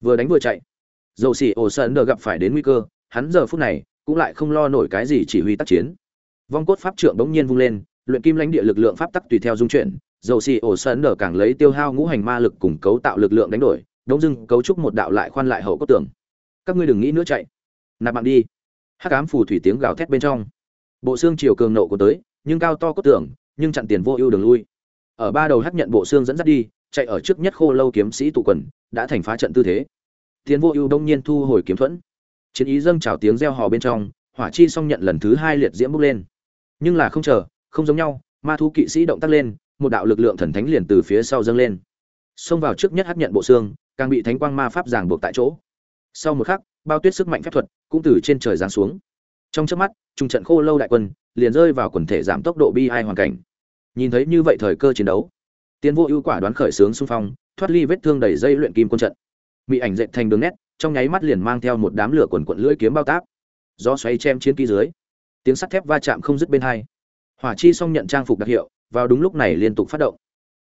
vừa đánh vừa chạy dầu xỉ ổ sơn đờ gặp phải đến nguy cơ hắn giờ phút này cũng lại không lo nổi cái gì chỉ huy tác chiến vong cốt pháp trượng bỗng nhiên vung lên luyện kim lãnh địa lực lượng pháp tắc tùy theo dung chuyển dầu xì ổ sơn đờ càng lấy tiêu hao ngũ hành ma lực cùng cấu tạo lực lượng đánh đổi đống dưng cấu trúc một đạo lại khoan lại hậu cốt tường. Các ngươi đừng nghĩ nữa chạy. Nạp mạng đi. Hắc ám phù thủy tiếng gào thét bên trong. Bộ xương chiều cường nộ của tới, nhưng cao to cốt tường, nhưng chặn tiền vô ưu đường lui. Ở ba đầu hắc nhận bộ xương dẫn dắt đi, chạy ở trước nhất khô lâu kiếm sĩ tụ quần, đã thành phá trận tư thế. Tiền vô ưu đông nhiên thu hồi kiếm thuẫn. Chiến ý dâng trào tiếng reo hò bên trong, hỏa chi xong nhận lần thứ hai liệt diễm bốc lên. Nhưng là không chờ, không giống nhau, ma thu kỵ sĩ động tác lên, một đạo lực lượng thần thánh liền từ phía sau dâng lên. Xông vào trước nhất hắc nhận bộ xương càng bị thánh quang ma pháp giảng buộc tại chỗ. Sau một khắc, bao tuyết sức mạnh phép thuật cũng từ trên trời giáng xuống. Trong chớp mắt, trung trận khô lâu đại quân liền rơi vào quần thể giảm tốc độ bi ai hoàn cảnh. Nhìn thấy như vậy thời cơ chiến đấu tiến vô ưu quả đoán khởi sướng xung phong, thoát ly vết thương đầy dây luyện kim quân trận. Bị ảnh dệt thành đường nét, trong nháy mắt liền mang theo một đám lửa quần quận lưỡi kiếm bao táp. Do xoáy chém chiến ký dưới, tiếng sắt thép va chạm không dứt bên hai. Hỏa chi xong nhận trang phục đặc hiệu, vào đúng lúc này liên tục phát động.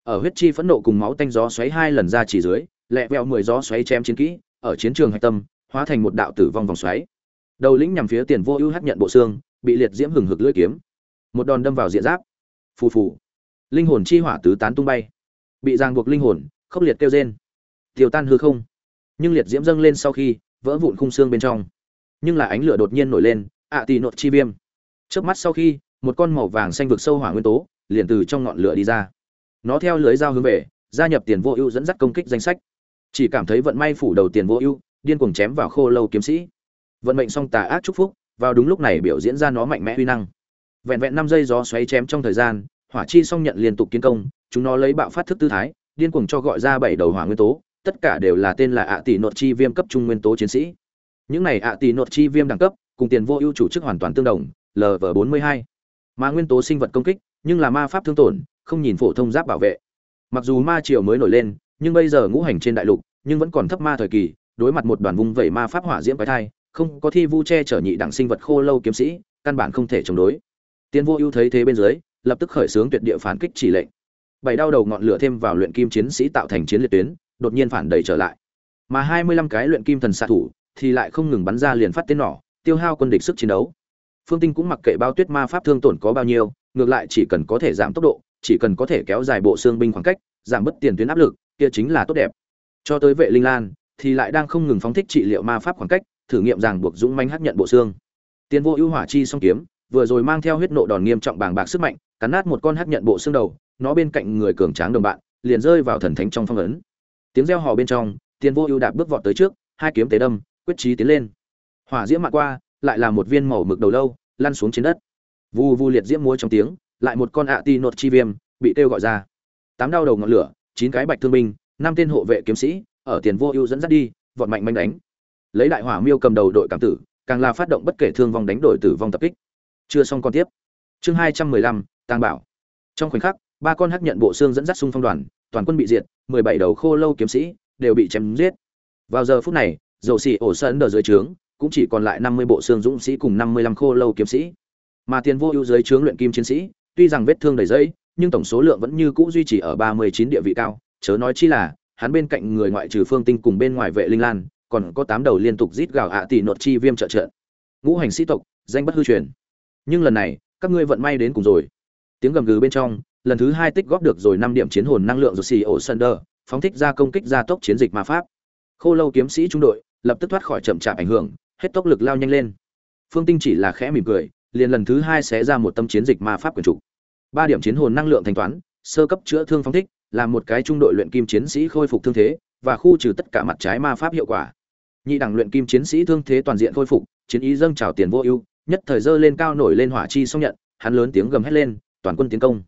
Ở huyết chi phẫn nộ cùng máu tanh gió xoáy hai lần ra chỉ dưới lẹ vẹo mười gió xoáy chém chiến kỹ, ở chiến trường hạch tâm, hóa thành một đạo tử vong vòng xoáy. Đầu lĩnh nhằm phía tiền vô ưu hát nhận bộ xương, bị liệt diễm hừng hực lưỡi kiếm. Một đòn đâm vào diện giáp. Phù phù. Linh hồn chi hỏa tứ tán tung bay. Bị ràng buộc linh hồn, khốc liệt kêu rên. Tiêu tan hư không. Nhưng liệt diễm dâng lên sau khi, vỡ vụn khung xương bên trong. Nhưng là ánh lửa đột nhiên nổi lên, ạ à tì nột chi viêm. Trước mắt sau khi, một con màu vàng xanh vực sâu hỏa nguyên tố, liền từ trong ngọn lửa đi ra. Nó theo lưới dao hướng về, gia nhập tiền vô ưu dẫn dắt công kích danh sách chỉ cảm thấy vận may phủ đầu tiền vô ưu, điên cuồng chém vào khô lâu kiếm sĩ. Vận mệnh song tà ác chúc phúc, vào đúng lúc này biểu diễn ra nó mạnh mẽ uy năng. Vẹn vẹn năm giây gió xoáy chém trong thời gian, hỏa chi song nhận liên tục kiến công, chúng nó lấy bạo phát thức tư thái, điên cuồng cho gọi ra bảy đầu hỏa nguyên tố, tất cả đều là tên là ạ tỷ nội chi viêm cấp trung nguyên tố chiến sĩ. Những này ạ tỷ nội chi viêm đẳng cấp, cùng tiền vô ưu chủ chức hoàn toàn tương đồng lv bốn mươi hai. Mà nguyên tố sinh vật công kích, nhưng là ma pháp thương tổn, không nhìn phổ thông giáp bảo vệ. Mặc dù ma triều mới nổi lên nhưng bây giờ ngũ hành trên đại lục, nhưng vẫn còn thấp ma thời kỳ, đối mặt một đoàn vung vẩy ma pháp hỏa diễm quái thai, không có thi vu che chở nhị đẳng sinh vật khô lâu kiếm sĩ, căn bản không thể chống đối. Tiên vô ưu thấy thế bên dưới, lập tức khởi xướng tuyệt địa phản kích chỉ lệnh. Bảy đau đầu ngọn lửa thêm vào luyện kim chiến sĩ tạo thành chiến liệt tuyến, đột nhiên phản đầy trở lại. Mà hai mươi lăm cái luyện kim thần xạ thủ thì lại không ngừng bắn ra liền phát tên nỏ, tiêu hao quân địch sức chiến đấu. Phương tinh cũng mặc kệ bao tuyết ma pháp thương tổn có bao nhiêu, ngược lại chỉ cần có thể giảm tốc độ, chỉ cần có thể kéo dài bộ xương binh khoảng cách, giảm bớt tiền tuyến áp lực kia chính là tốt đẹp. Cho tới vệ linh lan, thì lại đang không ngừng phóng thích trị liệu ma pháp khoảng cách, thử nghiệm rằng buộc dũng manh hắc nhận bộ xương. Tiên vô ưu hỏa chi song kiếm, vừa rồi mang theo huyết nộ đòn nghiêm trọng bàng bạc sức mạnh, cắn nát một con hắc nhận bộ xương đầu, nó bên cạnh người cường tráng đồng bạn, liền rơi vào thần thánh trong phong ấn. Tiếng reo hò bên trong, tiên vô ưu đạp bước vọt tới trước, hai kiếm tế đâm, quyết chí tiến lên. Hỏa diễm mạ qua, lại là một viên màu mực đầu lâu, lăn xuống trên đất. Vu vu liệt diễm múa trong tiếng, lại một con ạ ti nột chi viêm, bị kêu gọi ra. Tám đau đầu ngọn lửa chín cái bạch thương binh, năm tên hộ vệ kiếm sĩ, ở tiền vô ưu dẫn dắt đi, vọt mạnh manh đánh. Lấy đại hỏa miêu cầm đầu đội cảm tử, càng là phát động bất kể thương vong đánh đổi tử vong tập kích. Chưa xong con tiếp. Chương hai trăm mười lăm, tàng bảo. Trong khoảnh khắc, ba con hắc nhận bộ xương dẫn dắt xung phong đoàn, toàn quân bị diệt, mười bảy đầu khô lâu kiếm sĩ đều bị chém giết. Vào giờ phút này, dầu xì ổ sơn ở dưới trướng, cũng chỉ còn lại năm mươi bộ xương dũng sĩ cùng năm mươi lăm khô lâu kiếm sĩ. Mà tiền vô ưu dưới trướng luyện kim chiến sĩ, tuy rằng vết thương đầy dây nhưng tổng số lượng vẫn như cũ duy trì ở ba mươi chín địa vị cao. Chớ nói chi là, hắn bên cạnh người ngoại trừ phương tinh cùng bên ngoài vệ linh lan, còn có tám đầu liên tục rít gào ạ tỷ nột chi viêm trợ trợ. Ngũ hành sĩ tộc, danh bất hư truyền. Nhưng lần này, các ngươi vận may đến cùng rồi. Tiếng gầm gừ bên trong, lần thứ hai tích góp được rồi năm điểm chiến hồn năng lượng rồi xì ổ sân phóng thích ra công kích gia tốc chiến dịch ma pháp. Khô lâu kiếm sĩ trung đội, lập tức thoát khỏi chậm chạp ảnh hưởng, hết tốc lực lao nhanh lên. Phương tinh chỉ là khẽ mỉm cười, liền lần thứ hai sẽ ra một tâm chiến dịch ma pháp quyền trục ba điểm chiến hồn năng lượng thanh toán, sơ cấp chữa thương phóng thích, là một cái trung đội luyện kim chiến sĩ khôi phục thương thế, và khu trừ tất cả mặt trái ma pháp hiệu quả. Nhị đẳng luyện kim chiến sĩ thương thế toàn diện khôi phục, chiến ý dâng trào tiền vô ưu, nhất thời dơ lên cao nổi lên hỏa chi xong nhận, hắn lớn tiếng gầm hét lên, toàn quân tiến công.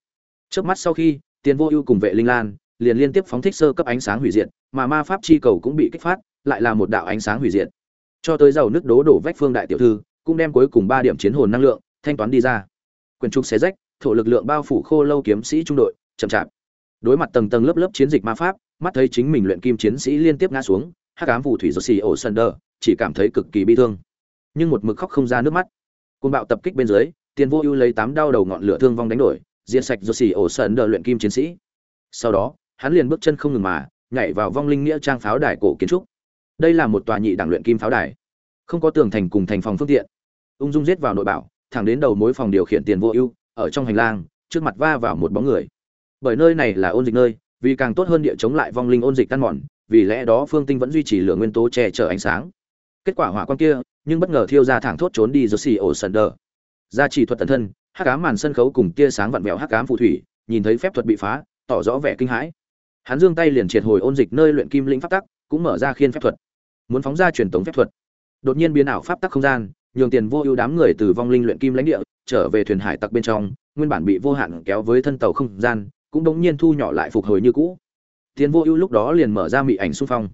Trước mắt sau khi, tiền vô ưu cùng vệ linh lan, liền liên tiếp phóng thích sơ cấp ánh sáng hủy diệt, mà ma pháp chi cầu cũng bị kích phát, lại là một đạo ánh sáng hủy diệt. Cho tới giàu nước đố đổ vách phương đại tiểu thư, cũng đem cuối cùng ba điểm chiến hồn năng lượng, thanh toán đi ra. Quyền trục xé rách thổ lực lượng bao phủ khô lâu kiếm sĩ trung đội, chậm chạp. Đối mặt tầng tầng lớp lớp chiến dịch ma pháp, mắt thấy chính mình luyện kim chiến sĩ liên tiếp ngã xuống, hắc ám phù thủy rột xì ổ sân đờ, chỉ cảm thấy cực kỳ bi thương. Nhưng một mực khóc không ra nước mắt. Côn bạo tập kích bên dưới, tiền vô ưu lấy tám đao đầu ngọn lửa thương vong đánh đổi, diệt sạch do xì ổ sơn đờ luyện kim chiến sĩ. Sau đó, hắn liền bước chân không ngừng mà, nhảy vào vong linh nghĩa trang pháo đài cổ kiến trúc. Đây là một tòa nhị đẳng luyện kim pháo đài. Không có tường thành cùng thành phòng phương tiện. Ung dung giết vào nội bảo, thẳng đến đầu mối phòng điều khiển tiền vô ưu ở trong hành lang, trước mặt va vào một bóng người. Bởi nơi này là ôn dịch nơi, vì càng tốt hơn địa chống lại vong linh ôn dịch tan mòn, vì lẽ đó phương tinh vẫn duy trì lửa nguyên tố che chở ánh sáng. Kết quả hỏa quan kia, nhưng bất ngờ thiêu ra thẳng thốt trốn đi rồi xì ổ sần đờ. Ra chỉ thuật tần thân, hắc ám màn sân khấu cùng tia sáng vặn vẹo hắc ám phù thủy, nhìn thấy phép thuật bị phá, tỏ rõ vẻ kinh hãi. Hắn giương tay liền triệt hồi ôn dịch nơi luyện kim lĩnh pháp tắc, cũng mở ra khiên phép thuật. Muốn phóng ra truyền tống phép thuật. Đột nhiên biến ảo pháp tắc không gian nhường tiền vô ưu đám người từ vong linh luyện kim lãnh địa, trở về thuyền hải tặc bên trong, nguyên bản bị vô hạn kéo với thân tàu không gian, cũng đống nhiên thu nhỏ lại phục hồi như cũ. Tiền vô ưu lúc đó liền mở ra mị ảnh xung phong.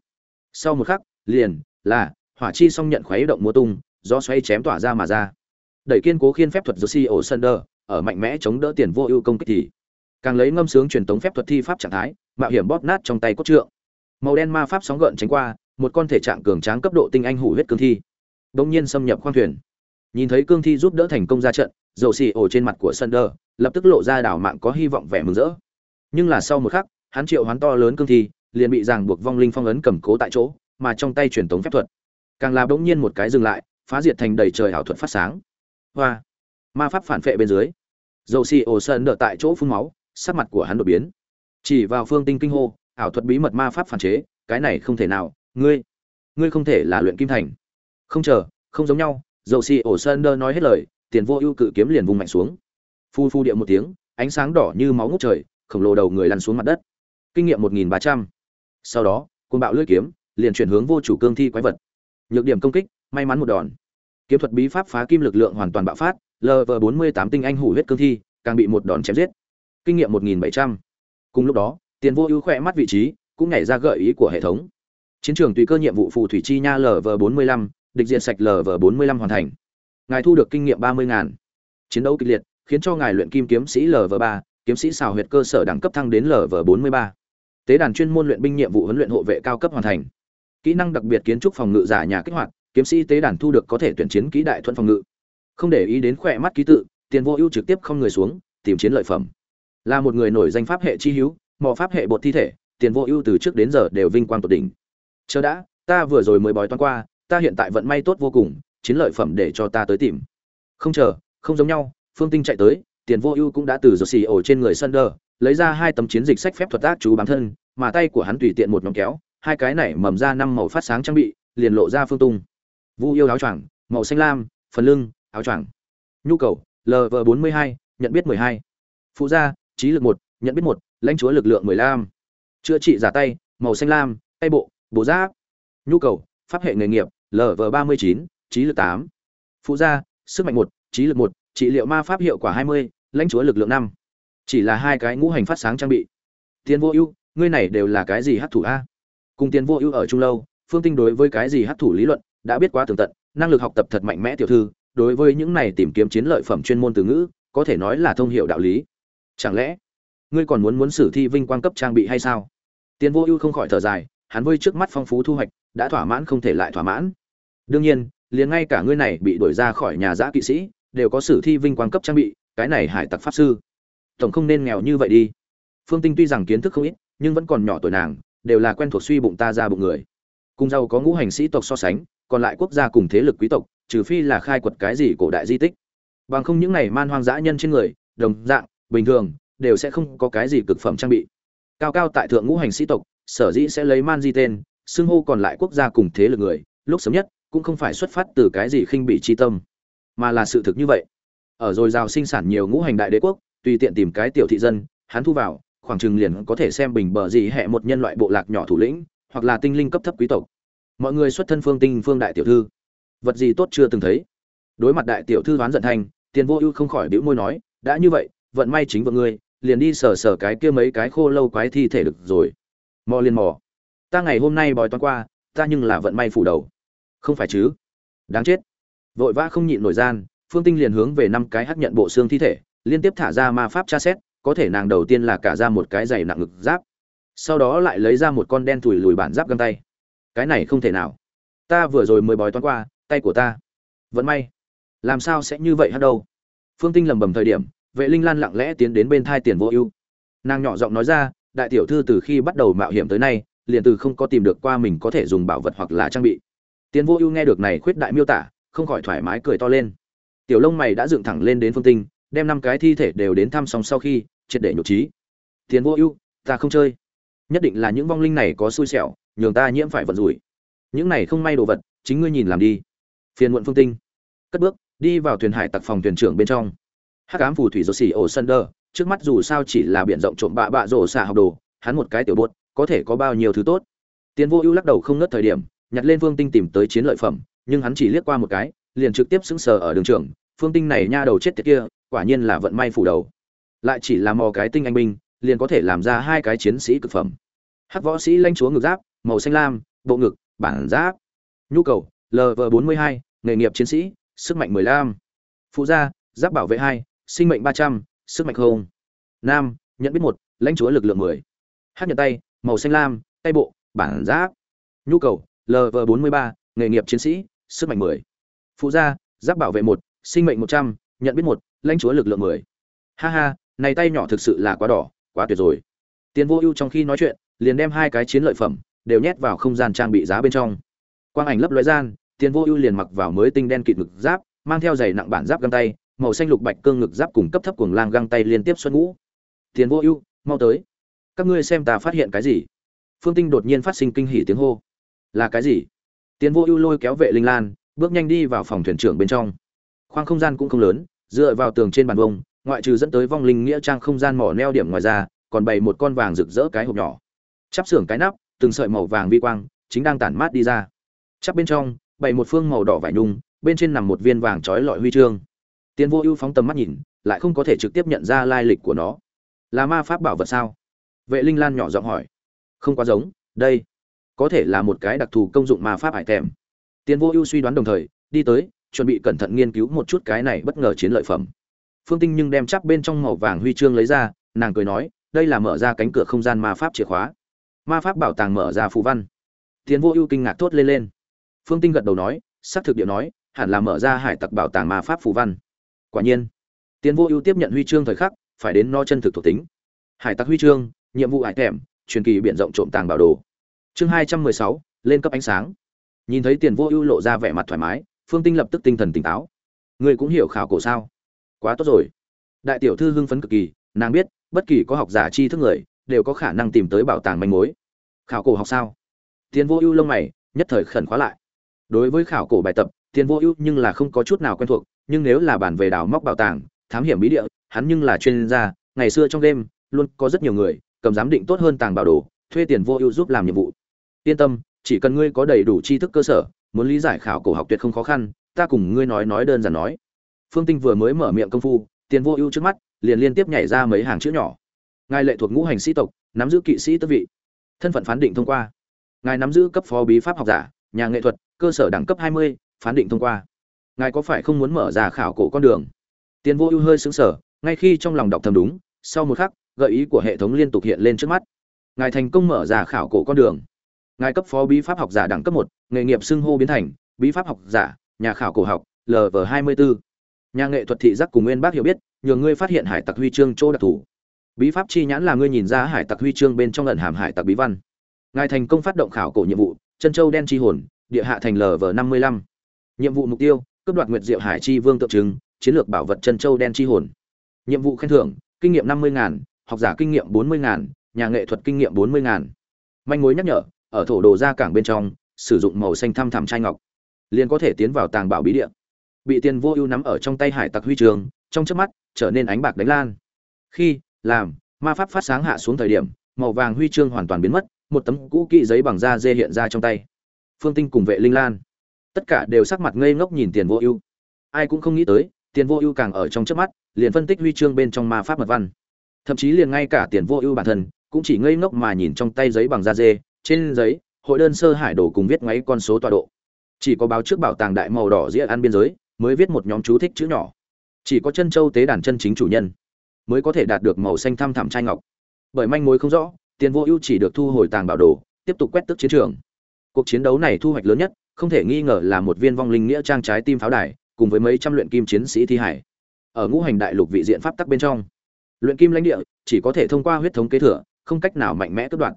Sau một khắc, liền, là, hỏa chi song nhận khuấy động múa tung do xoay chém tỏa ra mà ra. Đẩy kiên cố khiên phép thuật Josie Osender ở mạnh mẽ chống đỡ tiền vô ưu công kích thì, càng lấy ngâm sướng truyền tống phép thuật thi pháp trạng thái, mạo hiểm bóp nát trong tay cốt trượng. Màu đen ma pháp sóng gợn tránh qua, một con thể trạng cường tráng cấp độ tinh anh hủ huyết cương thi đông nhiên xâm nhập khoang thuyền. Nhìn thấy cương thi giúp đỡ thành công ra trận, dầu xì ổ trên mặt của Sunder lập tức lộ ra đảo mạng có hy vọng vẻ mừng rỡ. Nhưng là sau một khắc, hắn triệu hoán to lớn cương thi, liền bị ràng buộc vong linh phong ấn cầm cố tại chỗ, mà trong tay truyền tống phép thuật. Càng là bỗng nhiên một cái dừng lại, phá diệt thành đầy trời ảo thuật phát sáng. Hoa! Ma pháp phản phệ bên dưới. Dầu xì ổ sơn đỡ tại chỗ phun máu, sắc mặt của hắn đột biến. Chỉ vào phương tinh kinh hô, ảo thuật bí mật ma pháp phản chế, cái này không thể nào, ngươi ngươi không thể là luyện kim thành không chờ, không giống nhau dầu xì ổ sơn đơ nói hết lời, tiền vô ưu cự kiếm liền vùng mạnh xuống. Phu phu điện một tiếng, ánh sáng đỏ như máu ngút trời, khổng lồ đầu người lăn xuống mặt đất. Kinh nghiệm một nghìn ba trăm. Sau đó côn bạo lưỡi kiếm, liền chuyển hướng vô chủ cương thi quái vật. Nhược điểm công kích, may mắn một đòn. Kiếm thuật bí pháp phá kim lực lượng hoàn toàn bạo phát lv bốn mươi tám tinh anh hủ huyết cương thi, càng bị một đòn chém giết. Kinh nghiệm một nghìn bảy trăm. Cùng lúc đó, tiền vô ưu khỏe mắt vị trí, cũng nhảy ra gợi ý của hệ thống. Chiến trường tùy cơ nhiệm vụ phù thủy chi nha lv bốn mươi lăm địch diện sạch lv bốn mươi lăm hoàn thành. Ngài thu được kinh nghiệm ba mươi ngàn. Chiến đấu kịch liệt, khiến cho ngài luyện kim kiếm sĩ lv ba, kiếm sĩ xào huyệt cơ sở đẳng cấp thăng đến lv bốn mươi ba. Tế đàn chuyên môn luyện binh nhiệm vụ huấn luyện hộ vệ cao cấp hoàn thành. Kỹ năng đặc biệt kiến trúc phòng ngự giả nhà kích hoạt, kiếm sĩ tế đàn thu được có thể tuyển chiến kỹ đại thuận phòng ngự. Không để ý đến khỏe mắt ký tự, tiền vô ưu trực tiếp không người xuống, tìm chiến lợi phẩm. Là một người nổi danh pháp hệ chi hữu, mò pháp hệ bột thi thể, tiền vô ưu từ trước đến giờ đều vinh quang tột đỉnh. Chờ đã, ta vừa rồi mới bói toán qua ta hiện tại vận may tốt vô cùng, chiến lợi phẩm để cho ta tới tìm. Không chờ, không giống nhau, phương tinh chạy tới, tiền vô ưu cũng đã từ giật xì ổ trên người sân đờ lấy ra hai tấm chiến dịch sách phép thuật tác chú bám thân, mà tay của hắn tùy tiện một nhóm kéo, hai cái này mầm ra năm màu phát sáng trang bị, liền lộ ra phương tung. Vu yêu áo choàng, màu xanh lam, phần lưng, áo choàng. Nhu cầu lv bốn mươi hai, nhận biết mười hai. Phụ gia, trí lực một, nhận biết một, lãnh chúa lực lượng mười lăm. Chữa trị giả tay, màu xanh lam, tay bộ bộ giáp. Nhu cầu, pháp hệ nghề nghiệp lv ba mươi chín, trí lực tám. Phụ gia, sức mạnh một, trí lực một, trị liệu ma pháp hiệu quả hai mươi, lãnh chúa lực lượng năm. Chỉ là hai cái ngũ hành phát sáng trang bị. Tiền vô ưu, ngươi này đều là cái gì hát thủ a? Cùng tiền vô ưu ở trung lâu, phương tinh đối với cái gì hát thủ lý luận, đã biết quá tường tận, năng lực học tập thật mạnh mẽ tiểu thư, đối với những này tìm kiếm chiến lợi phẩm chuyên môn từ ngữ, có thể nói là thông hiệu đạo lý. Chẳng lẽ, ngươi còn muốn muốn sử thi vinh quang cấp trang bị hay sao? Tiền vô ưu không khỏi thở dài, hắn vơi trước mắt phong phú thu hoạch, đã thỏa mãn không thể lại thỏa mãn đương nhiên, liền ngay cả ngươi này bị đuổi ra khỏi nhà giã kỵ sĩ, đều có sử thi vinh quang cấp trang bị, cái này hải tặc pháp sư. Tổng không nên nghèo như vậy đi. Phương tinh tuy rằng kiến thức không ít, nhưng vẫn còn nhỏ tuổi nàng, đều là quen thuộc suy bụng ta ra bụng người. Cùng giàu có ngũ hành sĩ tộc so sánh, còn lại quốc gia cùng thế lực quý tộc, trừ phi là khai quật cái gì cổ đại di tích. Bằng không những này man hoang dã nhân trên người, đồng dạng, bình thường, đều sẽ không có cái gì cực phẩm trang bị. Cao cao tại thượng ngũ hành sĩ tộc, sở dĩ sẽ lấy man di tên, xưng hô còn lại quốc gia cùng thế lực người, lúc sớm nhất cũng không phải xuất phát từ cái gì khinh bị chi tâm mà là sự thực như vậy. Ở rồi giàu sinh sản nhiều ngũ hành đại đế quốc tùy tiện tìm cái tiểu thị dân hắn thu vào khoảng chừng liền có thể xem bình bờ gì hệ một nhân loại bộ lạc nhỏ thủ lĩnh hoặc là tinh linh cấp thấp quý tộc. Mọi người xuất thân phương tinh phương đại tiểu thư. Vật gì tốt chưa từng thấy. Đối mặt đại tiểu thư đoán giận thành, tiền vô ưu không khỏi bĩu môi nói đã như vậy vận may chính vận ngươi liền đi sờ sờ cái kia mấy cái khô lâu quái thi thể được rồi. Mò liền mò. Ta ngày hôm nay bòi toán qua ta nhưng là vận may phủ đầu không phải chứ? Đáng chết. Vội vã không nhịn nổi gian, phương tinh liền hướng về năm cái hắc nhận bộ xương thi thể, liên tiếp thả ra ma pháp tra xét, có thể nàng đầu tiên là cả ra một cái giày nặng ngực giáp, sau đó lại lấy ra một con đen thùi lùi bản giáp găng tay. Cái này không thể nào. Ta vừa rồi mới bói toán qua, tay của ta. Vẫn may. Làm sao sẽ như vậy hát đâu? Phương tinh lầm bầm thời điểm, vệ linh lan lặng lẽ tiến đến bên thai tiền vô ưu. Nàng nhỏ giọng nói ra, đại tiểu thư từ khi bắt đầu mạo hiểm tới nay, liền từ không có tìm được qua mình có thể dùng bảo vật hoặc là trang bị tiền vô ưu nghe được này khuyết đại miêu tả, không khỏi thoải mái cười to lên. Tiểu lông mày đã dựng thẳng lên đến phương tinh, đem năm cái thi thể đều đến thăm xong sau khi, triệt để nhục trí. Tiền vô ưu, ta không chơi. Nhất định là những vong linh này có xui xẻo, nhường ta nhiễm phải vận rủi. Những này không may đồ vật, chính ngươi nhìn làm đi. Phiền muộn phương tinh. Cất bước, đi vào thuyền hải tặc phòng thuyền trưởng bên trong. Hắc ám phù thủy rổ xỉ ổ sân đơ trước mắt dù sao chỉ là biển rộng trộm bạ bạ rổ xả học đồ, hắn một cái tiểu bột, có thể có bao nhiêu thứ tốt. Tiền vô ưu lắc đầu không ngớt thời điểm nhặt lên phương tinh tìm tới chiến lợi phẩm nhưng hắn chỉ liếc qua một cái liền trực tiếp sững sờ ở đường trường. Phương tinh này nha đầu chết tiệt kia quả nhiên là vận may phủ đầu. Lại chỉ là mò cái tinh anh binh liền có thể làm ra hai cái chiến sĩ cực phẩm. Hắc võ sĩ lanh chúa ngực giáp màu xanh lam bộ ngực bản giáp. Nhu cầu lv 42 nghề nghiệp chiến sĩ sức mạnh 15. phụ gia giáp bảo vệ 2, sinh mệnh 300, sức mạnh không. Nam nhận biết 1, lãnh chúa lực lượng 10. hắc nhận tay màu xanh lam tay bộ bản giáp. Nhu cầu lv 43 nghề nghiệp chiến sĩ sức mạnh 10. phụ gia giáp bảo vệ một sinh mệnh 100, nhận biết một lãnh chúa lực lượng 10. ha ha này tay nhỏ thực sự là quá đỏ quá tuyệt rồi. Tiền vô ưu trong khi nói chuyện liền đem hai cái chiến lợi phẩm đều nhét vào không gian trang bị giá bên trong. Quang ảnh lấp lóe gian tiền vô ưu liền mặc vào mới tinh đen kịt ngực giáp mang theo giày nặng bản giáp găng tay màu xanh lục bạch cương ngực giáp cùng cấp thấp cuồng lang găng tay liên tiếp xuân ngũ. Tiền vô ưu mau tới. Các ngươi xem ta phát hiện cái gì? Phương tinh đột nhiên phát sinh kinh hỉ tiếng hô là cái gì? Tiến vô ưu lôi kéo vệ linh lan, bước nhanh đi vào phòng thuyền trưởng bên trong. Khoang không gian cũng không lớn, dựa vào tường trên bàn vông, ngoại trừ dẫn tới vong linh nghĩa trang không gian mỏ neo điểm ngoài ra, còn bày một con vàng rực rỡ cái hộp nhỏ. Chắp xưởng cái nắp, từng sợi màu vàng vi quang, chính đang tản mát đi ra. Chắp bên trong, bày một phương màu đỏ vải nhung, bên trên nằm một viên vàng trói lọi huy chương. Tiến vô ưu phóng tầm mắt nhìn, lại không có thể trực tiếp nhận ra lai lịch của nó. Là ma pháp bảo vật sao? Vệ linh lan nhỏ giọng hỏi. Không quá giống, đây có thể là một cái đặc thù công dụng ma pháp hải thèm. Tiến vô ưu suy đoán đồng thời, đi tới, chuẩn bị cẩn thận nghiên cứu một chút cái này bất ngờ chiến lợi phẩm. Phương tinh nhưng đem chắp bên trong màu vàng huy chương lấy ra, nàng cười nói, đây là mở ra cánh cửa không gian ma pháp chìa khóa. Ma pháp bảo tàng mở ra phù văn. Tiến vô ưu kinh ngạc thốt lên lên. Phương tinh gật đầu nói, xác thực điệu nói, hẳn là mở ra hải tặc bảo tàng ma pháp phù văn. Quả nhiên tiến vô ưu tiếp nhận huy chương thời khắc, phải đến no chân thực thuộc tính. Hải tặc huy chương, nhiệm vụ hải thèm, truyền kỳ biển rộng trộm tàng bảo đồ chương hai trăm mười sáu, lên cấp ánh sáng. Nhìn thấy tiền vô ưu lộ ra vẻ mặt thoải mái, phương tinh lập tức tinh thần tỉnh táo. Ngươi cũng hiểu khảo cổ sao? Quá tốt rồi. Đại tiểu thư hưng phấn cực kỳ, nàng biết, bất kỳ có học giả tri thức người, đều có khả năng tìm tới bảo tàng manh mối. Khảo cổ học sao? Tiền vô ưu lông mày, nhất thời khẩn khóa lại. Đối với khảo cổ bài tập, tiền vô ưu nhưng là không có chút nào quen thuộc, nhưng nếu là bản về đào móc bảo tàng, thám hiểm bí địa, hắn nhưng là chuyên gia, ngày xưa trong đêm, luôn có rất nhiều người, cầm giám định tốt hơn tàng bảo đồ, thuê tiền vô ưu giúp làm nhiệm vụ yên tâm chỉ cần ngươi có đầy đủ tri thức cơ sở muốn lý giải khảo cổ học tuyệt không khó khăn ta cùng ngươi nói nói đơn giản nói. Phương tinh vừa mới mở miệng công phu tiền vô ưu trước mắt liền liên tiếp nhảy ra mấy hàng chữ nhỏ. Ngài lệ thuộc ngũ hành sĩ tộc nắm giữ kỵ sĩ tước vị. Thân phận phán định thông qua. Ngài nắm giữ cấp phó bí pháp học giả nhà nghệ thuật cơ sở đẳng cấp 20, phán định thông qua. Ngài có phải không muốn mở ra khảo cổ con đường? Tiền vô ưu hơi xứng sở ngay khi trong lòng đọc thầm đúng sau một khắc gợi ý của hệ thống liên tục hiện lên trước mắt. Ngài thành công mở ra khảo cổ con đường ngài cấp phó bí pháp học giả đẳng cấp một, nghề nghiệp xưng hô biến thành, bí pháp học giả, nhà khảo cổ học lv 24 nhà nghệ thuật thị giác cùng nguyên bác hiểu biết, nhờ ngươi phát hiện hải tặc huy chương chỗ đặc thù. Bí pháp chi nhãn là ngươi nhìn ra hải tặc huy chương bên trong lần hàm hải tặc bí văn. Ngài thành công phát động khảo cổ nhiệm vụ, chân châu đen chi hồn, địa hạ thành lv năm mươi lăm. Nhiệm vụ mục tiêu, cướp đoạt nguyệt diệu hải chi vương tượng trưng, chiến lược bảo vật chân châu đen chi hồn. Nhiệm vụ khen thưởng, kinh nghiệm năm mươi ngàn, học giả kinh nghiệm bốn mươi ngàn, nhà nghệ thuật kinh nghiệm bốn mươi ngàn. Manh mối nhắc nhở ở thổ đồ ra cảng bên trong, sử dụng màu xanh thăm thẳm trai ngọc, liền có thể tiến vào tàng bảo bí địa. Bị tiền vô ưu nắm ở trong tay hải tặc huy trường, trong chớp mắt, trở nên ánh bạc đánh lan. Khi, làm, ma pháp phát sáng hạ xuống thời điểm, màu vàng huy chương hoàn toàn biến mất, một tấm cũ kỹ giấy bằng da dê hiện ra trong tay. Phương tinh cùng vệ linh lan. Tất cả đều sắc mặt ngây ngốc nhìn tiền vô ưu. Ai cũng không nghĩ tới, tiền vô ưu càng ở trong chớp mắt, liền phân tích huy chương bên trong ma pháp mật văn. Thậm chí liền ngay cả tiền vô ưu bản thân, cũng chỉ ngây ngốc mà nhìn trong tay giấy bằng da dê trên giấy, hội đơn sơ hải đồ cùng viết ngoáy con số tọa độ. Chỉ có báo trước bảo tàng đại màu đỏ dĩa ăn biên giới, mới viết một nhóm chú thích chữ nhỏ. Chỉ có chân châu tế đàn chân chính chủ nhân, mới có thể đạt được màu xanh thăm thẳm trai ngọc. Bởi manh mối không rõ, tiền vô ưu chỉ được thu hồi tàng bảo đồ, tiếp tục quét tức chiến trường. Cuộc chiến đấu này thu hoạch lớn nhất, không thể nghi ngờ là một viên vong linh nghĩa trang trái tim pháo đài, cùng với mấy trăm luyện kim chiến sĩ thi hải. Ở ngũ hành đại lục vị diện pháp tắc bên trong, luyện kim lãnh địa chỉ có thể thông qua huyết thống kế thừa, không cách nào mạnh mẽ cướp đoạt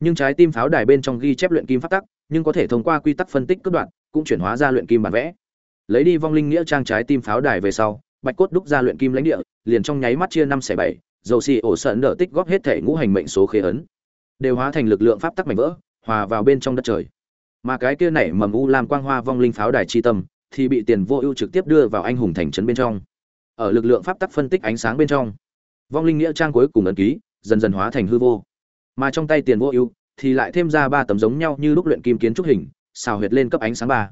nhưng trái tim pháo đài bên trong ghi chép luyện kim pháp tắc, nhưng có thể thông qua quy tắc phân tích cất đoạn, cũng chuyển hóa ra luyện kim bản vẽ. Lấy đi vong linh nghĩa trang trái tim pháo đài về sau, bạch cốt đúc ra luyện kim lãnh địa, liền trong nháy mắt chia năm xẻ bảy, dầu xì ổ sợn đỡ tích góp hết thể ngũ hành mệnh số khế ấn. Đều hóa thành lực lượng pháp tắc mảnh vỡ, hòa vào bên trong đất trời. Mà cái kia nảy mầm u làm quang hoa vong linh pháo đài chi tâm, thì bị tiền vô ưu trực tiếp đưa vào anh hùng thành trấn bên trong. Ở lực lượng pháp tắc phân tích ánh sáng bên trong, vong linh nghĩa trang cuối cùng ấn ký, dần dần hóa thành hư vô mà trong tay tiền vô ưu thì lại thêm ra ba tấm giống nhau như lúc luyện kim kiến trúc hình, xào huyệt lên cấp ánh sáng ba.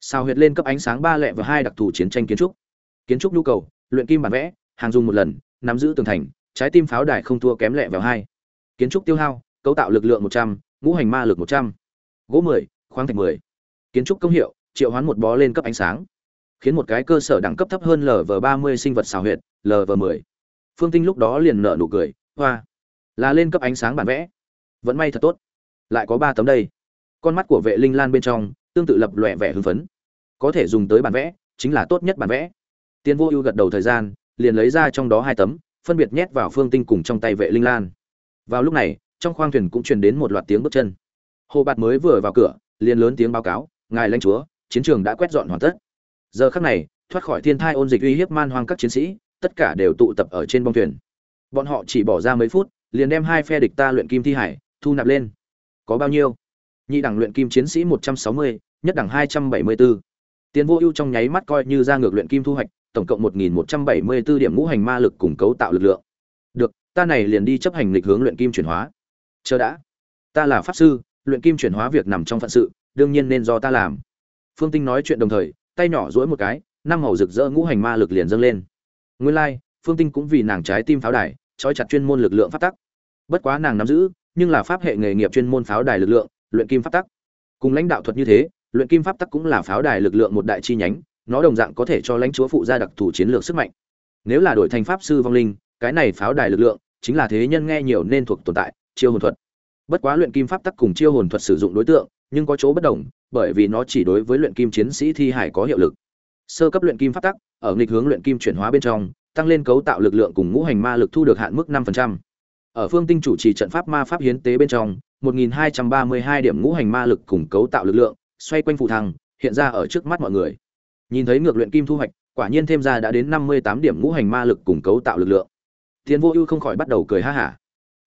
Xào huyệt lên cấp ánh sáng ba lẹ và hai đặc thù chiến tranh kiến trúc. Kiến trúc nhu cầu, luyện kim bản vẽ, hàng dùng một lần, nắm giữ tường thành, trái tim pháo đài không thua kém lẹ vào hai. Kiến trúc tiêu hao, cấu tạo lực lượng một trăm, ngũ hành ma lực một trăm. Gỗ mười, khoáng thạch mười. Kiến trúc công hiệu, triệu hoán một bó lên cấp ánh sáng. Khiến một cái cơ sở đẳng cấp thấp hơn lv ba mươi sinh vật xào huyệt lv mười. Phương tinh lúc đó liền nở nụ cười, hoa là lên cấp ánh sáng bản vẽ. Vẫn may thật tốt. Lại có ba tấm đây. Con mắt của vệ linh lan bên trong, tương tự lập lòe vẻ hưng phấn. Có thể dùng tới bản vẽ, chính là tốt nhất bản vẽ. Tiên vô ưu gật đầu thời gian, liền lấy ra trong đó hai tấm, phân biệt nhét vào phương tinh cùng trong tay vệ linh lan. Vào lúc này, trong khoang thuyền cũng truyền đến một loạt tiếng bước chân. Hồ bạt mới vừa vào cửa, liền lớn tiếng báo cáo, ngài lãnh chúa, chiến trường đã quét dọn hoàn tất. Giờ khắc này, thoát khỏi thiên thai ôn dịch uy hiếp man hoang các chiến sĩ, tất cả đều tụ tập ở trên bông thuyền. Bọn họ chỉ bỏ ra mấy phút liền đem hai phe địch ta luyện kim thi hải, thu nạp lên. Có bao nhiêu? Nhị đẳng luyện kim chiến sĩ một trăm sáu mươi, nhất đẳng hai trăm bảy mươi bốn tiền vô ưu trong nháy mắt coi như ra ngược luyện kim thu hoạch, tổng cộng một nghìn một trăm bảy mươi 1174 điểm ngũ hành ma lực cùng cấu tạo lực lượng. Được, ta này liền đi chấp hành lịch hướng luyện kim chuyển hóa. Chờ đã. Ta là pháp sư, luyện kim chuyển hóa việc nằm trong phận sự, đương nhiên nên do ta làm. Phương tinh nói chuyện đồng thời, tay nhỏ duỗi một cái, năm màu rực rỡ ngũ hành ma lực liền dâng lên. Nguyên lai, phương tinh cũng vì nàng trái tim pháo đài trói chặt chuyên môn lực lượng pháp tắc. Bất quá nàng nắm giữ, nhưng là pháp hệ nghề nghiệp chuyên môn pháo đài lực lượng, luyện kim pháp tắc. Cùng lãnh đạo thuật như thế, luyện kim pháp tắc cũng là pháo đài lực lượng một đại chi nhánh, nó đồng dạng có thể cho lãnh chúa phụ gia đặc thù chiến lược sức mạnh. Nếu là đổi thành pháp sư vong linh, cái này pháo đài lực lượng chính là thế nhân nghe nhiều nên thuộc tồn tại, chiêu hồn thuật. Bất quá luyện kim pháp tắc cùng chiêu hồn thuật sử dụng đối tượng, nhưng có chỗ bất đồng, bởi vì nó chỉ đối với luyện kim chiến sĩ thi hải có hiệu lực. Sơ cấp luyện kim pháp tắc, ở nghịch hướng luyện kim chuyển hóa bên trong tăng lên cấu tạo lực lượng cùng ngũ hành ma lực thu được hạn mức 5%. Ở phương tinh chủ trì trận pháp ma pháp hiến tế bên trong, 1232 điểm ngũ hành ma lực cùng cấu tạo lực lượng, xoay quanh phụ thăng, hiện ra ở trước mắt mọi người. Nhìn thấy ngược luyện kim thu hoạch, quả nhiên thêm ra đã đến 58 điểm ngũ hành ma lực cùng cấu tạo lực lượng. Tiền Vô Ưu không khỏi bắt đầu cười ha hả.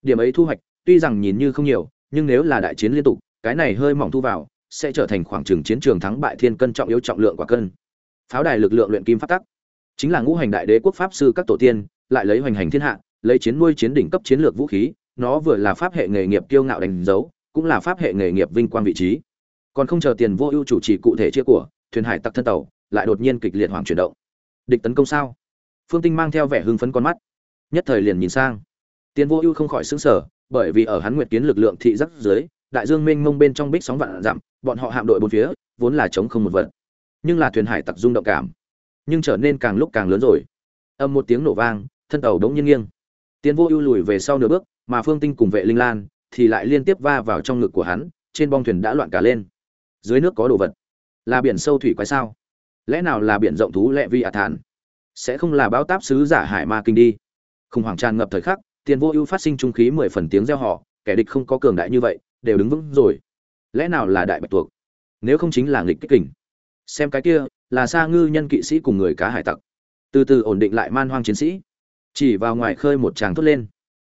Điểm ấy thu hoạch, tuy rằng nhìn như không nhiều, nhưng nếu là đại chiến liên tục, cái này hơi mỏng thu vào, sẽ trở thành khoảng trường chiến trường thắng bại thiên cân trọng yếu trọng lượng quả cân. Pháo đài lực lượng luyện kim phát tắc chính là ngũ hành đại đế quốc pháp sư các tổ tiên, lại lấy hoành hành thiên hạ, lấy chiến nuôi chiến đỉnh cấp chiến lược vũ khí, nó vừa là pháp hệ nghề nghiệp kiêu ngạo đánh dấu, cũng là pháp hệ nghề nghiệp vinh quang vị trí. Còn không chờ tiền vô ưu chủ trì cụ thể chia của, thuyền hải tặc thân tàu, lại đột nhiên kịch liệt hoảng chuyển động. Địch tấn công sao? Phương tinh mang theo vẻ hưng phấn con mắt. Nhất thời liền nhìn sang. Tiền vô ưu không khỏi xứng sở bởi vì ở hắn nguyệt kiến lực lượng thị giác dưới, đại dương mênh mông bên trong bích sóng vạn dặm, bọn họ hạm đội bốn phía, vốn là chống không một vật. Nhưng là thuyền hải tặc rung động cảm nhưng trở nên càng lúc càng lớn rồi. Âm một tiếng nổ vang, thân tàu đống nhiên nghiêng. Tiến vô ưu lùi về sau nửa bước, mà phương tinh cùng vệ linh lan thì lại liên tiếp va vào trong ngực của hắn, trên bong thuyền đã loạn cả lên. Dưới nước có đồ vật. Là biển sâu thủy quái sao? Lẽ nào là biển rộng thú lệ vi ả thản? Sẽ không là báo táp sứ giả hải ma kinh đi? Khủng hoảng tràn ngập thời khắc tiền vô ưu phát sinh trung khí mười phần tiếng reo họ kẻ địch không có cường đại như vậy, đều đứng vững rồi. Lẽ nào là đại bạch tuộc? Nếu không chính là nghịch kích kình. Xem cái kia là xa ngư nhân kỵ sĩ cùng người cá hải tặc. Từ từ ổn định lại man hoang chiến sĩ. Chỉ vào ngoài khơi một tràng thốt lên.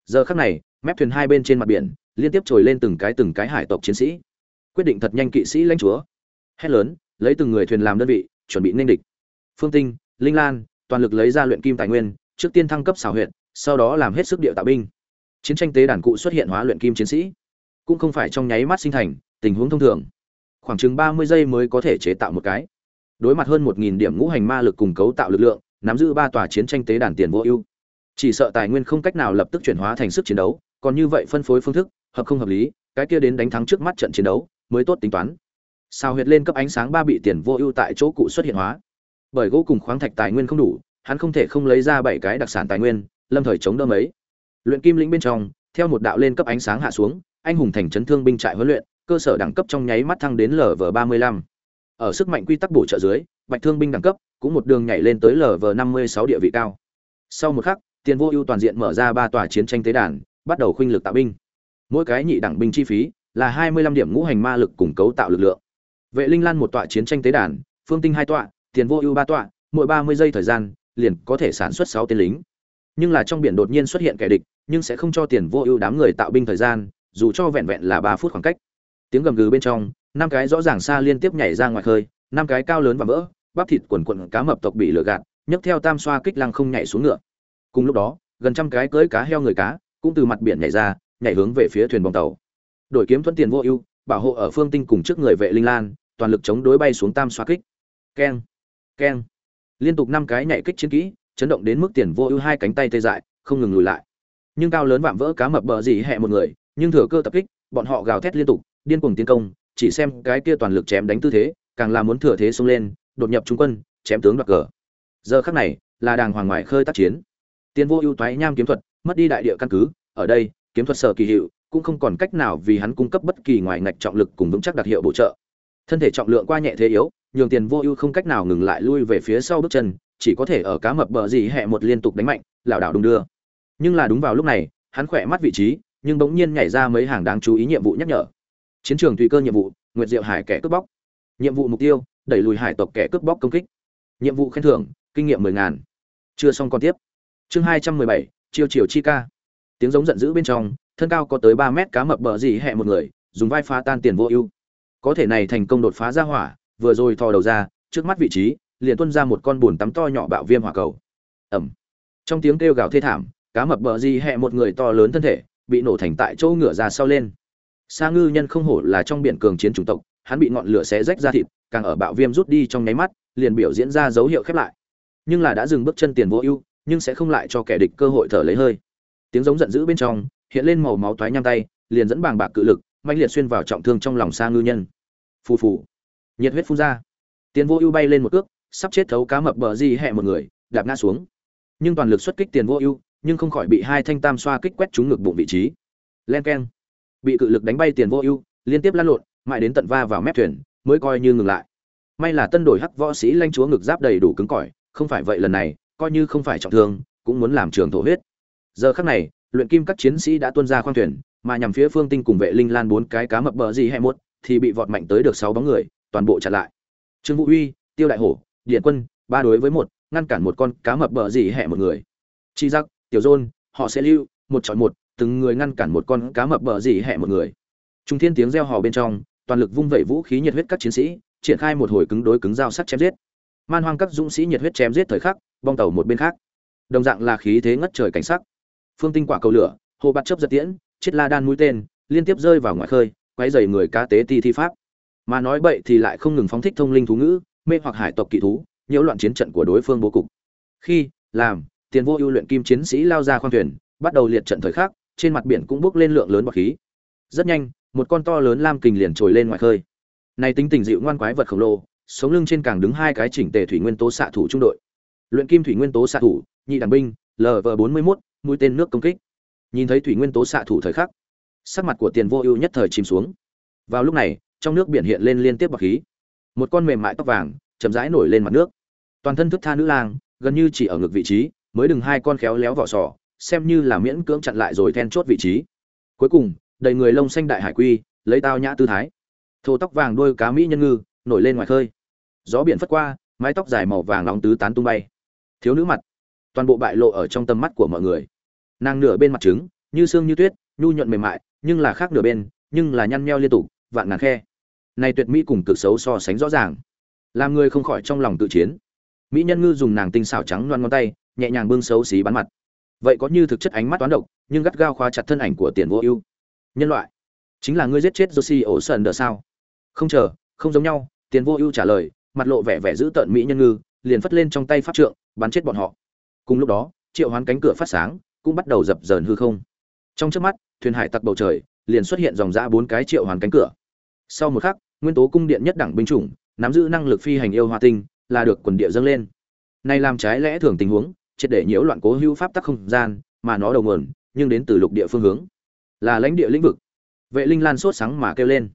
Giờ khắc này, mép thuyền hai bên trên mặt biển, liên tiếp trồi lên từng cái từng cái hải tộc chiến sĩ. Quyết định thật nhanh kỵ sĩ lãnh chúa. Hét lớn, lấy từng người thuyền làm đơn vị, chuẩn bị nên địch. Phương tinh, linh lan, toàn lực lấy ra luyện kim tài nguyên, trước tiên thăng cấp xảo huyện sau đó làm hết sức địa tạo binh. Chiến tranh tế đàn cụ xuất hiện hóa luyện kim chiến sĩ. Cũng không phải trong nháy mắt sinh thành, tình huống thông thường. Khoảng chừng ba mươi giây mới có thể chế tạo một cái đối mặt hơn một nghìn điểm ngũ hành ma lực cùng cấu tạo lực lượng, nắm giữ ba tòa chiến tranh tế đàn tiền vô ưu. Chỉ sợ tài nguyên không cách nào lập tức chuyển hóa thành sức chiến đấu, còn như vậy phân phối phương thức, hợp không hợp lý, cái kia đến đánh thắng trước mắt trận chiến đấu, mới tốt tính toán. Sao huyệt lên cấp ánh sáng ba bị tiền vô ưu tại chỗ cụ xuất hiện hóa. Bởi gỗ cùng khoáng thạch tài nguyên không đủ, hắn không thể không lấy ra bảy cái đặc sản tài nguyên, lâm thời chống đỡ mấy. Luyện kim lĩnh bên trong, theo một đạo lên cấp ánh sáng hạ xuống, anh hùng thành chấn thương binh trại huấn luyện, cơ sở đẳng cấp trong nháy mắt thăng đến lv ba mươi lăm ở sức mạnh quy tắc bổ trợ dưới, bạch thương binh đẳng cấp cũng một đường nhảy lên tới lv năm mươi sáu địa vị cao. Sau một khắc, tiền vô ưu toàn diện mở ra ba tòa chiến tranh tế đàn, bắt đầu khuynh lực tạo binh. Mỗi cái nhị đẳng binh chi phí là hai mươi lăm điểm ngũ hành ma lực cùng cấu tạo lực lượng. Vệ linh lan một tọa chiến tranh tế đàn, phương tinh hai tọa, tiền vô ưu ba tọa, mỗi ba mươi giây thời gian, liền có thể sản xuất sáu tên lính. Nhưng là trong biển đột nhiên xuất hiện kẻ địch, nhưng sẽ không cho tiền vô ưu đám người tạo binh thời gian, dù cho vẹn vẹn là ba phút khoảng cách. Tiếng gầm gừ bên trong năm cái rõ ràng xa liên tiếp nhảy ra ngoài khơi, năm cái cao lớn và vỡ, bắp thịt quần quần cá mập tộc bị lửa gạt, nhấc theo tam xoa kích lăng không nhảy xuống ngựa. Cùng lúc đó, gần trăm cái cưới cá heo người cá cũng từ mặt biển nhảy ra, nhảy hướng về phía thuyền bong tàu. Đổi kiếm thuận tiền vô ưu, bảo hộ ở phương tinh cùng trước người vệ linh lan, toàn lực chống đối bay xuống tam xoa kích. Keng keng. Liên tục năm cái nhảy kích chiến kỹ, chấn động đến mức tiền vô ưu hai cánh tay tê dại, không ngừng lùi lại. Nhưng cao lớn vạm vỡ cá mập bờ gì hẹ một người, nhưng thừa cơ tập kích, bọn họ gào thét liên tục, điên cuồng tiến công chỉ xem cái kia toàn lực chém đánh tư thế, càng là muốn thừa thế xông lên, đột nhập trung quân, chém tướng đoạt cờ. Giờ khắc này, là đàng hoàng ngoại khơi tác chiến. Tiền vô ưu toái nham kiếm thuật, mất đi đại địa căn cứ, ở đây, kiếm thuật sở kỳ hiệu, cũng không còn cách nào vì hắn cung cấp bất kỳ ngoài ngạch trọng lực cùng vững chắc đặc hiệu bổ trợ. Thân thể trọng lượng qua nhẹ thế yếu, nhường tiền vô ưu không cách nào ngừng lại lui về phía sau bước chân, chỉ có thể ở cá mập bờ gì hẹ một liên tục đánh mạnh, lảo đảo đung đưa. Nhưng là đúng vào lúc này, hắn khỏe mắt vị trí, nhưng bỗng nhiên nhảy ra mấy hàng đáng chú ý nhiệm vụ nhắc nhở chiến trường tùy cơ nhiệm vụ, nguyệt diệu hải kẻ cướp bóc. Nhiệm vụ mục tiêu, đẩy lùi hải tộc kẻ cướp bóc công kích. Nhiệm vụ khen thưởng, kinh nghiệm mười ngàn. Chưa xong còn tiếp. Chương hai trăm mười bảy, chiêu chiều chi ca. Tiếng giống giận dữ bên trong, thân cao có tới ba mét cá mập bờ dì hẹ một người, dùng vai phá tan tiền vô ưu. Có thể này thành công đột phá ra hỏa, vừa rồi thò đầu ra, trước mắt vị trí, liền tuôn ra một con bùn tắm to nhỏ bạo viêm hỏa cầu. Ẩm. Trong tiếng kêu gào thê thảm, cá mập bờ gì hẹ một người to lớn thân thể, bị nổ thành tại chỗ ngửa ra sau lên sa ngư nhân không hổ là trong biển cường chiến chủng tộc, hắn bị ngọn lửa xé rách ra thịt, càng ở bạo viêm rút đi trong nháy mắt, liền biểu diễn ra dấu hiệu khép lại. Nhưng là đã dừng bước chân tiền vô ưu, nhưng sẽ không lại cho kẻ địch cơ hội thở lấy hơi. Tiếng giống giận dữ bên trong, hiện lên màu máu toái nham tay, liền dẫn bàng bạc cự lực mạnh liệt xuyên vào trọng thương trong lòng sa ngư nhân. Phù phù. Nhiệt huyết phun ra. Tiền vô ưu bay lên một cước, sắp chết thấu cá mập bờ di hẹ một người, đạp ngã xuống. Nhưng toàn lực xuất kích tiền vô ưu, nhưng không khỏi bị hai thanh tam xoa kích quét trúng ngực bụng vị trí. Len keng bị cự lực đánh bay tiền vô ưu, liên tiếp lăn lộn, mãi đến tận va vào mép thuyền, mới coi như ngừng lại. May là tân đổi hắc võ sĩ lanh chúa ngực giáp đầy đủ cứng cỏi, không phải vậy lần này, coi như không phải trọng thương, cũng muốn làm trường thổ huyết. Giờ khắc này, luyện kim các chiến sĩ đã tuôn ra khoang thuyền, mà nhằm phía phương tinh cùng vệ linh lan bốn cái cá mập bờ gì hay một, thì bị vọt mạnh tới được sáu bóng người, toàn bộ chặn lại. Trương vũ uy tiêu đại hổ, điện quân, ba đối với một, ngăn cản một con cá mập bờ gì hẹ một người. Chi giặc tiểu dôn, họ sẽ lưu, một chọn một từng người ngăn cản một con cá mập bờ gì hẹ một người. Trung thiên tiếng reo hò bên trong, toàn lực vung vẩy vũ khí nhiệt huyết các chiến sĩ, triển khai một hồi cứng đối cứng giao sắt chém giết. Man hoang các dũng sĩ nhiệt huyết chém giết thời khắc, bong tàu một bên khác. Đồng dạng là khí thế ngất trời cảnh sắc. Phương tinh quả cầu lửa, hồ bạt chấp giật tiễn chiết la đan mũi tên, liên tiếp rơi vào ngoài khơi, quấy dày người cá tế ti thi pháp. Mà nói bậy thì lại không ngừng phóng thích thông linh thú ngữ, mê hoặc hải tộc kỳ thú, nhiễu loạn chiến trận của đối phương bố cục. Khi, làm, tiền vô ưu luyện kim chiến sĩ lao ra khoang thuyền, bắt đầu liệt trận thời khắc trên mặt biển cũng bốc lên lượng lớn bọt khí. Rất nhanh, một con to lớn lam kình liền trồi lên ngoài khơi. Này tính tình dịu ngoan quái vật khổng lồ, sống lưng trên càng đứng hai cái chỉnh tề thủy nguyên tố xạ thủ trung đội. Luyện kim thủy nguyên tố xạ thủ, nhị đẳng binh lv bốn mươi mốt, mũi tên nước công kích. Nhìn thấy thủy nguyên tố xạ thủ thời khắc, sắc mặt của tiền vô ưu nhất thời chìm xuống. Vào lúc này, trong nước biển hiện lên liên tiếp bọt khí. Một con mềm mại tóc vàng, chậm rãi nổi lên mặt nước. Toàn thân thức tha nữ lang, gần như chỉ ở ngực vị trí, mới đừng hai con khéo léo vỏ sò xem như là miễn cưỡng chặn lại rồi then chốt vị trí. Cuối cùng, đầy người lông xanh đại hải quy, lấy tao nhã tư thái. Thô tóc vàng đuôi cá mỹ nhân ngư, nổi lên ngoài khơi. Gió biển phất qua, mái tóc dài màu vàng nóng tứ tán tung bay. Thiếu nữ mặt. Toàn bộ bại lộ ở trong tầm mắt của mọi người. Nàng nửa bên mặt trứng, như xương như tuyết, nhu nhuận mềm mại, nhưng là khác nửa bên, nhưng là nhăn nheo liên tục, vạn ngàn khe. Này tuyệt mỹ cùng cực xấu so sánh rõ ràng. Làm người không khỏi trong lòng tự chiến. Mỹ nhân ngư dùng nàng tinh xảo trắng loan ngón tay, nhẹ nhàng bưng xấu xí bắn mặt vậy có như thực chất ánh mắt toán độc, nhưng gắt gao khóa chặt thân ảnh của tiền vô ưu. Nhân loại, chính là ngươi giết chết josie ổ sần đờ sao? Không chờ, không giống nhau, tiền vô ưu trả lời, mặt lộ vẻ vẻ giữ tợn mỹ nhân ngư, liền phất lên trong tay pháp trượng, bắn chết bọn họ. Cùng lúc đó, triệu hoán cánh cửa phát sáng, cũng bắt đầu dập dờn hư không. Trong trước mắt, thuyền hải tặc bầu trời liền xuất hiện dòng dã bốn cái triệu hoán cánh cửa. Sau một khắc, nguyên tố cung điện nhất đẳng binh chủng, nắm giữ năng lực phi hành yêu hoa tinh, là được quần địa dâng lên. Nay làm trái lẽ thường tình huống triệt để nhiễu loạn cố hữu pháp tắc không gian, mà nó đầu nguồn, nhưng đến từ lục địa phương hướng. Là lãnh địa lĩnh vực. Vệ linh lan sốt sáng mà kêu lên.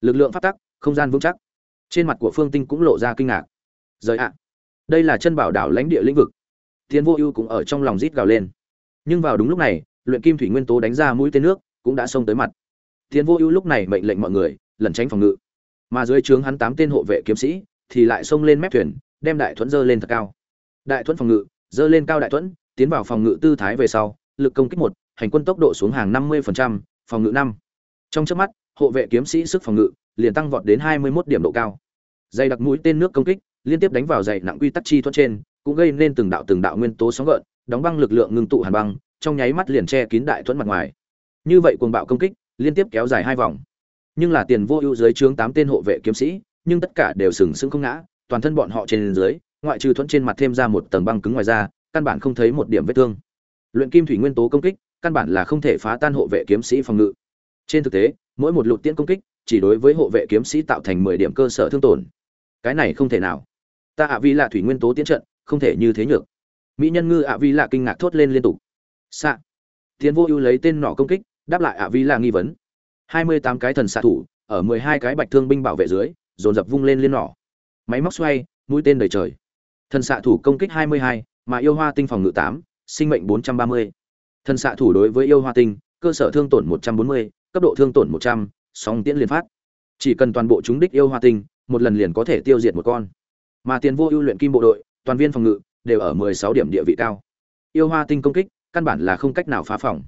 Lực lượng pháp tắc, không gian vững chắc. Trên mặt của phương tinh cũng lộ ra kinh ngạc. Giới ạ. Đây là chân bảo đảo lãnh địa lĩnh vực. Tiến vô ưu cũng ở trong lòng rít gào lên. Nhưng vào đúng lúc này, luyện kim thủy nguyên tố đánh ra mũi tên nước, cũng đã xông tới mặt. Tiến vô ưu lúc này mệnh lệnh mọi người, lẩn tránh phòng ngự. Mà dưới trướng hắn tám tên hộ vệ kiếm sĩ, thì lại xông lên mép thuyền, đem đại thuẫn dơ lên thật cao. Đại thuẫn phòng ngự dơ lên cao đại thuẫn, tiến vào phòng ngự tư thái về sau, lực công kích một, hành quân tốc độ xuống hàng năm mươi phòng ngự năm. Trong chớp mắt, hộ vệ kiếm sĩ sức phòng ngự liền tăng vọt đến hai mươi một điểm độ cao. Dày đặc mũi tên nước công kích liên tiếp đánh vào dày nặng quy tắc chi thuẫn trên, cũng gây nên từng đạo từng đạo nguyên tố sóng gợn, đóng băng lực lượng ngưng tụ hàn băng, trong nháy mắt liền che kín đại thuẫn mặt ngoài. Như vậy cuồng bạo công kích liên tiếp kéo dài hai vòng. Nhưng là tiền vô ưu dưới trướng tám tên hộ vệ kiếm sĩ, nhưng tất cả đều sừng sững không ngã, toàn thân bọn họ trên dưới ngoại trừ thuẫn trên mặt thêm ra một tầng băng cứng ngoài ra, căn bản không thấy một điểm vết thương. Luyện kim thủy nguyên tố công kích, căn bản là không thể phá tan hộ vệ kiếm sĩ phòng ngự. Trên thực tế, mỗi một lụt tiễn công kích, chỉ đối với hộ vệ kiếm sĩ tạo thành mười điểm cơ sở thương tổn. Cái này không thể nào. Ta ạ vi là thủy nguyên tố tiến trận, không thể như thế nhược. Mỹ nhân ngư ạ vi là kinh ngạc thốt lên liên tục. Xạ. Tiến vô ưu lấy tên nọ công kích, đáp lại ạ vi là nghi vấn. Hai mươi tám cái thần xạ thủ, ở mười hai cái bạch thương binh bảo vệ dưới, dồn dập vung lên liên nỏ. Máy móc xoay, mũi tên đầy trời thần xạ thủ công kích hai mươi hai mà yêu hoa tinh phòng ngự 8, sinh mệnh bốn trăm ba mươi. Thần xạ thủ đối với yêu hoa tinh cơ sở thương tổn một trăm bốn mươi cấp độ thương tổn một trăm song tiễn liên phát. Chỉ cần toàn bộ chúng đích yêu hoa tinh một lần liền có thể tiêu diệt một con. Mà tiền vô ưu luyện kim bộ đội toàn viên phòng ngự đều ở mười sáu điểm địa vị cao. Yêu hoa tinh công kích căn bản là không cách nào phá phòng.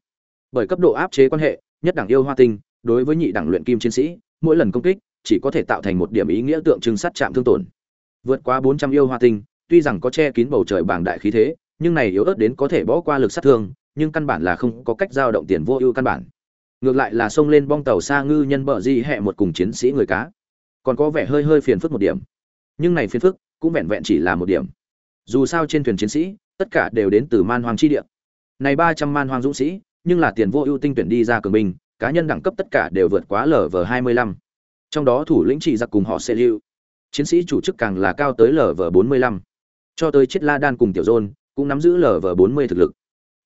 Bởi cấp độ áp chế quan hệ nhất đẳng yêu hoa tinh đối với nhị đẳng luyện kim chiến sĩ mỗi lần công kích chỉ có thể tạo thành một điểm ý nghĩa tượng trưng sát chạm thương tổn. Vượt qua bốn trăm yêu hoa tinh tuy rằng có che kín bầu trời bảng đại khí thế, nhưng này yếu ớt đến có thể bỏ qua lực sát thương, nhưng căn bản là không có cách giao động tiền vô ưu căn bản. Ngược lại là xông lên bong tàu xa ngư nhân bờ di hẹ một cùng chiến sĩ người cá. Còn có vẻ hơi hơi phiền phức một điểm. Nhưng này phiền phức cũng vẹn vẹn chỉ là một điểm. Dù sao trên thuyền chiến sĩ, tất cả đều đến từ man hoang chi địa. Này ba trăm man hoang dũng sĩ, nhưng là tiền vô ưu tinh tuyển đi ra cường binh, cá nhân đẳng cấp tất cả đều vượt quá lv hai mươi lăm. Trong đó thủ lĩnh chỉ giặc cùng họ sẽ lưu chiến sĩ chủ chức càng là cao tới lv bốn mươi lăm cho tới chiết la đan cùng tiểu dôn, cũng nắm giữ lv bốn mươi thực lực.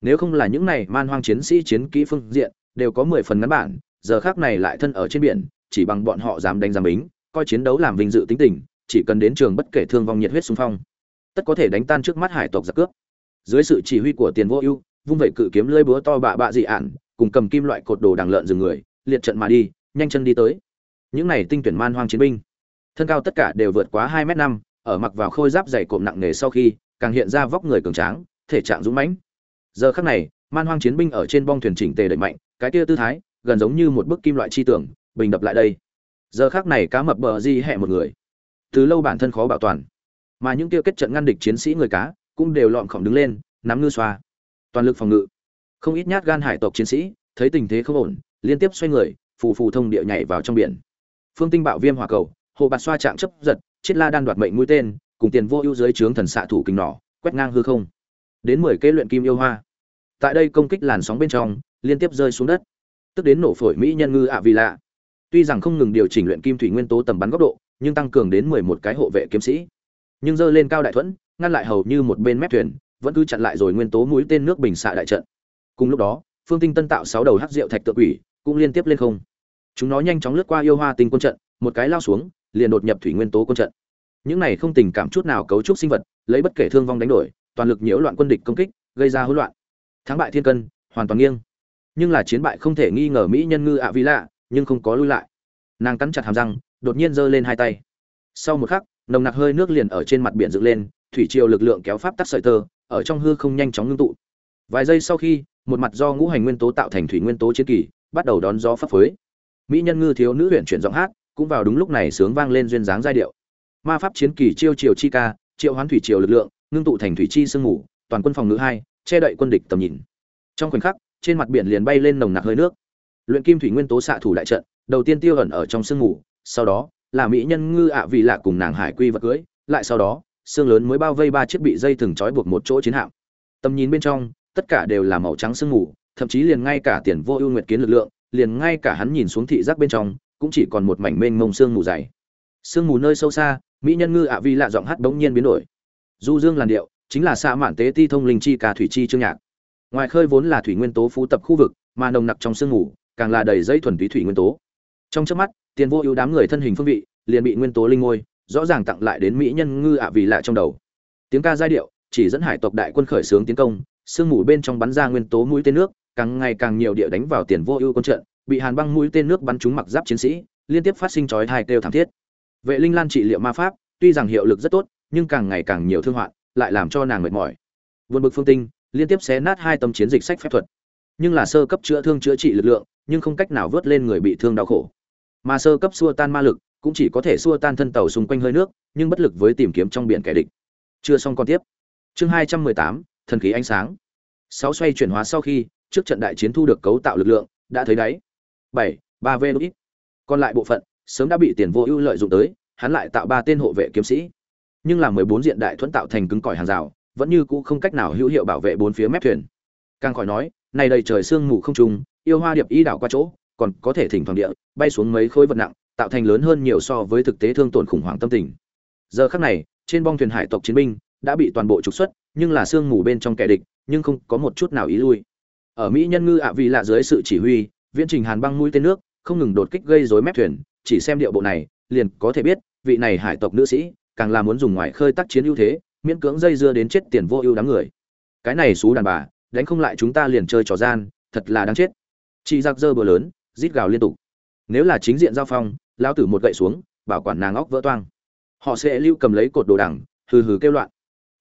Nếu không là những này man hoang chiến sĩ, chiến kỹ phương diện, đều có mười phần ngắn bản, giờ khác này lại thân ở trên biển, chỉ bằng bọn họ dám đánh giam bính, coi chiến đấu làm vinh dự tính tình, chỉ cần đến trường bất kể thương vong nhiệt huyết xung phong, tất có thể đánh tan trước mắt hải tộc giặc cướp. Dưới sự chỉ huy của tiền vô ưu, vung vẩy cự kiếm lưỡi búa to bạ bạ dị ản, cùng cầm kim loại cột đồ đằng lợn dừng người, liệt trận mà đi, nhanh chân đi tới. Những này tinh tuyển man hoang chiến binh, thân cao tất cả đều vượt quá hai m năm ở mặc vào khôi giáp dày cộm nặng nề sau khi, càng hiện ra vóc người cường tráng, thể trạng dũng mãnh. Giờ khắc này, man hoang chiến binh ở trên bong thuyền chỉnh tề đẩy mạnh, cái kia tư thái, gần giống như một bức kim loại chi tưởng, bình đập lại đây. Giờ khắc này cá mập bờ di hẹ một người. Từ lâu bản thân khó bảo toàn. Mà những kia kết trận ngăn địch chiến sĩ người cá, cũng đều lọn khổng đứng lên, nắm ngư xoa. Toàn lực phòng ngự. Không ít nhát gan hải tộc chiến sĩ, thấy tình thế không ổn, liên tiếp xoay người, phù phù thông địa nhảy vào trong biển. Phương tinh bạo viêm hỏa cầu, hồ bạt xoa chạm chấp giật chiết la đan đoạt mệnh mũi tên, cùng tiền vô ưu dưới trướng thần xạ thủ kình nỏ, quét ngang hư không. Đến mười kế luyện kim yêu hoa. Tại đây công kích làn sóng bên trong, liên tiếp rơi xuống đất. Tức đến nổ phổi mỹ nhân ngư ạ vì lạ. Tuy rằng không ngừng điều chỉnh luyện kim thủy nguyên tố tầm bắn góc độ, nhưng tăng cường đến mười một cái hộ vệ kiếm sĩ. Nhưng dơ lên cao đại thuẫn, ngăn lại hầu như một bên mép thuyền, vẫn cứ chặn lại rồi nguyên tố mũi tên nước bình xạ đại trận. Cùng lúc đó, phương tinh tân tạo sáu đầu hắc rượu thạch tự quỷ, cũng liên tiếp lên không. Chúng nó nhanh chóng lướt qua yêu hoa tinh quân trận, một cái lao xuống liền đột nhập thủy nguyên tố quân trận. Những này không tình cảm chút nào cấu trúc sinh vật, lấy bất kể thương vong đánh đổi, toàn lực nhiễu loạn quân địch công kích, gây ra hỗn loạn. Thắng bại thiên cân, hoàn toàn nghiêng. Nhưng là chiến bại không thể nghi ngờ mỹ nhân ngư ạ vi lạ nhưng không có lui lại. Nàng cắn chặt hàm răng, đột nhiên giơ lên hai tay. Sau một khắc, nồng nặc hơi nước liền ở trên mặt biển dựng lên, thủy triều lực lượng kéo pháp tắc sợi tơ, ở trong hư không nhanh chóng ngưng tụ. Vài giây sau khi, một mặt do ngũ hành nguyên tố tạo thành thủy nguyên tố chiến kỳ, bắt đầu đón gió pháp phới. Mỹ nhân ngư thiếu nữ huyện chuyển giọng hát cũng vào đúng lúc này sướng vang lên duyên dáng giai điệu. Ma pháp chiến kỳ chiêu triều chi ca, triệu hoán thủy triều lực lượng, ngưng tụ thành thủy chi sương ngủ toàn quân phòng ngự hai, che đậy quân địch tầm nhìn. Trong khoảnh khắc, trên mặt biển liền bay lên nồng nặc hơi nước. Luyện kim thủy nguyên tố xạ thủ đại trận, đầu tiên tiêu ẩn ở trong sương ngủ sau đó, là mỹ nhân ngư ạ vì lạ cùng nàng hải quy vật cưới, lại sau đó, xương lớn mới bao vây ba chiếc bị dây thừng trói buộc một chỗ chiến hạm. Tầm nhìn bên trong, tất cả đều là màu trắng sương ngủ thậm chí liền ngay cả tiền vô ưu nguyệt kiến lực lượng, liền ngay cả hắn nhìn xuống thị giác bên trong cũng chỉ còn một mảnh mênh mông sương mù dày. Sương mù nơi sâu xa, mỹ nhân ngư ạ vi lạ giọng hát bỗng nhiên biến đổi. Du dương làn điệu, chính là xa mạn tế ti thông linh chi cả thủy chi chương nhạc. Ngoài khơi vốn là thủy nguyên tố phú tập khu vực, mà nồng nặc trong sương mù, càng là đầy dây thuần túy thủy nguyên tố. Trong trước mắt, tiền vô ưu đám người thân hình phương vị, liền bị nguyên tố linh ngôi, rõ ràng tặng lại đến mỹ nhân ngư ạ vì lạ trong đầu. Tiếng ca giai điệu, chỉ dẫn hải tộc đại quân khởi xướng tiến công, sương mù bên trong bắn ra nguyên tố mũi tên nước, càng ngày càng nhiều địa đánh vào tiền vô ưu quân trận bị hàn băng mũi tên nước bắn trúng mặc giáp chiến sĩ, liên tiếp phát sinh chói tai kêu thảm thiết. Vệ linh lan trị liệu ma pháp, tuy rằng hiệu lực rất tốt, nhưng càng ngày càng nhiều thương hoạn, lại làm cho nàng mệt mỏi. Vượt bực phương tinh, liên tiếp xé nát hai tấm chiến dịch sách phép thuật. Nhưng là sơ cấp chữa thương chữa trị lực lượng, nhưng không cách nào vớt lên người bị thương đau khổ. Mà sơ cấp xua tan ma lực, cũng chỉ có thể xua tan thân tàu xung quanh hơi nước, nhưng bất lực với tìm kiếm trong biển kẻ địch. Chưa xong còn tiếp. Chương hai trăm mười tám, thần khí ánh sáng. Sáu xoay chuyển hóa sau khi, trước trận đại chiến thu được cấu tạo lực lượng, đã thấy đáy bảy, ba v ít còn lại bộ phận, sớm đã bị tiền vô ưu lợi dụng tới, hắn lại tạo ba tên hộ vệ kiếm sĩ. Nhưng là mười bốn diện đại thuẫn tạo thành cứng cỏi hàng rào, vẫn như cũ không cách nào hữu hiệu bảo vệ bốn phía mép thuyền. Càng khỏi nói, này đầy trời sương mù không trùng, yêu hoa điệp y đảo qua chỗ, còn có thể thỉnh thoảng địa, bay xuống mấy khối vật nặng, tạo thành lớn hơn nhiều so với thực tế thương tổn khủng hoảng tâm tình. Giờ khắc này, trên bong thuyền hải tộc chiến binh đã bị toàn bộ trục xuất, nhưng là sương mù bên trong kẻ địch, nhưng không có một chút nào ý lui. Ở mỹ nhân ngư ạ vì lạ dưới sự chỉ huy viễn trình hàn băng mũi tên nước, không ngừng đột kích gây rối mép thuyền, chỉ xem điệu bộ này, liền có thể biết, vị này hải tộc nữ sĩ, càng là muốn dùng ngoài khơi tác chiến ưu thế, miễn cưỡng dây dưa đến chết tiền vô ưu đám người. Cái này xú đàn bà, đánh không lại chúng ta liền chơi trò gian, thật là đáng chết. Chị giặc dơ bờ lớn, rít gào liên tục. Nếu là chính diện giao phong, lão tử một gậy xuống, bảo quản nàng óc vỡ toang. Họ sẽ lưu cầm lấy cột đồ đằng, hừ hừ kêu loạn.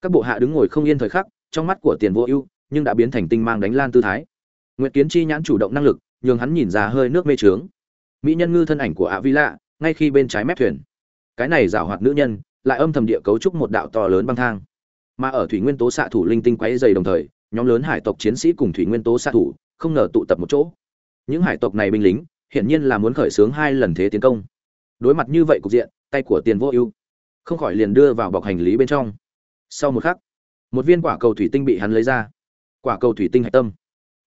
Các bộ hạ đứng ngồi không yên thời khắc, trong mắt của tiền vô ưu, nhưng đã biến thành tinh mang đánh lan tư thái. Nguyệt kiến chi nhãn chủ động năng lực nhường hắn nhìn ra hơi nước mê trướng. Mỹ nhân ngư thân ảnh của ạ vi lạ ngay khi bên trái mép thuyền. Cái này giảo hoạt nữ nhân, lại âm thầm địa cấu trúc một đạo to lớn băng thang. Mà ở thủy nguyên tố xạ thủ linh tinh quấy dày đồng thời, nhóm lớn hải tộc chiến sĩ cùng thủy nguyên tố xạ thủ không ngờ tụ tập một chỗ. Những hải tộc này binh lính, hiển nhiên là muốn khởi xướng hai lần thế tiến công. Đối mặt như vậy cục diện, tay của tiền vô ưu không khỏi liền đưa vào bọc hành lý bên trong. Sau một khắc, một viên quả cầu thủy tinh bị hắn lấy ra. Quả cầu thủy tinh hạch tâm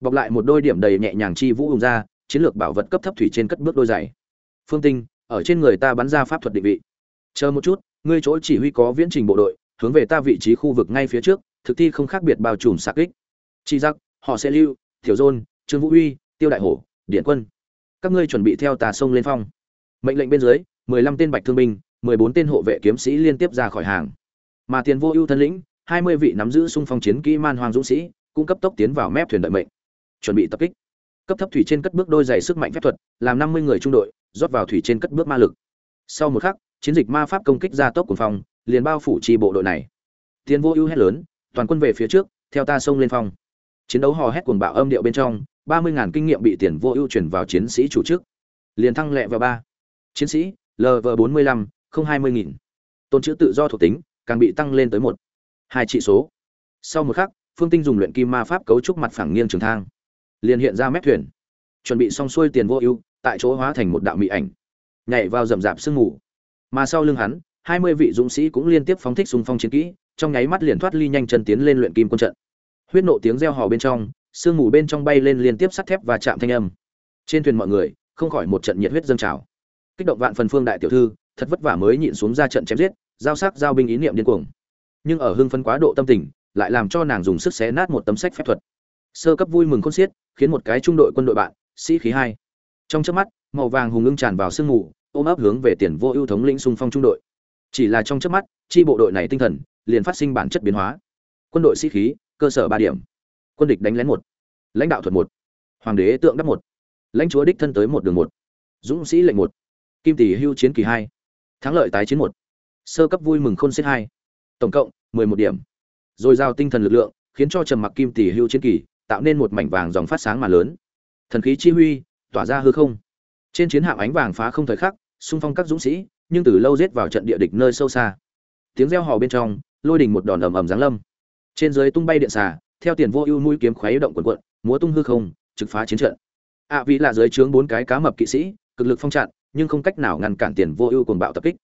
bọc lại một đôi điểm đầy nhẹ nhàng chi vũ hùng ra, chiến lược bảo vật cấp thấp thủy trên cất bước đôi giày. Phương tinh, ở trên người ta bắn ra pháp thuật định vị. Chờ một chút, ngươi chỗ chỉ huy có viễn trình bộ đội, hướng về ta vị trí khu vực ngay phía trước, thực thi không khác biệt bao trùm xạ kích. Chi giặc họ sẽ lưu, thiểu dôn, trương vũ uy, tiêu đại hổ, điện quân. Các ngươi chuẩn bị theo tà sông lên phong. Mệnh lệnh bên dưới, mười lăm tên bạch thương binh, mười bốn tên hộ vệ kiếm sĩ liên tiếp ra khỏi hàng. Mà tiền vô ưu thân lĩnh, hai mươi vị nắm giữ xung phong chiến kỹ man hoàng dũng sĩ cũng cấp tốc tiến vào mép thuyền đợi mệnh chuẩn bị tập kích. Cấp thấp thủy trên cất bước đôi giày sức mạnh phép thuật, làm năm mươi người trung đội, rót vào thủy trên cất bước ma lực. Sau một khắc, chiến dịch ma pháp công kích ra tốc của phòng liền bao phủ trì bộ đội này. Tiền vô ưu hét lớn, toàn quân về phía trước, theo ta xông lên phong. Chiến đấu hò hét cuồng bạo âm điệu bên trong, ba mươi ngàn kinh nghiệm bị tiền vô ưu chuyển vào chiến sĩ chủ chức liền thăng lẹ vào ba. Chiến sĩ lv bốn mươi lăm, không hai mươi nghìn. Tôn chữ tự do thuộc tính, càng bị tăng lên tới một. Hai trị số. Sau một khắc, phương tinh dùng luyện kim ma pháp cấu trúc mặt phẳng nghiêng trường thang liền hiện ra mép thuyền. Chuẩn bị xong xuôi tiền vô ưu, tại chỗ hóa thành một đạo mỹ ảnh. Nhảy vào rậm rạp sương mù. Mà sau lưng hắn, hai mươi vị dũng sĩ cũng liên tiếp phóng thích xung phong chiến kỹ, trong nháy mắt liền thoát ly nhanh chân tiến lên luyện kim quân trận. Huyết nộ tiếng reo hò bên trong, sương mù bên trong bay lên liên tiếp sắt thép và chạm thanh âm. Trên thuyền mọi người, không khỏi một trận nhiệt huyết dâng trào. Kích động vạn phần phương đại tiểu thư, thật vất vả mới nhịn xuống ra trận chém giết, giao sắc, giao binh ý niệm điên cuồng. Nhưng ở hưng phấn quá độ tâm tình, lại làm cho nàng dùng sức xé nát một tấm sách phép thuật. Sơ cấp vui mừng khôn xiết khiến một cái trung đội quân đội bạn, sĩ khí hai. Trong chớp mắt, màu vàng hùng ưng tràn vào sương mù, ôm ấp hướng về tiền vô ưu thống lĩnh xung phong trung đội. Chỉ là trong chớp mắt, chi bộ đội này tinh thần liền phát sinh bản chất biến hóa. Quân đội sĩ khí, cơ sở ba điểm. Quân địch đánh lén một. Lãnh đạo thuật một. Hoàng đế tượng đắp một. Lãnh chúa đích thân tới một đường một. Dũng sĩ lệnh một. Kim tỷ hưu chiến kỳ hai. Thắng lợi tái chiến một. Sơ cấp vui mừng khôn xiết hai. Tổng cộng mười một điểm. Rồi giao tinh thần lực lượng, khiến cho trầm mặc kim tỷ hưu chiến kỳ tạo nên một mảnh vàng dòng phát sáng mà lớn. Thần khí chi huy tỏa ra hư không. Trên chiến hạm ánh vàng phá không thời khắc xung phong các dũng sĩ nhưng từ lâu giết vào trận địa địch nơi sâu xa. Tiếng reo hò bên trong lôi đình một đòn ầm ầm giáng lâm. Trên dưới tung bay điện xà theo tiền vô ưu mũi kiếm khuấy động quần quận múa tung hư không trực phá chiến trận. Ạ à, là dưới trướng bốn cái cá mập kỵ sĩ cực lực phong chặn nhưng không cách nào ngăn cản tiền vô ưu cuồng bạo tập kích.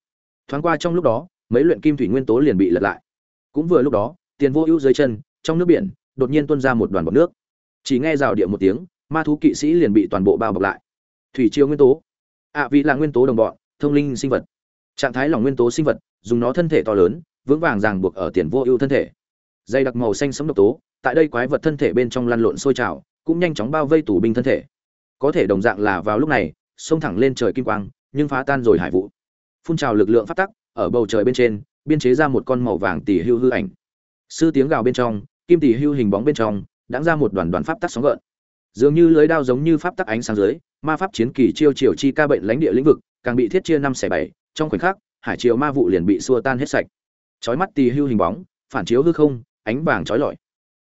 Thoáng qua trong lúc đó mấy luyện kim thủy nguyên tố liền bị lật lại. Cũng vừa lúc đó tiền vô ưu dưới chân trong nước biển đột nhiên tuôn ra một đoàn bọt nước. Chỉ nghe rào địa một tiếng ma thú kỵ sĩ liền bị toàn bộ bao bọc lại. Thủy chiêu nguyên tố. Ạ à, vì là nguyên tố đồng bọn thông linh sinh vật. Trạng thái lòng nguyên tố sinh vật dùng nó thân thể to lớn vững vàng ràng buộc ở tiền vô ưu thân thể. Dây đặc màu xanh sấm độc tố tại đây quái vật thân thể bên trong lăn lộn sôi trào cũng nhanh chóng bao vây tù binh thân thể. Có thể đồng dạng là vào lúc này xông thẳng lên trời kim quang nhưng phá tan rồi hải vụ. Phun trào lực lượng phát tắc ở bầu trời bên trên biên chế ra một con màu vàng tỉ hưu hư ảnh. Sư tiếng gào bên trong kim tỷ hưu hình bóng bên trong đã ra một đoàn đoàn pháp tắc sóng gợn. Dường như lưới đao giống như pháp tắc ánh sáng dưới, ma pháp chiến kỳ chiêu chiều chi ca bệnh lãnh địa lĩnh vực, càng bị thiết chia năm xẻ bảy, trong khoảnh khắc, hải triều ma vụ liền bị xua tan hết sạch. Chói mắt tì hưu hình bóng, phản chiếu hư không, ánh vàng chói lọi.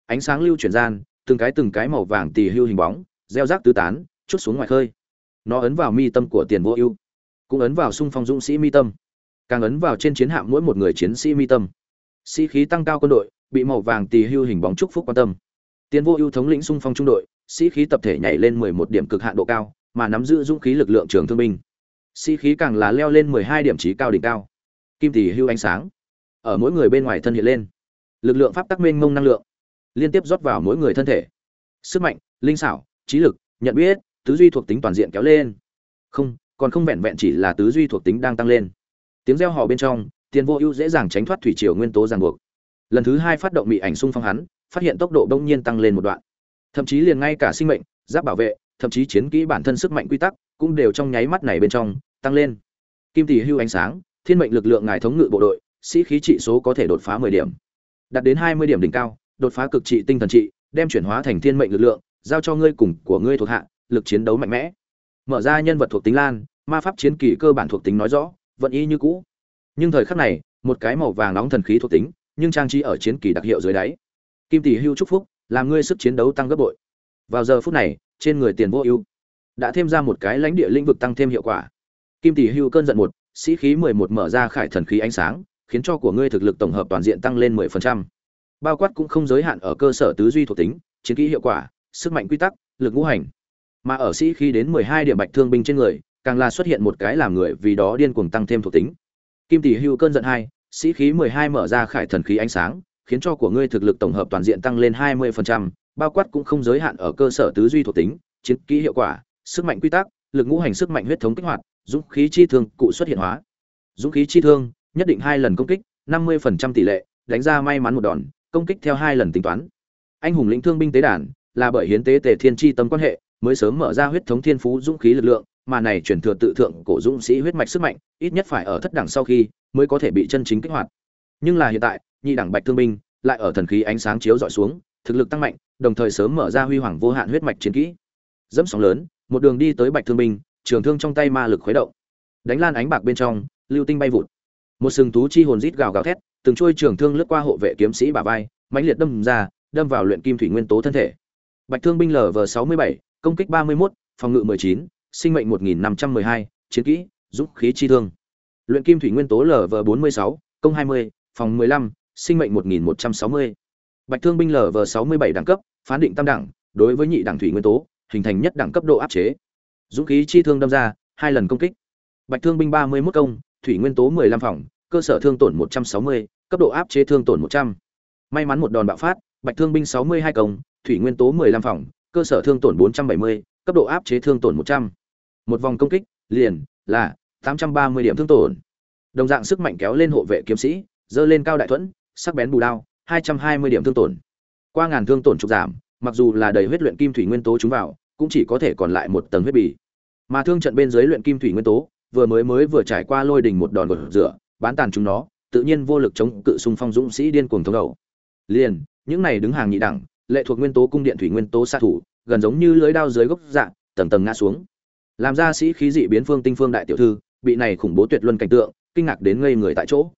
Ánh sáng lưu chuyển gian, từng cái từng cái màu vàng tì hưu hình bóng, gieo rác tứ tán, chút xuống ngoài khơi. Nó ấn vào mi tâm của tiền vô ưu, cũng ấn vào xung phong dũng sĩ mi tâm, càng ấn vào trên chiến hạm mỗi một người chiến sĩ mi tâm. Sĩ khí tăng cao quân đội bị màu vàng tì hưu hình bóng chúc phúc quan tâm. Tiền vô ưu thống lĩnh xung phong trung đội, sĩ khí tập thể nhảy lên 11 điểm cực hạn độ cao, mà nắm giữ dũng khí lực lượng trường thương binh. Sĩ khí càng là leo lên 12 điểm trí cao đỉnh cao. Kim tỷ hưu ánh sáng ở mỗi người bên ngoài thân hiện lên. Lực lượng pháp tắc mênh mông năng lượng liên tiếp rót vào mỗi người thân thể. Sức mạnh, linh xảo, trí lực, nhận biết, tứ duy thuộc tính toàn diện kéo lên. Không, còn không vẹn vẹn chỉ là tứ duy thuộc tính đang tăng lên. Tiếng reo hò bên trong tiền vô ưu dễ dàng tránh thoát thủy triều nguyên tố ràng buộc lần thứ hai phát động bị ảnh xung phong hắn, phát hiện tốc độ đông nhiên tăng lên một đoạn. Thậm chí liền ngay cả sinh mệnh, giáp bảo vệ, thậm chí chiến kỹ bản thân sức mạnh quy tắc, cũng đều trong nháy mắt này bên trong, tăng lên. Kim tỷ hưu ánh sáng, thiên mệnh lực lượng ngài thống ngự bộ đội, sĩ khí trị số có thể đột phá 10 điểm. Đạt đến 20 điểm đỉnh cao, đột phá cực trị tinh thần trị, đem chuyển hóa thành thiên mệnh lực lượng, giao cho ngươi cùng của ngươi thuộc hạ, lực chiến đấu mạnh mẽ. Mở ra nhân vật thuộc tính lan, ma pháp chiến kỳ cơ bản thuộc tính nói rõ, vận y như cũ. Nhưng thời khắc này, một cái màu vàng nóng thần khí thuộc tính nhưng trang trí ở chiến kỳ đặc hiệu dưới đáy. Kim tỷ hưu chúc phúc, làm ngươi sức chiến đấu tăng gấp bội. Vào giờ phút này, trên người tiền vô ưu đã thêm ra một cái lãnh địa lĩnh vực tăng thêm hiệu quả. Kim tỷ hưu cơn giận một, sĩ khí mười một mở ra khải thần khí ánh sáng, khiến cho của ngươi thực lực tổng hợp toàn diện tăng lên mười phần trăm. Bao quát cũng không giới hạn ở cơ sở tứ duy thuộc tính, chiến kỹ hiệu quả, sức mạnh quy tắc, lực ngũ hành. Mà ở sĩ khí đến mười hai điểm bạch thương binh trên người, càng là xuất hiện một cái làm người vì đó điên cuồng tăng thêm thuộc tính. Kim tỷ hưu cơn giận hai sĩ khí mười hai mở ra khải thần khí ánh sáng, khiến cho của ngươi thực lực tổng hợp toàn diện tăng lên hai mươi phần trăm, bao quát cũng không giới hạn ở cơ sở tứ duy thuộc tính, chiến kỹ hiệu quả, sức mạnh quy tắc, lực ngũ hành sức mạnh huyết thống kích hoạt, dũng khí chi thương, cụ xuất hiện hóa. Dũng khí chi thương, nhất định hai lần công kích, năm mươi phần trăm tỷ lệ, đánh ra may mắn một đòn, công kích theo hai lần tính toán. Anh hùng lĩnh thương binh tế đàn, là bởi hiến tế tề thiên chi tâm quan hệ, mới sớm mở ra huyết thống thiên phú dũng khí lực lượng mà này truyền thừa tự thượng cổ dũng sĩ huyết mạch sức mạnh, ít nhất phải ở thất đẳng sau khi mới có thể bị chân chính kích hoạt. Nhưng là hiện tại, nhị đẳng bạch thương binh lại ở thần khí ánh sáng chiếu dọi xuống, thực lực tăng mạnh, đồng thời sớm mở ra huy hoàng vô hạn huyết mạch chiến kỹ. Dẫm sóng lớn, một đường đi tới bạch thương binh, trường thương trong tay ma lực khuấy động. Đánh lan ánh bạc bên trong, lưu tinh bay vụt. Một sừng tú chi hồn rít gào gào thét, từng trôi trường thương lướt qua hộ vệ kiếm sĩ bả vai, mãnh liệt đâm ra, đâm vào luyện kim thủy nguyên tố thân thể. Bạch thương binh lv sáu mươi bảy, công kích ba mươi mốt, phòng ngự mười chín sinh mệnh 1512, chiến kỹ, dũng khí chi thương. Luyện kim thủy nguyên tố LV46, công 20, phòng 15, sinh mệnh 1160. Bạch thương binh LV67 đẳng cấp, phán định tam đẳng, đối với nhị đẳng thủy nguyên tố, hình thành nhất đẳng cấp độ áp chế. Dũng khí chi thương đâm ra, hai lần công kích. Bạch thương binh 31 công, thủy nguyên tố 15 phòng, cơ sở thương tổn 160, cấp độ áp chế thương tổn 100. May mắn một đòn bạo phát, Bạch thương binh 62 công, thủy nguyên tố 15 phòng, cơ sở thương tổn 470, cấp độ áp chế thương tổn một trăm. Một vòng công kích, liền, là, tám trăm ba mươi điểm thương tổn. Đồng dạng sức mạnh kéo lên hộ vệ kiếm sĩ, giơ lên cao đại thuẫn, sắc bén bù đao, hai trăm hai mươi điểm thương tổn. Qua ngàn thương tổn trục giảm, mặc dù là đầy huyết luyện kim thủy nguyên tố chúng vào, cũng chỉ có thể còn lại một tầng huyết bì. Mà thương trận bên dưới luyện kim thủy nguyên tố, vừa mới mới vừa trải qua lôi đỉnh một đòn gột rửa, bán tàn chúng nó, tự nhiên vô lực chống cự xung phong dũng sĩ điên cuồng thống đầu liền, những này đứng hàng nhị đẳng, lệ thuộc nguyên tố cung điện thủy nguyên tố sát thủ gần giống như lưới đao dưới gốc dạng tầng tầng ngã xuống. Làm ra sĩ khí dị biến phương tinh phương đại tiểu thư, bị này khủng bố tuyệt luân cảnh tượng, kinh ngạc đến ngây người tại chỗ.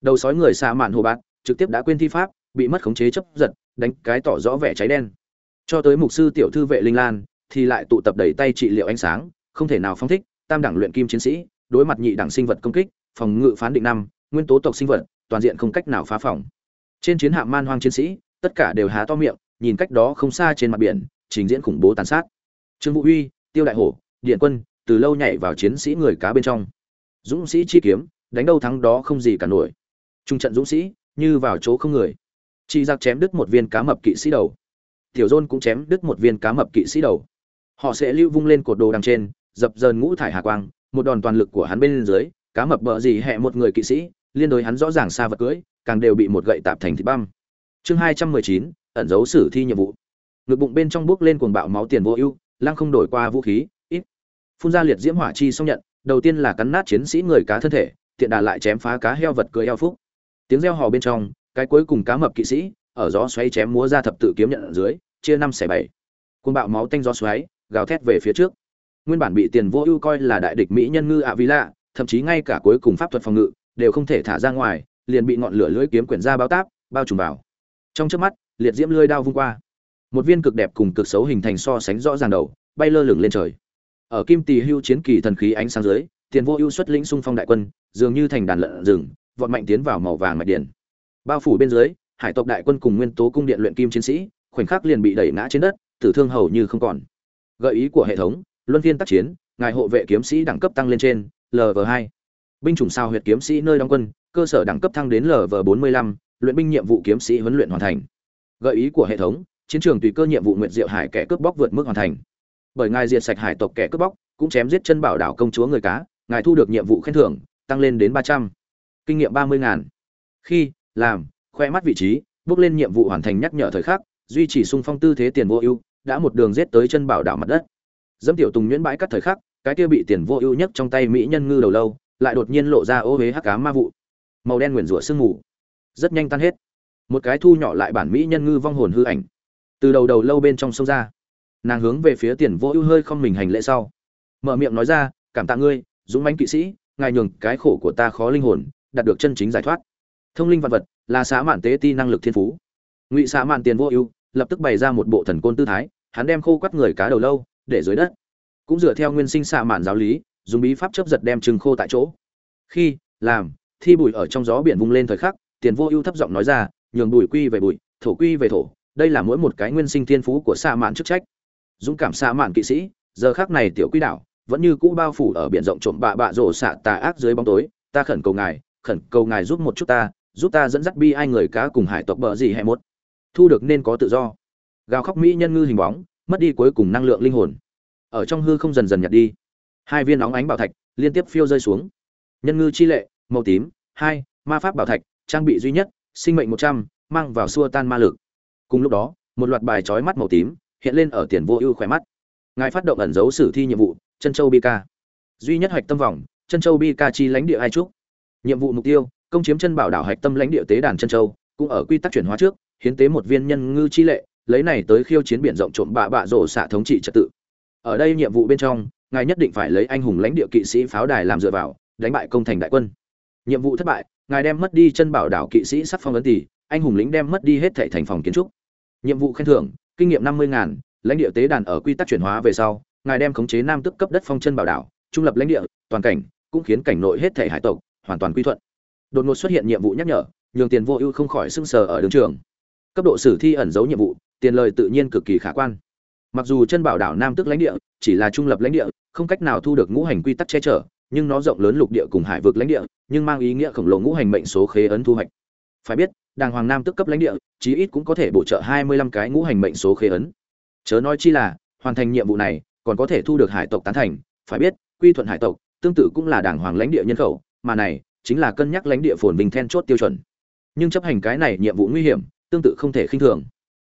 Đầu sói người xa mạn hồ bạc, trực tiếp đã quên thi pháp, bị mất khống chế chấp giật, đánh cái tỏ rõ vẻ cháy đen. Cho tới mục sư tiểu thư vệ linh lan, thì lại tụ tập đẩy tay trị liệu ánh sáng, không thể nào phong thích, tam đẳng luyện kim chiến sĩ, đối mặt nhị đẳng sinh vật công kích, phòng ngự phán định năm, nguyên tố tộc sinh vật, toàn diện không cách nào phá phòng. Trên chiến hạm man hoang chiến sĩ, tất cả đều há to miệng, nhìn cách đó không xa trên mặt biển trình diễn khủng bố tàn sát. Trương vũ huy, tiêu đại hổ, điện quân, từ lâu nhảy vào chiến sĩ người cá bên trong. Dũng sĩ chi kiếm, đánh đâu thắng đó không gì cả nổi. Trung trận dũng sĩ, như vào chỗ không người. Chỉ giặc chém đứt một viên cá mập kỵ sĩ đầu. Tiểu dôn cũng chém đứt một viên cá mập kỵ sĩ đầu. Họ sẽ lưu vung lên cột đồ đằng trên, dập dờn ngũ thải hà quang, một đòn toàn lực của hắn bên dưới, cá mập bợ gì hẹ một người kỵ sĩ, liên đối hắn rõ ràng xa vật cưỡi càng đều bị một gậy tạp thành thịt băm. Chương hai trăm mười chín, ẩn dấu sử thi nhiệm vụ ngực bụng bên trong bước lên cuồng bạo máu tiền vô ưu, lăng không đổi qua vũ khí, ít. Phun ra liệt diễm hỏa chi xong nhận, đầu tiên là cắn nát chiến sĩ người cá thân thể, tiện đà lại chém phá cá heo vật cưỡi heo phúc. Tiếng reo hò bên trong, cái cuối cùng cá mập kỵ sĩ, ở gió xoáy chém múa ra thập tự kiếm nhận ở dưới, chia năm xẻ bảy. Cuồng bạo máu tanh gió xoáy, gào thét về phía trước. Nguyên bản bị tiền vô ưu coi là đại địch mỹ nhân ngư ạ vi lạ, thậm chí ngay cả cuối cùng pháp thuật phòng ngự, đều không thể thả ra ngoài, liền bị ngọn lửa lưỡi kiếm quyển ra bao táp, bao trùm vào. Trong trước mắt, liệt diễm lưỡi đao vung qua một viên cực đẹp cùng cực xấu hình thành so sánh rõ ràng đầu, bay lơ lửng lên trời. Ở kim tỳ hưu chiến kỳ thần khí ánh sáng dưới, tiền vô ưu xuất lĩnh xung phong đại quân, dường như thành đàn lợn rừng, vọt mạnh tiến vào màu vàng mạch điện. Bao phủ bên dưới, hải tộc đại quân cùng nguyên tố cung điện luyện kim chiến sĩ, khoảnh khắc liền bị đẩy ngã trên đất, tử thương hầu như không còn. Gợi ý của hệ thống, luân phiên tác chiến, ngài hộ vệ kiếm sĩ đẳng cấp tăng lên trên lv 2 binh chủng sao huyệt kiếm sĩ nơi đóng quân, cơ sở đẳng cấp thăng đến lv 45 luyện binh nhiệm vụ kiếm sĩ huấn luyện hoàn thành. Gợi ý của hệ thống chiến trường tùy cơ nhiệm vụ nguyện diệu hải kẻ cướp bóc vượt mức hoàn thành. Bởi ngài diệt sạch hải tộc kẻ cướp bóc, cũng chém giết chân bảo đảo công chúa người cá, ngài thu được nhiệm vụ khen thưởng, tăng lên đến ba trăm. Kinh nghiệm ba mươi ngàn. Khi, làm, khoe mắt vị trí, bước lên nhiệm vụ hoàn thành nhắc nhở thời khắc, duy trì sung phong tư thế tiền vô ưu, đã một đường giết tới chân bảo đảo mặt đất. Dẫm tiểu tùng nhuyễn bãi cắt thời khắc, cái kia bị tiền vô ưu nhất trong tay mỹ nhân ngư đầu lâu, lại đột nhiên lộ ra ô huế hắc cá ma vụ. Màu đen nguyền rủa sương mù. Rất nhanh tan hết. Một cái thu nhỏ lại bản mỹ nhân ngư vong hồn hư ảnh từ đầu đầu lâu bên trong sông ra. Nàng hướng về phía tiền vô ưu hơi không mình hành lễ sau. Mở miệng nói ra, cảm tạ ngươi, dũng mãnh kỵ sĩ, ngài nhường cái khổ của ta khó linh hồn, đạt được chân chính giải thoát. Thông linh vật vật, là xã mạn tế ti năng lực thiên phú. Ngụy xã mạn tiền vô ưu lập tức bày ra một bộ thần côn tư thái, hắn đem khô quắt người cá đầu lâu để dưới đất. Cũng dựa theo nguyên sinh xạ mạn giáo lý, dùng bí pháp chấp giật đem trừng khô tại chỗ. Khi, làm, thi bụi ở trong gió biển vung lên thời khắc, tiền vô ưu thấp giọng nói ra, nhường bụi quy về bụi, thổ quy về thổ đây là mỗi một cái nguyên sinh thiên phú của xạ mạn chức trách. Dũng cảm xạ mạn kỵ sĩ, giờ khắc này tiểu quỹ đảo, vẫn như cũ bao phủ ở biển rộng trộm bạ bạ rổ xạ tà ác dưới bóng tối. Ta khẩn cầu ngài, khẩn cầu ngài giúp một chút ta, giúp ta dẫn dắt bi ai người cá cùng hải tộc bờ gì hay một. Thu được nên có tự do. Gào khóc mỹ nhân ngư hình bóng, mất đi cuối cùng năng lượng linh hồn. Ở trong hư không dần dần nhạt đi. Hai viên óng ánh bảo thạch liên tiếp phiêu rơi xuống. Nhân ngư chi lệ, màu tím, hai, ma pháp bảo thạch, trang bị duy nhất, sinh mệnh một trăm, mang vào xua tan ma lực cùng lúc đó, một loạt bài trói mắt màu tím hiện lên ở tiền vô ưu khỏe mắt. Ngài phát động ẩn dấu sử thi nhiệm vụ, chân châu bk duy nhất hạch tâm vòng, chân châu bk chi lãnh địa ai trúc. Nhiệm vụ mục tiêu, công chiếm chân bảo đảo hạch tâm lãnh địa tế đàn chân châu, cũng ở quy tắc chuyển hóa trước, hiến tế một viên nhân ngư chi lệ, lấy này tới khiêu chiến biển rộng trộm bạ bạ rổ xạ thống trị trật tự. Ở đây nhiệm vụ bên trong, ngài nhất định phải lấy anh hùng lãnh địa kỵ sĩ pháo đài làm dựa vào, đánh bại công thành đại quân. Nhiệm vụ thất bại, ngài đem mất đi chân bảo đảo kỵ sĩ sắc phong ấn tỷ, anh hùng lĩnh đem mất đi hết thệ thành phòng kiến trúc nhiệm vụ khen thưởng, kinh nghiệm năm mươi ngàn, lãnh địa tế đàn ở quy tắc chuyển hóa về sau, ngài đem khống chế nam tức cấp đất phong chân bảo đảo, trung lập lãnh địa, toàn cảnh, cũng khiến cảnh nội hết thảy hải tộc hoàn toàn quy thuận. Đột ngột xuất hiện nhiệm vụ nhắc nhở, nhường tiền vô ưu không khỏi sưng sờ ở đường trường. Cấp độ sử thi ẩn giấu nhiệm vụ, tiền lời tự nhiên cực kỳ khả quan. Mặc dù chân bảo đảo nam tức lãnh địa chỉ là trung lập lãnh địa, không cách nào thu được ngũ hành quy tắc che chở, nhưng nó rộng lớn lục địa cùng hải vực lãnh địa, nhưng mang ý nghĩa khổng lồ ngũ hành mệnh số khế ấn thu hoạch. Phải biết đàng hoàng nam tức cấp lãnh địa, chí ít cũng có thể bổ trợ hai mươi lăm cái ngũ hành mệnh số khế ấn. Chớ nói chi là, hoàn thành nhiệm vụ này, còn có thể thu được hải tộc tán thành. Phải biết, quy thuận hải tộc, tương tự cũng là đàng hoàng lãnh địa nhân khẩu, mà này, chính là cân nhắc lãnh địa phồn bình then chốt tiêu chuẩn. Nhưng chấp hành cái này nhiệm vụ nguy hiểm, tương tự không thể khinh thường.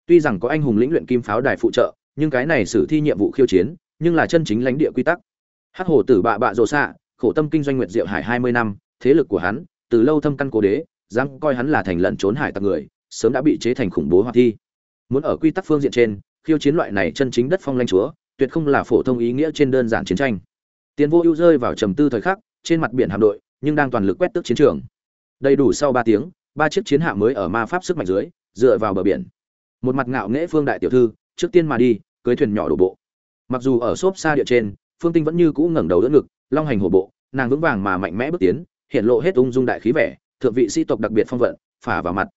Tuy rằng có anh hùng lĩnh luyện kim pháo đài phụ trợ, nhưng cái này xử thi nhiệm vụ khiêu chiến, nhưng là chân chính lãnh địa quy tắc. Hắc hồ tử bạ bạ rồ xạ, khổ tâm kinh doanh nguyệt diệu hải hai mươi năm, thế lực của hắn, từ lâu thâm căn cố đế dám coi hắn là thành lận trốn hải tặc người, sớm đã bị chế thành khủng bố hoạt thi. Muốn ở quy tắc phương diện trên, khiêu chiến loại này chân chính đất phong lãnh chúa, tuyệt không là phổ thông ý nghĩa trên đơn giản chiến tranh. Tiến vô ưu rơi vào trầm tư thời khắc, trên mặt biển hạm đội, nhưng đang toàn lực quét tước chiến trường. Đầy đủ sau ba tiếng, ba chiếc chiến hạm mới ở ma pháp sức mạnh dưới, dựa vào bờ biển. Một mặt ngạo nghễ phương đại tiểu thư, trước tiên mà đi, cưới thuyền nhỏ đổ bộ. Mặc dù ở xốp xa địa trên, phương tinh vẫn như cũ ngẩng đầu đỡ ngực, long hành hổ bộ, nàng vững vàng mà mạnh mẽ bước tiến, hiện lộ hết ung dung đại khí vẻ thượng vị sĩ tộc đặc biệt phong vận, phả vào mặt.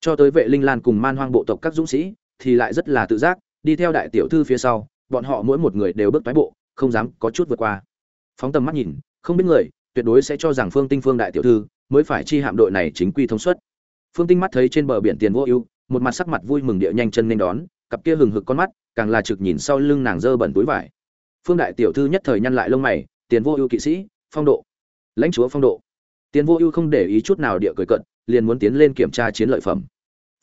Cho tới vệ linh lan cùng man hoang bộ tộc các dũng sĩ, thì lại rất là tự giác, đi theo đại tiểu thư phía sau, bọn họ mỗi một người đều bước toái bộ, không dám có chút vượt qua. Phóng tầm mắt nhìn, không biết người, tuyệt đối sẽ cho rằng phương tinh phương đại tiểu thư mới phải chi hạm đội này chính quy thông suất. Phương tinh mắt thấy trên bờ biển tiền vô ưu, một mặt sắc mặt vui mừng địa nhanh chân nên đón, cặp kia hừng hực con mắt, càng là trực nhìn sau lưng nàng dơ bẩn túi vải. Phương đại tiểu thư nhất thời nhăn lại lông mày, tiền vô ưu kỵ sĩ, phong độ. Lãnh chúa phong độ tiền vô ưu không để ý chút nào địa cười cận liền muốn tiến lên kiểm tra chiến lợi phẩm.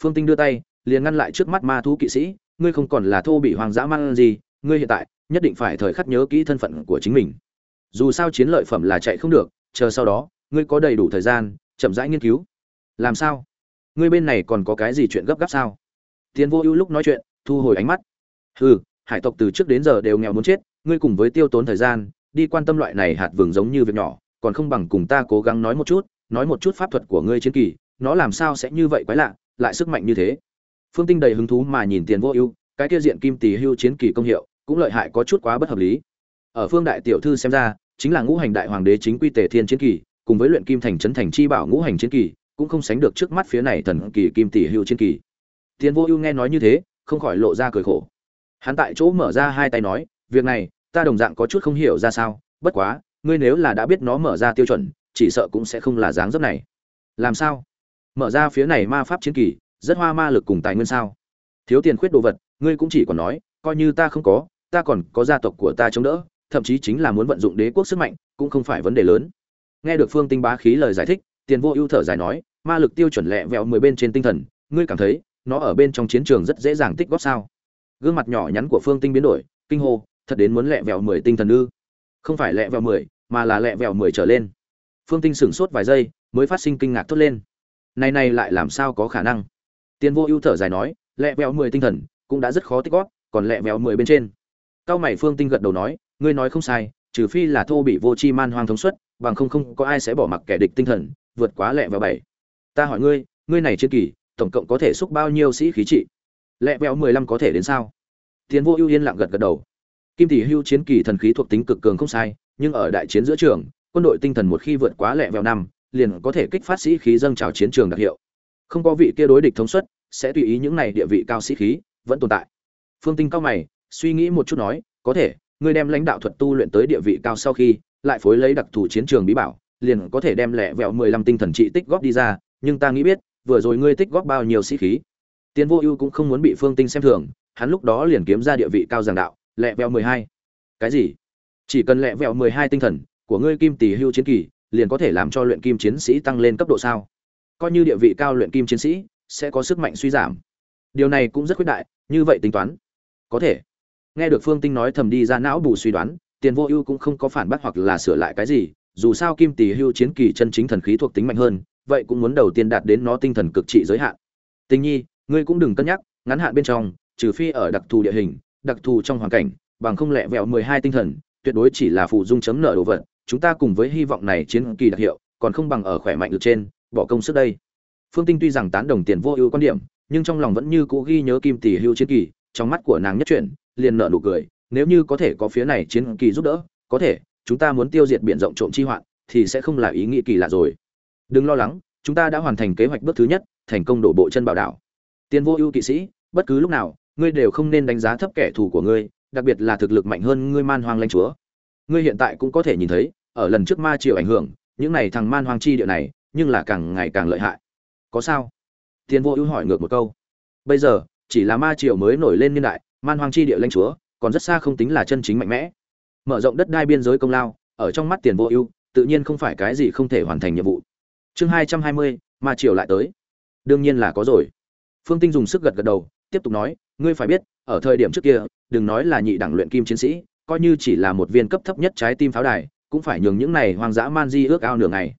Phương tinh đưa tay, liền ngăn lại trước mắt ma thú kỵ sĩ, ngươi không còn là thô bị hoàng dã mang gì, ngươi hiện tại nhất định phải thời khắc nhớ kỹ thân phận của chính mình. Dù sao chiến lợi phẩm là chạy không được, chờ sau đó, ngươi có đầy đủ thời gian, chậm rãi nghiên cứu. Làm sao? Ngươi bên này còn có cái gì chuyện gấp gáp sao? Tiền vô ưu lúc nói chuyện, thu hồi ánh mắt. Hừ, hải tộc từ trước đến giờ đều nghèo muốn chết, ngươi cùng với tiêu tốn thời gian, đi quan tâm loại này hạt vừng giống như việc nhỏ còn không bằng cùng ta cố gắng nói một chút, nói một chút pháp thuật của ngươi chiến kỳ, nó làm sao sẽ như vậy quái lạ, lại sức mạnh như thế. Phương tinh đầy hứng thú mà nhìn tiền vô ưu, cái kia diện kim tỷ hưu chiến kỳ công hiệu, cũng lợi hại có chút quá bất hợp lý. Ở phương đại tiểu thư xem ra, chính là ngũ hành đại hoàng đế chính quy tề thiên chiến kỳ, cùng với luyện kim thành trấn thành chi bảo ngũ hành chiến kỳ, cũng không sánh được trước mắt phía này thần kỳ kim tỷ hưu chiến kỳ. Tiền vô ưu nghe nói như thế, không khỏi lộ ra cười khổ. Hắn tại chỗ mở ra hai tay nói, việc này, ta đồng dạng có chút không hiểu ra sao, bất quá ngươi nếu là đã biết nó mở ra tiêu chuẩn, chỉ sợ cũng sẽ không là dáng dấp này. Làm sao? Mở ra phía này ma pháp chiến kỳ, rất hoa ma lực cùng tài nguyên sao? Thiếu tiền khuyết đồ vật, ngươi cũng chỉ còn nói, coi như ta không có, ta còn có gia tộc của ta chống đỡ, thậm chí chính là muốn vận dụng đế quốc sức mạnh, cũng không phải vấn đề lớn. Nghe được phương tinh bá khí lời giải thích, tiền vô ưu thở dài nói, ma lực tiêu chuẩn lẹ vẹo mười bên trên tinh thần, ngươi cảm thấy, nó ở bên trong chiến trường rất dễ dàng tích góp sao? Gương mặt nhỏ nhắn của phương tinh biến đổi, kinh hô, thật đến muốn lẹ vẹo mười tinh thần ư? Không phải lẹ vẹo mười mà là lẹ vẹo mười trở lên. Phương tinh sửng sốt vài giây, mới phát sinh kinh ngạc thốt lên. Này này lại làm sao có khả năng? Tiền vô ưu thở dài nói, lẹ vẹo mười tinh thần, cũng đã rất khó tích góp, còn lẹ vẹo mười bên trên. Cao mày phương tinh gật đầu nói, ngươi nói không sai, trừ phi là thô bị vô chi man hoang thống suất, bằng không không có ai sẽ bỏ mặc kẻ địch tinh thần, vượt quá lẹ vẹo bảy. Ta hỏi ngươi ngươi này chiến kỳ, tổng cộng có thể xúc bao nhiêu sĩ khí trị? Lẹ vẹo mười lăm có thể đến sao? Tiến vô ưu yên lặng gật gật đầu. Kim tỷ hưu chiến kỳ thần khí thuộc tính cực cường không sai nhưng ở đại chiến giữa trường, quân đội tinh thần một khi vượt quá lẹ vẹo năm, liền có thể kích phát sĩ khí dâng trào chiến trường đặc hiệu. Không có vị kia đối địch thống suất, sẽ tùy ý những này địa vị cao sĩ khí, vẫn tồn tại. Phương tinh cao mày, suy nghĩ một chút nói, có thể, ngươi đem lãnh đạo thuật tu luyện tới địa vị cao sau khi, lại phối lấy đặc thù chiến trường bí bảo, liền có thể đem lẹ vẹo mười lăm tinh thần trị tích góp đi ra, nhưng ta nghĩ biết, vừa rồi ngươi tích góp bao nhiêu sĩ khí? Tiến vô ưu cũng không muốn bị phương tinh xem thường, hắn lúc đó liền kiếm ra địa vị cao giảng đạo, lẹ vẹo mười hai. Cái gì? Chỉ cần lẹ vẹo mười hai tinh thần của ngươi kim tỷ hưu chiến kỳ, liền có thể làm cho luyện kim chiến sĩ tăng lên cấp độ sao? Coi như địa vị cao luyện kim chiến sĩ, sẽ có sức mạnh suy giảm. Điều này cũng rất quyết đại, như vậy tính toán. Có thể. Nghe được phương tinh nói thầm đi ra não bù suy đoán, tiền vô ưu cũng không có phản bác hoặc là sửa lại cái gì, dù sao kim tỷ hưu chiến kỳ chân chính thần khí thuộc tính mạnh hơn, vậy cũng muốn đầu tiên đạt đến nó tinh thần cực trị giới hạn. Tình nhi, ngươi cũng đừng cân nhắc, ngắn hạn bên trong, trừ phi ở đặc thù địa hình, đặc thù trong hoàn cảnh, bằng không lẹ vẹo mười hai tinh thần tuyệt đối chỉ là phụ dung chấm nợ đồ vật, chúng ta cùng với hy vọng này chiến kỳ đặc hiệu, còn không bằng ở khỏe mạnh được trên, bỏ công sức đây. Phương tinh tuy rằng tán đồng tiền vô ưu quan điểm, nhưng trong lòng vẫn như cũ ghi nhớ kim tỷ hưu chiến kỳ, trong mắt của nàng nhất chuyển, liền nợ nụ cười, nếu như có thể có phía này chiến kỳ giúp đỡ, có thể, chúng ta muốn tiêu diệt biển rộng trộm chi hoạn, thì sẽ không là ý nghĩ kỳ lạ rồi. Đừng lo lắng, chúng ta đã hoàn thành kế hoạch bước thứ nhất, thành công đổ bộ chân bảo đảo. Tiền vô ưu kỵ sĩ, bất cứ lúc nào, ngươi đều không nên đánh giá thấp kẻ thù của ngươi đặc biệt là thực lực mạnh hơn ngươi man hoang lãnh chúa. Ngươi hiện tại cũng có thể nhìn thấy, ở lần trước ma triều ảnh hưởng, những này thằng man hoang chi địa này, nhưng là càng ngày càng lợi hại. Có sao? Tiền vô ưu hỏi ngược một câu. Bây giờ, chỉ là ma triều mới nổi lên niên đại, man hoang chi địa lãnh chúa, còn rất xa không tính là chân chính mạnh mẽ. Mở rộng đất đai biên giới công lao, ở trong mắt tiền vô ưu, tự nhiên không phải cái gì không thể hoàn thành nhiệm vụ. Chương hai trăm hai mươi, ma triều lại tới. Đương nhiên là có rồi. Phương tinh dùng sức gật gật đầu, tiếp tục nói, ngươi phải biết ở thời điểm trước kia, đừng nói là nhị đẳng luyện kim chiến sĩ, coi như chỉ là một viên cấp thấp nhất trái tim pháo đài, cũng phải nhường những này hoang dã man di ước ao nửa ngày.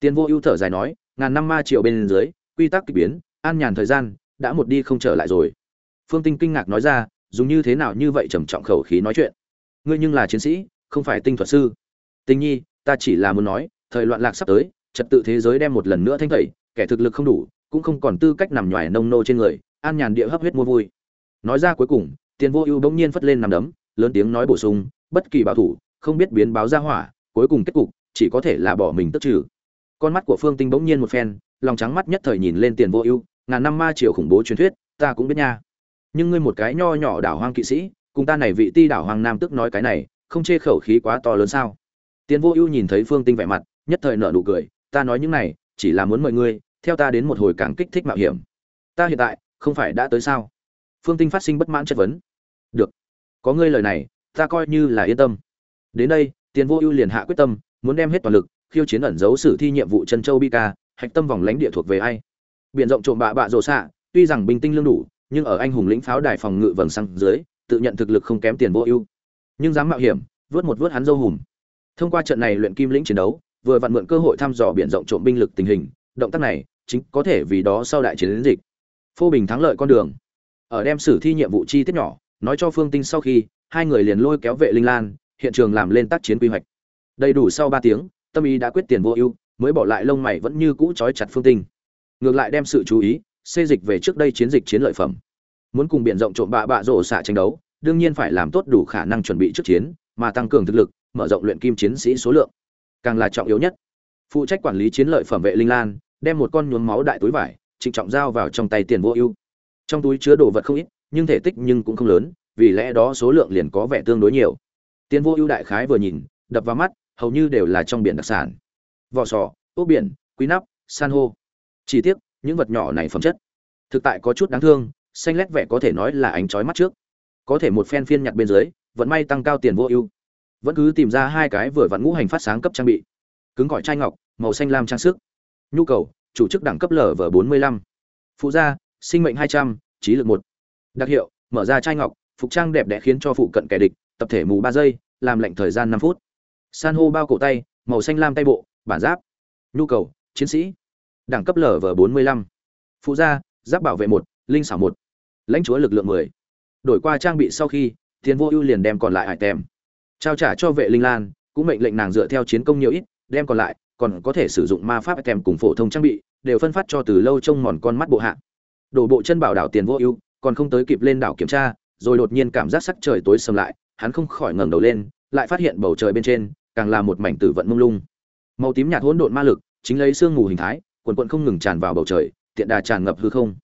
Tiền vô ưu thở dài nói, ngàn năm ma triều bên dưới, quy tắc kỳ biến, an nhàn thời gian, đã một đi không trở lại rồi. Phương tinh kinh ngạc nói ra, dùng như thế nào như vậy trầm trọng khẩu khí nói chuyện. Ngươi nhưng là chiến sĩ, không phải tinh thuật sư. Tình nhi, ta chỉ là muốn nói, thời loạn lạc sắp tới, trật tự thế giới đem một lần nữa thanh tẩy, kẻ thực lực không đủ, cũng không còn tư cách nằm nhoài nông nô trên người, an nhàn địa hấp huyết mua vui nói ra cuối cùng tiền vô ưu bỗng nhiên phất lên nằm đấm, lớn tiếng nói bổ sung, bất kỳ bảo thủ, không biết biến báo ra hỏa, cuối cùng kết cục, chỉ có thể là bỏ mình tức trừ. Con mắt của phương tinh bỗng nhiên một phen, lòng trắng mắt nhất thời nhìn lên tiền vô ưu, ngàn năm ma triều khủng bố truyền thuyết, ta cũng biết nha. Nhưng ngươi một cái nho nhỏ đảo hoang kỵ sĩ, cùng ta này vị ti đảo hoàng nam tức nói cái này, không chê khẩu khí quá to lớn sao? Tiền vô ưu nhìn thấy phương tinh vẻ mặt, nhất thời nở nụ cười, ta nói những này, chỉ là muốn mời ngươi, theo ta đến một hồi càng kích thích mạo hiểm. Ta hiện tại, không phải đã tới sao? Phương tinh phát sinh bất mãn chất vấn. Được, có ngươi lời này, ta coi như là yên tâm. Đến đây, tiền vô ưu liền hạ quyết tâm, muốn đem hết toàn lực, khiêu chiến ẩn giấu sử thi nhiệm vụ chân châu bi ca, hạch tâm vòng lãnh địa thuộc về ai? Biển rộng trộm bạ bạ rồ xạ, tuy rằng bình tinh lương đủ, nhưng ở anh hùng lĩnh pháo đài phòng ngự vầng sang dưới, tự nhận thực lực không kém tiền vô ưu. Nhưng dám mạo hiểm, vớt một vớt hắn dâu hùm. Thông qua trận này luyện kim lĩnh chiến đấu, vừa vặn mượn cơ hội thăm dò biển rộng trộm binh lực tình hình, động tác này, chính có thể vì đó sau đại chiến dịch. Phô bình thắng lợi con đường ở đem xử thi nhiệm vụ chi tiết nhỏ, nói cho phương tinh sau khi, hai người liền lôi kéo vệ linh lan, hiện trường làm lên tác chiến quy hoạch. Đầy đủ sau ba tiếng, tâm ý đã quyết tiền vô ưu, mới bỏ lại lông mày vẫn như cũ trói chặt phương tinh. Ngược lại đem sự chú ý, xê dịch về trước đây chiến dịch chiến lợi phẩm. Muốn cùng biện rộng trộm bạ bạ rổ xạ tranh đấu, đương nhiên phải làm tốt đủ khả năng chuẩn bị trước chiến, mà tăng cường thực lực, mở rộng luyện kim chiến sĩ số lượng. Càng là trọng yếu nhất. Phụ trách quản lý chiến lợi phẩm vệ linh lan, đem một con nhuốm máu đại túi vải, trịnh trọng giao vào trong tay tiền vô ưu trong túi chứa đồ vật không ít, nhưng thể tích nhưng cũng không lớn, vì lẽ đó số lượng liền có vẻ tương đối nhiều. Tiến vô ưu đại khái vừa nhìn, đập vào mắt, hầu như đều là trong biển đặc sản. Vỏ sò, ốc biển, quý nắp, san hô. Chỉ tiếc, những vật nhỏ này phẩm chất. Thực tại có chút đáng thương, xanh lét vẻ có thể nói là ánh chói mắt trước. Có thể một phen phiên nhặt bên dưới vẫn may tăng cao tiền vô ưu. Vẫn cứ tìm ra hai cái vừa vặn ngũ hành phát sáng cấp trang bị. Cứng gọi chai ngọc, màu xanh lam trang sức. Nhu cầu, chủ chức đẳng cấp lv bốn mươi lăm. Phụ gia sinh mệnh hai trăm trí lực một. Đặc hiệu mở ra chai ngọc phục trang đẹp đẽ khiến cho phụ cận kẻ địch tập thể mù ba giây làm lệnh thời gian năm phút. San hô bao cổ tay màu xanh lam tay bộ bản giáp. Nhu cầu chiến sĩ. Đẳng cấp lv bốn mươi lăm. Phụ gia giáp bảo vệ một linh xảo một. Lãnh chúa lực lượng mười. Đổi qua trang bị sau khi tiền vô ưu liền đem còn lại hải tèm, trao trả cho vệ linh lan cũng mệnh lệnh nàng dựa theo chiến công nhiều ít đem còn lại còn có thể sử dụng ma pháp tèm cùng phổ thông trang bị đều phân phát cho từ lâu trông mòn con mắt bộ hạ đổ bộ chân bảo đảo tiền vô ưu, còn không tới kịp lên đảo kiểm tra, rồi đột nhiên cảm giác sắc trời tối sầm lại, hắn không khỏi ngẩng đầu lên, lại phát hiện bầu trời bên trên, càng là một mảnh tử vận mông lung. Màu tím nhạt hỗn độn ma lực, chính lấy sương mù hình thái, quần quận không ngừng tràn vào bầu trời, tiện đà tràn ngập hư không.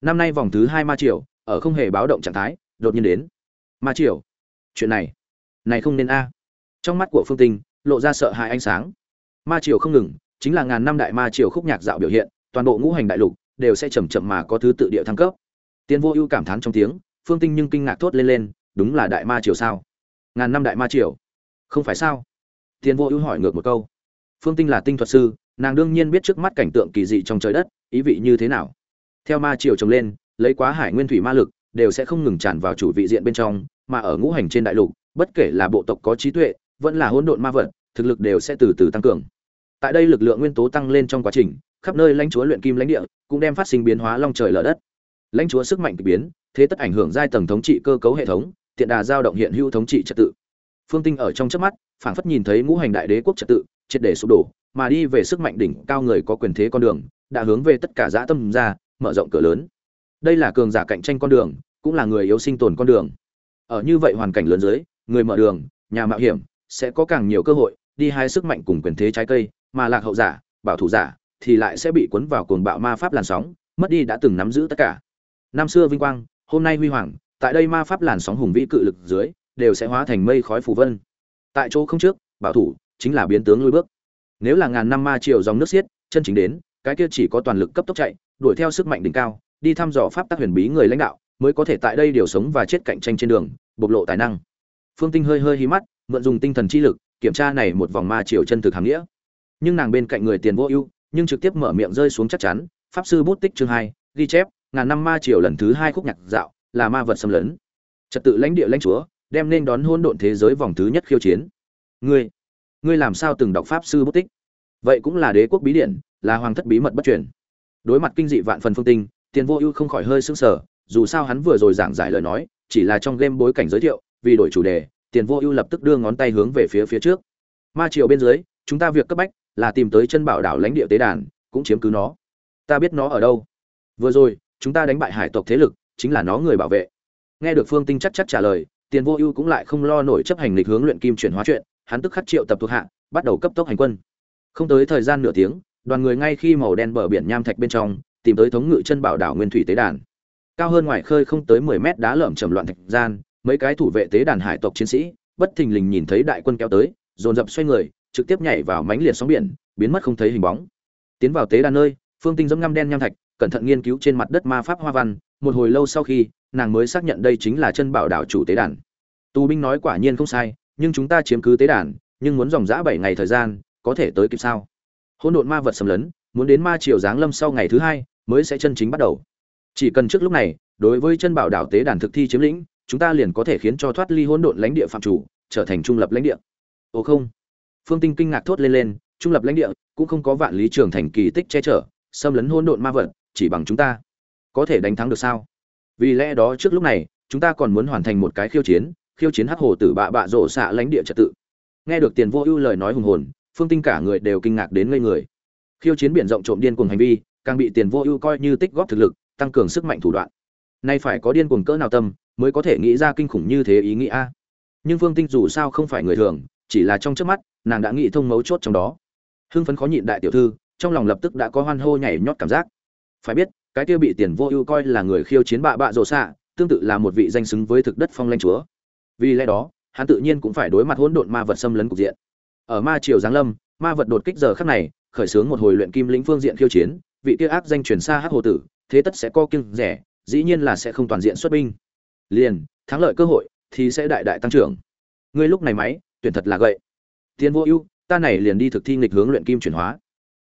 Năm nay vòng thứ hai ma triều, ở không hề báo động trạng thái, đột nhiên đến. Ma triều, chuyện này này không nên a. Trong mắt của phương tinh, lộ ra sợ hãi ánh sáng. Ma triều không ngừng, chính là ngàn năm đại ma triều khúc nhạc dạo biểu hiện, toàn bộ ngũ hành đại lục đều sẽ chậm chậm mà có thứ tự địa thăng cấp. Tiên vô ưu cảm thán trong tiếng, phương tinh nhưng kinh ngạc thốt lên lên, đúng là đại ma triều sao? Ngàn năm đại ma triều? Không phải sao? Tiên vô ưu hỏi ngược một câu. Phương tinh là tinh thuật sư, nàng đương nhiên biết trước mắt cảnh tượng kỳ dị trong trời đất, ý vị như thế nào? Theo ma triều trồng lên, lấy quá hải nguyên thủy ma lực, đều sẽ không ngừng tràn vào chủ vị diện bên trong, mà ở ngũ hành trên đại lục, bất kể là bộ tộc có trí tuệ, vẫn là hỗn độn ma vật, thực lực đều sẽ từ từ tăng cường. Tại đây lực lượng nguyên tố tăng lên trong quá trình khắp nơi lãnh chúa luyện kim lãnh địa, cũng đem phát sinh biến hóa long trời lở đất. Lãnh chúa sức mạnh kỳ biến, thế tất ảnh hưởng giai tầng thống trị cơ cấu hệ thống, tiện đà giao động hiện hữu thống trị trật tự. Phương tinh ở trong chớp mắt, phảng phất nhìn thấy ngũ hành đại đế quốc trật tự, triệt để sụp đổ, mà đi về sức mạnh đỉnh cao người có quyền thế con đường, đã hướng về tất cả dã tâm ra, mở rộng cửa lớn. Đây là cường giả cạnh tranh con đường, cũng là người yếu sinh tồn con đường. Ở như vậy hoàn cảnh lớn dưới, người mở đường, nhà mạo hiểm, sẽ có càng nhiều cơ hội, đi hai sức mạnh cùng quyền thế trái cây, mà lạc hậu giả, bảo thủ giả thì lại sẽ bị cuốn vào cuồng bạo ma pháp làn sóng, mất đi đã từng nắm giữ tất cả. Năm xưa vinh quang, hôm nay huy hoàng, tại đây ma pháp làn sóng hùng vĩ cự lực dưới, đều sẽ hóa thành mây khói phù vân. Tại chỗ không trước, bảo thủ chính là biến tướng lui bước. Nếu là ngàn năm ma triều dòng nước xiết, chân chính đến, cái kia chỉ có toàn lực cấp tốc chạy, đuổi theo sức mạnh đỉnh cao, đi thăm dò pháp tắc huyền bí người lãnh đạo, mới có thể tại đây điều sống và chết cạnh tranh trên đường, bộc lộ tài năng. Phương tinh hơi hơi hí mắt, mượn dùng tinh thần chi lực, kiểm tra này một vòng ma triều chân thực hàm nghĩa. Nhưng nàng bên cạnh người tiền vô ưu nhưng trực tiếp mở miệng rơi xuống chắc chắn, pháp sư bút tích chương hai, ghi chép, ngàn năm ma triều lần thứ hai khúc nhạc dạo, là ma vật xâm lấn. Trật tự lãnh địa lãnh chúa, đem nên đón hôn độn thế giới vòng thứ nhất khiêu chiến. Ngươi ngươi làm sao từng đọc pháp sư bút tích? Vậy cũng là đế quốc bí điển, là hoàng thất bí mật bất truyền. Đối mặt kinh dị vạn phần phương tinh, tiền vô ưu không khỏi hơi sững sờ, dù sao hắn vừa rồi giảng giải lời nói, chỉ là trong game bối cảnh giới thiệu, vì đổi chủ đề, tiền vô ưu lập tức đưa ngón tay hướng về phía phía trước. Ma triều bên dưới, chúng ta việc cấp bách là tìm tới chân bảo đảo lãnh địa tế đàn, cũng chiếm cứ nó. Ta biết nó ở đâu. Vừa rồi, chúng ta đánh bại hải tộc thế lực, chính là nó người bảo vệ. Nghe được phương tinh chắc chắc trả lời, tiền vô ưu cũng lại không lo nổi chấp hành lịch hướng luyện kim chuyển hóa chuyện, hắn tức khắc triệu tập thuộc hạ, bắt đầu cấp tốc hành quân. Không tới thời gian nửa tiếng, đoàn người ngay khi màu đen bờ biển nham thạch bên trong, tìm tới thống ngự chân bảo đảo nguyên thủy tế đàn. Cao hơn ngoài khơi không tới mười mét đá lởm chầm loạn thạch gian, mấy cái thủ vệ tế đàn hải tộc chiến sĩ, bất thình lình nhìn thấy đại quân kéo tới, dồn dập xoay người trực tiếp nhảy vào mánh liệt sóng biển, biến mất không thấy hình bóng. Tiến vào tế đàn nơi, phương tinh dẫm ngăm đen nham thạch, cẩn thận nghiên cứu trên mặt đất ma pháp hoa văn, một hồi lâu sau khi, nàng mới xác nhận đây chính là chân bảo đảo chủ tế đàn. Tù binh nói quả nhiên không sai, nhưng chúng ta chiếm cứ tế đàn, nhưng muốn dòng dã bảy ngày thời gian, có thể tới kịp sao? Hỗn độn ma vật xâm lấn, muốn đến ma triều giáng lâm sau ngày thứ hai, mới sẽ chân chính bắt đầu. Chỉ cần trước lúc này, đối với chân bảo đảo tế đàn thực thi chiếm lĩnh, chúng ta liền có thể khiến cho thoát ly hỗn độn lãnh địa phạm chủ, trở thành trung lập lãnh địa. Ồ không phương tinh kinh ngạc thốt lên lên, trung lập lãnh địa, cũng không có vạn lý trường thành kỳ tích che chở, xâm lấn hỗn độn ma vật, chỉ bằng chúng ta. Có thể đánh thắng được sao? Vì lẽ đó trước lúc này, chúng ta còn muốn hoàn thành một cái khiêu chiến khiêu chiến hắc hồ tử bạ bạ rổ xạ lãnh địa trật tự. Nghe được tiền vô ưu lời nói hùng hồn, phương tinh cả người đều kinh ngạc đến ngây người. Khiêu chiến biển rộng trộm điên cuồng hành vi, càng bị tiền vô ưu coi như tích góp thực lực, tăng cường sức mạnh thủ đoạn. Nay phải có điên cuồng cỡ nào tâm, mới có thể nghĩ ra kinh khủng như thế ý nghĩ a? Nhưng phương tinh dù sao không phải người thường chỉ là trong trước mắt, nàng đã nghĩ thông mấu chốt trong đó. Hưng phấn khó nhịn đại tiểu thư, trong lòng lập tức đã có hoan hô nhảy nhót cảm giác. Phải biết, cái kia bị tiền vô ưu coi là người khiêu chiến bạ bạ rồ xạ, tương tự là một vị danh xứng với thực đất phong lanh chúa. Vì lẽ đó, hắn tự nhiên cũng phải đối mặt hỗn độn ma vật xâm lấn cục diện. Ở ma triều giáng lâm, ma vật đột kích giờ khắc này, khởi xướng một hồi luyện kim lĩnh phương diện khiêu chiến, vị kia ác danh truyền xa hắc hồ tử, thế tất sẽ co kiêng rẻ, dĩ nhiên là sẽ không toàn diện xuất binh. Liền, thắng lợi cơ hội thì sẽ đại đại tăng trưởng. Ngươi lúc này máy tuyển thật là gậy. Tiền vô ưu, ta này liền đi thực thi nghịch hướng luyện kim chuyển hóa.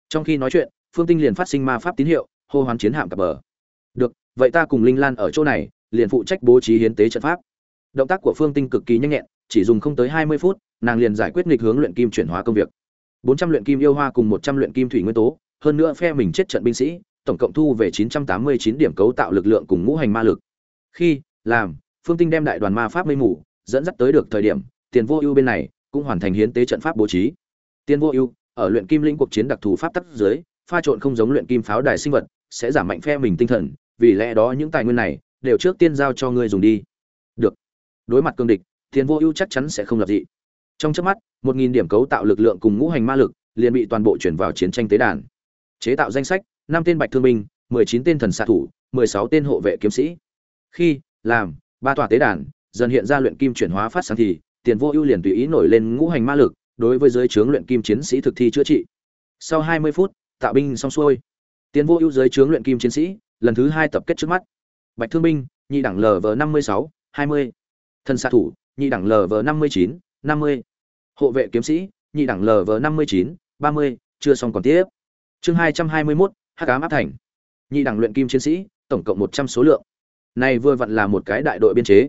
Trong khi nói chuyện, phương tinh liền phát sinh ma pháp tín hiệu, hô hoán chiến hạm cập bờ. Được, vậy ta cùng linh lan ở chỗ này, liền phụ trách bố trí hiến tế trận pháp. Động tác của phương tinh cực kỳ nhanh nhẹn, chỉ dùng không tới hai mươi phút, nàng liền giải quyết nghịch hướng luyện kim chuyển hóa công việc. Bốn trăm luyện kim yêu hoa cùng một trăm luyện kim thủy nguyên tố, hơn nữa phe mình chết trận binh sĩ, tổng cộng thu về chín trăm tám mươi chín điểm cấu tạo lực lượng cùng ngũ hành ma lực. Khi, làm, phương tinh đem đại đoàn ma pháp mây mù, dẫn dắt tới được thời điểm, tiền vô ưu bên này cũng hoàn thành hiến tế trận pháp bố trí. Tiên vô ưu, ở luyện kim lĩnh cuộc chiến đặc thù pháp tắc dưới, pha trộn không giống luyện kim pháo đài sinh vật, sẽ giảm mạnh phe mình tinh thần, vì lẽ đó những tài nguyên này đều trước tiên giao cho ngươi dùng đi. Được. Đối mặt cương địch, Tiên vô ưu chắc chắn sẽ không lập dị. Trong chớp mắt, một nghìn điểm cấu tạo lực lượng cùng ngũ hành ma lực liền bị toàn bộ chuyển vào chiến tranh tế đàn. Chế tạo danh sách, năm tên bạch thương binh mười chín tên thần xạ thủ, mười sáu tên hộ vệ kiếm sĩ. Khi, làm, ba tòa tế đàn dần hiện ra luyện kim chuyển hóa phát sáng thì tiền vô ưu liền tùy ý nổi lên ngũ hành ma lực, đối với giới trướng luyện kim chiến sĩ thực thi chữa trị. Sau hai mươi phút tạo binh xong xuôi. Tiền vô ưu giới trướng luyện kim chiến sĩ, lần thứ hai tập kết trước mắt. Bạch thương binh, nhị đẳng lv năm mươi sáu, hai mươi. Thần xạ thủ, nhị đẳng lv năm mươi chín, năm mươi. Hộ vệ kiếm sĩ, nhị đẳng lv năm mươi chín, ba mươi. Chưa xong còn tiếp. Chương hai trăm hai mươi mốt, hắc ám áp thành. Nhị đẳng luyện kim chiến sĩ, tổng cộng một trăm số lượng. Này vừa vặn là một cái đại đội biên chế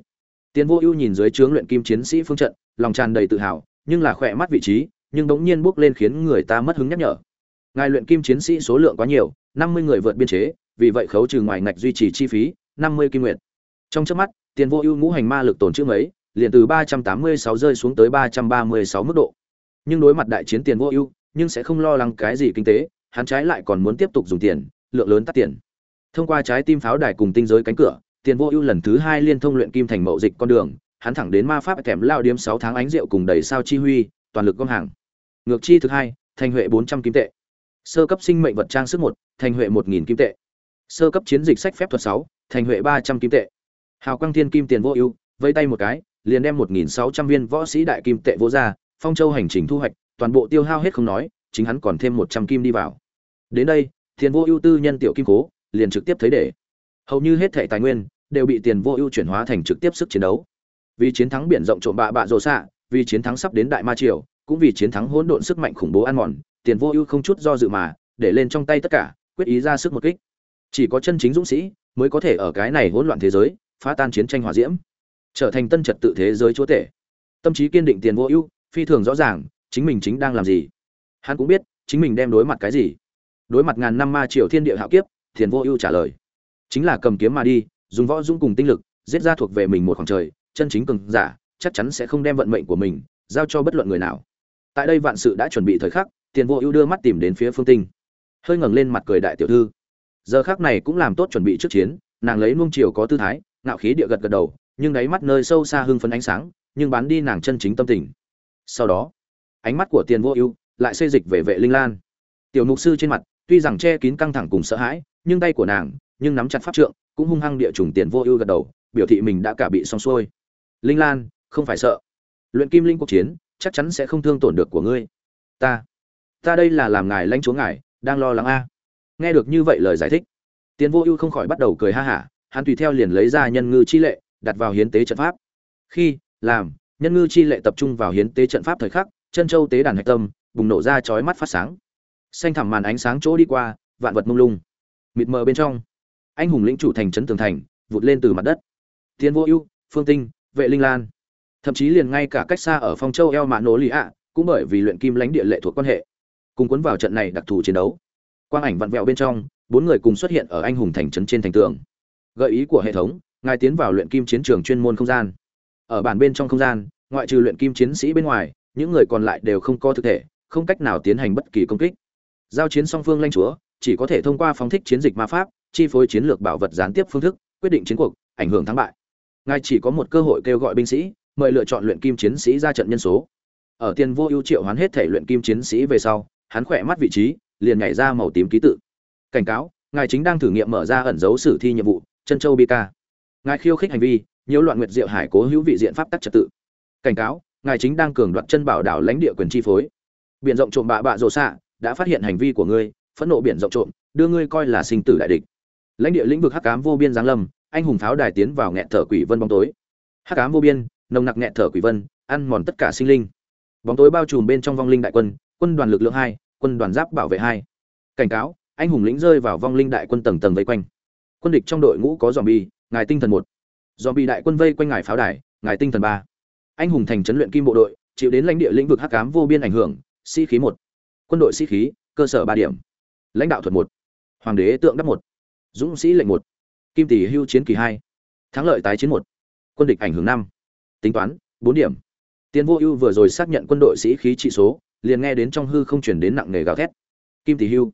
tiến vô ưu nhìn dưới trướng luyện kim chiến sĩ phương trận, lòng tràn đầy tự hào, nhưng là khỏe mắt vị trí, nhưng bỗng nhiên bước lên khiến người ta mất hứng nhắc nhở. Ngài luyện kim chiến sĩ số lượng quá nhiều, năm mươi người vượt biên chế, vì vậy khấu trừ ngoài ngạch duy trì chi phí, năm mươi kim nguyện trong chớp mắt tiền vô ưu ngũ hành ma lực tổn chữ mấy, liền từ ba trăm tám mươi sáu rơi xuống tới ba trăm ba mươi sáu mức độ. Nhưng đối mặt đại chiến tiền vô ưu, nhưng sẽ không lo lắng cái gì kinh tế, hắn trái lại còn muốn tiếp tục dùng tiền, lượng lớn tắt tiền. Thông qua trái tim pháo đài cùng tinh giới cánh cửa tiền vô ưu lần thứ hai liên thông luyện kim thành mậu dịch con đường, hắn thẳng đến ma pháp kèm lao điếm sáu tháng ánh rượu cùng đầy sao chi huy, toàn lực gom hàng. Ngược chi thực hai, thành huệ bốn trăm kim tệ. Sơ cấp sinh mệnh vật trang sức một, thành huệ một nghìn kim tệ. Sơ cấp chiến dịch sách phép thuật sáu, thành huệ ba trăm kim tệ. Hào quang thiên kim tiền vô ưu vây tay một cái, liền đem một nghìn sáu trăm viên võ sĩ đại kim tệ vô ra, phong châu hành trình thu hoạch, toàn bộ tiêu hao hết không nói, chính hắn còn thêm một trăm kim đi vào. Đến đây, tiền vô ưu tư nhân tiểu kim cố, liền trực tiếp thấy để. Hầu như hết thẻ tài nguyên đều bị tiền vô ưu chuyển hóa thành trực tiếp sức chiến đấu. Vì chiến thắng biển rộng trộm bạ bạ rồ xạ, vì chiến thắng sắp đến đại ma triều, cũng vì chiến thắng hỗn độn sức mạnh khủng bố ăn mòn, tiền vô ưu không chút do dự mà để lên trong tay tất cả, quyết ý ra sức một kích. Chỉ có chân chính dũng sĩ mới có thể ở cái này hỗn loạn thế giới, phá tan chiến tranh hỏa diễm, trở thành tân trật tự thế giới chúa tể. Tâm trí kiên định tiền vô ưu, phi thường rõ ràng, chính mình chính đang làm gì. Hắn cũng biết, chính mình đem đối mặt cái gì. Đối mặt ngàn năm ma triều thiên địa hạo kiếp, tiền vô ưu trả lời, chính là cầm kiếm mà đi dùng võ dũng cùng tinh lực, giết ra thuộc về mình một khoảng trời, chân chính cường giả, chắc chắn sẽ không đem vận mệnh của mình giao cho bất luận người nào. Tại đây vạn sự đã chuẩn bị thời khắc, tiền vô ưu đưa mắt tìm đến phía phương tinh. Hơi ngẩng lên mặt cười đại tiểu thư. Giờ khắc này cũng làm tốt chuẩn bị trước chiến, nàng lấy nuông chiều có tư thái, ngạo khí địa gật gật đầu, nhưng đáy mắt nơi sâu xa hưng phấn ánh sáng, nhưng bán đi nàng chân chính tâm tình. Sau đó, ánh mắt của tiền vô ưu lại xây dịch về vệ linh lan. Tiểu mục sư trên mặt, tuy rằng che kín căng thẳng cùng sợ hãi, nhưng tay của nàng nhưng nắm chặt pháp trượng, cũng hung hăng địa trùng tiền vô ưu gật đầu, biểu thị mình đã cả bị xong xuôi. Linh lan, không phải sợ. Luyện kim linh cuộc chiến, chắc chắn sẽ không thương tổn được của ngươi. Ta ta đây là làm ngài lãnh chúa ngài, đang lo lắng a. Nghe được như vậy lời giải thích, tiền vô ưu không khỏi bắt đầu cười ha hả, hắn tùy theo liền lấy ra nhân ngư chi lệ, đặt vào hiến tế trận pháp. Khi, làm, nhân ngư chi lệ tập trung vào hiến tế trận pháp thời khắc, chân châu tế đàn hạch tâm, bùng nổ ra chói mắt phát sáng. Xanh thẳm màn ánh sáng chỗ đi qua, vạn vật mông lung, mịt mờ bên trong anh hùng lĩnh chủ thành trấn tường thành, vụt lên từ mặt đất. Tiến vô ưu, phương tinh, vệ linh lan. Thậm chí liền ngay cả cách xa ở phong châu eo mạ nổ lì ạ, cũng bởi vì luyện kim lãnh địa lệ thuộc quan hệ, cùng cuốn vào trận này đặc thù chiến đấu. Quang ảnh vặn vẹo bên trong, bốn người cùng xuất hiện ở anh hùng thành trấn trên thành tường. Gợi ý của hệ thống, ngài tiến vào luyện kim chiến trường chuyên môn không gian. Ở bản bên trong không gian, ngoại trừ luyện kim chiến sĩ bên ngoài, những người còn lại đều không có thực thể, không cách nào tiến hành bất kỳ công kích. Giao chiến song phương lanh chúa, chỉ có thể thông qua phóng thích chiến dịch ma pháp chi phối chiến lược bảo vật gián tiếp phương thức, quyết định chiến cuộc, ảnh hưởng thắng bại. Ngài chỉ có một cơ hội kêu gọi binh sĩ, mời lựa chọn luyện kim chiến sĩ ra trận nhân số. Ở tiền vô ưu triệu hoán hết thể luyện kim chiến sĩ về sau, hắn khỏe mắt vị trí, liền nhảy ra màu tím ký tự. Cảnh cáo, ngài chính đang thử nghiệm mở ra ẩn dấu sử thi nhiệm vụ chân châu bika ngài khiêu khích hành vi, nhiễu loạn nguyệt diệu hải cố hữu vị diện pháp tắc trật tự. Cảnh cáo, ngài chính đang cường đoạt chân bảo đảo lãnh địa quyền chi phối. Biển rộng trộm bạ bạ rồ xạ, đã phát hiện hành vi của ngươi, phẫn nộ biển rộng trộm, đưa ngươi coi là sinh tử đại địch lãnh địa lĩnh vực hắc ám vô biên giáng lâm, anh hùng pháo đài tiến vào nghẹn thở quỷ vân bóng tối. Hắc ám vô biên, nồng nặc nghẹn thở quỷ vân, ăn mòn tất cả sinh linh. Bóng tối bao trùm bên trong vong linh đại quân quân đoàn lực lượng hai, quân đoàn giáp bảo vệ hai. Cảnh cáo, anh hùng lĩnh rơi vào vong linh đại quân tầng tầng vây quanh. Quân địch trong đội ngũ có dòm bi ngài tinh thần một. Dòm bi đại quân vây quanh ngài pháo đài, ngài tinh thần ba. Anh hùng thành trấn luyện kim bộ đội, chịu đến lãnh địa lĩnh vực hắc ám vô biên ảnh hưởng, sĩ khí một. Quân đội sĩ khí, cơ sở ba điểm. Lãnh đạo thuật một. Hoàng đế tượng đắp một dũng sĩ lệnh một. Kim tỷ hưu chiến kỳ hai. Thắng lợi tái chiến một. Quân địch ảnh hưởng năm. Tính toán, bốn điểm. Tiến vô ưu vừa rồi xác nhận quân đội sĩ khí trị số, liền nghe đến trong hư không chuyển đến nặng nề gào thét. Kim tỷ hưu.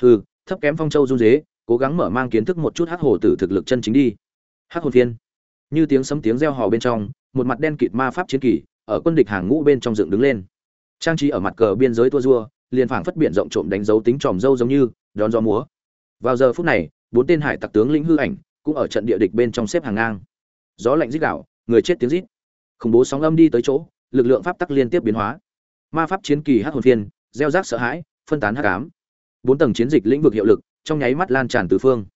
Hư thấp kém phong châu run dế cố gắng mở mang kiến thức một chút hắc hồ tử thực lực chân chính đi. Hắc hồn thiên. Như tiếng sấm tiếng reo hò bên trong, một mặt đen kịt ma pháp chiến kỳ, ở quân địch hàng ngũ bên trong dựng đứng lên. Trang trí ở mặt cờ biên giới tua rua, liền phảng phất biển rộng trộm đánh dấu tính tròm dâu giống như, đón gió múa. Vào giờ phút này bốn tên hải tặc tướng lĩnh hư ảnh cũng ở trận địa địch bên trong xếp hàng ngang. Gió lạnh rít đảo người chết tiếng rít. Khủng bố sóng âm đi tới chỗ, lực lượng pháp tắc liên tiếp biến hóa. Ma pháp chiến kỳ hắc hồn phiên gieo rác sợ hãi, phân tán hắc ám. Bốn tầng chiến dịch lĩnh vực hiệu lực, trong nháy mắt lan tràn tứ phương.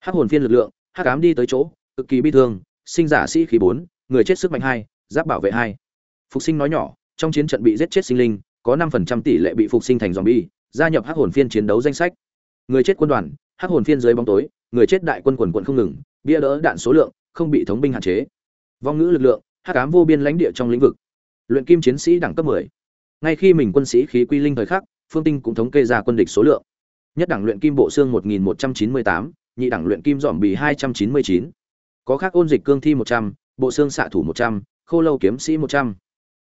Hắc hồn phiên lực lượng, hắc ám đi tới chỗ, cực kỳ bi thương, sinh giả sĩ khí bốn, người chết sức mạnh hai, giáp bảo vệ hai. Phục sinh nói nhỏ, trong chiến trận bị giết chết sinh linh, có năm phần trăm tỷ lệ bị phục sinh thành zombie, gia nhập hắc hồn phiên chiến đấu danh sách. Người chết quân đoàn hắc hồn phiên dưới bóng tối người chết đại quân quần quận không ngừng bia đỡ đạn số lượng không bị thống binh hạn chế vong ngữ lực lượng hắc ám vô biên lãnh địa trong lĩnh vực luyện kim chiến sĩ đẳng cấp 10. ngay khi mình quân sĩ khí quy linh thời khắc phương tinh cũng thống kê ra quân địch số lượng nhất đẳng luyện kim bộ xương 1198, nhị đẳng luyện kim dòm bì 299. có khác ôn dịch cương thi 100, bộ xương xạ thủ 100, khô lâu kiếm sĩ 100.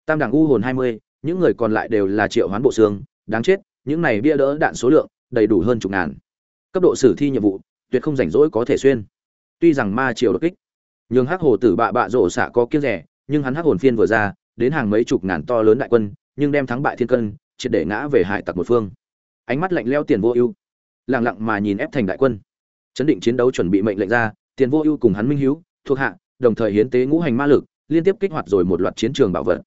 tam đẳng u hồn 20, những người còn lại đều là triệu hoán bộ xương đáng chết những này bia đỡ đạn số lượng đầy đủ hơn chục ngàn cấp độ sử thi nhiệm vụ, tuyệt không rảnh rỗi có thể xuyên. Tuy rằng ma triều đột kích, nhưng hắc hồ tử bạ bạ rổ xạ có kiêng rẻ, nhưng hắn hắc hồn phiên vừa ra, đến hàng mấy chục ngàn to lớn đại quân, nhưng đem thắng bại thiên cân, triệt để ngã về hải tặc một phương. Ánh mắt lạnh leo tiền vô ưu, lặng lặng mà nhìn ép thành đại quân. Chấn định chiến đấu chuẩn bị mệnh lệnh ra, tiền vô ưu cùng hắn minh hiếu, thuộc hạ, đồng thời hiến tế ngũ hành ma lực, liên tiếp kích hoạt rồi một loạt chiến trường bảo vật.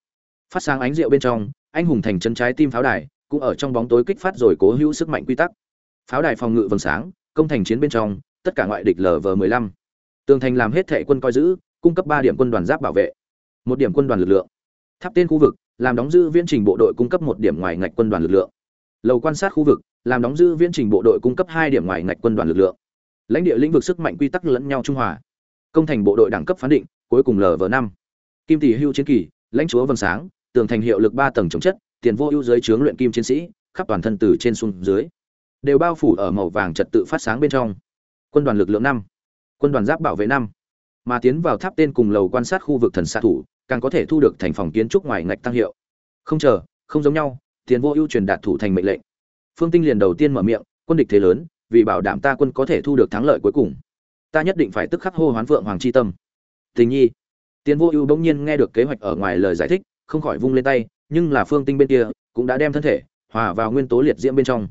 Phát sáng ánh rượu bên trong, anh hùng thành chân trái tim pháo đài, cũng ở trong bóng tối kích phát rồi cố hữu sức mạnh quy tắc pháo đài phòng ngự vầng sáng, công thành chiến bên trong, tất cả ngoại địch lv 15 tường thành làm hết thệ quân coi giữ, cung cấp ba điểm quân đoàn giáp bảo vệ, một điểm quân đoàn lực lượng. Tháp tên khu vực, làm đóng giữ viễn trình bộ đội cung cấp một điểm ngoài ngạch quân đoàn lực lượng. Lầu quan sát khu vực, làm đóng giữ viễn trình bộ đội cung cấp hai điểm ngoài ngạch quân đoàn lực lượng. Lãnh địa lĩnh vực sức mạnh quy tắc lẫn nhau trung hòa. Công thành bộ đội đẳng cấp phán định, cuối cùng lv năm. Kim tỷ hưu chiến kỳ, lãnh chúa vầng sáng, tường thành hiệu lực ba tầng chống chất, tiền vô ưu dưới trướng luyện kim chiến sĩ, khắp toàn thân từ trên xuống dưới đều bao phủ ở màu vàng trật tự phát sáng bên trong. Quân đoàn lực lượng năm, quân đoàn giáp bảo vệ năm. Mà tiến vào tháp tên cùng lầu quan sát khu vực thần xạ thủ, càng có thể thu được thành phòng kiến trúc ngoài ngạch tăng hiệu. Không chờ, không giống nhau, tiền vô ưu truyền đạt thủ thành mệnh lệnh. Phương tinh liền đầu tiên mở miệng, quân địch thế lớn, vì bảo đảm ta quân có thể thu được thắng lợi cuối cùng, ta nhất định phải tức khắc hô hoán vượng hoàng chi tâm. Tình nhi. Tiền vô ưu bỗng nhiên nghe được kế hoạch ở ngoài lời giải thích, không khỏi vung lên tay, nhưng là phương tinh bên kia cũng đã đem thân thể hòa vào nguyên tố liệt diễm bên trong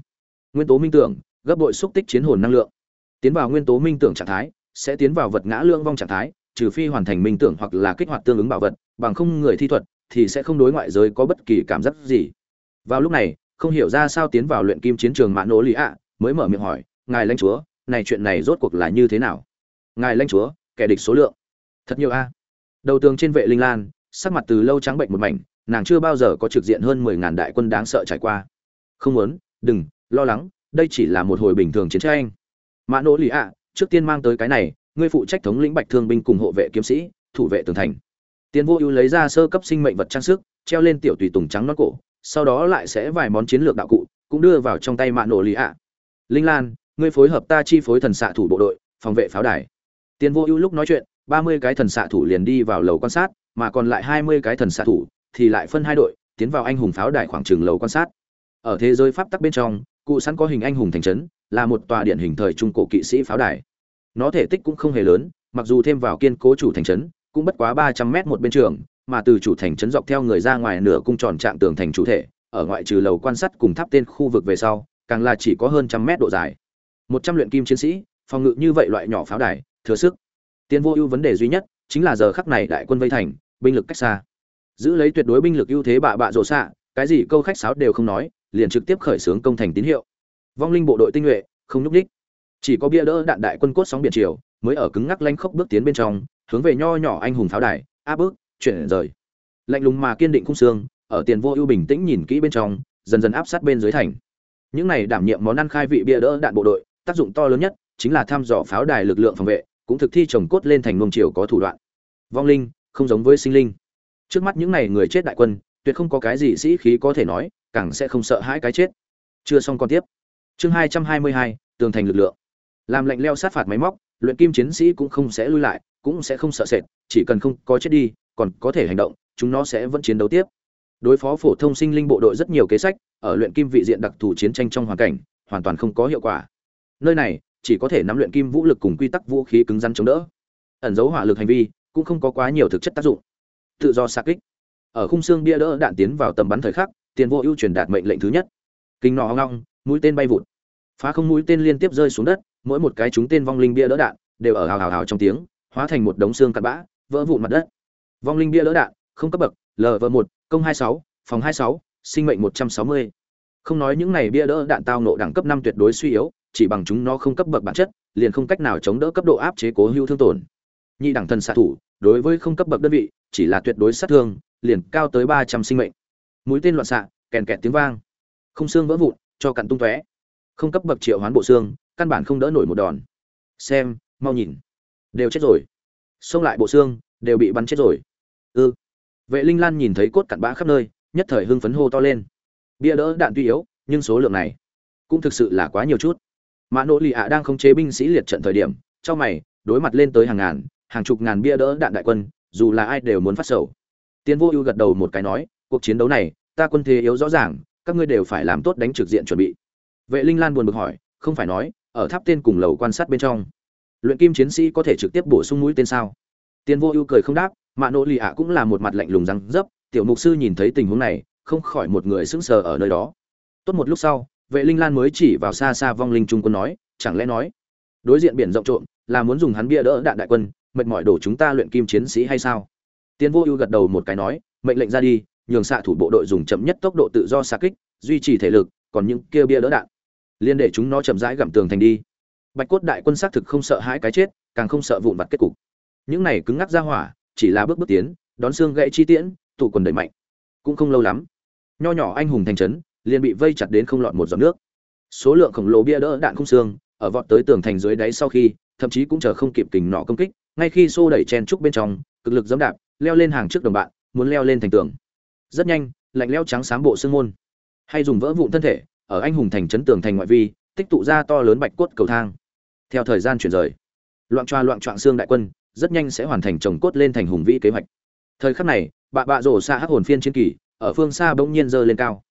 nguyên tố minh tưởng, gấp bội xúc tích chiến hồn năng lượng. Tiến vào nguyên tố minh tưởng trạng thái, sẽ tiến vào vật ngã lương vong trạng thái, trừ phi hoàn thành minh tưởng hoặc là kích hoạt tương ứng bảo vật, bằng không người thi thuật thì sẽ không đối ngoại giới có bất kỳ cảm giác gì. Vào lúc này, không hiểu ra sao tiến vào luyện kim chiến trường mã nỗ lý ạ, mới mở miệng hỏi, ngài lãnh chúa, này chuyện này rốt cuộc là như thế nào? Ngài lãnh chúa, kẻ địch số lượng. Thật nhiều a. Đầu tường trên vệ linh lan, sắc mặt từ lâu trắng bệnh một mảnh, nàng chưa bao giờ có trực diện hơn mười ngàn đại quân đáng sợ trải qua. Không muốn, đừng lo lắng, đây chỉ là một hồi bình thường chiến tranh. Mã nỗ lì ạ, trước tiên mang tới cái này, ngươi phụ trách thống lĩnh bạch thương binh cùng hộ vệ kiếm sĩ, thủ vệ tường thành. Tiến vô ưu lấy ra sơ cấp sinh mệnh vật trang sức, treo lên tiểu tùy tùng trắng non cổ, sau đó lại sẽ vài món chiến lược đạo cụ, cũng đưa vào trong tay mạ nổ lì ạ. Linh lan, ngươi phối hợp ta chi phối thần xạ thủ bộ đội, phòng vệ pháo đài. Tiến vô ưu lúc nói chuyện, ba mươi cái thần xạ thủ liền đi vào lầu quan sát, mà còn lại hai mươi cái thần xạ thủ thì lại phân hai đội, tiến vào anh hùng pháo đài khoảng trường lầu quan sát. Ở thế giới pháp tắc bên trong cụ sẵn có hình anh hùng thành trấn, là một tòa điển hình thời trung cổ kỵ sĩ pháo đài. Nó thể tích cũng không hề lớn, mặc dù thêm vào kiên cố chủ thành trấn, cũng bất quá ba trăm mét một bên trường, mà từ chủ thành trấn dọc theo người ra ngoài nửa cung tròn trạng tường thành chủ thể, ở ngoại trừ lầu quan sát cùng tháp tên khu vực về sau, càng là chỉ có hơn trăm mét độ dài. Một trăm luyện kim chiến sĩ, phòng ngự như vậy loại nhỏ pháo đài, thừa sức. Tiến vô ưu vấn đề duy nhất, chính là giờ khắc này đại quân vây thành, binh lực cách xa. Giữ lấy tuyệt đối binh lực ưu thế bạ bạ rộ xạ, cái gì câu khách sáo đều không nói liền trực tiếp khởi xướng công thành tín hiệu. Vong linh bộ đội tinh nhuệ, không nhúc đích chỉ có bia đỡ đạn đại quân cốt sóng biển triều mới ở cứng ngắc lanh khốc bước tiến bên trong, hướng về nho nhỏ anh hùng pháo đài, áp bước chuyển rời. Lạnh lùng mà kiên định khung xương, ở tiền vô ưu bình tĩnh nhìn kỹ bên trong, dần dần áp sát bên dưới thành. Những này đảm nhiệm món ăn khai vị bia đỡ đạn bộ đội, tác dụng to lớn nhất chính là thăm dò pháo đài lực lượng phòng vệ, cũng thực thi trồng cốt lên thành luồng triều có thủ đoạn. Vong linh, không giống với sinh linh. Trước mắt những này người chết đại quân, tuyệt không có cái gì sĩ khí có thể nói càng sẽ không sợ hãi cái chết. Chưa xong còn tiếp. Chương hai trăm hai mươi hai, tường thành lực lượng. Làm lệnh leo sát phạt máy móc, luyện kim chiến sĩ cũng không sẽ lui lại, cũng sẽ không sợ sệt, chỉ cần không có chết đi, còn có thể hành động, chúng nó sẽ vẫn chiến đấu tiếp. Đối phó phổ thông sinh linh bộ đội rất nhiều kế sách, ở luyện kim vị diện đặc thù chiến tranh trong hoàn cảnh, hoàn toàn không có hiệu quả. Nơi này, chỉ có thể nắm luyện kim vũ lực cùng quy tắc vũ khí cứng rắn chống đỡ. Ẩn dấu hỏa lực hành vi, cũng không có quá nhiều thực chất tác dụng. Tự do xa kích. Ở khung xương bia đỡ đạn tiến vào tầm bắn thời khắc tiền vô ưu truyền đạt mệnh lệnh thứ nhất. Kinh nọ ngong mũi tên bay vụt. Phá không mũi tên liên tiếp rơi xuống đất, mỗi một cái chúng tên vong linh bia đỡ đạn đều ở hào hào hào trong tiếng, hóa thành một đống xương cặn bã, vỡ vụn mặt đất. Vong linh bia đỡ đạn, không cấp bậc lv một, công hai sáu, phòng hai sáu, sinh mệnh một trăm sáu mươi. Không nói những này bia đỡ đạn tao nộ đẳng cấp năm tuyệt đối suy yếu, chỉ bằng chúng nó không cấp bậc bản chất, liền không cách nào chống đỡ cấp độ áp chế cố hữu thương tổn. Nhị đẳng thần xạ thủ, đối với không cấp bậc đơn vị, chỉ là tuyệt đối sát thương, liền cao tới ba trăm sinh mệnh mũi tên loạn xạ, kèn kẹt tiếng vang. Không xương vỡ vụn, cho cặn tung tóe. Không cấp bậc triệu hoán bộ xương, căn bản không đỡ nổi một đòn. Xem, mau nhìn. Đều chết rồi. Xông lại bộ xương, đều bị bắn chết rồi. Ư. Vệ linh lan nhìn thấy cốt cặn bã khắp nơi, nhất thời hưng phấn hô to lên. Bia đỡ đạn tuy yếu, nhưng số lượng này cũng thực sự là quá nhiều chút. Mã nỗ lì ạ đang khống chế binh sĩ liệt trận thời điểm, trong mày, đối mặt lên tới hàng ngàn, hàng chục ngàn bia đỡ đạn đại quân, dù là ai đều muốn phát sầu. Tiến vô ưu gật đầu một cái nói cuộc chiến đấu này, ta quân thế yếu rõ ràng, các ngươi đều phải làm tốt đánh trực diện chuẩn bị. Vệ linh lan buồn bực hỏi, không phải nói, ở tháp tên cùng lầu quan sát bên trong, luyện kim chiến sĩ có thể trực tiếp bổ sung mũi tên sao? Tiền vô ưu cười không đáp mạ nỗ lì ạ cũng là một mặt lạnh lùng răng dấp, tiểu mục sư nhìn thấy tình huống này, không khỏi một người sững sờ ở nơi đó. Tốt một lúc sau, vệ linh lan mới chỉ vào xa xa vong linh trung quân nói, chẳng lẽ nói, đối diện biển rộng trộm, là muốn dùng hắn bia đỡ đạn đại quân, mệt mỏi đổ chúng ta luyện kim chiến sĩ hay sao? Tiến vô ưu gật đầu một cái nói, mệnh lệnh ra đi nhường xạ thủ bộ đội dùng chậm nhất tốc độ tự do xa kích, duy trì thể lực, còn những kia bia đỡ đạn. Liên để chúng nó chậm rãi gặm tường thành đi. Bạch cốt đại quân xác thực không sợ hãi cái chết, càng không sợ vụn vặt kết cục. Những này cứng ngắc ra hỏa, chỉ là bước bước tiến, đón xương gãy chi tiễn, tụ quần đẩy mạnh. Cũng không lâu lắm, nho nhỏ anh hùng thành trấn, liền bị vây chặt đến không lọt một giọt nước. Số lượng khổng lồ bia đỡ đạn không xương, ở vọt tới tường thành dưới đáy sau khi, thậm chí cũng chờ không kịp kình nọ công kích, ngay khi xô đẩy chen trúc bên trong, cực lực dẫm đạp, leo lên hàng trước đồng bạn, muốn leo lên thành tường rất nhanh, lạnh leo trắng sáng bộ xương môn. Hay dùng vỡ vụn thân thể, ở anh hùng thành trấn tường thành ngoại vi, tích tụ ra to lớn bạch cốt cầu thang. Theo thời gian chuyển rời, loạn choa loạn trọn xương đại quân rất nhanh sẽ hoàn thành trồng cốt lên thành hùng vĩ kế hoạch. Thời khắc này, bạ bạ rổ xa hắc hồn phiên chiến kỳ ở phương xa bỗng nhiên giơ lên cao.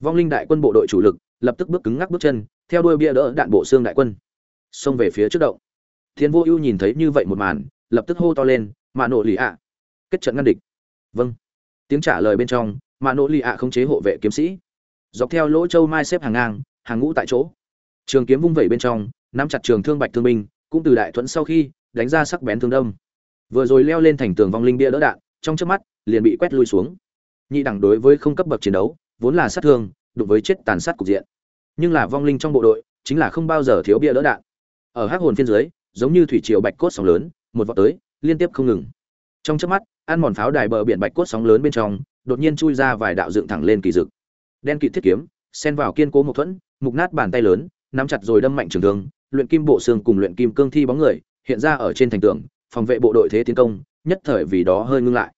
Vong linh đại quân bộ đội chủ lực lập tức bước cứng ngắc bước chân, theo đuôi bia đỡ đạn bộ xương đại quân. Xông về phía trước động. Thiên vô ưu nhìn thấy như vậy một màn, lập tức hô to lên, mạ nộ lì ạ! Kết trận ngăn địch. Vâng tiếng trả lời bên trong mạ nộ lì ạ không chế hộ vệ kiếm sĩ. Dọc theo lỗ châu mai xếp hàng ngang, hàng ngũ tại chỗ. Trường kiếm vung vẩy bên trong, nắm chặt trường thương bạch thương binh, cũng từ đại thuẫn sau khi đánh ra sắc bén thương đông vừa rồi leo lên thành tường vong linh bia đỡ đạn, trong trước mắt, liền bị quét lui xuống. Nhị đẳng đối với không cấp bậc chiến đấu, vốn là sát thương, đụng với chết tàn sát cục diện. Nhưng là vong linh trong bộ đội, chính là không bao giờ thiếu bia đỡ đạn. Ở hắc hồn phiên dưới, giống như thủy triều bạch cốt sóng lớn, một vọt tới, liên tiếp không ngừng. Trong trước mắt ăn mòn pháo đài bờ biển bạch cốt sóng lớn bên trong đột nhiên chui ra vài đạo dựng thẳng lên kỳ dực. Đen kịt thiết kiếm xen vào kiên cố một thuẫn mục nát bàn tay lớn nắm chặt rồi đâm mạnh trường thương luyện kim bộ xương cùng luyện kim cương thi bóng người hiện ra ở trên thành tường phòng vệ bộ đội thế tiến công nhất thời vì đó hơi ngưng lại.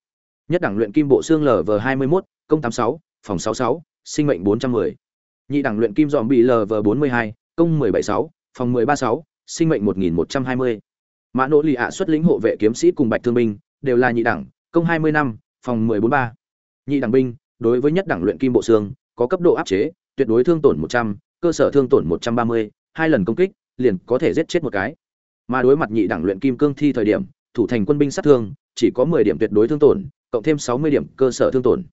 Nhất đẳng luyện kim bộ xương lv hai mươi mốt công tám sáu phòng sáu sáu sinh mệnh bốn trăm mười. Nhị đẳng luyện kim dòm bị lv bốn mươi hai công mười bảy sáu phòng 136, sinh mệnh 1120. Mã Nỗ Lì ạ xuất lĩnh hộ vệ kiếm sĩ cùng Bạch Thương binh, đều là nhị đẳng, công 20 năm, phòng 143. Nhị đẳng binh, đối với nhất đẳng luyện kim bộ xương, có cấp độ áp chế, tuyệt đối thương tổn 100, cơ sở thương tổn 130, hai lần công kích, liền có thể giết chết một cái. Mà đối mặt nhị đẳng luyện kim cương thi thời điểm, thủ thành quân binh sát thương, chỉ có 10 điểm tuyệt đối thương tổn, cộng thêm 60 điểm cơ sở thương tổn.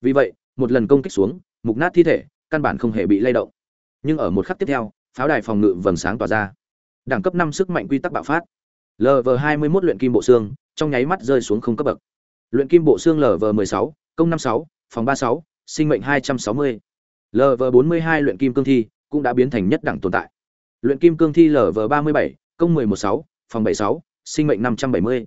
Vì vậy, một lần công kích xuống, mục nát thi thể, căn bản không hề bị lay động. Nhưng ở một khắc tiếp theo, pháo đài phòng ngự vầng sáng tỏa ra. Đẳng cấp 5 sức mạnh quy tắc bạo phát. LV21 luyện kim bộ xương, trong nháy mắt rơi xuống không cấp bậc. Luyện kim bộ xương LV16, công 56, phòng 36, sinh mệnh 260. LV42 luyện kim cương thi cũng đã biến thành nhất đẳng tồn tại. Luyện kim cương thi LV37, công 116, phòng 76, sinh mệnh 570.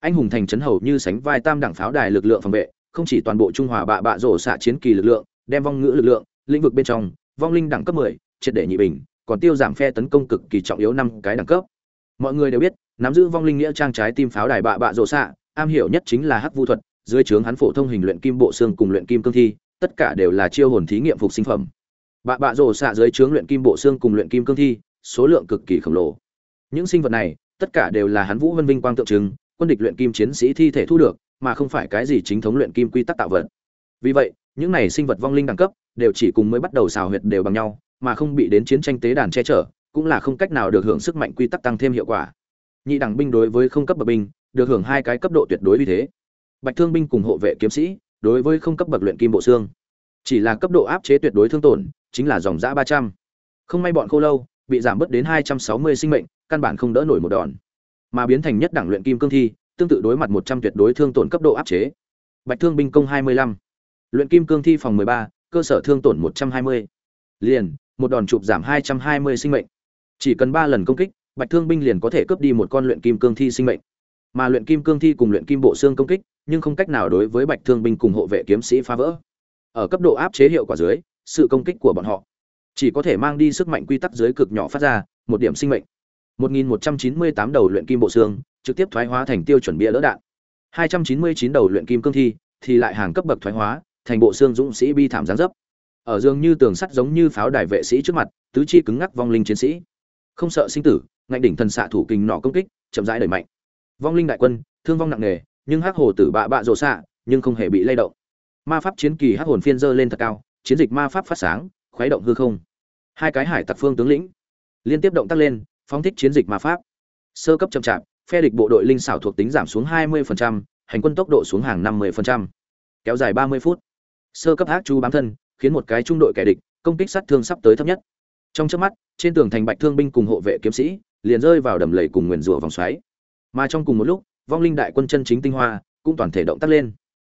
Anh hùng thành trấn hầu như sánh vai tam đẳng pháo đài lực lượng phòng vệ, không chỉ toàn bộ trung hòa bạ bạ rổ xạ chiến kỳ lực lượng, đem vong ngữ lực lượng, lĩnh vực bên trong, vong linh đẳng cấp 10, triệt để nhị bình, còn tiêu giảm phe tấn công cực kỳ trọng yếu năm cái đẳng cấp. Mọi người đều biết, nắm giữ vong linh nghĩa trang trái tim pháo đài bạ bạ rổ xạ, am hiểu nhất chính là hắc vu thuật, dưới trướng hắn phổ thông hình luyện kim bộ xương cùng luyện kim cương thi, tất cả đều là chiêu hồn thí nghiệm phục sinh phẩm. Bạ bạ rổ xạ dưới trướng luyện kim bộ xương cùng luyện kim cương thi, số lượng cực kỳ khổng lồ. Những sinh vật này, tất cả đều là hắn Vũ Vân Vinh quang tượng trưng, quân địch luyện kim chiến sĩ thi thể thu được, mà không phải cái gì chính thống luyện kim quy tắc tạo vật. Vì vậy, những này sinh vật vong linh đẳng cấp đều chỉ cùng mới bắt đầu xào huyệt đều bằng nhau, mà không bị đến chiến tranh tế đàn che chở, cũng là không cách nào được hưởng sức mạnh quy tắc tăng thêm hiệu quả. Nhị đẳng binh đối với không cấp bậc binh, được hưởng hai cái cấp độ tuyệt đối như thế. Bạch thương binh cùng hộ vệ kiếm sĩ, đối với không cấp bậc luyện kim bộ xương, chỉ là cấp độ áp chế tuyệt đối thương tổn, chính là dòng dã 300. Không may bọn khô lâu, bị giảm bớt đến 260 sinh mệnh, căn bản không đỡ nổi một đòn. Mà biến thành nhất đẳng luyện kim cương thi, tương tự đối mặt 100 tuyệt đối thương tổn cấp độ áp chế. Bạch thương binh công 25, luyện kim cương thi phòng 13, cơ sở thương tổn 120. Liền, một đòn chụp giảm 220 sinh mệnh. Chỉ cần 3 lần công kích, Bạch thương binh liền có thể cướp đi một con luyện kim cương thi sinh mệnh. Mà luyện kim cương thi cùng luyện kim bộ xương công kích, nhưng không cách nào đối với Bạch thương binh cùng hộ vệ kiếm sĩ phá vỡ. Ở cấp độ áp chế hiệu quả dưới, sự công kích của bọn họ chỉ có thể mang đi sức mạnh quy tắc dưới cực nhỏ phát ra, một điểm sinh mệnh. 1198 đầu luyện kim bộ xương, trực tiếp thoái hóa thành tiêu chuẩn bia lỡ đạn. 299 đầu luyện kim cương thi, thì lại hàng cấp bậc thoái hóa, thành bộ xương dũng sĩ bi thảm giáng dấp. Ở dương như tường sắt giống như pháo đài vệ sĩ trước mặt, tứ chi cứng ngắc vong linh chiến sĩ. Không sợ sinh tử, ngạnh đỉnh thần xạ thủ kình nọ công kích, chậm rãi đẩy mạnh. Vong linh đại quân, thương vong nặng nề, nhưng hắc hồ tử bạ bạ rồ xạ, nhưng không hề bị lay động. Ma pháp chiến kỳ hắc hồn phiên dơ lên thật cao, chiến dịch ma pháp phát sáng, khuấy động hư không. Hai cái hải tặc phương tướng lĩnh liên tiếp động tác lên, phóng thích chiến dịch ma pháp. Sơ cấp chậm chạp, phe địch bộ đội linh xảo thuộc tính giảm xuống 20%, hành quân tốc độ xuống hàng 50%. Kéo dài 30 phút. Sơ cấp ác chú bám thân, khiến một cái trung đội kẻ địch công kích sát thương sắp tới thấp nhất. Trong chớp mắt, trên tường thành bạch thương binh cùng hộ vệ kiếm sĩ liền rơi vào đầm lầy cùng nguyền rủa vòng xoáy. Mà trong cùng một lúc, vong linh đại quân chân chính tinh hoa cũng toàn thể động tác lên.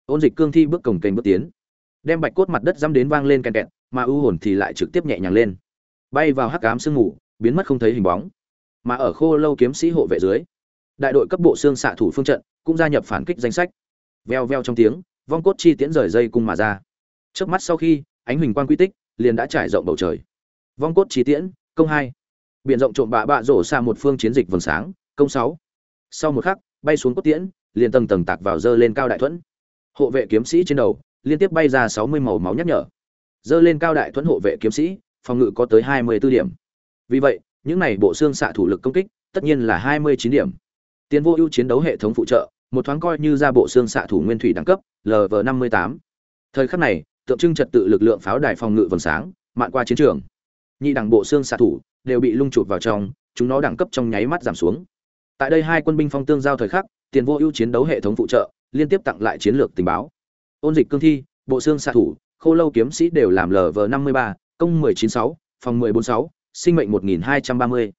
Ôn dịch cương thi bước cổng kềnh bước tiến, đem bạch cốt mặt đất dăm đến vang lên kèn kẹt, mà ưu hồn thì lại trực tiếp nhẹ nhàng lên, bay vào hắc ám sương ngủ, biến mất không thấy hình bóng. Mà ở khô lâu kiếm sĩ hộ vệ dưới đại đội cấp bộ xương xạ thủ phương trận cũng gia nhập phản kích danh sách. Veo veo trong tiếng vong cốt chi tiễn rời dây cung mà ra. Trước mắt sau khi ánh huỳnh quang quy tích liền đã trải rộng bầu trời. Vong cốt chi tiễn công hai. Biện rộng trộm bạ bạ rổ xa một phương chiến dịch vầng sáng công sáu sau một khắc, bay xuống cốt tiễn, liền tầng tầng tạc vào dơ lên cao đại thuẫn. Hộ vệ kiếm sĩ trên đầu, liên tiếp bay ra sáu mươi màu máu nhắc nhở. Dơ lên cao đại thuẫn hộ vệ kiếm sĩ, phòng ngự có tới hai mươi 24 điểm. Vì vậy, những này bộ xương xạ thủ lực công kích, tất nhiên là hai mươi chín điểm. Tiến vô ưu chiến đấu hệ thống phụ trợ, một thoáng coi như ra bộ xương xạ thủ nguyên thủy đẳng cấp lv năm mươi tám. Thời khắc này, tượng trưng trật tự lực lượng pháo đài phòng ngự vầng sáng, mạn qua chiến trường. Nhị đẳng bộ xương xạ thủ đều bị lung chụp vào trong, chúng nó đẳng cấp trong nháy mắt giảm xuống tại đây hai quân binh phong tương giao thời khắc tiền vô ưu chiến đấu hệ thống phụ trợ liên tiếp tặng lại chiến lược tình báo ôn dịch cương thi bộ xương xạ thủ khô lâu kiếm sĩ đều làm lv năm mươi ba công mười chín sáu phòng mười bốn sáu sinh mệnh 1230.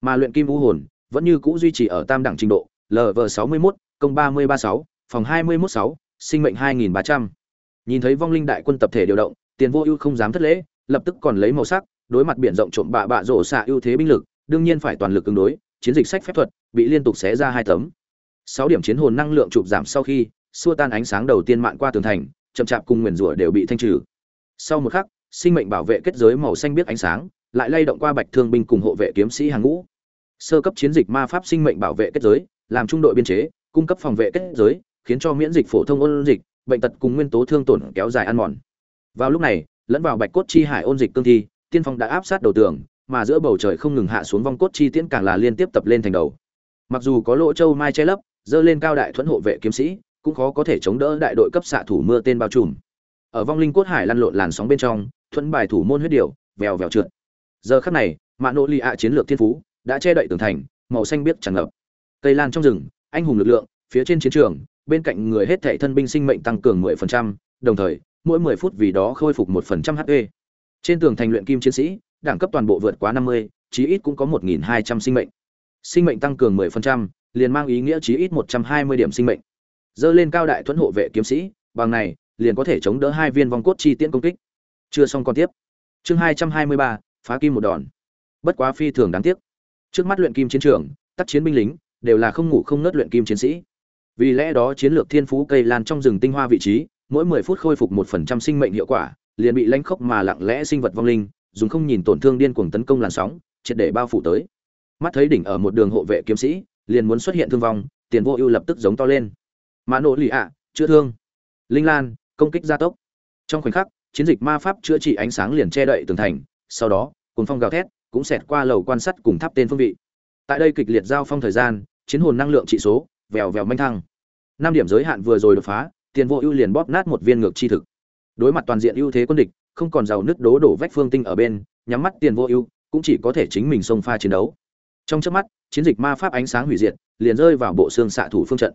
Mà luyện kim vũ hồn vẫn như cũ duy trì ở tam đẳng trình độ, LV61, công 336, phòng 216, sinh mệnh 2300. Nhìn thấy vong linh đại quân tập thể điều động, Tiền Vô Ưu không dám thất lễ, lập tức còn lấy màu sắc, đối mặt biển rộng trộm bạ bạ rổ xạ ưu thế binh lực, đương nhiên phải toàn lực ứng đối, chiến dịch sách phép thuật bị liên tục xé ra hai tấm. 6 điểm chiến hồn năng lượng chụp giảm sau khi, xua tan ánh sáng đầu tiên mạn qua tường thành, chậm chạp cùng nguyền rủa đều bị thanh trừ. Sau một khắc, sinh mệnh bảo vệ kết giới màu xanh biết ánh sáng, lại lay động qua bạch thương binh cùng hộ vệ kiếm sĩ hàng ngũ sơ cấp chiến dịch ma pháp sinh mệnh bảo vệ kết giới làm trung đội biên chế cung cấp phòng vệ kết giới khiến cho miễn dịch phổ thông ôn dịch bệnh tật cùng nguyên tố thương tổn kéo dài ăn mòn vào lúc này lẫn vào bạch cốt chi hải ôn dịch cương thi tiên phong đã áp sát đầu tường mà giữa bầu trời không ngừng hạ xuống vong cốt chi tiễn càng là liên tiếp tập lên thành đầu mặc dù có lỗ châu mai che lấp dơ lên cao đại thuẫn hộ vệ kiếm sĩ cũng khó có thể chống đỡ đại đội cấp xạ thủ mưa tên bao trùm ở vong linh cốt hải lăn lộn làn sóng bên trong thuẫn bài thủ môn huyết điều vèo vèo trượt giờ khắc này mạ nỗ lì ạ chiến lược thiên phú đã che đậy tường thành màu xanh biếc tràn ngập cây lan trong rừng anh hùng lực lượng phía trên chiến trường bên cạnh người hết thảy thân binh sinh mệnh tăng cường 10%, đồng thời mỗi 10 phút vì đó khôi phục 1% HP. Trên tường thành luyện kim chiến sĩ, đẳng cấp toàn bộ vượt quá 50, chí ít cũng có 1200 sinh mệnh. Sinh mệnh tăng cường 10%, liền mang ý nghĩa chí ít 120 điểm sinh mệnh. Dơ lên cao đại thuẫn hộ vệ kiếm sĩ, bằng này, liền có thể chống đỡ hai viên vòng cốt chi tiễn công kích. Chưa xong con tiếp. Chương 223, phá kim một đòn. Bất quá phi thường đáng tiếc. Trước mắt luyện kim chiến trường, tác chiến binh lính đều là không ngủ không ngớt luyện kim chiến sĩ. Vì lẽ đó chiến lược thiên phú cây lan trong rừng tinh hoa vị trí, mỗi 10 phút khôi phục 1% sinh mệnh hiệu quả, liền bị lãnh khốc mà lặng lẽ sinh vật vong linh, dùng không nhìn tổn thương điên cuồng tấn công làn sóng, triệt để bao phủ tới. Mắt thấy đỉnh ở một đường hộ vệ kiếm sĩ, liền muốn xuất hiện thương vong, tiền vô ưu lập tức giống to lên. Mã nộ lì ạ, chữa thương. Linh Lan, công kích gia tốc. Trong khoảnh khắc, chiến dịch ma pháp chữa trị ánh sáng liền che đậy tường thành, sau đó, cuồng phong gào thét, cũng xẹt qua lầu quan sát cùng tháp tên phương vị. Tại đây kịch liệt giao phong thời gian, chiến hồn năng lượng trị số, vèo vèo manh thăng. Năm điểm giới hạn vừa rồi đột phá, tiền vô ưu liền bóp nát một viên ngược chi thực đối mặt toàn diện ưu thế quân địch không còn giàu nứt đố đổ vách phương tinh ở bên nhắm mắt tiền vô ưu cũng chỉ có thể chính mình xông pha chiến đấu trong chớp mắt, chiến dịch ma pháp ánh sáng hủy diệt, liền rơi vào bộ xương xạ thủ phương trận.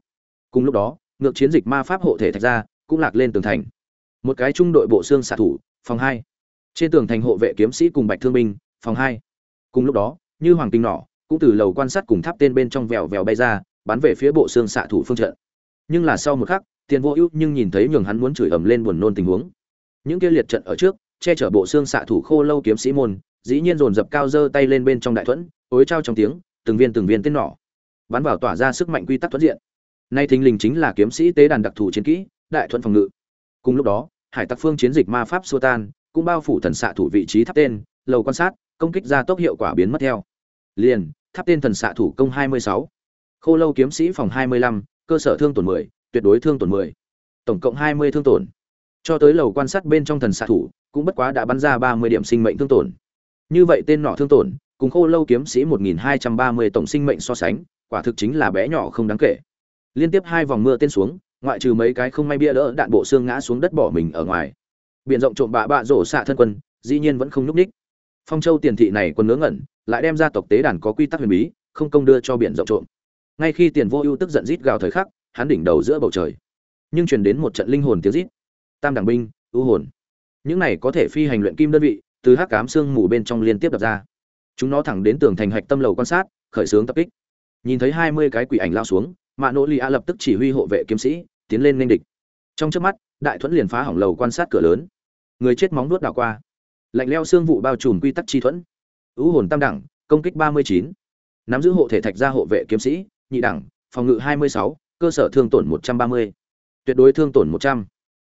Cùng lúc đó, ngược chiến dịch ma pháp hộ thể thạch ra, cũng lạc lên tường thành. Một cái trung đội bộ xương xạ thủ, phòng hai. Trên tường thành hộ vệ kiếm sĩ cùng bạch thương binh, phòng hai. Cùng lúc đó, như hoàng kinh nỏ cũng từ lầu quan sát cùng tháp tên bên trong vèo vèo bay ra, bắn về phía bộ xương xạ thủ phương trận. Nhưng là sau một khắc, tiền vô ưu nhưng nhìn thấy nhường hắn muốn chửi ầm lên buồn nôn tình huống. Những kia liệt trận ở trước, che chở bộ xương xạ thủ khô lâu kiếm sĩ môn dĩ nhiên dồn dập cao dơ tay lên bên trong đại thuẫn ối trao trong tiếng từng viên từng viên tên nỏ bắn vào tỏa ra sức mạnh quy tắc thuận diện nay thình lình chính là kiếm sĩ tế đàn đặc thù chiến kỹ đại thuận phòng ngự cùng lúc đó hải tặc phương chiến dịch ma pháp xua tan cũng bao phủ thần xạ thủ vị trí tháp tên lầu quan sát công kích ra tốc hiệu quả biến mất theo liền tháp tên thần xạ thủ công 26. khô lâu kiếm sĩ phòng 25, cơ sở thương tổn 10, tuyệt đối thương tổn 10. Tổng cộng 20 thương tổn. Cho tới lầu quan sát bên trong thần xạ thủ, cũng bất quá đã bắn ra 30 điểm sinh mệnh thương tổn. Như vậy tên nọ thương tổn, cùng Khô Lâu kiếm sĩ 1230 tổng sinh mệnh so sánh, quả thực chính là bé nhỏ không đáng kể. Liên tiếp hai vòng mưa tên xuống, ngoại trừ mấy cái không may bia đỡ đạn bộ xương ngã xuống đất bỏ mình ở ngoài. Biển rộng trộm bạ bạ rổ xạ thân quân, dĩ nhiên vẫn không nhúc ních. Phong Châu tiền thị này quân ngớ ngẩn, lại đem ra tộc tế đàn có quy tắc huyền bí, không công đưa cho biển rộng trộm. Ngay khi Tiền Vô Ưu tức giận rít gào thời khắc, hắn đỉnh đầu giữa bầu trời nhưng truyền đến một trận linh hồn tiếng rít tam đẳng binh ưu hồn những này có thể phi hành luyện kim đơn vị từ hắc cám xương mù bên trong liên tiếp đập ra. Chúng nó thẳng đến tường thành hạch tâm lầu quan sát khởi xướng tập kích. Nhìn thấy hai mươi cái quỷ ảnh lao xuống mạ nỗ lì a lập tức chỉ huy hộ vệ kiếm sĩ tiến lên nên địch. Trong trước mắt đại thuẫn liền phá hỏng lầu quan sát cửa lớn. Người chết móng nuốt đảo qua. Lạnh leo xương vụ bao trùm quy tắc chi thuẫn. Ưu hồn tam đẳng công kích ba mươi chín. Nắm giữ hộ thể thạch ra hộ vệ kiếm sĩ nhị đẳng phòng ngự hai mươi sáu cơ sở thương tổn 130, tuyệt đối thương tổn 100.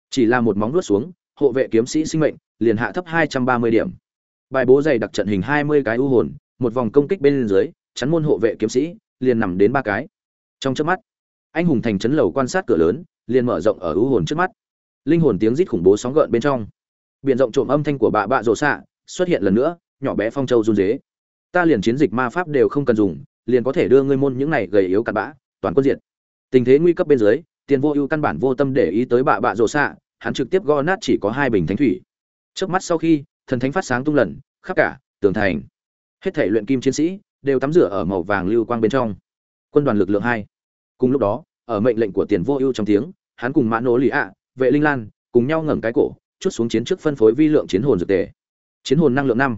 Chỉ là một móng nuốt xuống, hộ vệ kiếm sĩ sinh mệnh liền hạ thấp 230 điểm. Bài bố dày đặc trận hình 20 cái u hồn, một vòng công kích bên dưới, chắn môn hộ vệ kiếm sĩ liền nằm đến ba cái. Trong chớp mắt, anh hùng thành trấn lầu quan sát cửa lớn, liền mở rộng ở u hồn trước mắt. Linh hồn tiếng rít khủng bố sóng gợn bên trong. Biển rộng trộm âm thanh của bạ bạ rồ xạ xuất hiện lần nữa, nhỏ bé phong châu run rế. Ta liền chiến dịch ma pháp đều không cần dùng, liền có thể đưa ngươi môn những này gầy yếu cặn bã, toàn quân diệt tình thế nguy cấp bên dưới tiền vô ưu căn bản vô tâm để ý tới bạ bạ rồ xạ hắn trực tiếp gõ nát chỉ có hai bình thánh thủy. Trước mắt sau khi, thần thánh phát sáng tung lần, khắp cả, tường thành. Hết thể luyện kim chiến sĩ đều tắm rửa ở màu vàng lưu quang bên trong. Quân đoàn lực lượng hai. Cùng lúc đó, ở mệnh lệnh của tiền vô ưu trong tiếng, hắn cùng mã nỗ lì ạ, vệ linh lan, cùng nhau ngẩng cái cổ, chút xuống chiến trước phân phối vi lượng chiến hồn dược tề. Chiến hồn năng lượng năm.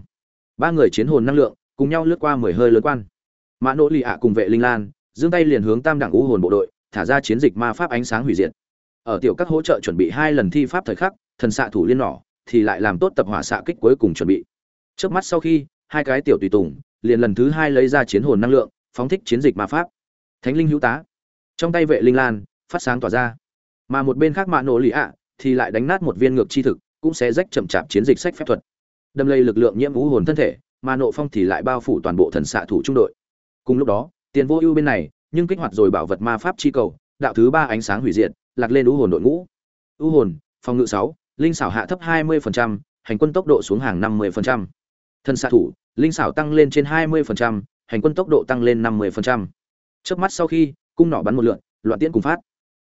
Ba người chiến hồn năng lượng cùng nhau lướt qua mười hơi lớn quan. Mã nỗ lì ạ cùng vệ linh lan, giương tay liền hướng tam đẳng u hồn bộ đội, thả ra chiến dịch ma pháp ánh sáng hủy diệt ở tiểu các hỗ trợ chuẩn bị hai lần thi pháp thời khắc thần xạ thủ liên nỏ thì lại làm tốt tập hỏa xạ kích cuối cùng chuẩn bị. Trước mắt sau khi hai cái tiểu tùy tùng liền lần thứ hai lấy ra chiến hồn năng lượng phóng thích chiến dịch ma pháp. Thánh linh hữu tá. Trong tay vệ linh lan phát sáng tỏa ra. Mà một bên khác mạ nổ lì ạ thì lại đánh nát một viên ngược chi thực cũng sẽ rách chậm chạp chiến dịch sách phép thuật. Đâm lây lực lượng nhiễm vũ hồn thân thể mà nộ phong thì lại bao phủ toàn bộ thần xạ thủ trung đội. Cùng lúc đó tiền vô ưu bên này nhưng kích hoạt rồi bảo vật ma pháp chi cầu, đạo thứ ba ánh sáng hủy diệt, lạc lên u hồn đội ngũ. U hồn, phòng ngự sáu, linh xảo hạ thấp 20%, hành quân tốc độ xuống hàng 50%. thân xạ thủ linh xảo tăng lên trên 20%, hành quân tốc độ tăng lên 50%. Chớp mắt sau khi, cung nỏ bắn một lượn, loạn tiễn cùng phát.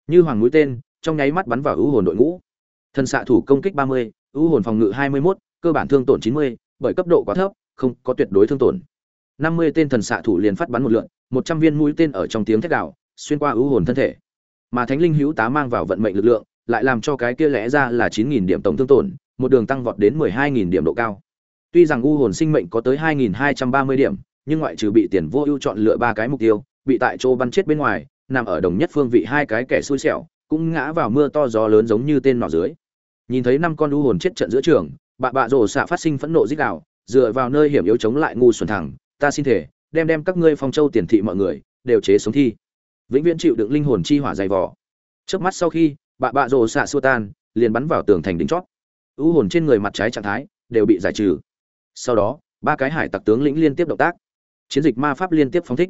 Như hoàng mũi tên, trong nháy mắt bắn vào ưu hồn đội ngũ. Thân xạ thủ công kích 30, ưu hồn phòng ngự 21, cơ bản thương tổn 90, bởi cấp độ quá thấp, không có tuyệt đối thương tổn. 50 tên thần xạ thủ liền phát bắn một lượn, 100 viên mũi tên ở trong tiếng thét gào, xuyên qua ưu hồn thân thể. Mà Thánh linh hữu tá mang vào vận mệnh lực lượng, lại làm cho cái kia lẽ ra là 9000 điểm tổng thương tổn, một đường tăng vọt đến 12000 điểm độ cao. Tuy rằng u hồn sinh mệnh có tới 2230 điểm, nhưng ngoại trừ bị tiền vô ưu chọn lựa ba cái mục tiêu, bị tại chỗ bắn chết bên ngoài, nằm ở đồng nhất phương vị hai cái kẻ xui xẻo, cũng ngã vào mưa to gió lớn giống như tên nọ dưới. Nhìn thấy năm con u hồn chết trận giữa trường, bạ bạ rồ xạ phát sinh phẫn nộ rít gào, dựa vào nơi hiểm yếu chống lại ngu xuẩn thẳng, ta xin thể, đem đem các ngươi phong châu tiền thị mọi người đều chế sống thi. Vĩnh viễn chịu đựng linh hồn chi hỏa dày vò. Trước mắt sau khi, bạ bạ rồ xạ xua tan, liền bắn vào tường thành đỉnh chót. U hồn trên người mặt trái trạng thái đều bị giải trừ. Sau đó ba cái hải tặc tướng lĩnh liên tiếp động tác. Chiến dịch ma pháp liên tiếp phóng thích.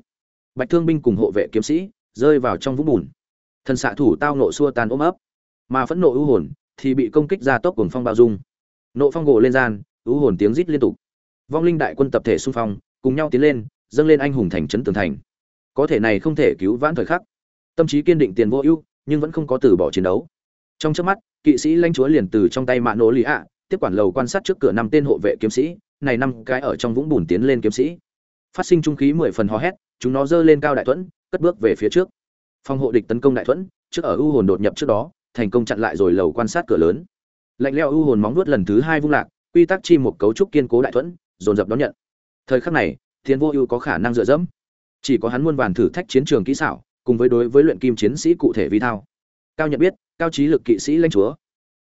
Bạch thương binh cùng hộ vệ kiếm sĩ rơi vào trong vũng bùn. Thần xạ thủ tao nộ xua tan ôm ấp. Mà phẫn nộ ưu hồn thì bị công kích ra tốc cùng phong bao dung. Nộ phong gỗ lên gian ưu hồn tiếng rít liên tục. Vong linh đại quân tập thể xung phong cùng nhau tiến lên dâng lên anh hùng thành trấn tường thành có thể này không thể cứu vãn thời khắc. Tâm trí kiên định tiền vô ưu, nhưng vẫn không có từ bỏ chiến đấu. Trong trước mắt, kỵ sĩ lãnh chúa liền từ trong tay mạ nổ lì ạ, tiếp quản lầu quan sát trước cửa năm tên hộ vệ kiếm sĩ, này năm cái ở trong vũng bùn tiến lên kiếm sĩ. Phát sinh trung khí mười phần hò hét, chúng nó giơ lên cao đại thuẫn, cất bước về phía trước. Phòng hộ địch tấn công đại thuẫn, trước ở u hồn đột nhập trước đó, thành công chặn lại rồi lầu quan sát cửa lớn. Lạnh leo u hồn móng nuốt lần thứ hai vung lạc, quy tắc chi một cấu trúc kiên cố đại thuẫn, dồn dập đón nhận. Thời khắc này thiên vô ưu có khả năng dựa dẫm chỉ có hắn muôn vàn thử thách chiến trường kỹ xảo, cùng với đối với luyện kim chiến sĩ cụ thể vi thao. Cao nhận biết, cao trí lực kỵ sĩ lãnh chúa.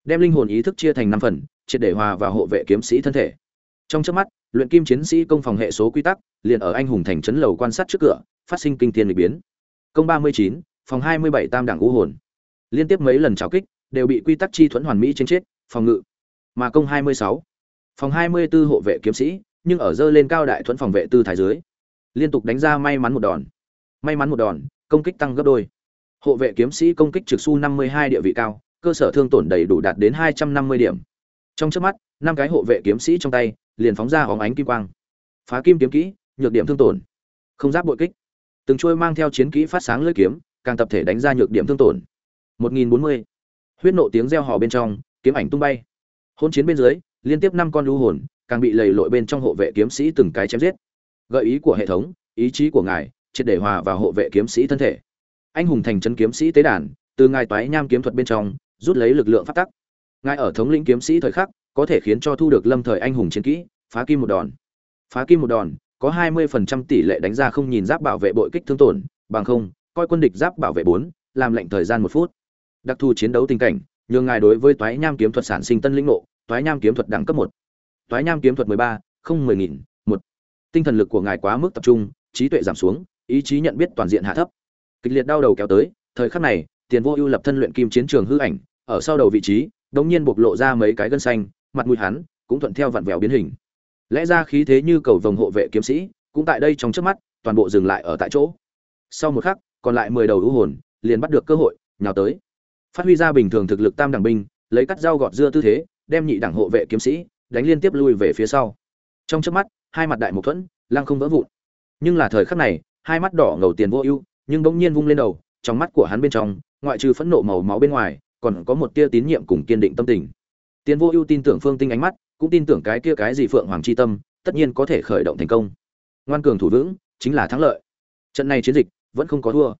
Đem linh hồn ý thức chia thành năm phần, triệt để hòa và hộ vệ kiếm sĩ thân thể. Trong trước mắt, luyện kim chiến sĩ công phòng hệ số quy tắc liền ở anh hùng thành trấn lầu quan sát trước cửa, phát sinh kinh tiên lịch biến. Công ba mươi chín, phòng hai mươi bảy tam đảng u hồn. Liên tiếp mấy lần trào kích, đều bị quy tắc chi thuẫn hoàn mỹ trên chết, phòng ngự. Mà công hai mươi sáu, phòng hai mươi 24 hộ vệ kiếm sĩ, nhưng ở dơ lên cao đại thuẫn phòng vệ tư thái dưới liên tục đánh ra may mắn một đòn. May mắn một đòn, công kích tăng gấp đôi. Hộ vệ kiếm sĩ công kích trực su năm mươi hai địa vị cao, cơ sở thương tổn đầy đủ đạt đến hai trăm năm mươi điểm. Trong trước mắt, năm cái hộ vệ kiếm sĩ trong tay, liền phóng ra hóng ánh kim quang. Phá kim kiếm kỹ, nhược điểm thương tổn. Không giáp bội kích. Từng trôi mang theo chiến kỹ phát sáng lưỡi kiếm, càng tập thể đánh ra nhược điểm thương tổn. 1040. huyết nộ tiếng reo hò bên trong, kiếm ảnh tung bay. Hôn chiến bên dưới, liên tiếp năm con lưu hồn, càng bị lầy lội bên trong hộ vệ kiếm sĩ từng cái chém giết gợi ý của hệ thống ý chí của ngài triệt để hòa vào hộ vệ kiếm sĩ thân thể. Anh hùng thành chân kiếm sĩ tế đàn từ ngài toái nham kiếm thuật bên trong rút lấy lực lượng phát tắc. Ngài ở thống lĩnh kiếm sĩ thời khắc có thể khiến cho thu được lâm thời anh hùng chiến kỹ phá kim một đòn. Phá kim một đòn có 20% tỷ lệ đánh ra không nhìn giáp bảo vệ bội kích thương tổn bằng không coi quân địch giáp bảo vệ 4, làm lệnh thời gian một phút. Đặc thù chiến đấu tình cảnh nhường ngài đối với toái nham kiếm thuật sản sinh tân lĩnh ngộ toái nham kiếm thuật đẳng cấp một. Toái nham kiếm thuật 13, không 10 nghìn tinh thần lực của ngài quá mức tập trung, trí tuệ giảm xuống, ý chí nhận biết toàn diện hạ thấp. Kịch liệt đau đầu kéo tới, thời khắc này, tiền vô ưu lập thân luyện kim chiến trường hư ảnh, ở sau đầu vị trí, đống nhiên bộc lộ ra mấy cái gân xanh, mặt mũi hắn cũng thuận theo vặn vẹo biến hình. Lẽ ra khí thế như cầu vồng hộ vệ kiếm sĩ, cũng tại đây trong trước mắt, toàn bộ dừng lại ở tại chỗ. Sau một khắc, còn lại mười đầu ưu hồn liền bắt được cơ hội, nhào tới. Phát huy ra bình thường thực lực tam đẳng binh, lấy cắt dao gọt dưa tư thế, đem nhị đẳng hộ vệ kiếm sĩ đánh liên tiếp lui về phía sau. Trong trước mắt hai mặt đại mục thuẫn lăng không vỡ vụn nhưng là thời khắc này hai mắt đỏ ngầu tiền vô ưu nhưng bỗng nhiên vung lên đầu trong mắt của hắn bên trong ngoại trừ phẫn nộ màu máu bên ngoài còn có một tia tín nhiệm cùng kiên định tâm tình Tiền Vô Ưu tin tưởng Phương Tinh ánh mắt, cũng tin tưởng cái kia cái gì Phượng Hoàng chi tâm, tất nhiên có thể khởi động thành công. Ngoan cường thủ vững, chính là thắng lợi. Trận này chiến dịch vẫn không có thua.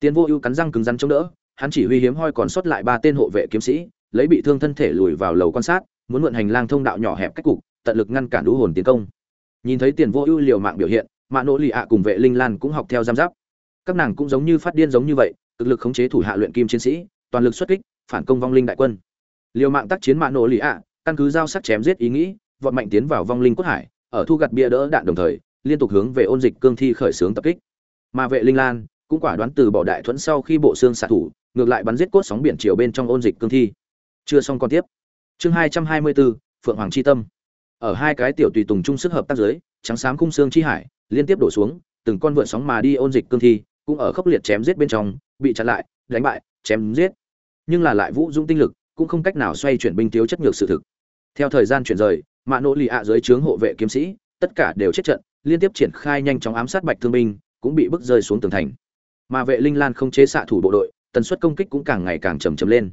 Tiền Vô Ưu cắn răng cứng rắn chống đỡ, hắn chỉ huy hiếm hoi còn sót lại ba tên hộ vệ kiếm sĩ, lấy bị thương thân thể lùi vào lầu quan sát, muốn mượn hành lang thông đạo nhỏ hẹp cách cục, tận lực ngăn cản đũ hồn tiến công. Nhìn thấy Tiền Vô Ưu liều mạng biểu hiện, Mã Nỗ lì ạ cùng vệ Linh Lan cũng học theo giam giáp. Các nàng cũng giống như phát điên giống như vậy, cực lực khống chế thủ hạ luyện kim chiến sĩ, toàn lực xuất kích, phản công vong linh đại quân. Liều mạng tác chiến mạ nỗ lì ạ căn cứ giao sắc chém giết ý nghĩ vọt mạnh tiến vào vong linh quốc hải ở thu gặt bia đỡ đạn đồng thời liên tục hướng về ôn dịch cương thi khởi xướng tập kích. Mà vệ linh lan cũng quả đoán từ bỏ đại thuẫn sau khi bộ xương xạ thủ ngược lại bắn giết cốt sóng biển chiều bên trong ôn dịch cương thi. Chưa xong còn tiếp. Chương hai trăm hai mươi bốn phượng hoàng chi tâm ở hai cái tiểu tùy tùng chung sức hợp tác giới trắng xám khung xương chi hải liên tiếp đổ xuống, từng con vượt sóng mà đi ôn dịch cương thi, cũng ở khốc liệt chém giết bên trong, bị chặn lại, đánh bại, chém giết. Nhưng là lại vũ dũng tinh lực, cũng không cách nào xoay chuyển binh thiếu chất nhược sự thực. Theo thời gian chuyển rời, mạ nỗ lì ạ dưới trướng hộ vệ kiếm sĩ, tất cả đều chết trận, liên tiếp triển khai nhanh chóng ám sát bạch thương binh cũng bị bức rơi xuống tường thành. Mà vệ linh lan không chế xạ thủ bộ đội, tần suất công kích cũng càng ngày càng trầm trầm lên.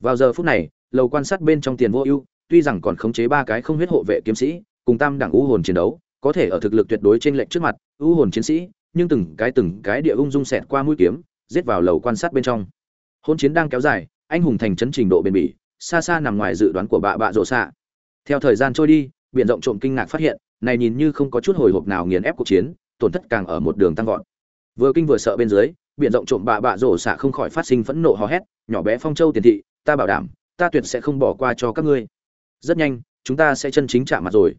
Vào giờ phút này, lầu quan sát bên trong tiền vô ưu tuy rằng còn khống chế ba cái không huyết hộ vệ kiếm sĩ, cùng tam đẳng u hồn chiến đấu, có thể ở thực lực tuyệt đối trên lệnh trước mặt, u hồn chiến sĩ, nhưng từng cái từng cái địa ung dung xẹt qua mũi kiếm, giết vào lầu quan sát bên trong. Hôn chiến đang kéo dài, anh hùng thành trấn trình độ bền bỉ, xa xa nằm ngoài dự đoán của bạ bạ rộ xạ. Theo thời gian trôi đi biện rộng trộm kinh ngạc phát hiện, này nhìn như không có chút hồi hộp nào nghiền ép cuộc chiến, tổn thất càng ở một đường tăng vọt. Vừa kinh vừa sợ bên dưới biện rộng trộm bạ bạ rổ xạ không khỏi phát sinh phẫn nộ hò hét, nhỏ bé phong châu tiền thị, ta bảo đảm, ta tuyệt sẽ không bỏ qua cho các ngươi rất nhanh, chúng ta sẽ chân chính chạm mặt rồi.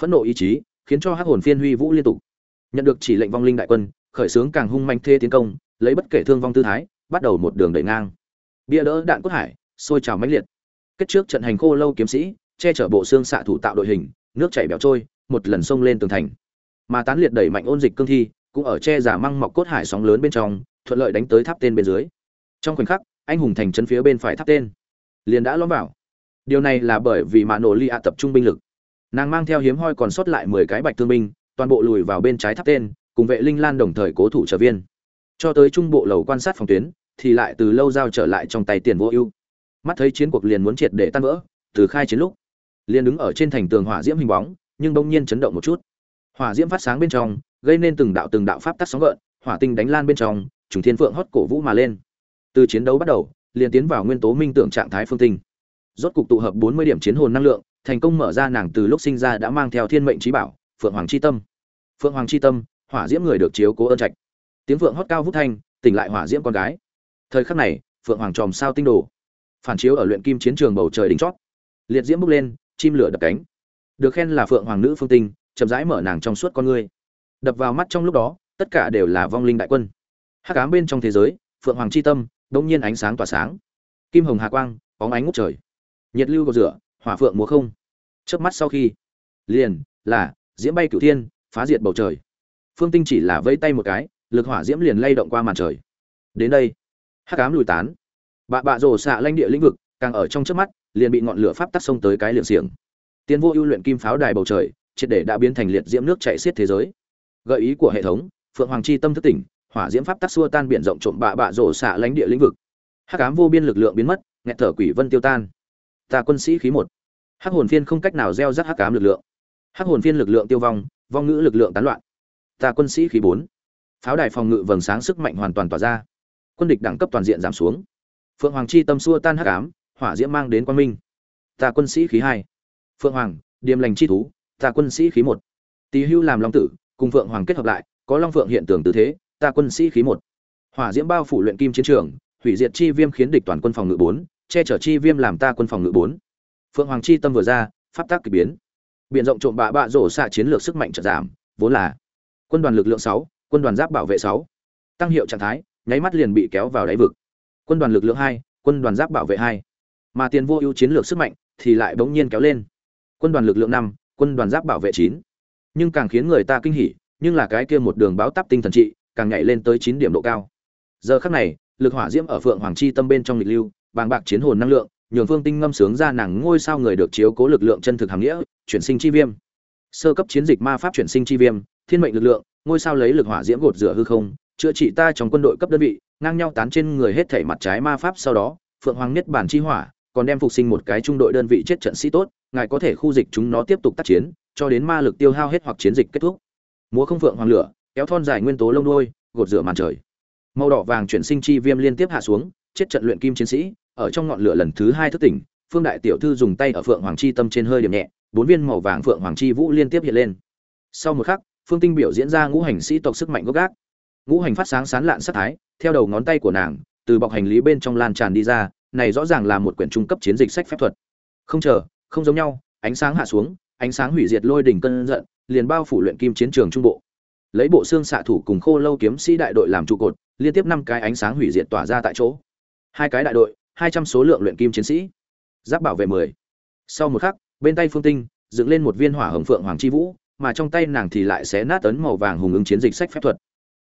Phẫn nộ ý chí khiến cho hắc hồn phiên huy vũ liên tục. Nhận được chỉ lệnh vong linh đại quân, khởi xướng càng hung manh thê tiến công, lấy bất kể thương vong tư thái, bắt đầu một đường đẩy ngang. Bia đỡ đạn cốt hải, sôi trào mãnh liệt. Kết trước trận hành khô lâu kiếm sĩ, che chở bộ xương xạ thủ tạo đội hình, nước chảy bẻo trôi, một lần xông lên tường thành. Mà tán liệt đẩy mạnh ôn dịch cương thi, cũng ở che giả măng mọc cốt hải sóng lớn bên trong, thuận lợi đánh tới tháp tên bên dưới. Trong khoảnh khắc, anh hùng thành chân phía bên phải tháp tên liền đã lõm vào điều này là bởi vì mạ nổ lì ạ tập trung binh lực. Nàng mang theo hiếm hoi còn sót lại mười cái bạch thương binh, toàn bộ lùi vào bên trái tháp tên, cùng vệ linh lan đồng thời cố thủ trở viên. Cho tới trung bộ lầu quan sát phòng tuyến, thì lại từ lâu giao trở lại trong tay tiền vô ưu. Mắt thấy chiến cuộc liền muốn triệt để tan vỡ, từ khai chiến lúc, liền đứng ở trên thành tường hỏa diễm hình bóng, nhưng bỗng nhiên chấn động một chút. Hỏa diễm phát sáng bên trong, gây nên từng đạo từng đạo pháp tắc sóng gợn, hỏa tinh đánh lan bên trong, trùng thiên phượng hót cổ vũ mà lên. Từ chiến đấu bắt đầu, liền tiến vào nguyên tố minh tưởng trạng thái phương tinh rốt cục tụ hợp bốn mươi điểm chiến hồn năng lượng, thành công mở ra nàng từ lúc sinh ra đã mang theo thiên mệnh trí bảo, phượng hoàng chi tâm. Phượng hoàng chi tâm, hỏa diễm người được chiếu cố ơn trạch. Tiếng vượng hót cao vút thanh, tỉnh lại hỏa diễm con gái. Thời khắc này, phượng hoàng tròm sao tinh đồ. Phản chiếu ở luyện kim chiến trường bầu trời đỉnh chót. Liệt diễm bốc lên, chim lửa đập cánh. Được khen là phượng hoàng nữ phương tinh, chậm rãi mở nàng trong suốt con ngươi. Đập vào mắt trong lúc đó, tất cả đều là vong linh đại quân. Hắc ám bên trong thế giới, phượng hoàng chi tâm đột nhiên ánh sáng tỏa sáng. Kim hồng hà quang, bóng ánh ngút trời nhiệt lưu cầu rửa, hỏa phượng múa không. Chớp mắt sau khi, liền là diễm bay cửu thiên, phá diệt bầu trời. Phương tinh chỉ là vây tay một cái, lực hỏa diễm liền lay động qua màn trời. Đến đây, hắc ám lùi tán. Bạ bạ rồ xạ lanh địa lĩnh vực, càng ở trong trước mắt, liền bị ngọn lửa pháp tắt xông tới cái liệng xiềng. Tiến vô ưu luyện kim pháo đài bầu trời, triệt để đã biến thành liệt diễm nước chạy xiết thế giới. Gợi ý của hệ thống, phượng hoàng chi tâm thức tỉnh, hỏa diễm pháp tắc xua tan biển rộng trộm bạ bạ rổ xạ lánh địa lĩnh vực. Hắc ám vô biên lực lượng biến mất, nghẹt thở quỷ vân tiêu tan ta quân sĩ khí một. Hắc hồn phiên không cách nào gieo rắc hắc ám lực lượng. Hắc hồn phiên lực lượng tiêu vong vong ngữ lực lượng tán loạn. Ta quân sĩ khí bốn. Pháo đài phòng ngự vầng sáng sức mạnh hoàn toàn tỏa ra. Quân địch đẳng cấp toàn diện giảm xuống. Phượng hoàng chi tâm xua tan hắc ám, hỏa diễm mang đến quang minh. Ta quân sĩ khí hai. Phượng hoàng, điềm lành chi thú, ta quân sĩ khí một. Tỳ hưu làm long tử, cùng phượng hoàng kết hợp lại, có long phượng hiện tượng tư thế, ta quân sĩ khí một. Hỏa diễm bao phủ luyện kim chiến trường, hủy diệt chi viêm khiến địch toàn quân phòng ngự bốn che chở chi viêm làm ta quân phòng ngự bốn. Phượng hoàng chi tâm vừa ra, pháp tác kỳ biến. Biện rộng trộm bạ bạ rổ xạ chiến lược sức mạnh trợ giảm, vốn là quân đoàn lực lượng sáu, quân đoàn giáp bảo vệ sáu. Tăng hiệu trạng thái, nháy mắt liền bị kéo vào đáy vực. Quân đoàn lực lượng hai, quân đoàn giáp bảo vệ hai. Mà tiền vô ưu chiến lược sức mạnh thì lại bỗng nhiên kéo lên. Quân đoàn lực lượng năm, quân đoàn giáp bảo vệ chín. Nhưng càng khiến người ta kinh hỉ, nhưng là cái kia một đường báo táp tinh thần trị, càng nhảy lên tới chín điểm độ cao. Giờ khắc này, lực hỏa diễm ở phượng hoàng chi tâm bên trong lịch lưu bàng bạc chiến hồn năng lượng, nhường phương tinh ngâm sướng ra nàng ngôi sao người được chiếu cố lực lượng chân thực hàm nghĩa, chuyển sinh chi viêm. Sơ cấp chiến dịch ma pháp chuyển sinh chi viêm, thiên mệnh lực lượng, ngôi sao lấy lực hỏa diễm gột rửa hư không, chữa trị ta trong quân đội cấp đơn vị, ngang nhau tán trên người hết thể mặt trái ma pháp sau đó, phượng hoàng nhất bản chi hỏa, còn đem phục sinh một cái trung đội đơn vị chết trận sĩ tốt, ngài có thể khu dịch chúng nó tiếp tục tác chiến, cho đến ma lực tiêu hao hết hoặc chiến dịch kết thúc. Múa không phượng hoàng lửa, kéo thon dài nguyên tố lông đuôi, gột rửa màn trời. Màu đỏ vàng chuyển sinh chi viêm liên tiếp hạ xuống, chết trận luyện kim chiến sĩ ở trong ngọn lửa lần thứ hai thức tỉnh, phương đại tiểu thư dùng tay ở phượng hoàng chi tâm trên hơi điểm nhẹ, bốn viên màu vàng phượng hoàng chi vũ liên tiếp hiện lên. Sau một khắc, phương tinh biểu diễn ra ngũ hành sĩ tộc sức mạnh gốc gác. Ngũ hành phát sáng sán lạn sắc thái, theo đầu ngón tay của nàng, từ bọc hành lý bên trong lan tràn đi ra, này rõ ràng là một quyển trung cấp chiến dịch sách phép thuật. Không chờ, không giống nhau, ánh sáng hạ xuống, ánh sáng hủy diệt lôi đỉnh cơn giận, liền bao phủ luyện kim chiến trường trung bộ. Lấy bộ xương xạ thủ cùng khô lâu kiếm sĩ đại đội làm trụ cột, liên tiếp năm cái ánh sáng hủy diệt tỏa ra tại chỗ. Hai cái đại đội hai trăm số lượng luyện kim chiến sĩ. Giáp bảo vệ mười. Sau một khắc, bên tay phương tinh, dựng lên một viên hỏa hồng phượng hoàng chi vũ, mà trong tay nàng thì lại xé nát tấn màu vàng hùng ứng chiến dịch sách phép thuật.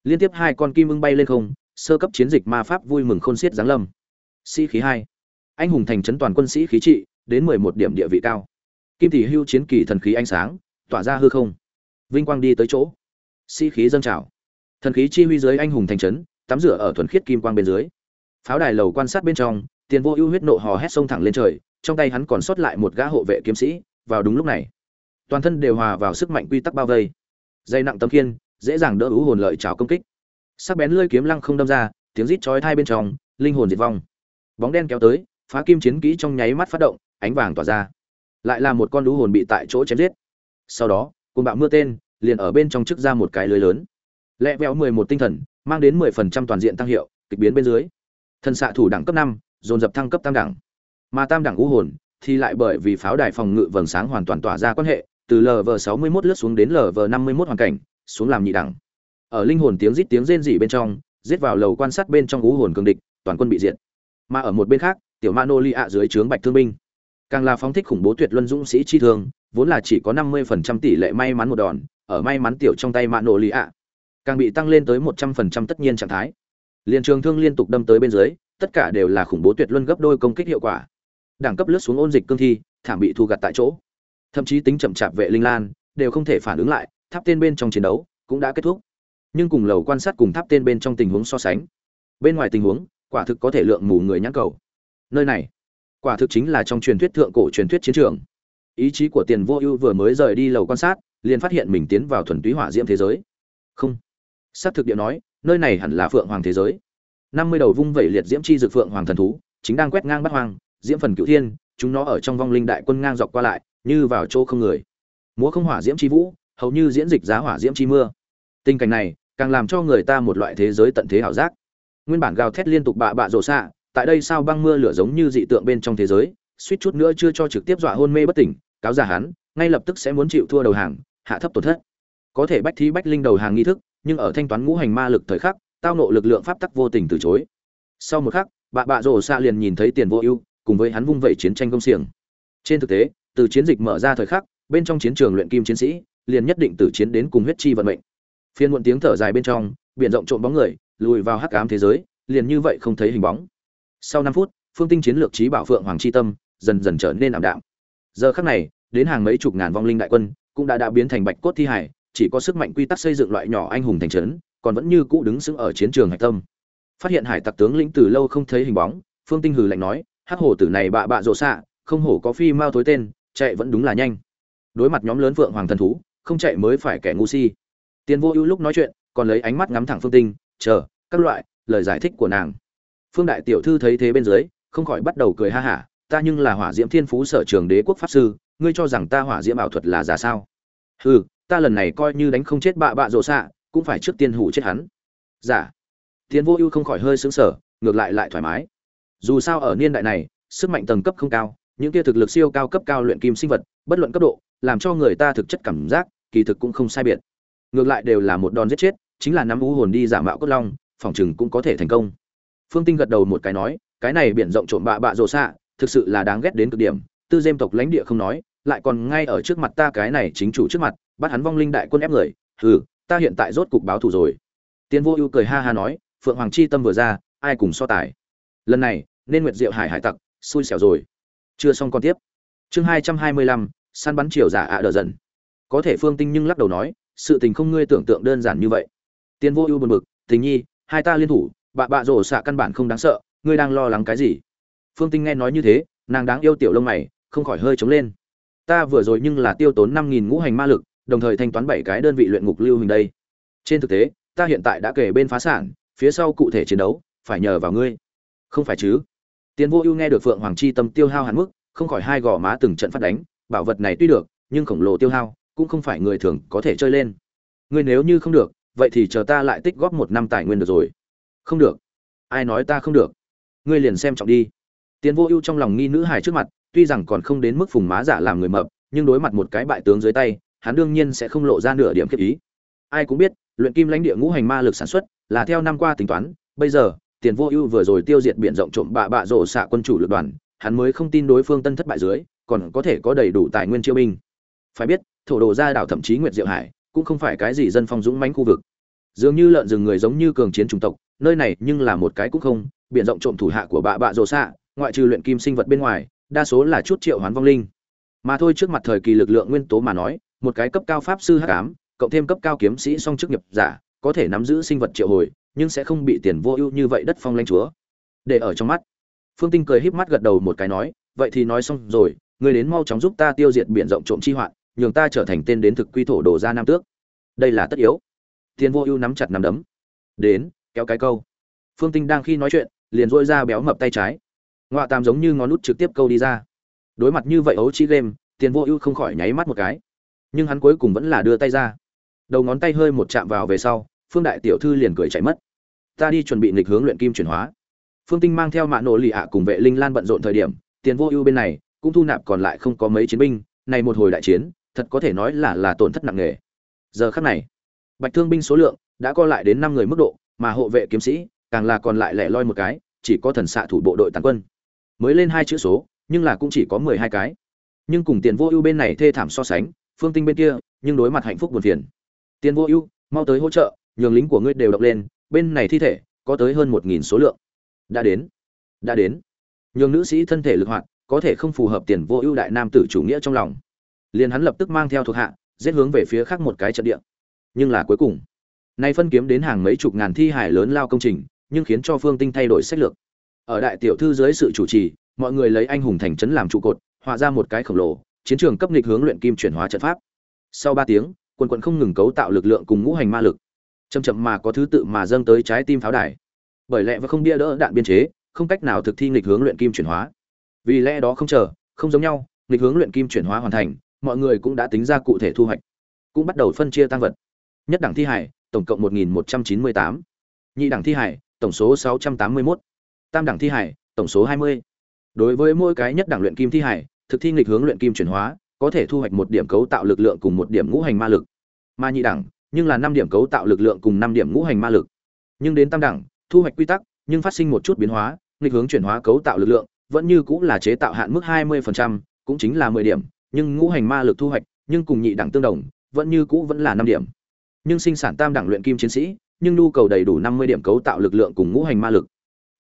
Liên tiếp hai con kim ưng bay lên không, sơ cấp chiến dịch ma pháp vui mừng khôn xiết giáng lâm. Sĩ khí hai. Anh hùng thành trấn toàn quân sĩ khí trị, đến mười một điểm địa vị cao. Kim tỷ hưu chiến kỳ thần khí ánh sáng, tỏa ra hư không. Vinh quang đi tới chỗ. Sĩ khí dâng trào. Thần khí chi huy dưới anh hùng thành trấn, tắm rửa ở thuần khiết kim quang bên dưới. Pháo đài lầu quan sát bên trong tiền vô ưu huyết nộ hò hét sông thẳng lên trời, trong tay hắn còn sót lại một gã hộ vệ kiếm sĩ, vào đúng lúc này, toàn thân đều hòa vào sức mạnh quy tắc bao vây. Dây nặng tấm kiên dễ dàng đỡ ưu hồn lợi trào công kích. Sắc bén lơi kiếm lăng không đâm ra, tiếng rít chói thai bên trong, linh hồn diệt vong. Bóng đen kéo tới, phá kim chiến kỹ trong nháy mắt phát động, ánh vàng tỏa ra. Lại là một con ưu hồn bị tại chỗ chém giết. Sau đó cùng bạo mưa tên, liền ở bên trong chức ra một cái lưới lớn. Lẹ vẹo mười một tinh thần, mang đến mười phần trăm toàn diện tăng hiệu, kịch biến bên dưới. Thần xạ thủ đẳng cấp năm dồn dập thăng cấp tam đẳng. Mà tam đẳng ngũ hồn thì lại bởi vì pháo đài phòng ngự vầng sáng hoàn toàn tỏa ra quan hệ, từ lv sáu mươi mốt lướt xuống đến lv năm mươi mốt hoàn cảnh, xuống làm nhị đẳng. Ở linh hồn tiếng rít tiếng rên rỉ bên trong, giết vào lầu quan sát bên trong ngũ hồn cường địch, toàn quân bị diệt. Mà ở một bên khác, tiểu mano li ạ dưới trướng bạch thương binh. Càng là phóng thích khủng bố tuyệt luân dũng sĩ chi thương, vốn là chỉ có năm mươi phần trăm tỷ lệ may mắn một đòn, ở may mắn tiểu trong tay mano li ạ càng bị tăng lên tới một trăm phần trăm tất nhiên trạng thái. Liền trường thương liên tục đâm tới bên dưới tất cả đều là khủng bố tuyệt luân gấp đôi công kích hiệu quả. Đẳng cấp lướt xuống ôn dịch cương thi, thảm bị thu gặt tại chỗ. Thậm chí tính chậm chạp vệ linh lan, đều không thể phản ứng lại, tháp tên bên trong chiến đấu cũng đã kết thúc. Nhưng cùng lầu quan sát cùng tháp tên bên trong tình huống so sánh, bên ngoài tình huống, quả thực có thể lượng mù người nhãn cầu. Nơi này, quả thực chính là trong truyền thuyết thượng cổ truyền thuyết chiến trường. Ý chí của tiền vô ưu vừa mới rời đi lầu quan sát, liền phát hiện mình tiến vào thuần túy hỏa diễm thế giới. Không. Xác thực địa nói, nơi này hẳn là phượng hoàng thế giới năm mươi đầu vung vẩy liệt diễm chi dược phượng hoàng thần thú, chính đang quét ngang bắt hoang, diễm phần cựu thiên, chúng nó ở trong vong linh đại quân ngang dọc qua lại, như vào chỗ không người. Múa không hỏa diễm chi vũ, hầu như diễn dịch giá hỏa diễm chi mưa. Tình cảnh này, càng làm cho người ta một loại thế giới tận thế ảo giác. Nguyên bản gào thét liên tục bạ bạ rổ xạ, tại đây sao băng mưa lửa giống như dị tượng bên trong thế giới, suýt chút nữa chưa cho trực tiếp dọa hôn mê bất tỉnh, cáo giả hắn, ngay lập tức sẽ muốn chịu thua đầu hàng, hạ thấp tổn thất. Có thể bách thí bách linh đầu hàng nghi thức, nhưng ở thanh toán ngũ hành ma lực thời khắc tao nộ lực lượng pháp tắc vô tình từ chối. Sau một khắc bạ bạ rổ xạ liền nhìn thấy tiền vô ưu, cùng với hắn vung vẩy chiến tranh công xiềng. Trên thực tế, từ chiến dịch mở ra thời khắc, bên trong chiến trường luyện kim chiến sĩ liền nhất định từ chiến đến cùng huyết chi vận mệnh. Phiên muộn tiếng thở dài bên trong, biển rộng trộn bóng người, lùi vào hắc ám thế giới, liền như vậy không thấy hình bóng. Sau năm phút, phương tinh chiến lược trí bảo phượng hoàng chi tâm dần dần trở nên ảm đạm. Giờ khắc này, đến hàng mấy chục ngàn vong linh đại quân cũng đã đã biến thành bạch cốt thi hải, chỉ có sức mạnh quy tắc xây dựng loại nhỏ anh hùng thành trấn còn vẫn như cũ đứng sững ở chiến trường hạch tâm. Phát hiện hải tặc tướng lĩnh từ lâu không thấy hình bóng, phương tinh hừ lạnh nói, hắc hổ tử này bạ bạ rộ xạ, không hổ có phi mao thối tên, chạy vẫn đúng là nhanh. Đối mặt nhóm lớn phượng hoàng thần thú, không chạy mới phải kẻ ngu si. Tiền vô ưu lúc nói chuyện, còn lấy ánh mắt ngắm thẳng phương tinh, chờ, các loại, lời giải thích của nàng. Phương đại tiểu thư thấy thế bên dưới, không khỏi bắt đầu cười ha hả, ta nhưng là hỏa diễm thiên phú sở trường đế quốc pháp sư, ngươi cho rằng ta hỏa diễm ảo thuật là giả sao? Ừ ta lần này coi như đánh không chết bạ bạ rộ xạ cũng phải trước tiên hủ chết hắn. Dạ. Giả tiền vô ưu không khỏi hơi sướng sở, ngược lại lại thoải mái. Dù sao ở niên đại này sức mạnh tầng cấp không cao những kia thực lực siêu cao cấp cao luyện kim sinh vật bất luận cấp độ làm cho người ta thực chất cảm giác kỳ thực cũng không sai biệt. Ngược lại đều là một đòn giết chết chính là nắm u hồn đi giả mạo cốt long phòng chừng cũng có thể thành công. Phương tinh gật đầu một cái nói cái này biển rộng trộm bạ bạ rồ xạ thực sự là đáng ghét đến cực điểm. Tư dêm tộc lãnh địa không nói lại còn ngay ở trước mặt ta cái này chính chủ trước mặt bắt hắn vong linh đại quân ép người. Hừ ta hiện tại rốt cục báo thù rồi. Tiên vô ưu cười ha ha nói, phượng hoàng chi tâm vừa ra, ai cùng so tài? Lần này, nên nguyệt diệu hải hải tặc, xui xẻo rồi. Chưa xong còn tiếp. Chương hai trăm hai mươi lăm, săn bắn chiều giả ạ đờ dần. Có thể phương tinh nhưng lắc đầu nói, sự tình không ngươi tưởng tượng đơn giản như vậy. Tiên vô ưu buồn bực, tình nhi, hai ta liên thủ, bạ bạ rổ xạ căn bản không đáng sợ, ngươi đang lo lắng cái gì? Phương tinh nghe nói như thế, nàng đáng yêu tiểu lông mày, không khỏi hơi trống lên. Ta vừa rồi nhưng là tiêu tốn năm nghìn ngũ hành ma lực đồng thời thanh toán bảy cái đơn vị luyện ngục lưu hình đây. Trên thực tế, ta hiện tại đã kể bên phá sản, phía sau cụ thể chiến đấu, phải nhờ vào ngươi. Không phải chứ? Tiến vô ưu nghe được phượng hoàng chi tâm tiêu hao hạn mức, không khỏi hai gò má từng trận phát đánh, bảo vật này tuy được, nhưng khổng lồ tiêu hao, cũng không phải người thường có thể chơi lên. Ngươi nếu như không được, vậy thì chờ ta lại tích góp một năm tài nguyên được rồi. Không được. Ai nói ta không được? Ngươi liền xem trọng đi. Tiến vô ưu trong lòng nghi nữ hài trước mặt, tuy rằng còn không đến mức phùng má giả làm người mập, nhưng đối mặt một cái bại tướng dưới tay hắn đương nhiên sẽ không lộ ra nửa điểm kiếp ý. Ai cũng biết, luyện kim lãnh địa ngũ hành ma lực sản xuất là theo năm qua tính toán, bây giờ, tiền vô ưu vừa rồi tiêu diệt biển rộng trộm bạ bạ rổ xạ quân chủ lực đoàn, hắn mới không tin đối phương tân thất bại dưới, còn có thể có đầy đủ tài nguyên chiêu binh. Phải biết thổ đồ gia đảo thậm chí nguyệt diệu hải, cũng không phải cái gì dân phong dũng mãnh khu vực. Dường như lợn rừng người giống như cường chiến chủng tộc, nơi này nhưng là một cái cũng không, biển rộng trộm thủ hạ của bạ bạ rổ xạ, ngoại trừ luyện kim sinh vật bên ngoài, đa số là chút triệu hoán vong linh. Mà thôi trước mặt thời kỳ lực lượng nguyên tố mà nói một cái cấp cao pháp sư hắc ám, cộng thêm cấp cao kiếm sĩ song chức nghiệp giả, có thể nắm giữ sinh vật triệu hồi, nhưng sẽ không bị tiền vô ưu như vậy đất phong lanh chúa. Để ở trong mắt. Phương tinh cười híp mắt gật đầu một cái nói, vậy thì nói xong rồi người đến mau chóng giúp ta tiêu diệt biển rộng trộm chi hoạn, nhường ta trở thành tên đến thực quy thổ đồ ra nam tước. Đây là tất yếu. Tiền vô ưu nắm chặt nắm đấm. Đến, kéo cái câu. Phương tinh đang khi nói chuyện, liền dội ra béo mập tay trái. Ngoạ tam giống như ngón nút trực tiếp câu đi ra. Đối mặt như vậy ấu chi game, tiền vô ưu không khỏi nháy mắt một cái nhưng hắn cuối cùng vẫn là đưa tay ra. Đầu ngón tay hơi một chạm vào về sau, phương đại tiểu thư liền cười chạy mất. Ta đi chuẩn bị nghịch hướng luyện kim chuyển hóa. Phương tinh mang theo mạ nổ lì ạ cùng vệ linh lan bận rộn thời điểm, tiền vô ưu bên này, cũng thu nạp còn lại không có mấy chiến binh, này một hồi đại chiến, thật có thể nói là là tổn thất nặng nề. Giờ khắc này, bạch thương binh số lượng đã co lại đến năm người mức độ, mà hộ vệ kiếm sĩ càng là còn lại lẻ loi một cái, chỉ có thần xạ thủ bộ đội tàn quân. Mới lên hai chữ số, nhưng là cũng chỉ có mười hai cái. Nhưng cùng tiền vô ưu bên này thê thảm so sánh phương tinh bên kia, nhưng đối mặt hạnh phúc buồn phiền. Tiền vô ưu, mau tới hỗ trợ, nhường lính của ngươi đều đọc lên, bên này thi thể có tới hơn một nghìn số lượng. Đã đến đã đến. Nhường nữ sĩ thân thể lực hoạt, có thể không phù hợp tiền vô ưu đại nam tử chủ nghĩa trong lòng. Liền hắn lập tức mang theo thuộc hạ, giết hướng về phía khác một cái trận địa. Nhưng là cuối cùng, nay phân kiếm đến hàng mấy chục ngàn thi hải lớn lao công trình, nhưng khiến cho phương tinh thay đổi sách lược. Ở đại tiểu thư dưới sự chủ trì, mọi người lấy anh hùng thành trấn làm trụ cột, họa ra một cái khổng lồ chiến trường cấp nghịch hướng luyện kim chuyển hóa trận pháp. Sau ba tiếng quân quận không ngừng cấu tạo lực lượng cùng ngũ hành ma lực. Chậm chậm mà có thứ tự mà dâng tới trái tim pháo đài. Bởi lẽ và không bia đỡ đạn biên chế, không cách nào thực thi nghịch hướng luyện kim chuyển hóa. Vì lẽ đó không chờ, không giống nhau, nghịch hướng luyện kim chuyển hóa hoàn thành, mọi người cũng đã tính ra cụ thể thu hoạch. Cũng bắt đầu phân chia tăng vật. Nhất đẳng thi hải, tổng cộng một nghìn một trăm chín mươi tám. Nhị đẳng thi hải, tổng số sáu trăm tám mươi mốt. Tam đẳng thi hải, tổng số hai mươi. Đối với mỗi cái nhất đẳng luyện kim thi hải thực thi nghịch hướng luyện kim chuyển hóa có thể thu hoạch một điểm cấu tạo lực lượng cùng một điểm ngũ hành ma lực ma nhị đẳng nhưng là năm điểm cấu tạo lực lượng cùng năm điểm ngũ hành ma lực nhưng đến tam đẳng thu hoạch quy tắc nhưng phát sinh một chút biến hóa nghịch hướng chuyển hóa cấu tạo lực lượng vẫn như cũng là chế tạo hạn mức 20%, cũng chính là 10 điểm, nhưng ngũ hành ma lực thu hoạch, nhưng cùng nhị đẳng tương đồng, vẫn như cũ vẫn là 5 điểm. Nhưng sinh sản tam đẳng luyện kim chiến sĩ, nhưng nhu cầu đầy đủ 50 điểm cấu tạo lực lượng cùng ngũ hành ma lực.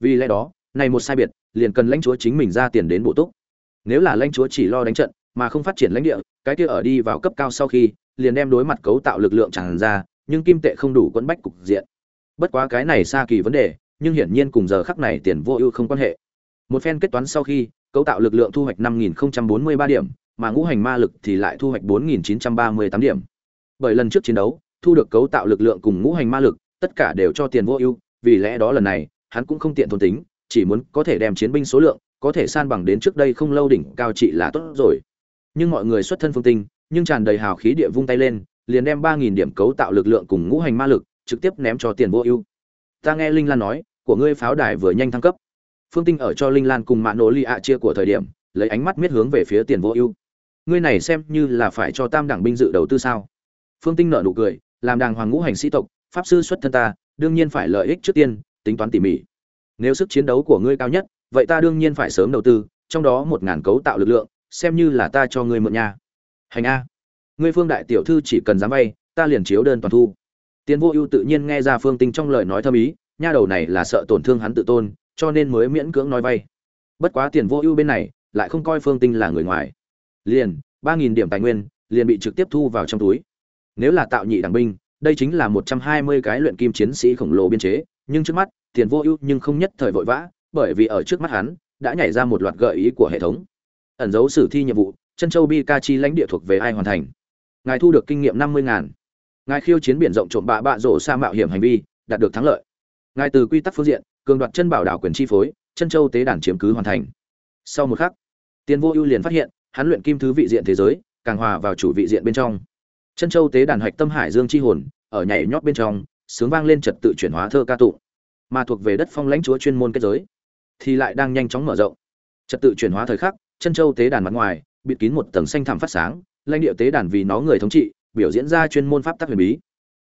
Vì lẽ đó, này một sai biệt, liền cần lãnh chúa chính mình ra tiền đến bổ túc. Nếu là lãnh chúa chỉ lo đánh trận, mà không phát triển lãnh địa, cái kia ở đi vào cấp cao sau khi, liền đem đối mặt cấu tạo lực lượng tràn ra, nhưng kim tệ không đủ quấn bách cục diện. Bất quá cái này xa kỳ vấn đề, nhưng hiển nhiên cùng giờ khắc này tiền vô ưu không quan hệ. Một phen kết toán sau khi, cấu tạo lực lượng thu hoạch 5043 điểm, mà ngũ hành ma lực thì lại thu hoạch 4938 điểm. Bởi lần trước chiến đấu, thu được cấu tạo lực lượng cùng ngũ hành ma lực, tất cả đều cho tiền vô ưu, vì lẽ đó lần này, hắn cũng không tiện thôn tính, chỉ muốn có thể đem chiến binh số lượng, có thể san bằng đến trước đây không lâu đỉnh cao trị là tốt rồi. Nhưng mọi người xuất thân phương tinh, nhưng tràn đầy hào khí địa vung tay lên, liền đem ba nghìn điểm cấu tạo lực lượng cùng ngũ hành ma lực, trực tiếp ném cho tiền vô ưu. Ta nghe Linh Lan nói, của ngươi pháo đài vừa nhanh thăng cấp phương tinh ở cho linh lan cùng mạ nổ lì ạ chia của thời điểm lấy ánh mắt miết hướng về phía tiền vô ưu ngươi này xem như là phải cho tam đẳng binh dự đầu tư sao phương tinh nợ nụ cười làm đàng hoàng ngũ hành sĩ tộc pháp sư xuất thân ta đương nhiên phải lợi ích trước tiên tính toán tỉ mỉ nếu sức chiến đấu của ngươi cao nhất vậy ta đương nhiên phải sớm đầu tư, trong đó một ngàn cấu tạo lực lượng, xem như là ta cho ngươi mượn nhà hành a. Ngươi phương đại tiểu thư chỉ cần dám vay, ta liền chiếu đơn toàn thu. Tiến vô ưu tự nhiên nghe ra phương tinh trong lời nói thâm ý, nha đầu này là sợ tổn thương hắn tự tôn, cho nên mới miễn cưỡng nói vay. Bất quá tiền vô ưu bên này, lại không coi phương tinh là người ngoài. Liền, ba nghìn điểm tài nguyên, liền bị trực tiếp thu vào trong túi. Nếu là tạo nhị đảng binh, đây chính là một trăm hai mươi cái luyện kim chiến sĩ khổng lồ biên chế, nhưng trước mắt, tiền vô ưu nhưng không nhất thời vội vã bởi vì ở trước mắt hắn, đã nhảy ra một loạt gợi ý của hệ thống. Ẩn dấu sử thi nhiệm vụ, chân châu bi ca chi lãnh địa thuộc về ai hoàn thành? Ngài thu được kinh nghiệm năm mươi ngàn. Ngài khiêu chiến biển rộng trộm bạ bạ rổ sa mạo hiểm hành vi, đạt được thắng lợi. Ngài từ quy tắc phương diện, cường đoạt chân bảo đảo quyền chi phối, chân châu tế đàn chiếm cứ hoàn thành. Sau một khắc tiền vô ưu liền phát hiện, hắn luyện kim thứ vị diện thế giới, càng hòa vào chủ vị diện bên trong. Chân châu tế đàn hạch tâm hải dương chi hồn, ở nhảy nhót bên trong, sướng vang lên trật tự chuyển hóa thơ ca tụng, mà thuộc về đất phong lãnh chúa chuyên môn kết giới thì lại đang nhanh chóng mở rộng. Trật tự chuyển hóa thời khắc, chân châu tế đàn mặt ngoài, bịt kín một tầng xanh thẳm phát sáng, lãnh địa tế đàn vì nó người thống trị, biểu diễn ra chuyên môn pháp tắc huyền bí.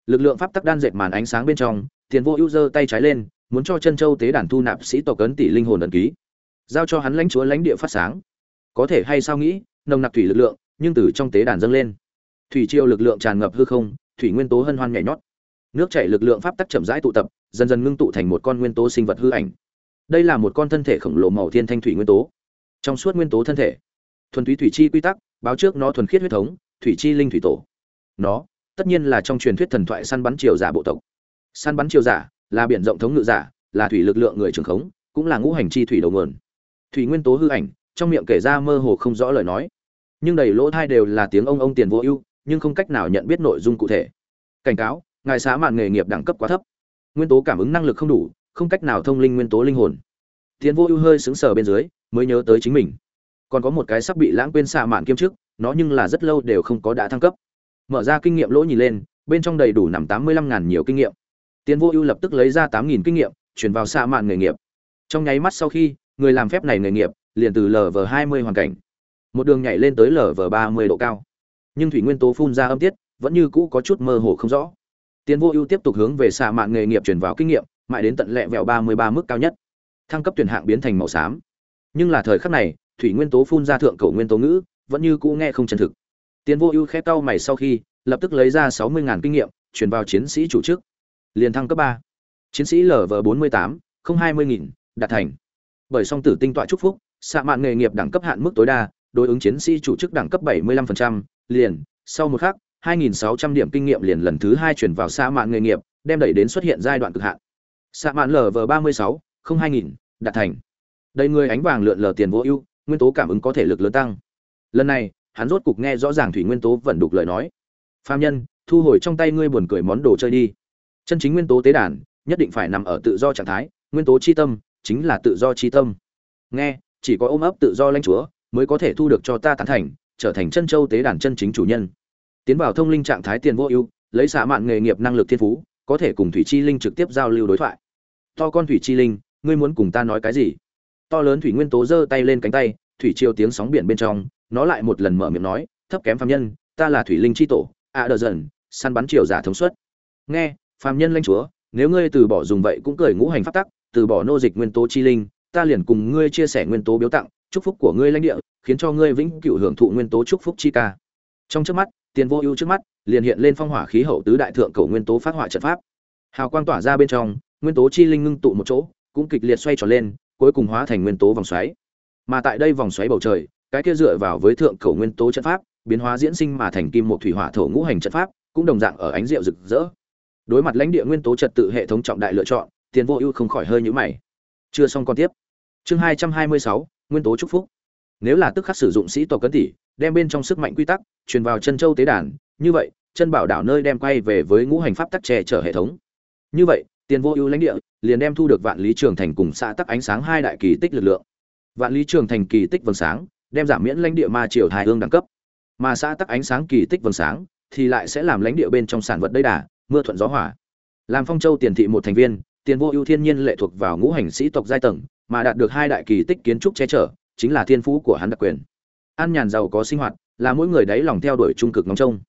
Lực lượng pháp tắc đan dệt màn ánh sáng bên trong, tiền vô ưu giơ tay trái lên, muốn cho chân châu tế đàn thu nạp sĩ tộc cấn tỷ linh hồn ấn ký. Giao cho hắn lãnh chúa lãnh địa phát sáng. Có thể hay sao nghĩ, nồng nặc thủy lực lượng, nhưng từ trong tế đàn dâng lên. Thủy triều lực lượng tràn ngập hư không, thủy nguyên tố hân hoan nhảy nhót. Nước chảy lực lượng pháp tắc chậm rãi tụ tập, dần dần ngưng tụ thành một con nguyên tố sinh vật hư ảnh đây là một con thân thể khổng lồ màu thiên thanh thủy nguyên tố. Trong suốt nguyên tố thân thể, thuần túy thủy chi quy tắc, báo trước nó thuần khiết huyết thống, thủy chi linh thủy tổ. Nó, tất nhiên là trong truyền thuyết thần thoại săn bắn triều giả bộ tộc. Săn bắn triều giả là biển rộng thống ngự giả, là thủy lực lượng người trường khống, cũng là ngũ hành chi thủy đầu nguồn. Thủy nguyên tố hư ảnh, trong miệng kể ra mơ hồ không rõ lời nói. Nhưng đầy lỗ thai đều là tiếng ông ông tiền vô ưu, nhưng không cách nào nhận biết nội dung cụ thể. Cảnh cáo, ngài xá mạn nghề nghiệp đẳng cấp quá thấp. Nguyên tố cảm ứng năng lực không đủ không cách nào thông linh nguyên tố linh hồn. Tiến vô ưu hơi sững sờ bên dưới, mới nhớ tới chính mình. Còn có một cái sắp bị lãng quên xạ mạn kiêm trước nó nhưng là rất lâu đều không có đã thăng cấp. Mở ra kinh nghiệm lỗ nhìn lên, bên trong đầy đủ nằm tám mươi lăm ngàn nhiều kinh nghiệm. Tiến vô ưu lập tức lấy ra tám nghìn kinh nghiệm, chuyển vào xạ mạn nghề nghiệp. Trong nháy mắt sau khi, người làm phép này nghề nghiệp, liền từ lv hai mươi hoàn cảnh. Một đường nhảy lên tới lv ba mươi độ cao. Nhưng thủy nguyên tố phun ra âm tiết, vẫn như cũ có chút mơ hồ không rõ. Tiến vô ưu tiếp tục hướng về xạ mạn nghề nghiệp chuyển vào kinh nghiệm mãi đến tận lẹ vẹo ba mươi ba mức cao nhất. Thăng cấp tuyển hạng biến thành màu xám. Nhưng là thời khắc này, thủy nguyên tố phun ra thượng cầu nguyên tố ngữ, vẫn như cũ nghe không chân thực. Tiến vô ưu khép cau mày sau khi, lập tức lấy ra sáu mươi ngàn kinh nghiệm chuyển vào chiến sĩ chủ chức liền thăng cấp ba. Chiến sĩ lv bốn mươi tám, không hai mươi nghìn, đạt thành. Bởi song tử tinh tọa chúc phúc, xạ mạn nghề nghiệp đẳng cấp hạn mức tối đa, đối ứng chiến sĩ chủ chức đẳng cấp bảy mươi lăm phần trăm, liền, sau một khắc 2.600 điểm kinh nghiệm liền lần thứ hai chuyển vào xạ mạn nghề nghiệp, đem đẩy đến xuất hiện giai đoạn cực hạn xạ mạn lv 36, không 2000, đạt thành. Đây người ánh vàng lượn lờ tiền vô ưu nguyên tố cảm ứng có thể lực lớn tăng. Lần này hắn rốt cục nghe rõ ràng thủy nguyên tố vẫn đục lời nói. Phàm nhân thu hồi trong tay ngươi buồn cười món đồ chơi đi. Chân chính nguyên tố tế đàn nhất định phải nằm ở tự do trạng thái nguyên tố chi tâm chính là tự do chi tâm. Nghe chỉ có ôm ấp tự do lãnh chúa mới có thể thu được cho ta tán thành trở thành chân châu tế đàn chân chính chủ nhân. Tiến vào thông linh trạng thái tiền vô ưu lấy xạ mạn nghề nghiệp năng lực thiên phú có thể cùng thủy chi linh trực tiếp giao lưu đối thoại to con thủy chi linh, ngươi muốn cùng ta nói cái gì? To lớn thủy nguyên tố giơ tay lên cánh tay, thủy triều tiếng sóng biển bên trong, nó lại một lần mở miệng nói, thấp kém phàm nhân, ta là thủy linh chi tổ, ạ à đờ dần, săn bắn triều giả thống suất. Nghe, phàm nhân lãnh chúa, nếu ngươi từ bỏ dùng vậy cũng cười ngũ hành pháp tắc, từ bỏ nô dịch nguyên tố chi linh, ta liền cùng ngươi chia sẻ nguyên tố biếu tặng, chúc phúc của ngươi lãnh địa, khiến cho ngươi vĩnh cửu hưởng thụ nguyên tố chúc phúc chi ca. Trong trước mắt, tiền vô ưu trước mắt, liền hiện lên phong hỏa khí hậu tứ đại thượng cầu nguyên tố phát hỏa trận pháp. Hào quang tỏa ra bên trong nguyên tố chi linh ngưng tụ một chỗ, cũng kịch liệt xoay tròn lên, cuối cùng hóa thành nguyên tố vòng xoáy. Mà tại đây vòng xoáy bầu trời, cái kia dựa vào với thượng cầu nguyên tố trận pháp, biến hóa diễn sinh mà thành kim một thủy hỏa thổ ngũ hành trận pháp, cũng đồng dạng ở ánh rượu rực rỡ. Đối mặt lãnh địa nguyên tố trật tự hệ thống trọng đại lựa chọn, tiền vô ưu không khỏi hơi nhũ mày. Chưa xong con tiếp. Chương hai trăm hai mươi sáu, nguyên tố chúc phúc. Nếu là tức khắc sử dụng sĩ tộc cấn tỷ, đem bên trong sức mạnh quy tắc, truyền vào chân châu tế đàn, như vậy, chân bảo đảo nơi đem quay về với ngũ hành pháp tắc che chở hệ thống. Như vậy tiền vô ưu lãnh địa, liền đem thu được vạn lý trường thành cùng xã tắc ánh sáng hai đại kỳ tích lực lượng. Vạn lý trường thành kỳ tích vầng sáng, đem giảm miễn lãnh địa ma triều thái hương đẳng cấp. Mà xã tắc ánh sáng kỳ tích vầng sáng, thì lại sẽ làm lãnh địa bên trong sản vật đầy đà, mưa thuận gió hỏa làm phong châu tiền thị một thành viên, tiền vô ưu thiên nhiên lệ thuộc vào ngũ hành sĩ tộc giai tầng, mà đạt được hai đại kỳ tích kiến trúc che chở, chính là thiên phú của hắn đặc quyền. An nhàn giàu có sinh hoạt, là mỗi người đấy lòng theo đuổi trung cực ngóng trông.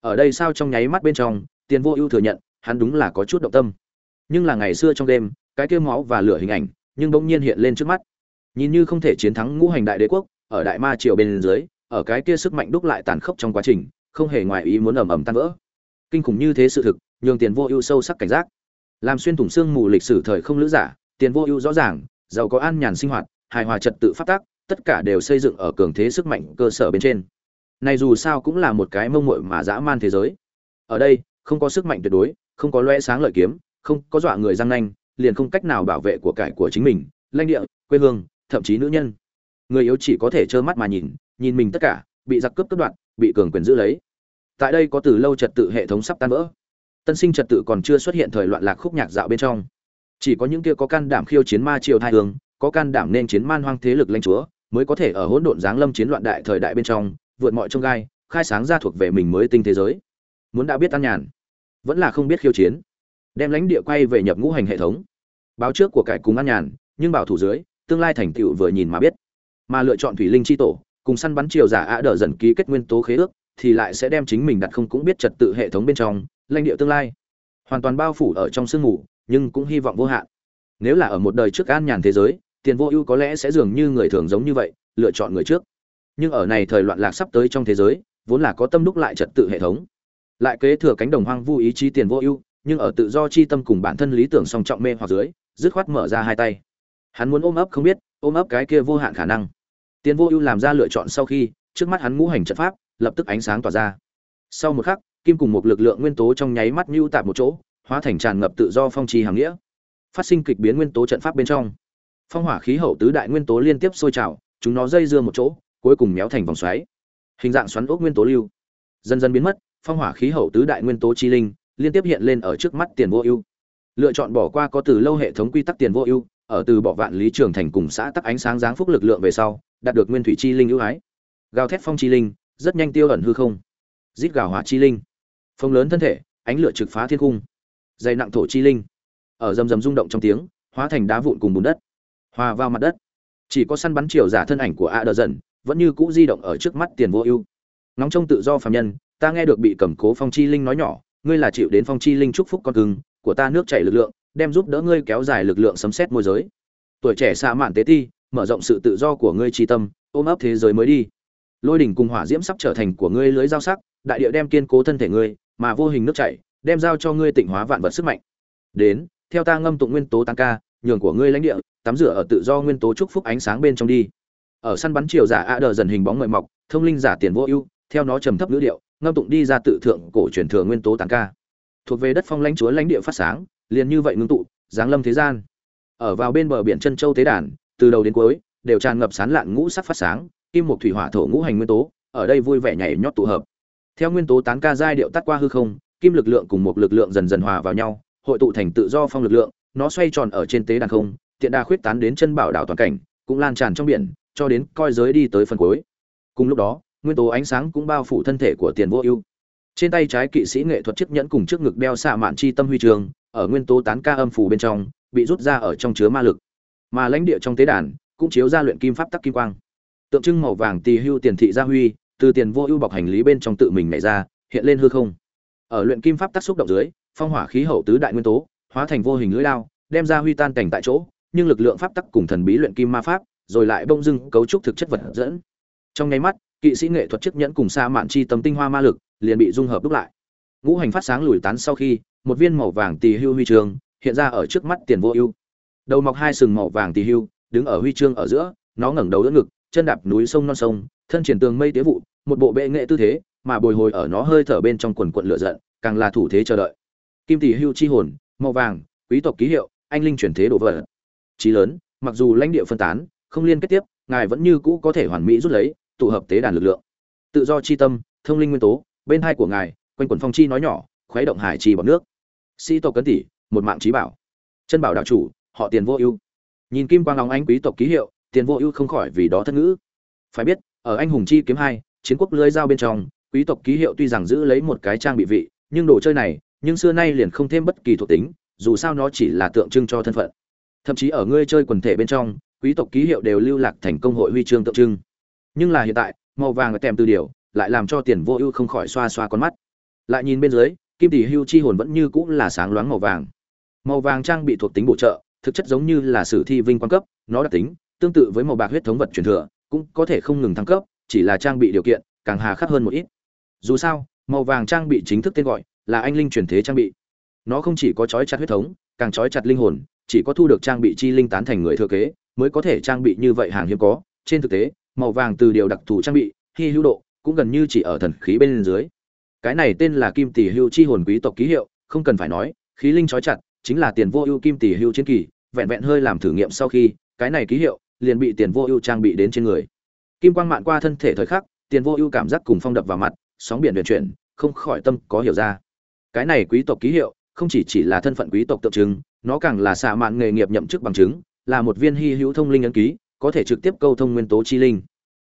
Ở đây sao trong nháy mắt bên trong, tiền vô ưu thừa nhận, hắn đúng là có chút động tâm nhưng là ngày xưa trong đêm, cái kêu máu và lửa hình ảnh, nhưng bỗng nhiên hiện lên trước mắt. Nhìn như không thể chiến thắng ngũ hành đại đế quốc, ở đại ma triều bên dưới, ở cái kia sức mạnh đúc lại tàn khốc trong quá trình, không hề ngoài ý muốn ầm ầm tan vỡ. Kinh khủng như thế sự thực, nhường tiền vô ưu sâu sắc cảnh giác. Làm xuyên thủng xương mù lịch sử thời không lữ giả, tiền vô ưu rõ ràng, giàu có an nhàn sinh hoạt, hài hòa trật tự phát tác tất cả đều xây dựng ở cường thế sức mạnh cơ sở bên trên. Này dù sao cũng là một cái mông muội mà dã man thế giới. Ở đây, không có sức mạnh tuyệt đối, không có loe sáng lợi kiếm không có dọa người răng nanh, liền không cách nào bảo vệ của cải của chính mình, lãnh địa, quê hương, thậm chí nữ nhân. Người yếu chỉ có thể trơ mắt mà nhìn nhìn mình tất cả, bị giặc cướp cướp đoạt, bị cường quyền giữ lấy. Tại đây có từ lâu trật tự hệ thống sắp tan vỡ. Tân sinh trật tự còn chưa xuất hiện thời loạn lạc khúc nhạc dạo bên trong. Chỉ có những kia có can đảm khiêu chiến ma triều thai hướng có can đảm nên chiến man hoang thế lực lãnh chúa, mới có thể ở hỗn độn giáng lâm chiến loạn đại thời đại bên trong, vượt mọi trông gai, khai sáng ra thuộc về mình mới tinh thế giới. Muốn đã biết an nhàn, vẫn là không biết khiêu chiến đem lãnh địa quay về nhập ngũ hành hệ thống. Báo trước của cải cùng an nhàn, nhưng bảo thủ dưới, tương lai thành tựu vừa nhìn mà biết. Mà lựa chọn thủy linh chi tổ, cùng săn bắn triều giả ạ đỡ dần ký kết nguyên tố khế ước, thì lại sẽ đem chính mình đặt không cũng biết trật tự hệ thống bên trong, lãnh địa tương lai. Hoàn toàn bao phủ ở trong sương mù, nhưng cũng hy vọng vô hạn. Nếu là ở một đời trước an nhàn thế giới, tiền vô ưu có lẽ sẽ dường như người thường giống như vậy, lựa chọn người trước. Nhưng ở này thời loạn lạc sắp tới trong thế giới, vốn là có tâm đúc lại trật tự hệ thống. Lại kế thừa cánh đồng hoang vu ý chí tiền vô ưu nhưng ở tự do chi tâm cùng bản thân lý tưởng song trọng mê hoặc dưới, dứt khoát mở ra hai tay. Hắn muốn ôm ấp không biết, ôm ấp cái kia vô hạn khả năng. Tiên vô ưu làm ra lựa chọn sau khi, trước mắt hắn ngũ hành trận pháp, lập tức ánh sáng tỏa ra. Sau một khắc, kim cùng một lực lượng nguyên tố trong nháy mắt nhu tạp một chỗ, hóa thành tràn ngập tự do phong trì hàng nghĩa. Phát sinh kịch biến nguyên tố trận pháp bên trong. Phong hỏa khí hậu tứ đại nguyên tố liên tiếp sôi trào, chúng nó dây dưa một chỗ, cuối cùng méo thành vòng xoáy. Hình dạng xoắn ốc nguyên tố lưu. Dần dần biến mất, phong hỏa khí hậu tứ đại nguyên tố chi linh liên tiếp hiện lên ở trước mắt tiền vô ưu. Lựa chọn bỏ qua có từ lâu hệ thống quy tắc tiền vô ưu, ở từ bỏ vạn lý trường thành cùng xã tắc ánh sáng giáng phúc lực lượng về sau, đạt được nguyên thủy chi linh ưu ái. Gào thét phong chi linh, rất nhanh tiêu ẩn hư không. Rít gào hỏa chi linh. Phong lớn thân thể, ánh lửa trực phá thiên cung. Dày nặng thổ chi linh. Ở rầm rầm rung động trong tiếng, hóa thành đá vụn cùng bùn đất. Hòa vào mặt đất. Chỉ có săn bắn chiều giả thân ảnh của a đờ dần, vẫn như cũ di động ở trước mắt tiền vô ưu. Ngóng trông tự do phàm nhân, ta nghe được bị cầm cố phong chi linh nói nhỏ ngươi là chịu đến phong chi linh chúc phúc con cưng, của ta nước chảy lực lượng, đem giúp đỡ ngươi kéo dài lực lượng sấm xét môi giới. Tuổi trẻ xa mạn tế ti, mở rộng sự tự do của ngươi tri tâm, ôm ấp thế giới mới đi. Lôi đỉnh cùng hỏa diễm sắp trở thành của ngươi lưới giao sắc, đại địa đem kiên cố thân thể ngươi, mà vô hình nước chảy, đem giao cho ngươi tịnh hóa vạn vật sức mạnh. Đến, theo ta ngâm tụng nguyên tố tăng ca, nhường của ngươi lãnh địa, tắm rửa ở tự do nguyên tố chúc phúc ánh sáng bên trong đi. Ở săn bắn chiều giả a đờ dần hình bóng ngợi mọc, thông linh giả tiền vô ưu, theo nó trầm thấp ngữ điệu ngâm tụng đi ra tự thượng cổ truyền thừa nguyên tố tán ca. Thuộc về đất phong lãnh chúa lãnh địa phát sáng, liền như vậy ngưng tụ, giáng lâm thế gian. Ở vào bên bờ biển chân châu tế đàn, từ đầu đến cuối, đều tràn ngập sán lạn ngũ sắc phát sáng, kim một thủy hỏa thổ ngũ hành nguyên tố, ở đây vui vẻ nhảy nhót tụ hợp. Theo nguyên tố tán ca giai điệu tắt qua hư không, kim lực lượng cùng một lực lượng dần dần hòa vào nhau, hội tụ thành tự do phong lực lượng, nó xoay tròn ở trên tế đàn không, tiện đa khuyết tán đến chân bảo đảo toàn cảnh, cũng lan tràn trong biển, cho đến coi giới đi tới phần cuối. Cùng lúc đó nguyên tố ánh sáng cũng bao phủ thân thể của tiền vô ưu. Trên tay trái kỵ sĩ nghệ thuật chiếc nhẫn cùng trước ngực đeo xạ mạn chi tâm huy trường, ở nguyên tố tán ca âm phủ bên trong, bị rút ra ở trong chứa ma lực. Mà lãnh địa trong tế đàn, cũng chiếu ra luyện kim pháp tắc kim quang. Tượng trưng màu vàng tỳ hưu tiền thị gia huy, từ tiền vô ưu bọc hành lý bên trong tự mình nhảy ra, hiện lên hư không. Ở luyện kim pháp tác xúc động dưới, phong hỏa khí hậu tứ đại nguyên tố, hóa thành vô hình lưỡi lao đem ra huy tan cảnh tại chỗ, nhưng lực lượng pháp tắc cùng thần bí luyện kim ma pháp, rồi lại bông dưng cấu trúc thực chất vật dẫn. Trong nháy mắt kỵ sĩ nghệ thuật chiếc nhẫn cùng sa mạn chi tấm tinh hoa ma lực liền bị dung hợp đúc lại. Ngũ hành phát sáng lùi tán sau khi, một viên màu vàng tỳ hưu huy chương hiện ra ở trước mắt tiền vô ưu. Đầu mọc hai sừng màu vàng tỳ hưu, đứng ở huy chương ở giữa, nó ngẩng đầu đỡ ngực, chân đạp núi sông non sông, thân triển tường mây tía vụ, một bộ bệ nghệ tư thế, mà bồi hồi ở nó hơi thở bên trong quần quận lửa giận, càng là thủ thế chờ đợi. Kim tỷ hưu chi hồn, màu vàng, quý tộc ký hiệu, anh linh chuyển thế đồ vỡ. Trí lớn, mặc dù lãnh địa phân tán, không liên kết tiếp, ngài vẫn như cũ có thể hoàn mỹ rút lấy tụ hợp tế đàn lực lượng. Tự do chi tâm, thông linh nguyên tố, bên hai của ngài, quanh quần phong chi nói nhỏ, khuấy động hải trì bọc nước. Sĩ tộc cấn tỷ, một mạng trí bảo. Chân bảo đạo chủ, họ tiền vô ưu. Nhìn kim quang long anh quý tộc ký hiệu, tiền vô ưu không khỏi vì đó thân ngữ. Phải biết, ở anh hùng chi kiếm hai, chiến quốc lưới giao bên trong, quý tộc ký hiệu tuy rằng giữ lấy một cái trang bị vị, nhưng đồ chơi này, nhưng xưa nay liền không thêm bất kỳ thuộc tính, dù sao nó chỉ là tượng trưng cho thân phận. Thậm chí ở ngươi chơi quần thể bên trong, quý tộc ký hiệu đều lưu lạc thành công hội huy chương tượng trưng nhưng là hiện tại, màu vàng tèm từ điều, lại làm cho tiền vô ưu không khỏi xoa xoa con mắt. Lại nhìn bên dưới, kim tỷ hưu chi hồn vẫn như cũng là sáng loáng màu vàng. Màu vàng trang bị thuộc tính bổ trợ, thực chất giống như là sử thi vinh quan cấp, nó đặc tính, tương tự với màu bạc huyết thống vật truyền thừa, cũng có thể không ngừng thăng cấp, chỉ là trang bị điều kiện, càng hà khắc hơn một ít. Dù sao, màu vàng trang bị chính thức tên gọi là anh linh truyền thế trang bị. Nó không chỉ có trói chặt huyết thống, càng trói chặt linh hồn, chỉ có thu được trang bị chi linh tán thành người thừa kế, mới có thể trang bị như vậy hàng hiếm có. Trên thực tế màu vàng từ điều đặc thù trang bị hy hữu độ, cũng gần như chỉ ở thần khí bên dưới. Cái này tên là kim tỷ hưu chi hồn quý tộc ký hiệu, không cần phải nói, khí linh trói chặt, chính là tiền vô ưu kim tỷ hưu chiến kỳ, vẹn vẹn hơi làm thử nghiệm sau khi, cái này ký hiệu liền bị tiền vô ưu trang bị đến trên người. Kim quang mạn qua thân thể thời khắc, tiền vô ưu cảm giác cùng phong đập vào mặt, sóng biển huyền chuyển, không khỏi tâm có hiểu ra. Cái này quý tộc ký hiệu, không chỉ chỉ là thân phận quý tộc tượng trưng, nó càng là xạ mạn nghề nghiệp nhậm chức bằng chứng, là một viên hy hữu thông linh ấn ký có thể trực tiếp câu thông nguyên tố chi linh.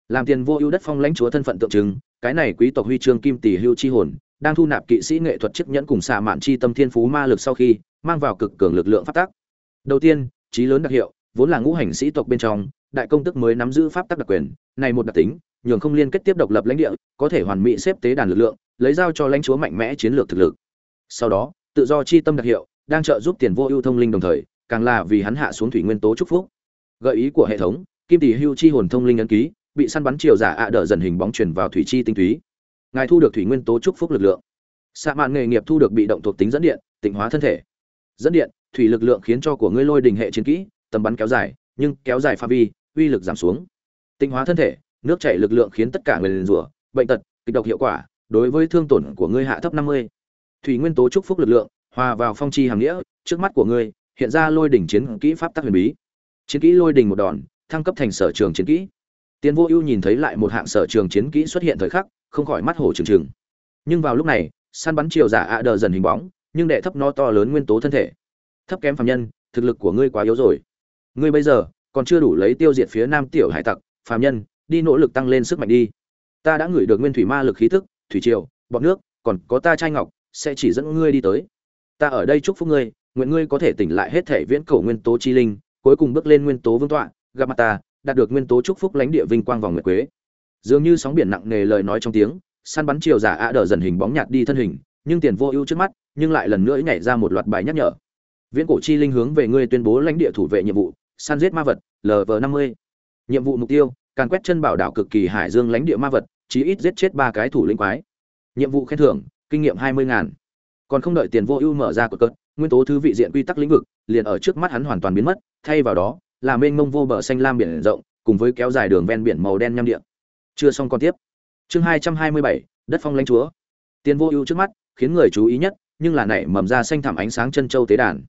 Làm tiền vô ưu đất phong lãnh chúa thân phận tượng trưng, cái này quý tộc huy chương kim tỷ hưu chi hồn, đang thu nạp kỵ sĩ nghệ thuật chức nhẫn cùng xạ mạn chi tâm thiên phú ma lực sau khi, mang vào cực cường lực lượng pháp tắc. Đầu tiên, trí lớn đặc hiệu, vốn là ngũ hành sĩ tộc bên trong, đại công tức mới nắm giữ pháp tắc đặc quyền, này một đặc tính, nhường không liên kết tiếp độc lập lãnh địa, có thể hoàn mỹ xếp tế đàn lực lượng, lấy giao cho lãnh chúa mạnh mẽ chiến lược thực lực. Sau đó, tự do chi tâm đặc hiệu, đang trợ giúp tiền vô ưu thông linh đồng thời, càng là vì hắn hạ xuống thủy nguyên tố chúc phúc gợi ý của hệ thống, kim tỷ hưu chi hồn thông linh ấn ký, bị săn bắn chiều giả ạ à đỡ dần hình bóng chuyển vào thủy chi tinh túy. Ngài thu được thủy nguyên tố trúc phúc lực lượng. Xạ mạn nghề nghiệp thu được bị động thuộc tính dẫn điện, tịnh hóa thân thể. Dẫn điện, thủy lực lượng khiến cho của ngươi lôi đình hệ chiến kỹ, tầm bắn kéo dài, nhưng kéo dài pha vi, uy lực giảm xuống. Tịnh hóa thân thể, nước chảy lực lượng khiến tất cả người liền rủa, bệnh tật, kịch độc hiệu quả, đối với thương tổn của ngươi hạ thấp năm mươi. Thủy nguyên tố trúc phúc lực lượng, hòa vào phong chi hàm nghĩa, trước mắt của ngươi, hiện ra lôi đỉnh chiến kỹ pháp tắc huyền bí chiến kỹ lôi đình một đòn thăng cấp thành sở trường chiến kỹ tiến Vô Ưu nhìn thấy lại một hạng sở trường chiến kỹ xuất hiện thời khắc, không khỏi mắt hổ trừng trừng. Nhưng vào lúc này, săn bắn chiều giả ạ đờ dần hình bóng, nhưng đệ thấp nó to lớn nguyên tố thân thể. Thấp kém phàm nhân, thực lực của ngươi quá yếu rồi. Ngươi bây giờ còn chưa đủ lấy tiêu diệt phía Nam tiểu hải tặc, phàm nhân, đi nỗ lực tăng lên sức mạnh đi. Ta đã ngửi được nguyên thủy ma lực khí tức, thủy triều, bọt nước, còn có ta trai ngọc, sẽ chỉ dẫn ngươi đi tới. Ta ở đây chúc phúc ngươi, nguyện ngươi có thể tỉnh lại hết thể viễn cổ nguyên tố chi linh, cuối cùng bước lên nguyên tố vương tọa, gặp mặt ta, đạt được nguyên tố chúc phúc lãnh địa vinh quang vòng nguyệt quế. Dường như sóng biển nặng nề lời nói trong tiếng săn bắn chiều giả ạ đờ dần hình bóng nhạt đi thân hình nhưng tiền vô ưu trước mắt nhưng lại lần nữa nhảy ra một loạt bài nhắc nhở. Viễn cổ chi linh hướng về ngươi tuyên bố lãnh địa thủ vệ nhiệm vụ săn giết ma vật lv năm mươi. Nhiệm vụ mục tiêu càn quét chân bảo đảo cực kỳ hải dương lãnh địa ma vật chí ít giết chết ba cái thủ lĩnh quái. Nhiệm vụ khen thưởng kinh nghiệm hai mươi ngàn. Còn không đợi tiền vô ưu mở ra cột cất nguyên tố thứ vị diện quy tắc lĩnh vực liền ở trước mắt hắn hoàn toàn biến mất thay vào đó, là mênh mông vô bờ xanh lam biển rộng, cùng với kéo dài đường ven biển màu đen nham địa. Chưa xong còn tiếp. Chương hai trăm hai mươi bảy, đất phong lãnh chúa. Tiền vô ưu trước mắt, khiến người chú ý nhất, nhưng là nảy mầm ra xanh thẳm ánh sáng chân châu tế đàn.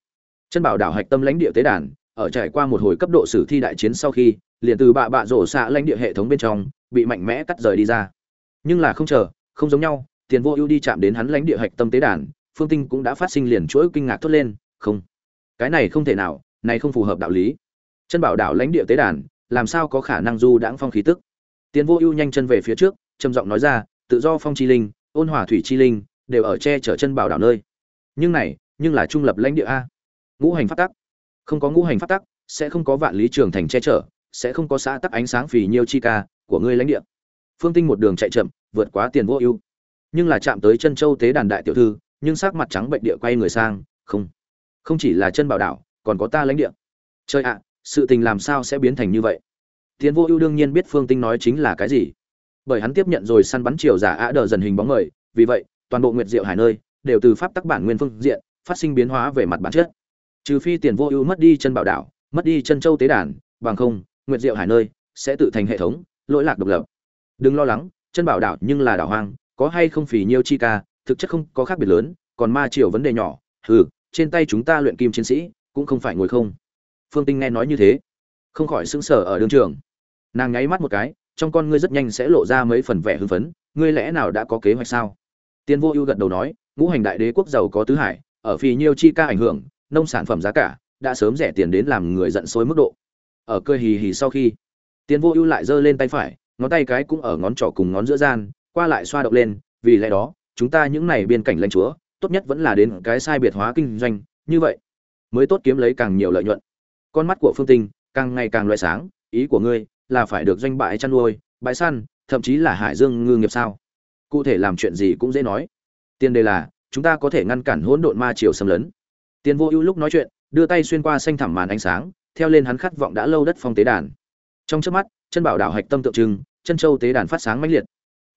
Chân bảo đảo hạch tâm lãnh địa tế đàn, ở trải qua một hồi cấp độ sử thi đại chiến sau khi, liền từ bạ bạ rổ xạ lãnh địa hệ thống bên trong, bị mạnh mẽ cắt rời đi ra. Nhưng là không chờ, không giống nhau tiền vô ưu đi chạm đến hắn lãnh địa hạch tâm tế đàn, phương tinh cũng đã phát sinh liền chuỗi kinh ngạc thốt lên, không, cái này không thể nào này không phù hợp đạo lý. Chân bảo đảo lãnh địa tế đàn, làm sao có khả năng du đãng phong khí tức? Tiến vô ưu nhanh chân về phía trước, trầm giọng nói ra, tự do phong chi linh, ôn hòa thủy chi linh, đều ở che chở chân bảo đảo nơi. Nhưng này, nhưng là trung lập lãnh địa a. Ngũ hành phát tắc. Không có ngũ hành phát tắc, sẽ không có vạn lý trường thành che chở, sẽ không có xã tắc ánh sáng phì nhiêu chi ca của ngươi lãnh địa. Phương tinh một đường chạy chậm, vượt quá tiền vô ưu. Nhưng là chạm tới chân châu tế đàn đại tiểu thư, nhưng sắc mặt trắng bệnh địa quay người sang, không. Không chỉ là chân bảo đảo còn có ta lãnh địa. Trời ạ, sự tình làm sao sẽ biến thành như vậy? Tiến vô ưu đương nhiên biết phương tinh nói chính là cái gì. Bởi hắn tiếp nhận rồi săn bắn chiều giả ạ đờ dần hình bóng người vì vậy, toàn bộ nguyệt diệu hải nơi đều từ pháp tắc bản nguyên phương diện phát sinh biến hóa về mặt bản chất. Trừ phi tiền vô ưu mất đi chân bảo đảo, mất đi chân châu tế đàn, bằng không, nguyệt diệu hải nơi sẽ tự thành hệ thống, lỗi lạc độc lập. Đừng lo lắng, chân bảo đảo nhưng là đảo hoang, có hay không phì nhiêu chi ca, thực chất không có khác biệt lớn, còn ma triều vấn đề nhỏ. Hừ, trên tay chúng ta luyện kim chiến sĩ cũng không phải ngồi không. Phương tinh nghe nói như thế, không khỏi sững sờ ở đương trường. Nàng nháy mắt một cái, trong con ngươi rất nhanh sẽ lộ ra mấy phần vẻ hưng phấn, ngươi lẽ nào đã có kế hoạch sao? Tiên vô ưu gật đầu nói, ngũ hành đại đế quốc giàu có tứ hải, ở phì nhiêu chi ca ảnh hưởng, nông sản phẩm giá cả đã sớm rẻ tiền đến làm người giận sôi mức độ. Ở cơ hì hì sau khi, tiên vô ưu lại giơ lên tay phải, ngón tay cái cũng ở ngón trỏ cùng ngón giữa gian, qua lại xoa động lên, vì lẽ đó, chúng ta những này biên cảnh lãnh chúa, tốt nhất vẫn là đến cái sai biệt hóa kinh doanh, như vậy mới tốt kiếm lấy càng nhiều lợi nhuận. Con mắt của phương tinh càng ngày càng loại sáng, ý của ngươi là phải được doanh bại chăn nuôi bãi săn, thậm chí là hải dương ngư nghiệp sao? Cụ thể làm chuyện gì cũng dễ nói. Tiền đề là, chúng ta có thể ngăn cản hỗn độn ma triều xâm lấn. Tiền vô ưu lúc nói chuyện, đưa tay xuyên qua xanh thẳm màn ánh sáng, theo lên hắn khát vọng đã lâu đất phong tế đàn. Trong trước mắt, chân bảo đảo hạch tâm tượng trưng, chân châu tế đàn phát sáng mãnh liệt.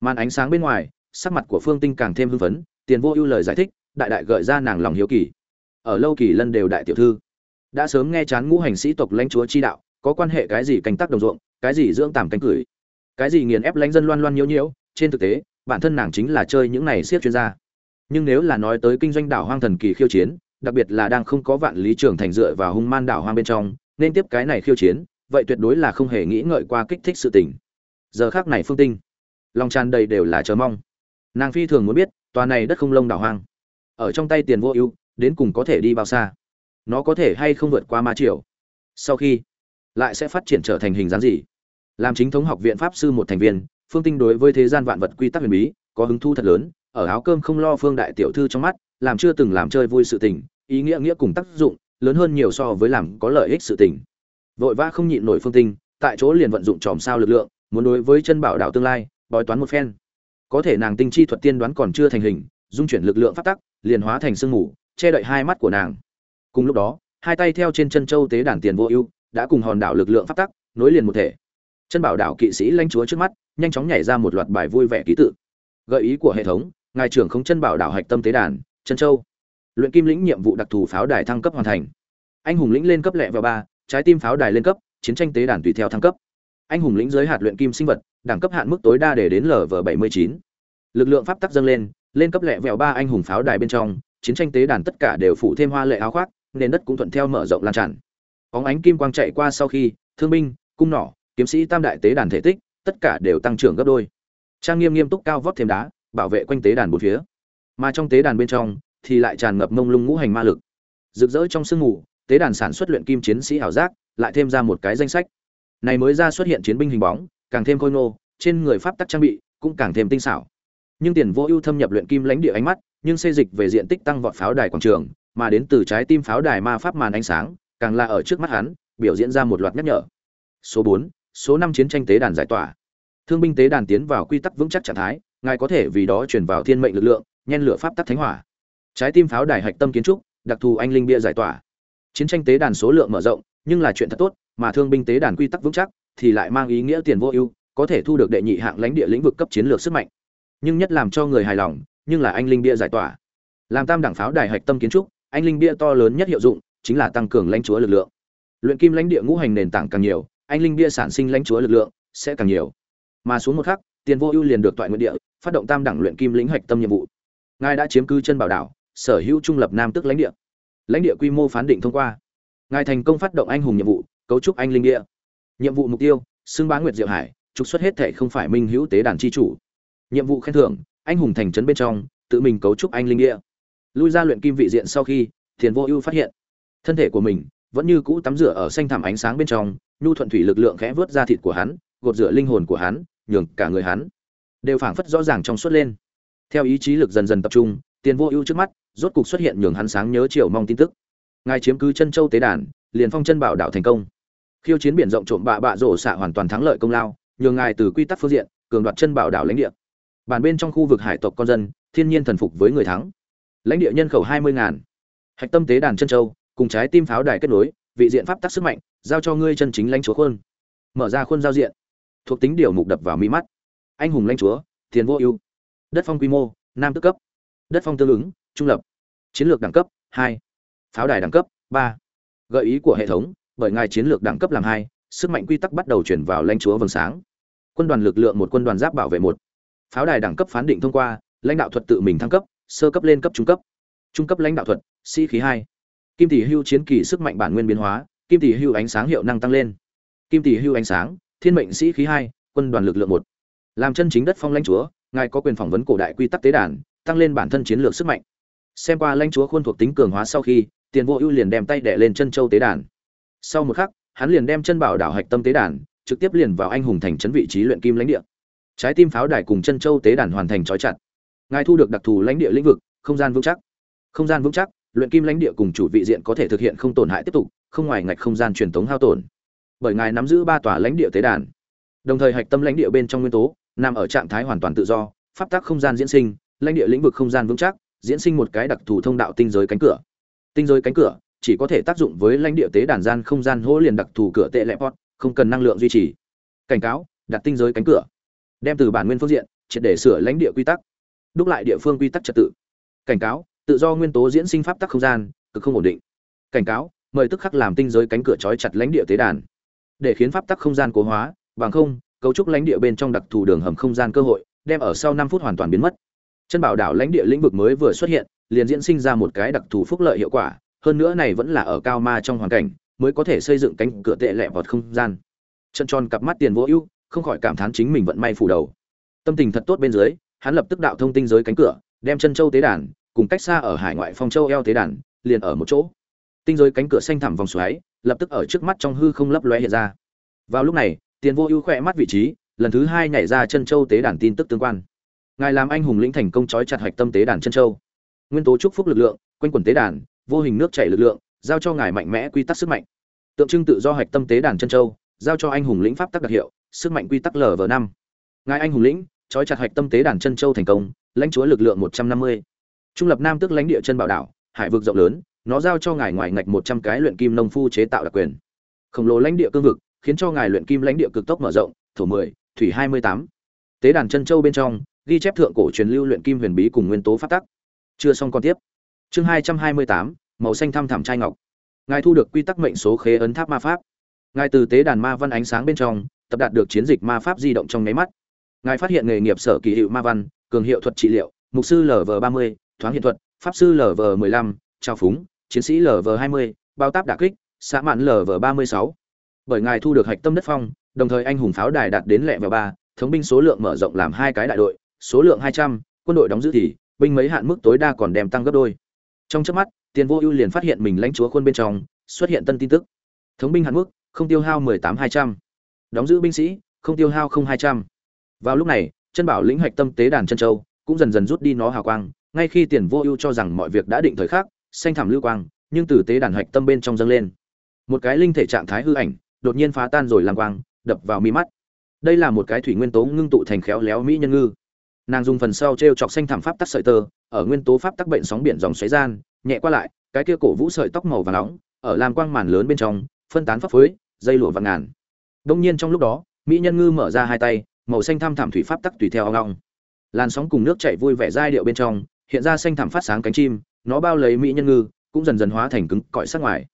Màn ánh sáng bên ngoài, sắc mặt của phương tinh càng thêm hưng phấn, tiền vô ưu lời giải thích, đại đại gợi ra nàng lòng hiếu kỳ ở lâu kỳ lân đều đại tiểu thư. Đã sớm nghe chán ngũ hành sĩ tộc lãnh chúa chi đạo, có quan hệ cái gì canh tác đồng ruộng, cái gì dưỡng tàm cánh cửi cái gì nghiền ép lãnh dân loan loan nhiễu nhiễu, trên thực tế, bản thân nàng chính là chơi những này siết chuyên gia. Nhưng nếu là nói tới kinh doanh đảo hoang thần kỳ khiêu chiến, đặc biệt là đang không có vạn lý trường thành dựa vào hung man đảo hoang bên trong, nên tiếp cái này khiêu chiến, vậy tuyệt đối là không hề nghĩ ngợi qua kích thích sự tình. Giờ khác này phương tinh, lòng tràn đầy đều là chờ mong. Nàng phi thường muốn biết, tòa này đất không lông đảo hoang, ở trong tay tiền vô ưu đến cùng có thể đi bao xa? Nó có thể hay không vượt qua ma triều? Sau khi, lại sẽ phát triển trở thành hình dáng gì? Làm chính thống học viện pháp sư một thành viên, phương tinh đối với thế gian vạn vật quy tắc huyền bí, có hứng thu thật lớn, ở áo cơm không lo phương đại tiểu thư trong mắt, làm chưa từng làm chơi vui sự tình, ý nghĩa nghĩa cùng tác dụng, lớn hơn nhiều so với làm có lợi ích sự tình. Vội vã không nhịn nổi phương tinh, tại chỗ liền vận dụng tròm sao lực lượng, muốn đối với chân bảo đạo tương lai, bói toán một phen. Có thể nàng tinh chi thuật tiên đoán còn chưa thành hình, dung chuyển lực lượng phát tắc, liền hóa thành sương mù che đậy hai mắt của nàng. Cùng lúc đó, hai tay theo trên chân châu tế đàn tiền vô ưu, đã cùng hòn đảo lực lượng phát tắc, nối liền một thể. Chân bảo đảo kỵ sĩ lanh chúa trước mắt, nhanh chóng nhảy ra một loạt bài vui vẻ ký tự. Gợi ý của hệ thống, ngài trưởng không chân bảo đảo hạch tâm tế đàn, chân châu. Luyện kim lĩnh nhiệm vụ đặc thù pháo đài thăng cấp hoàn thành. Anh hùng lĩnh lên cấp lẹ vào ba, trái tim pháo đài lên cấp, chiến tranh tế đàn tùy theo thăng cấp. Anh hùng lĩnh giới hạt luyện kim sinh vật, đẳng cấp hạn mức tối đa để đến lv bảy mươi chín. Lực lượng pháp tắc dâng lên lên cấp lẹ vẹo ba anh hùng pháo đài bên trong chiến tranh tế đàn tất cả đều phụ thêm hoa lệ áo khoác, nền đất cũng thuận theo mở rộng lan tràn. Óng ánh kim quang chạy qua sau khi, thương binh, cung nỏ, kiếm sĩ tam đại tế đàn thể tích, tất cả đều tăng trưởng gấp đôi. Trang nghiêm nghiêm túc cao vót thêm đá, bảo vệ quanh tế đàn bốn phía. Mà trong tế đàn bên trong, thì lại tràn ngập mông lung ngũ hành ma lực. Rực rỡ trong sương mù, tế đàn sản xuất luyện kim chiến sĩ ảo giác, lại thêm ra một cái danh sách. Này mới ra xuất hiện chiến binh hình bóng, càng thêm khôi nô trên người pháp tắc trang bị cũng càng thêm tinh xảo. Nhưng tiền vô ưu thâm nhập luyện kim lãnh địa ánh mắt nhưng xây dịch về diện tích tăng vọt pháo đài quảng trường, mà đến từ trái tim pháo đài ma pháp màn ánh sáng, càng là ở trước mắt hắn, biểu diễn ra một loạt nhắc nhở. Số bốn, số năm chiến tranh tế đàn giải tỏa. Thương binh tế đàn tiến vào quy tắc vững chắc trạng thái, ngài có thể vì đó chuyển vào thiên mệnh lực lượng, nhen lửa pháp tắc thánh hỏa. Trái tim pháo đài hạch tâm kiến trúc, đặc thù anh linh bia giải tỏa. Chiến tranh tế đàn số lượng mở rộng, nhưng là chuyện thật tốt, mà thương binh tế đàn quy tắc vững chắc, thì lại mang ý nghĩa tiền vô ưu, có thể thu được đệ nhị hạng lãnh địa lĩnh vực cấp chiến lược sức mạnh. Nhưng nhất làm cho người hài lòng nhưng là anh linh bia giải tỏa. Làm tam đẳng pháo đài hạch tâm kiến trúc, anh linh bia to lớn nhất hiệu dụng chính là tăng cường lãnh chúa lực lượng. Luyện kim lãnh địa ngũ hành nền tảng càng nhiều, anh linh bia sản sinh lãnh chúa lực lượng sẽ càng nhiều. Mà xuống một khắc, tiền vô ưu liền được toại nguyện địa, phát động tam đẳng luyện kim lĩnh hạch tâm nhiệm vụ. Ngài đã chiếm cư chân bảo đảo, sở hữu trung lập nam tức lãnh địa. Lãnh địa quy mô phán định thông qua. Ngài thành công phát động anh hùng nhiệm vụ, cấu trúc anh linh địa nhiệm vụ mục tiêu, xưng bá nguyệt diệu hải, trục xuất hết thể không phải minh hữu tế đàn chi chủ. Nhiệm vụ khen thưởng anh hùng thành trấn bên trong, tự mình cấu trúc anh linh địa. Lui ra luyện kim vị diện sau khi, thiền vô ưu phát hiện, thân thể của mình vẫn như cũ tắm rửa ở xanh thảm ánh sáng bên trong, nhu thuận thủy lực lượng khẽ vớt ra thịt của hắn, gột rửa linh hồn của hắn, nhường cả người hắn đều phảng phất rõ ràng trong suốt lên. Theo ý chí lực dần dần tập trung tiền vô ưu trước mắt rốt cục xuất hiện nhường hắn sáng nhớ chiều mong tin tức. Ngài chiếm cứ chân châu tế đàn, liền phong chân bảo đạo thành công. Khiêu chiến biển rộng trộm bạ bạ rổ xạ hoàn toàn thắng lợi công lao, nhường ngài từ quy tắc phương diện, cường đoạt chân bảo đảo lãnh địa bản bên trong khu vực hải tộc con dân, thiên nhiên thần phục với người thắng. Lãnh địa nhân khẩu hai mươi ngàn. Hạch tâm tế đàn chân châu, cùng trái tim pháo đài kết nối, vị diện pháp tắc sức mạnh, giao cho ngươi chân chính lãnh chúa khuôn. Mở ra khuôn giao diện. Thuộc tính điều mục đập vào mi mắt. Anh hùng lãnh chúa tiền vô ưu. Đất phong quy mô, nam tức cấp. Đất phong tương ứng, trung lập. Chiến lược đẳng cấp, hai. Pháo đài đẳng cấp, ba. Gợi ý của hệ thống, bởi ngài chiến lược đẳng cấp làm hai, sức mạnh quy tắc bắt đầu chuyển vào lãnh chúa vầng sáng. Quân đoàn lực lượng một quân đoàn giáp bảo vệ một pháo đài đẳng cấp phán định thông qua, lãnh đạo thuật tự mình thăng cấp, sơ cấp lên cấp trung cấp. Trung cấp lãnh đạo thuật, sĩ khí hai. Kim tỷ hưu chiến kỳ sức mạnh bản nguyên biến hóa, kim tỷ hưu ánh sáng hiệu năng tăng lên. Kim tỷ hưu ánh sáng, thiên mệnh sĩ khí hai, quân đoàn lực lượng một. Làm chân chính đất phong lãnh chúa, ngài có quyền phỏng vấn cổ đại quy tắc tế đàn, tăng lên bản thân chiến lược sức mạnh. Xem qua lãnh chúa khuôn thuộc tính cường hóa sau khi, tiền vô ưu liền đem tay đẻ lên chân châu tế đàn. Sau một khắc, hắn liền đem chân bảo đảo hạch tâm tế đàn, trực tiếp liền vào anh hùng thành trấn vị trí luyện kim lãnh địa trái tim pháo đài cùng chân châu tế đàn hoàn thành trói chặt. Ngài thu được đặc thù lãnh địa lĩnh vực, không gian vững chắc. Không gian vững chắc, luyện kim lãnh địa cùng chủ vị diện có thể thực hiện không tổn hại tiếp tục, không ngoài ngạch không gian truyền thống hao tổn. Bởi ngài nắm giữ ba tòa lãnh địa tế đàn. Đồng thời hạch tâm lãnh địa bên trong nguyên tố, nằm ở trạng thái hoàn toàn tự do, pháp tắc không gian diễn sinh, lãnh địa lĩnh vực không gian vững chắc, diễn sinh một cái đặc thù thông đạo tinh giới cánh cửa. Tinh giới cánh cửa chỉ có thể tác dụng với lãnh địa tế đàn gian không gian hỗ liền đặc thù cửa tệ lẹp pot, không cần năng lượng duy trì. Cảnh cáo, đặt tinh giới cánh cửa đem từ bản nguyên phương diện, triệt để sửa lãnh địa quy tắc, đúc lại địa phương quy tắc trật tự. Cảnh cáo, tự do nguyên tố diễn sinh pháp tắc không gian, cực không ổn định. Cảnh cáo, mời tức khắc làm tinh giới cánh cửa trói chặt lãnh địa tế đàn. Để khiến pháp tắc không gian cố hóa, bằng không, cấu trúc lãnh địa bên trong đặc thù đường hầm không gian cơ hội, đem ở sau năm phút hoàn toàn biến mất. Chân bảo đảo lãnh địa lĩnh vực mới vừa xuất hiện, liền diễn sinh ra một cái đặc thù phúc lợi hiệu quả, hơn nữa này vẫn là ở cao ma trong hoàn cảnh, mới có thể xây dựng cánh cửa tệ lẹ vọt không gian. Chân tròn cặp mắt tiền vô ưu không khỏi cảm thán chính mình vận may phủ đầu. Tâm tình thật tốt bên dưới, hắn lập tức đạo thông tinh giới cánh cửa, đem chân châu tế đàn, cùng cách xa ở hải ngoại phong châu eo tế đàn, liền ở một chỗ. Tinh giới cánh cửa xanh thẳm vòng xoáy, lập tức ở trước mắt trong hư không lấp lóe hiện ra. Vào lúc này, tiền vô ưu khỏe mắt vị trí, lần thứ hai nhảy ra chân châu tế đàn tin tức tương quan. Ngài làm anh hùng lĩnh thành công trói chặt hạch tâm tế đàn chân châu. Nguyên tố chúc phúc lực lượng, quanh quần tế đàn, vô hình nước chảy lực lượng, giao cho ngài mạnh mẽ quy tắc sức mạnh. Tượng trưng tự do hạch tâm tế đàn chân châu, giao cho anh hùng lĩnh pháp tắc đặc hiệu sức mạnh quy tắc lv năm. Ngài anh hùng lĩnh, trói chặt hạch tâm tế đàn chân châu thành công, lãnh chúa lực lượng một trăm năm mươi. Trung lập nam tức lãnh địa chân bảo đảo, hải vực rộng lớn, nó giao cho ngài ngoài ngạch một trăm cái luyện kim nông phu chế tạo đặc quyền. Khổng lồ lãnh địa cương vực, khiến cho ngài luyện kim lãnh địa cực tốc mở rộng, thổ mười, thủy hai mươi tám. Tế đàn chân châu bên trong, ghi chép thượng cổ truyền lưu luyện kim huyền bí cùng nguyên tố phát tắc. Chưa xong còn tiếp. Chương hai trăm hai mươi tám, màu xanh thăm thẳm trai ngọc. Ngài thu được quy tắc mệnh số khế ấn tháp ma pháp. Ngài từ tế đàn ma văn ánh sáng bên trong tập đạt được chiến dịch ma pháp di động trong nháy mắt. Ngài phát hiện nghề nghiệp sở kỳ hiệu ma văn, cường hiệu thuật trị liệu, mục sư lv ba mươi, thoáng hiện thuật, pháp sư lv mười lăm, trao phúng, chiến sĩ lv hai mươi, bao táp đả kích, xã mạn lv ba mươi sáu. Bởi ngài thu được hạch tâm đất phong, đồng thời anh hùng pháo đài đạt đến lẹ vào ba, thống binh số lượng mở rộng làm hai cái đại đội, số lượng hai trăm, quân đội đóng giữ thì, binh mấy hạn mức tối đa còn đem tăng gấp đôi. Trong chớp mắt, tiền vô ưu liền phát hiện mình lãnh chúa quân bên trong, xuất hiện tân tin tức. Thống binh hạn mức, không tiêu hao mười tám hai trăm đóng giữ binh sĩ, không tiêu hao không hai trăm. Vào lúc này, chân bảo lĩnh hạch tâm tế đàn chân châu cũng dần dần rút đi nó hào quang, ngay khi tiền vô ưu cho rằng mọi việc đã định thời khắc, xanh thảm lưu quang, nhưng từ tế đàn hạch tâm bên trong dâng lên. Một cái linh thể trạng thái hư ảnh đột nhiên phá tan rồi làm quang, đập vào mi mắt. Đây là một cái thủy nguyên tố ngưng tụ thành khéo léo mỹ nhân ngư. Nàng dùng phần sau t r e o chọc xanh thảm pháp tắc sợi tơ, ở nguyên tố pháp tắc bệnh sóng biển dòng xoáy gian, nhẹ qua lại, cái kia cổ vũ sợi tóc màu và nóng, ở làm quang màn lớn bên trong, phân tán pháp phối dây lụa và ngàn đông nhiên trong lúc đó, mỹ nhân ngư mở ra hai tay, màu xanh thăm thẳm thủy pháp tắc tùy theo long làn sóng cùng nước chảy vui vẻ giai điệu bên trong, hiện ra xanh thẳm phát sáng cánh chim, nó bao lấy mỹ nhân ngư, cũng dần dần hóa thành cứng cõi sắc ngoài.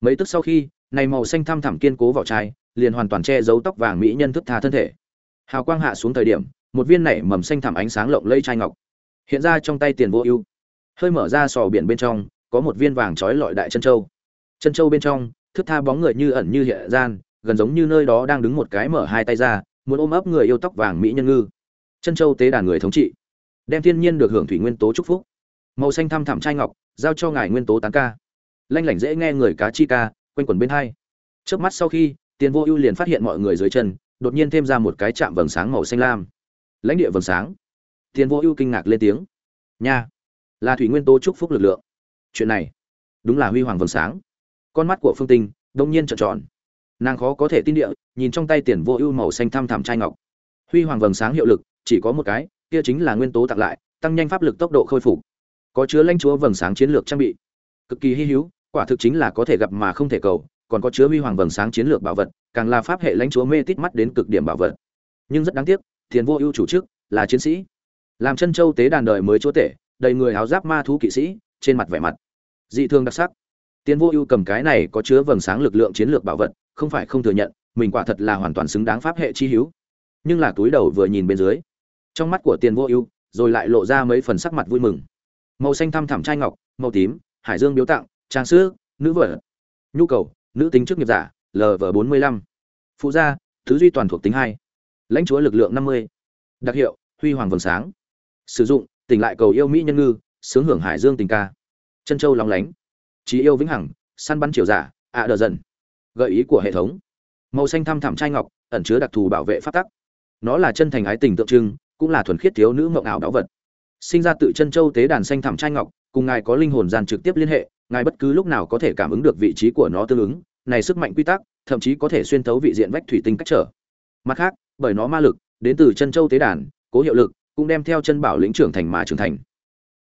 Mấy tức sau khi, này màu xanh thăm thẳm kiên cố vào chai, liền hoàn toàn che giấu tóc vàng mỹ nhân thức tha thân thể. Hào quang hạ xuống thời điểm, một viên nảy mầm xanh thẳm ánh sáng lộng lẫy chai ngọc, hiện ra trong tay tiền vô ưu. Hơi mở ra sò biển bên trong, có một viên vàng trói lọi đại chân châu. Chân châu bên trong, thức tha bóng người như ẩn như hiện gian gần giống như nơi đó đang đứng một cái mở hai tay ra, muốn ôm ấp người yêu tóc vàng mỹ nhân ngư. Chân châu tế đàn người thống trị. Đem thiên nhiên được hưởng thủy nguyên tố chúc phúc. Màu xanh thăm thẳm trai ngọc, giao cho ngài nguyên tố tán ca. Lanh lảnh dễ nghe người cá chi ca, quanh quẩn bên hai. Trước mắt sau khi, tiền vô ưu liền phát hiện mọi người dưới chân, đột nhiên thêm ra một cái chạm vầng sáng màu xanh lam. Lãnh địa vầng sáng. Tiền vô ưu kinh ngạc lên tiếng. Nha, là thủy nguyên tố chúc phúc lực lượng. Chuyện này, đúng là huy hoàng vầng sáng. Con mắt của phương tinh, đông nhiên trợn tròn nàng khó có thể tin địa, nhìn trong tay tiền vô ưu màu xanh thăm thẳm trai ngọc. Huy hoàng vầng sáng hiệu lực, chỉ có một cái, kia chính là nguyên tố tặng lại, tăng nhanh pháp lực tốc độ khôi phục. Có chứa lãnh chúa vầng sáng chiến lược trang bị. Cực kỳ hy hữu, quả thực chính là có thể gặp mà không thể cầu, còn có chứa huy hoàng vầng sáng chiến lược bảo vật, càng là pháp hệ lãnh chúa mê tít mắt đến cực điểm bảo vật. Nhưng rất đáng tiếc thiền vô ưu chủ chức là chiến sĩ. Làm chân châu tế đàn đời mới chúa tể, đầy người áo giáp ma thú kỵ sĩ, trên mặt vẻ mặt dị thường đặc sắc. Tiến vô ưu cầm cái này có chứa vầng sáng lực lượng chiến lược bảo vật không phải không thừa nhận, mình quả thật là hoàn toàn xứng đáng pháp hệ chi hữu. Nhưng là túi đầu vừa nhìn bên dưới, trong mắt của tiền vô ưu, rồi lại lộ ra mấy phần sắc mặt vui mừng. Màu xanh thăm thẳm trai ngọc, màu tím, hải dương biếu tặng, trang sứ nữ vợ. Nhu cầu, nữ tính chức nghiệp giả lv bốn mươi lăm. Phụ gia, thứ duy toàn thuộc tính hai. Lãnh chúa lực lượng năm mươi. Đặc hiệu, huy hoàng vầng sáng. Sử dụng, tỉnh lại cầu yêu mỹ nhân ngư, sướng hưởng hải dương tình ca. Chân châu lóng lánh. Trí yêu vĩnh hằng, săn bắn triều giả, ạ đờ dần gợi ý của hệ thống. Màu xanh thăm thẳm trai ngọc, ẩn chứa đặc thù bảo vệ phát tắc. Nó là chân thành ái tình tượng trưng, cũng là thuần khiết thiếu nữ mộng ảo đáo vật. Sinh ra tự chân châu tế đàn xanh thẳm trai ngọc, cùng ngài có linh hồn gian trực tiếp liên hệ, ngài bất cứ lúc nào có thể cảm ứng được vị trí của nó tương ứng, này sức mạnh quy tắc, thậm chí có thể xuyên thấu vị diện vách thủy tinh cách trở. Mặt khác, bởi nó ma lực, đến từ chân châu tế đàn, cố hiệu lực, cũng đem theo chân bảo lĩnh trưởng thành mà trưởng thành.